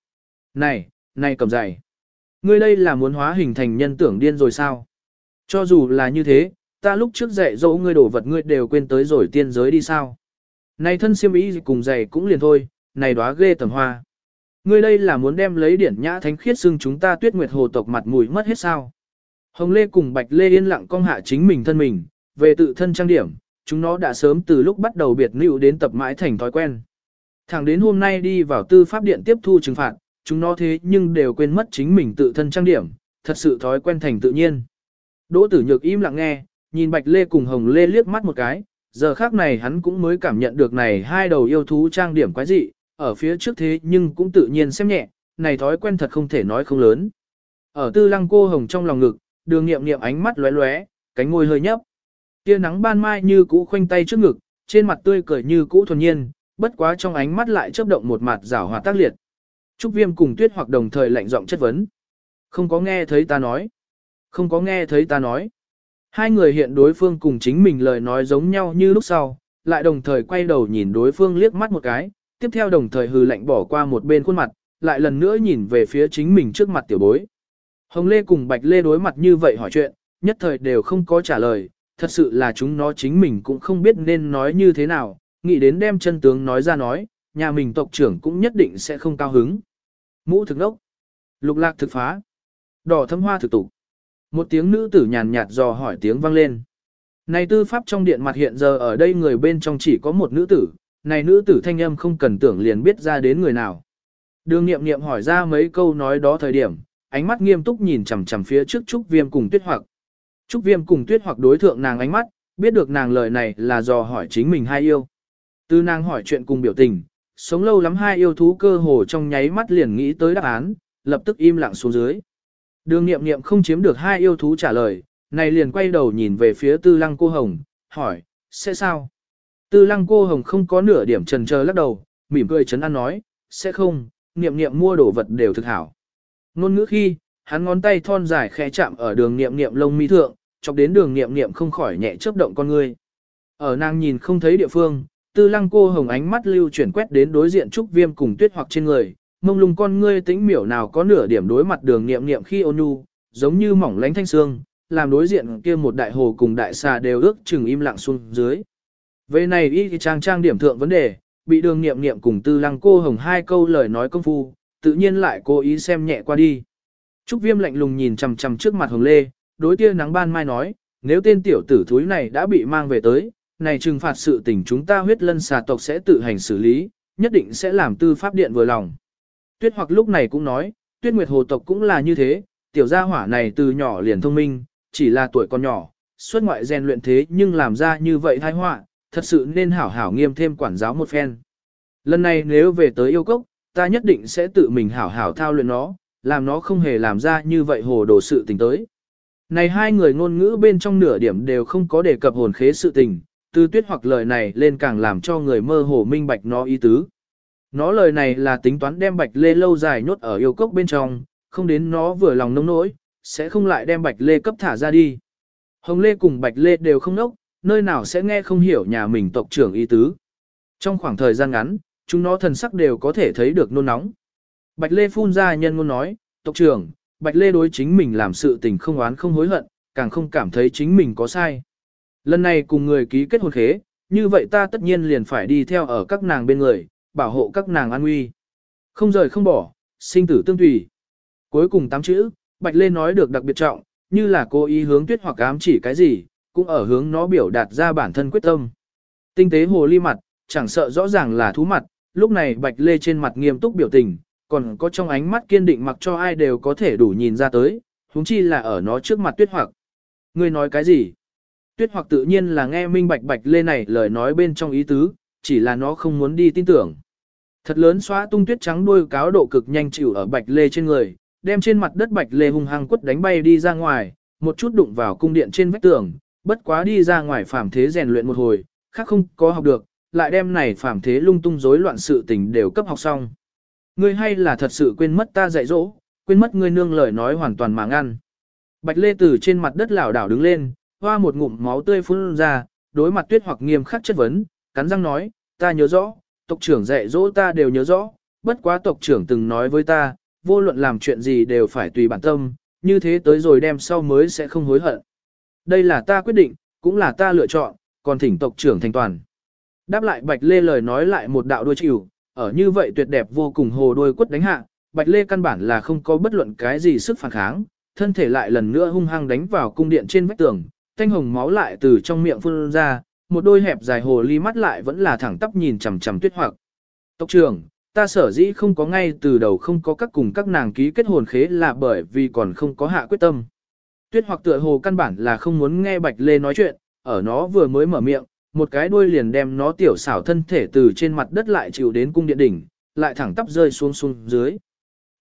S1: Này, này cầm dày. Ngươi đây là muốn hóa hình thành nhân tưởng điên rồi sao? Cho dù là như thế, ta lúc trước dạy dỗ ngươi đổ vật ngươi đều quên tới rồi tiên giới đi sao? Này thân siêm y cùng dày cũng liền thôi, này đóa ghê tầm hoa. Ngươi đây là muốn đem lấy điển nhã thánh khiết xưng chúng ta tuyết nguyệt hồ tộc mặt mũi mất hết sao. Hồng Lê cùng Bạch Lê yên lặng cong hạ chính mình thân mình, về tự thân trang điểm, chúng nó đã sớm từ lúc bắt đầu biệt nữ đến tập mãi thành thói quen. Thẳng đến hôm nay đi vào tư pháp điện tiếp thu trừng phạt, chúng nó thế nhưng đều quên mất chính mình tự thân trang điểm, thật sự thói quen thành tự nhiên. Đỗ tử nhược im lặng nghe, nhìn Bạch Lê cùng Hồng Lê liếc mắt một cái, giờ khác này hắn cũng mới cảm nhận được này hai đầu yêu thú trang điểm quái dị, ở phía trước thế nhưng cũng tự nhiên xem nhẹ, này thói quen thật không thể nói không lớn. Ở tư lăng cô hồng trong lòng ngực, đường nghiệm nghiệm ánh mắt lóe lóe, cánh môi hơi nhấp. Tia nắng ban mai như cũ khoanh tay trước ngực, trên mặt tươi cười như cũ thuần nhiên, bất quá trong ánh mắt lại chớp động một mặt rảo hòa tác liệt. Trúc Viêm cùng Tuyết hoặc đồng thời lạnh giọng chất vấn. Không có nghe thấy ta nói. Không có nghe thấy ta nói. Hai người hiện đối phương cùng chính mình lời nói giống nhau như lúc sau, lại đồng thời quay đầu nhìn đối phương liếc mắt một cái, tiếp theo đồng thời hừ lạnh bỏ qua một bên khuôn mặt, lại lần nữa nhìn về phía chính mình trước mặt tiểu bối. Hồng Lê cùng Bạch Lê đối mặt như vậy hỏi chuyện, nhất thời đều không có trả lời, thật sự là chúng nó chính mình cũng không biết nên nói như thế nào, nghĩ đến đem chân tướng nói ra nói, nhà mình tộc trưởng cũng nhất định sẽ không cao hứng. Mũ thực đốc, lục lạc thực phá, đỏ thâm hoa thực tục. Một tiếng nữ tử nhàn nhạt dò hỏi tiếng vang lên. Này tư pháp trong điện mặt hiện giờ ở đây người bên trong chỉ có một nữ tử, này nữ tử thanh âm không cần tưởng liền biết ra đến người nào. Đường nghiệm nghiệm hỏi ra mấy câu nói đó thời điểm, ánh mắt nghiêm túc nhìn chằm chằm phía trước Trúc Viêm cùng Tuyết Hoặc. Trúc Viêm cùng Tuyết Hoặc đối thượng nàng ánh mắt, biết được nàng lời này là dò hỏi chính mình hai yêu. Từ nàng hỏi chuyện cùng biểu tình, sống lâu lắm hai yêu thú cơ hồ trong nháy mắt liền nghĩ tới đáp án, lập tức im lặng xuống dưới. Đường nghiệm nghiệm không chiếm được hai yêu thú trả lời, này liền quay đầu nhìn về phía tư lăng cô hồng, hỏi, sẽ sao? Tư lăng cô hồng không có nửa điểm trần chờ lắc đầu, mỉm cười chấn an nói, sẽ không, nghiệm nghiệm mua đồ vật đều thực hảo. Ngôn ngữ khi, hắn ngón tay thon dài khẽ chạm ở đường niệm niệm lông mi thượng, chọc đến đường niệm niệm không khỏi nhẹ chớp động con người. Ở nàng nhìn không thấy địa phương, tư lăng cô hồng ánh mắt lưu chuyển quét đến đối diện trúc viêm cùng tuyết hoặc trên người, mông lung con ngươi tĩnh miểu nào có nửa điểm đối mặt đường niệm niệm khi ôn nhu, giống như mỏng lánh thanh xương, làm đối diện kia một đại hồ cùng đại xà đều ước chừng im lặng xuống dưới. Về này y trang trang điểm thượng vấn đề, bị đường niệm niệm cùng tư lăng cô hồng hai câu lời nói công phu, tự nhiên lại cố ý xem nhẹ qua đi. Trúc viêm lạnh lùng nhìn chằm chằm trước mặt hồng lê, đối tia nắng ban mai nói, nếu tên tiểu tử thúi này đã bị mang về tới, này trừng phạt sự tình chúng ta huyết lân xà tộc sẽ tự hành xử lý, nhất định sẽ làm tư pháp điện vừa lòng. Tuyết hoặc lúc này cũng nói, tuyết nguyệt hồ tộc cũng là như thế, tiểu gia hỏa này từ nhỏ liền thông minh, chỉ là tuổi còn nhỏ, xuất ngoại rèn luyện thế nhưng làm ra như vậy tai họa, thật sự nên hảo hảo nghiêm thêm quản giáo một phen. Lần này nếu về tới yêu cốc, ta nhất định sẽ tự mình hảo hảo thao luyện nó, làm nó không hề làm ra như vậy hồ đồ sự tình tới. Này hai người ngôn ngữ bên trong nửa điểm đều không có đề cập hồn khế sự tình, từ tuyết hoặc lời này lên càng làm cho người mơ hồ minh bạch nó ý tứ. Nó lời này là tính toán đem bạch lê lâu dài nhốt ở yêu cốc bên trong, không đến nó vừa lòng nông nỗi, sẽ không lại đem bạch lê cấp thả ra đi. Hồng lê cùng bạch lê đều không nốc, nơi nào sẽ nghe không hiểu nhà mình tộc trưởng ý tứ. Trong khoảng thời gian ngắn, chúng nó thần sắc đều có thể thấy được nôn nóng. Bạch lê phun ra nhân ngôn nói, tộc trưởng, bạch lê đối chính mình làm sự tình không oán không hối hận, càng không cảm thấy chính mình có sai. Lần này cùng người ký kết hôn khế, như vậy ta tất nhiên liền phải đi theo ở các nàng bên người, bảo hộ các nàng an nguy. Không rời không bỏ, sinh tử tương tùy. Cuối cùng tám chữ, Bạch Lê nói được đặc biệt trọng, như là cố ý hướng tuyết hoặc ám chỉ cái gì, cũng ở hướng nó biểu đạt ra bản thân quyết tâm. Tinh tế hồ ly mặt, chẳng sợ rõ ràng là thú mặt, lúc này Bạch Lê trên mặt nghiêm túc biểu tình, còn có trong ánh mắt kiên định mặc cho ai đều có thể đủ nhìn ra tới, huống chi là ở nó trước mặt tuyết hoặc. Ngươi nói cái gì? Tuyết hoặc tự nhiên là nghe minh bạch Bạch Lê này lời nói bên trong ý tứ, chỉ là nó không muốn đi tin tưởng. Thật lớn xóa tung tuyết trắng đuôi cáo độ cực nhanh chịu ở bạch lê trên người, đem trên mặt đất bạch lê hung hăng quất đánh bay đi ra ngoài, một chút đụng vào cung điện trên vách tường, bất quá đi ra ngoài phàm thế rèn luyện một hồi, khác không có học được, lại đem này phàm thế lung tung rối loạn sự tình đều cấp học xong. Ngươi hay là thật sự quên mất ta dạy dỗ, quên mất ngươi nương lời nói hoàn toàn mà ngăn. Bạch lê từ trên mặt đất lảo đảo đứng lên, hoa một ngụm máu tươi phun ra, đối mặt tuyết hoặc nghiêm khắc chất vấn, cắn răng nói, ta nhớ rõ, tộc trưởng dạy dỗ ta đều nhớ rõ, bất quá tộc trưởng từng nói với ta, vô luận làm chuyện gì đều phải tùy bản tâm, như thế tới rồi đem sau mới sẽ không hối hận. Đây là ta quyết định, cũng là ta lựa chọn, còn thỉnh tộc trưởng thành toàn. Đáp lại Bạch Lê lời nói lại một đạo đuôi chịu, ở như vậy tuyệt đẹp vô cùng hồ đuôi quất đánh hạ, Bạch Lê căn bản là không có bất luận cái gì sức phản kháng, thân thể lại lần nữa hung hăng đánh vào cung điện trên vách tường, thanh hồng máu lại từ trong miệng phun ra, một đôi hẹp dài hồ ly mắt lại vẫn là thẳng tắp nhìn chằm chằm tuyết hoặc. Tộc trưởng, ta sở dĩ không có ngay từ đầu không có các cùng các nàng ký kết hồn khế là bởi vì còn không có hạ quyết tâm. Tuyết hoặc tựa hồ căn bản là không muốn nghe Bạch Lê nói chuyện, ở nó vừa mới mở miệng, một cái đuôi liền đem nó tiểu xảo thân thể từ trên mặt đất lại chịu đến cung điện đỉnh, lại thẳng tắp rơi xuống xuống dưới.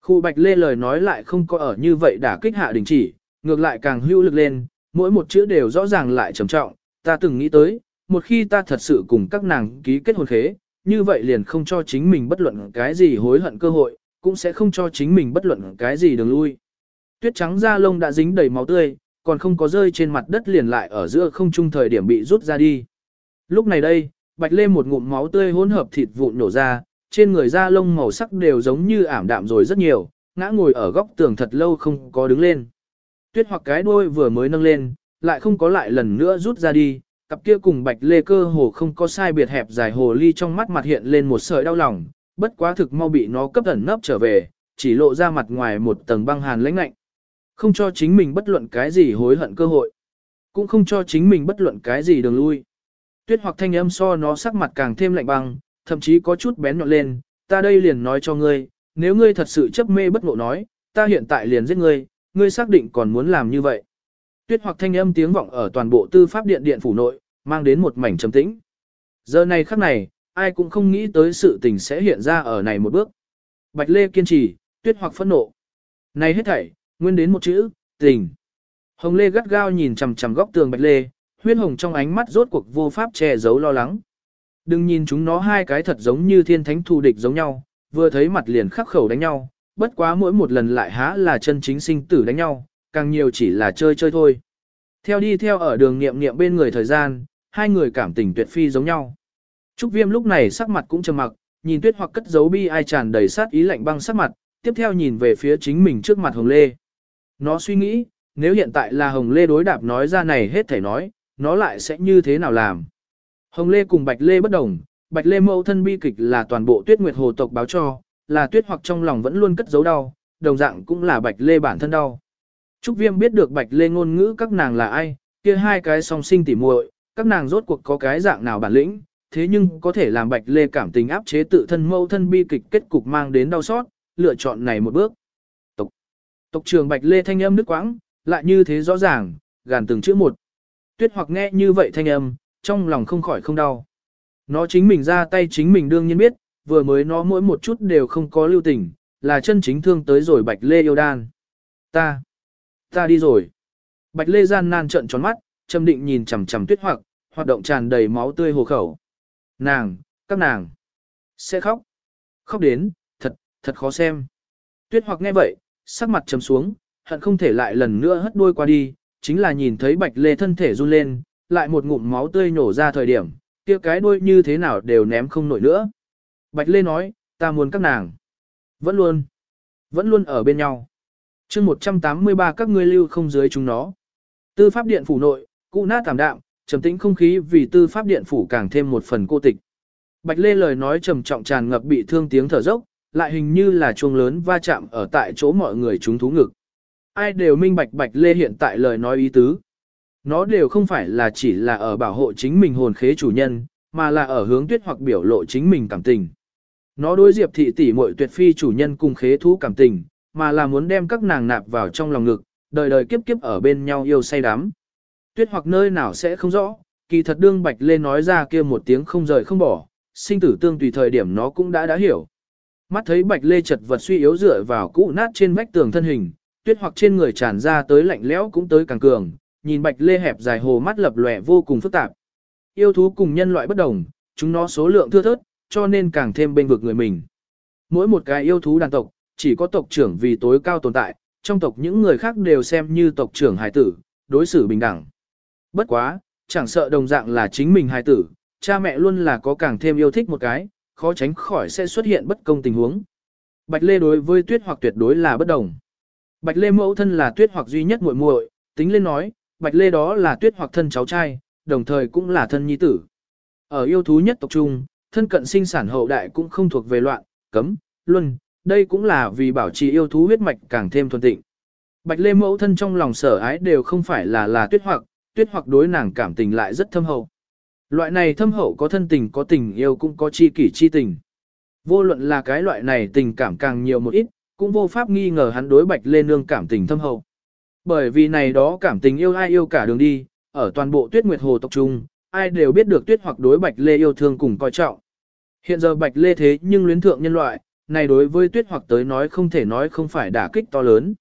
S1: Khu Bạch Lê lời nói lại không có ở như vậy đã kích hạ đình chỉ, ngược lại càng hữu lực lên, mỗi một chữ đều rõ ràng lại trầm trọng, ta từng nghĩ tới, một khi ta thật sự cùng các nàng ký kết hôn khế, như vậy liền không cho chính mình bất luận cái gì hối hận cơ hội, cũng sẽ không cho chính mình bất luận cái gì đường lui. Tuyết trắng da lông đã dính đầy máu tươi, còn không có rơi trên mặt đất liền lại ở giữa không trung thời điểm bị rút ra đi. Lúc này đây, Bạch Lê một ngụm máu tươi hỗn hợp thịt vụn nổ ra, trên người da lông màu sắc đều giống như ảm đạm rồi rất nhiều, ngã ngồi ở góc tường thật lâu không có đứng lên. Tuyết hoặc cái đuôi vừa mới nâng lên, lại không có lại lần nữa rút ra đi, cặp kia cùng Bạch Lê cơ hồ không có sai biệt hẹp dài hồ ly trong mắt mặt hiện lên một sợi đau lòng, bất quá thực mau bị nó cấp ẩn nấp trở về, chỉ lộ ra mặt ngoài một tầng băng hàn lãnh lạnh. Không cho chính mình bất luận cái gì hối hận cơ hội. Cũng không cho chính mình bất luận cái gì đường lui. Tuyết hoặc thanh âm so nó sắc mặt càng thêm lạnh băng, thậm chí có chút bén nhọn lên, ta đây liền nói cho ngươi, nếu ngươi thật sự chấp mê bất ngộ nói, ta hiện tại liền giết ngươi, ngươi xác định còn muốn làm như vậy. Tuyết hoặc thanh âm tiếng vọng ở toàn bộ tư pháp điện điện phủ nội, mang đến một mảnh trầm tĩnh. Giờ này khắc này, ai cũng không nghĩ tới sự tình sẽ hiện ra ở này một bước. Bạch Lê kiên trì, tuyết hoặc phẫn nộ. Này hết thảy, nguyên đến một chữ, tình. Hồng Lê gắt gao nhìn chằm chằm góc tường Bạch Lê, huyết hồng trong ánh mắt rốt cuộc vô pháp che giấu lo lắng. Đừng nhìn chúng nó hai cái thật giống như thiên thánh thù địch giống nhau, vừa thấy mặt liền khắc khẩu đánh nhau, bất quá mỗi một lần lại há là chân chính sinh tử đánh nhau, càng nhiều chỉ là chơi chơi thôi. Theo đi theo ở đường nghiệm nghiệm bên người thời gian, hai người cảm tình tuyệt phi giống nhau. Trúc Viêm lúc này sắc mặt cũng trầm mặc, nhìn Tuyết hoặc cất giấu bi ai tràn đầy sát ý lạnh băng sắc mặt, tiếp theo nhìn về phía chính mình trước mặt Hồng Lê. Nó suy nghĩ, nếu hiện tại là Hồng Lê đối đạp nói ra này hết thể nói, nó lại sẽ như thế nào làm. Hồng Lê cùng Bạch Lê bất đồng, Bạch Lê mẫu thân bi kịch là toàn bộ Tuyết Nguyệt Hồ tộc báo cho, là Tuyết hoặc trong lòng vẫn luôn cất giấu đau, đồng dạng cũng là Bạch Lê bản thân đau. Trúc Viêm biết được Bạch Lê ngôn ngữ các nàng là ai, kia hai cái song sinh tỉ muội, các nàng rốt cuộc có cái dạng nào bản lĩnh, thế nhưng có thể làm Bạch Lê cảm tình áp chế tự thân mâu thân bi kịch kết cục mang đến đau xót, lựa chọn này một bước. Tộc, tộc trưởng Bạch Lê thanh âm nước quãng, lại như thế rõ ràng, gàn từng chữ một. Tuyết hoặc nghe như vậy thanh âm, trong lòng không khỏi không đau. Nó chính mình ra tay chính mình đương nhiên biết, vừa mới nó mỗi một chút đều không có lưu tình, là chân chính thương tới rồi Bạch Lê yêu đan. Ta, ta đi rồi. Bạch Lê gian nan trận tròn mắt, châm định nhìn chằm chằm tuyết hoặc, hoạt động tràn đầy máu tươi hồ khẩu. Nàng, các nàng, sẽ khóc. Khóc đến, thật, thật khó xem. Tuyết hoặc nghe vậy, sắc mặt trầm xuống, hận không thể lại lần nữa hất đuôi qua đi, chính là nhìn thấy bạch lê thân thể run lên, lại một ngụm máu tươi nổ ra thời điểm, kia cái đuôi như thế nào đều ném không nổi nữa. Bạch lê nói, ta muốn các nàng. Vẫn luôn, vẫn luôn ở bên nhau. chương 183 các ngươi lưu không dưới chúng nó. Tư pháp điện phủ nội, cụ nát tạm đạm, trầm tĩnh không khí vì tư pháp điện phủ càng thêm một phần cô tịch. Bạch Lê lời nói trầm trọng tràn ngập bị thương tiếng thở dốc, lại hình như là chuông lớn va chạm ở tại chỗ mọi người chúng thú ngực. Ai đều minh bạch Bạch Lê hiện tại lời nói ý tứ. Nó đều không phải là chỉ là ở bảo hộ chính mình hồn khế chủ nhân, mà là ở hướng tuyết hoặc biểu lộ chính mình cảm tình. Nó đối diệp thị tỷ muội tuyệt phi chủ nhân cùng khế thú cảm tình, mà là muốn đem các nàng nạp vào trong lòng ngực, đời đời kiếp kiếp ở bên nhau yêu say đắm. Tuyết hoặc nơi nào sẽ không rõ, kỳ thật đương Bạch Lê nói ra kia một tiếng không rời không bỏ, sinh tử tương tùy thời điểm nó cũng đã đã hiểu. Mắt thấy Bạch Lê chật vật suy yếu dựa vào cũ nát trên vách tường thân hình, tuyết hoặc trên người tràn ra tới lạnh lẽo cũng tới càng cường, nhìn Bạch Lê hẹp dài hồ mắt lập lòe vô cùng phức tạp. Yêu thú cùng nhân loại bất đồng, chúng nó số lượng thưa thớt, cho nên càng thêm bên vực người mình. Mỗi một cái yêu thú đàn tộc, chỉ có tộc trưởng vì tối cao tồn tại, trong tộc những người khác đều xem như tộc trưởng hải tử, đối xử bình đẳng. Bất quá, chẳng sợ đồng dạng là chính mình hài tử, cha mẹ luôn là có càng thêm yêu thích một cái, khó tránh khỏi sẽ xuất hiện bất công tình huống. Bạch Lê đối với tuyết hoặc tuyệt đối là bất đồng. Bạch Lê mẫu thân là tuyết hoặc duy nhất muội muội, tính lên nói, Bạch Lê đó là tuyết hoặc thân cháu trai, đồng thời cũng là thân nhi tử. Ở yêu thú nhất tộc trung, thân cận sinh sản hậu đại cũng không thuộc về loạn, cấm, luân, đây cũng là vì bảo trì yêu thú huyết mạch càng thêm thuần tịnh. Bạch Lê mẫu thân trong lòng sở ái đều không phải là là tuyết hoặc, tuyết hoặc đối nàng cảm tình lại rất thâm hậu. Loại này thâm hậu có thân tình có tình yêu cũng có chi kỷ chi tình. Vô luận là cái loại này tình cảm càng nhiều một ít, cũng vô pháp nghi ngờ hắn đối bạch lê nương cảm tình thâm hậu. Bởi vì này đó cảm tình yêu ai yêu cả đường đi, ở toàn bộ tuyết nguyệt hồ tộc trung, ai đều biết được tuyết hoặc đối bạch lê yêu thương cùng coi trọng. Hiện giờ bạch lê thế nhưng luyến thượng nhân loại, này đối với tuyết hoặc tới nói không thể nói không phải đả kích to lớn.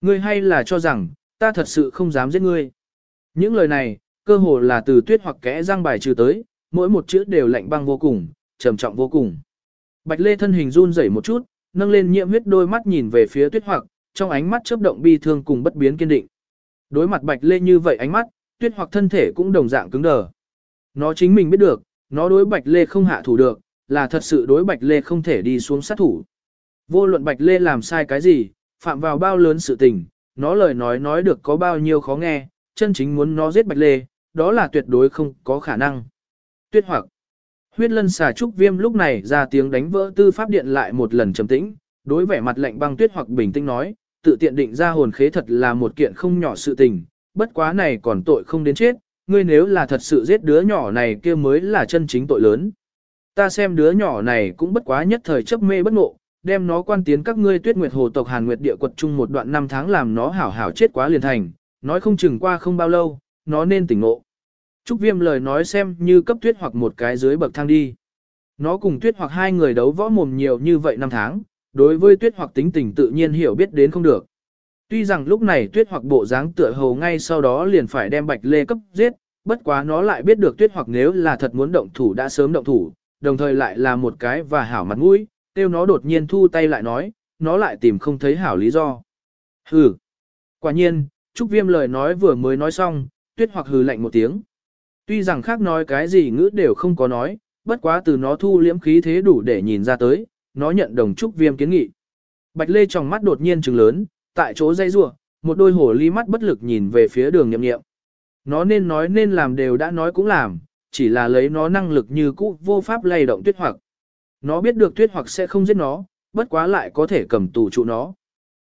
S1: Ngươi hay là cho rằng, ta thật sự không dám giết ngươi. Những lời này, cơ hồ là từ tuyết hoặc kẽ răng bài trừ tới, mỗi một chữ đều lạnh băng vô cùng, trầm trọng vô cùng. Bạch Lê thân hình run rẩy một chút, nâng lên nhiễm huyết đôi mắt nhìn về phía tuyết hoặc, trong ánh mắt chớp động bi thương cùng bất biến kiên định. Đối mặt Bạch Lê như vậy ánh mắt, tuyết hoặc thân thể cũng đồng dạng cứng đờ. Nó chính mình biết được, nó đối Bạch Lê không hạ thủ được, là thật sự đối Bạch Lê không thể đi xuống sát thủ. Vô luận Bạch Lê làm sai cái gì, phạm vào bao lớn sự tình, nó lời nói nói được có bao nhiêu khó nghe, chân chính muốn nó giết Bạch Lê, đó là tuyệt đối không có khả năng. Tuyết hoặc, huyết lân xà trúc viêm lúc này ra tiếng đánh vỡ tư pháp điện lại một lần trầm tĩnh, đối vẻ mặt lạnh băng tuyết hoặc bình tĩnh nói, tự tiện định ra hồn khế thật là một kiện không nhỏ sự tình, bất quá này còn tội không đến chết, ngươi nếu là thật sự giết đứa nhỏ này kia mới là chân chính tội lớn. Ta xem đứa nhỏ này cũng bất quá nhất thời chấp mê bất ngộ, đem nó quan tiến các ngươi tuyết nguyệt hồ tộc Hàn Nguyệt địa quật chung một đoạn năm tháng làm nó hảo hảo chết quá liền thành, nói không chừng qua không bao lâu, nó nên tỉnh ngộ. Trúc Viêm lời nói xem như cấp tuyết hoặc một cái dưới bậc thang đi. Nó cùng tuyết hoặc hai người đấu võ mồm nhiều như vậy năm tháng, đối với tuyết hoặc tính tình tự nhiên hiểu biết đến không được. Tuy rằng lúc này tuyết hoặc bộ dáng tựa hồ ngay sau đó liền phải đem bạch lê cấp giết, bất quá nó lại biết được tuyết hoặc nếu là thật muốn động thủ đã sớm động thủ, đồng thời lại là một cái và hảo mặt mũi, tiêu nó đột nhiên thu tay lại nói, nó lại tìm không thấy hảo lý do. Hừ. Quả nhiên, Trúc Viêm lời nói vừa mới nói xong, tuyết hoặc hừ lạnh một tiếng. Tuy rằng khác nói cái gì ngữ đều không có nói, bất quá từ nó thu liễm khí thế đủ để nhìn ra tới, nó nhận đồng Trúc Viêm kiến nghị. Bạch Lê trong mắt đột nhiên trừng lớn, tại chỗ dây rua, một đôi hổ ly mắt bất lực nhìn về phía đường nghiệm nghiệm. Nó nên nói nên làm đều đã nói cũng làm, chỉ là lấy nó năng lực như cũ vô pháp lay động tuyết hoặc. Nó biết được tuyết hoặc sẽ không giết nó, bất quá lại có thể cầm tù trụ nó.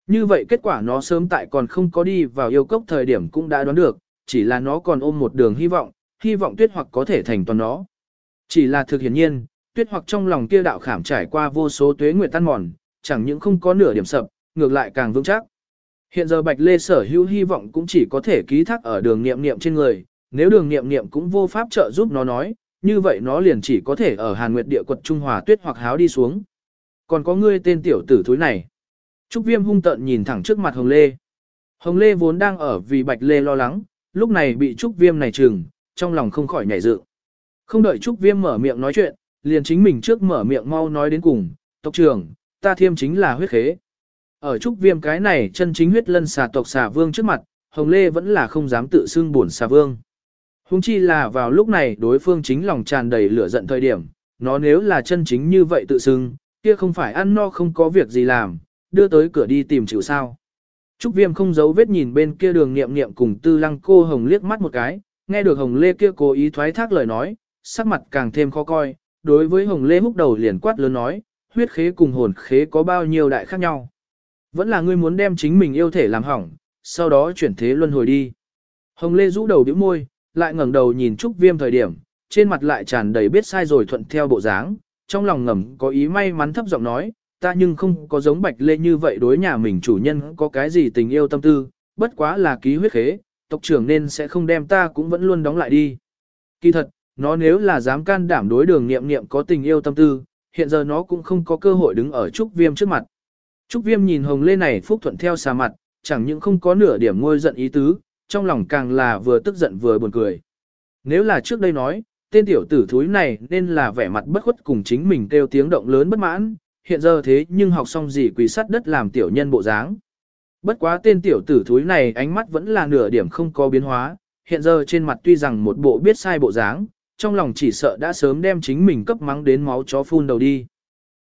S1: Như vậy kết quả nó sớm tại còn không có đi vào yêu cốc thời điểm cũng đã đoán được, chỉ là nó còn ôm một đường hy vọng, hy vọng tuyết hoặc có thể thành toàn nó. Chỉ là thực hiển nhiên, tuyết hoặc trong lòng kia đạo khảm trải qua vô số tuế nguyệt tan mòn, chẳng những không có nửa điểm sập, ngược lại càng vững chắc. Hiện giờ Bạch Lê sở hữu hy vọng cũng chỉ có thể ký thác ở đường niệm niệm trên người, nếu đường niệm niệm cũng vô pháp trợ giúp nó nói, như vậy nó liền chỉ có thể ở Hàn Nguyệt địa quật Trung Hòa tuyết hoặc háo đi xuống. Còn có ngươi tên tiểu tử thúi này. Trúc Viêm hung tợn nhìn thẳng trước mặt Hồng Lê. Hồng Lê vốn đang ở vì Bạch Lê lo lắng, lúc này bị Trúc Viêm này trừng, trong lòng không khỏi nhảy dựng. Không đợi Trúc Viêm mở miệng nói chuyện, liền chính mình trước mở miệng mau nói đến cùng, tộc trưởng, ta thiêm chính là huyết khế. Ở Trúc Viêm cái này chân chính huyết lân xà tộc xà vương trước mặt, Hồng Lê vẫn là không dám tự xưng buồn xà vương. Hùng chi là vào lúc này đối phương chính lòng tràn đầy lửa giận thời điểm, nó nếu là chân chính như vậy tự xưng, kia không phải ăn no không có việc gì làm, đưa tới cửa đi tìm chịu sao. Trúc Viêm không giấu vết nhìn bên kia đường nghiệm nghiệm cùng tư lăng cô Hồng liếc mắt một cái, nghe được Hồng Lê kia cố ý thoái thác lời nói, sắc mặt càng thêm khó coi, đối với Hồng Lê húc đầu liền quát lớn nói, huyết khế cùng hồn khế có bao nhiêu đại khác nhau. Vẫn là ngươi muốn đem chính mình yêu thể làm hỏng, sau đó chuyển thế luân hồi đi. Hồng Lê rũ đầu bĩu môi, lại ngẩng đầu nhìn Trúc Viêm thời điểm, trên mặt lại tràn đầy biết sai rồi thuận theo bộ dáng, trong lòng ngầm có ý may mắn thấp giọng nói, ta nhưng không có giống Bạch Lê như vậy đối nhà mình chủ nhân có cái gì tình yêu tâm tư, bất quá là ký huyết khế, tộc trưởng nên sẽ không đem ta cũng vẫn luôn đóng lại đi. Kỳ thật, nó nếu là dám can đảm đối đường nghiệm nghiệm có tình yêu tâm tư, hiện giờ nó cũng không có cơ hội đứng ở Trúc Viêm trước mặt. Trúc Viêm nhìn Hồng Lê này phúc thuận theo xà mặt, chẳng những không có nửa điểm ngôi giận ý tứ, trong lòng càng là vừa tức giận vừa buồn cười. Nếu là trước đây nói, tên tiểu tử thúi này nên là vẻ mặt bất khuất cùng chính mình kêu tiếng động lớn bất mãn, hiện giờ thế nhưng học xong gì quỳ sắt đất làm tiểu nhân bộ dáng. Bất quá tên tiểu tử thúi này ánh mắt vẫn là nửa điểm không có biến hóa, hiện giờ trên mặt tuy rằng một bộ biết sai bộ dáng, trong lòng chỉ sợ đã sớm đem chính mình cấp mắng đến máu chó phun đầu đi.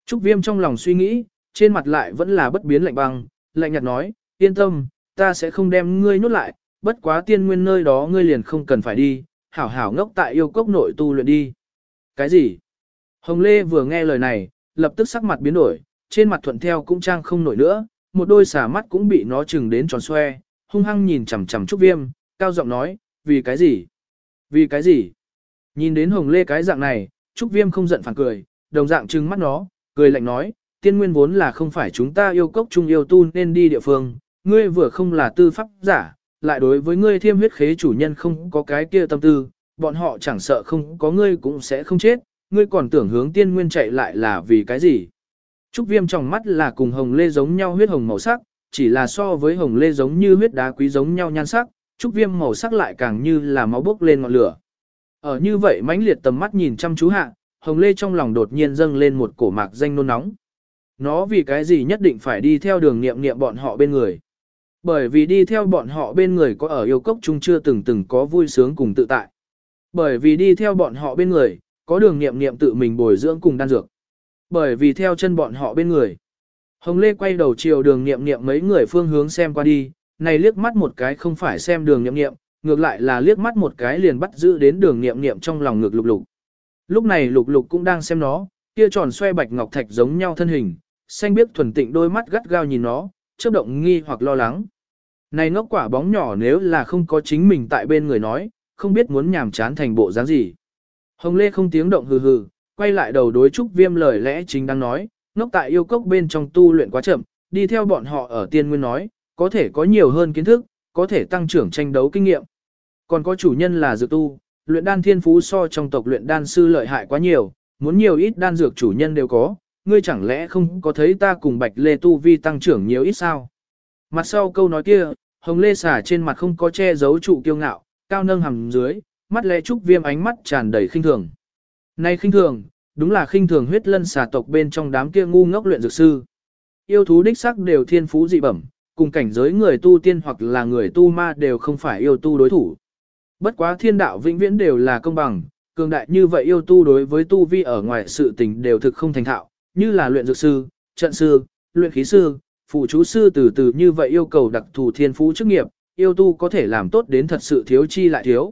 S1: Trúc Viêm trong lòng suy nghĩ, trên mặt lại vẫn là bất biến lạnh băng, lạnh nhạt nói, yên tâm, ta sẽ không đem ngươi nhốt lại, bất quá tiên nguyên nơi đó ngươi liền không cần phải đi, hảo hảo ngốc tại yêu cốc nội tu luyện đi. Cái gì? Hồng Lê vừa nghe lời này, lập tức sắc mặt biến đổi, trên mặt thuận theo cũng trang không nổi nữa, một đôi xả mắt cũng bị nó chừng đến tròn xoe, hung hăng nhìn chằm chằm Trúc Viêm, cao giọng nói, vì cái gì? Vì cái gì? Nhìn đến Hồng Lê cái dạng này, Trúc Viêm không giận phản cười, đồng dạng trừng mắt nó, cười lạnh nói, tiên nguyên vốn là không phải chúng ta yêu cốc chung yêu tu nên đi địa phương, ngươi vừa không là tư pháp giả, lại đối với ngươi thiêm huyết khế chủ nhân không có cái kia tâm tư, bọn họ chẳng sợ không có ngươi cũng sẽ không chết, ngươi còn tưởng hướng tiên nguyên chạy lại là vì cái gì. Trúc viêm trong mắt là cùng hồng lê giống nhau huyết hồng màu sắc, chỉ là so với hồng lê giống như huyết đá quý giống nhau nhan sắc, trúc viêm màu sắc lại càng như là máu bốc lên ngọn lửa. Ở như vậy mãnh liệt tầm mắt nhìn chăm chú hạ, hồng lê trong lòng đột nhiên dâng lên một cổ mạc danh nôn nóng. Nó vì cái gì nhất định phải đi theo đường nghiệm nghiệm bọn họ bên người. Bởi vì đi theo bọn họ bên người có ở yêu cốc chung chưa từng từng có vui sướng cùng tự tại. Bởi vì đi theo bọn họ bên người, có đường nghiệm nghiệm tự mình bồi dưỡng cùng đan dược. Bởi vì theo chân bọn họ bên người. Hồng Lê quay đầu chiều đường nghiệm nghiệm mấy người phương hướng xem qua đi, này liếc mắt một cái không phải xem đường nghiệm nghiệm, ngược lại là liếc mắt một cái liền bắt giữ đến đường nghiệm nghiệm trong lòng ngược lục lục. Lúc này lục lục cũng đang xem nó, kia tròn xoay bạch ngọc thạch giống nhau thân hình, xanh biếc thuần tịnh đôi mắt gắt gao nhìn nó, chớp động nghi hoặc lo lắng. Này ngốc quả bóng nhỏ nếu là không có chính mình tại bên người nói, không biết muốn nhàm chán thành bộ dáng gì. Hồng Lê không tiếng động hừ hừ, quay lại đầu đối Trúc Viêm lời lẽ chính đang nói, ngốc tại yêu cốc bên trong tu luyện quá chậm, đi theo bọn họ ở tiên nguyên nói, có thể có nhiều hơn kiến thức, có thể tăng trưởng tranh đấu kinh nghiệm. Còn có chủ nhân là dược tu, luyện đan thiên phú so trong tộc luyện đan sư lợi hại quá nhiều, muốn nhiều ít đan dược chủ nhân đều có, ngươi chẳng lẽ không có thấy ta cùng Bạch Lê tu vi tăng trưởng nhiều ít sao? Mặt sau câu nói kia, Hồng Lê xả trên mặt không có che giấu trụ kiêu ngạo, cao nâng hầm dưới, mắt lẽ trúc viêm ánh mắt tràn đầy khinh thường. Nay khinh thường, đúng là khinh thường huyết lân xà tộc bên trong đám kia ngu ngốc luyện dược sư. Yêu thú đích sắc đều thiên phú dị bẩm, cùng cảnh giới người tu tiên hoặc là người tu ma đều không phải yêu tu đối thủ. Bất quá thiên đạo vĩnh viễn đều là công bằng, cường đại như vậy yêu tu đối với tu vi ở ngoài sự tình đều thực không thành thạo, như là luyện dược sư, trận sư, luyện khí sư, phụ chú sư từ từ như vậy yêu cầu đặc thù thiên phú chức nghiệp, yêu tu có thể làm tốt đến thật sự thiếu chi lại thiếu.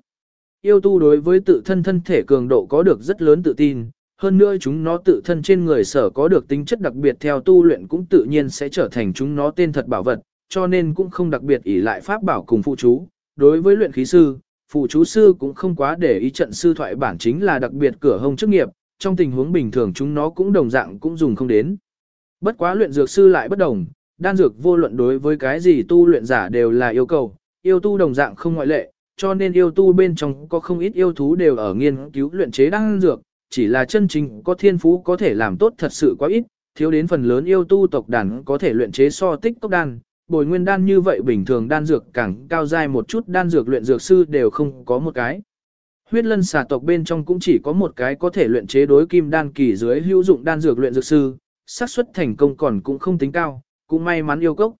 S1: Yêu tu đối với tự thân thân thể cường độ có được rất lớn tự tin, hơn nữa chúng nó tự thân trên người sở có được tính chất đặc biệt theo tu luyện cũng tự nhiên sẽ trở thành chúng nó tên thật bảo vật, cho nên cũng không đặc biệt ỷ lại pháp bảo cùng phụ chú. Đối với luyện khí sư, phụ chú sư cũng không quá để ý trận sư thoại bản chính là đặc biệt cửa hông chức nghiệp, trong tình huống bình thường chúng nó cũng đồng dạng cũng dùng không đến. Bất quá luyện dược sư lại bất đồng, đan dược vô luận đối với cái gì tu luyện giả đều là yêu cầu, yêu tu đồng dạng không ngoại lệ, cho nên yêu tu bên trong có không ít yêu thú đều ở nghiên cứu luyện chế đan dược, chỉ là chân chính có thiên phú có thể làm tốt thật sự quá ít, thiếu đến phần lớn yêu tu tộc đàn có thể luyện chế so tích tốc đan, bồi nguyên đan như vậy bình thường đan dược càng cao dài một chút đan dược luyện dược sư đều không có một cái. Huyết lân xà tộc bên trong cũng chỉ có một cái có thể luyện chế đối kim đan kỳ dưới hữu dụng đan dược luyện dược sư, xác suất thành công còn cũng không tính cao, cũng may mắn yêu cốc.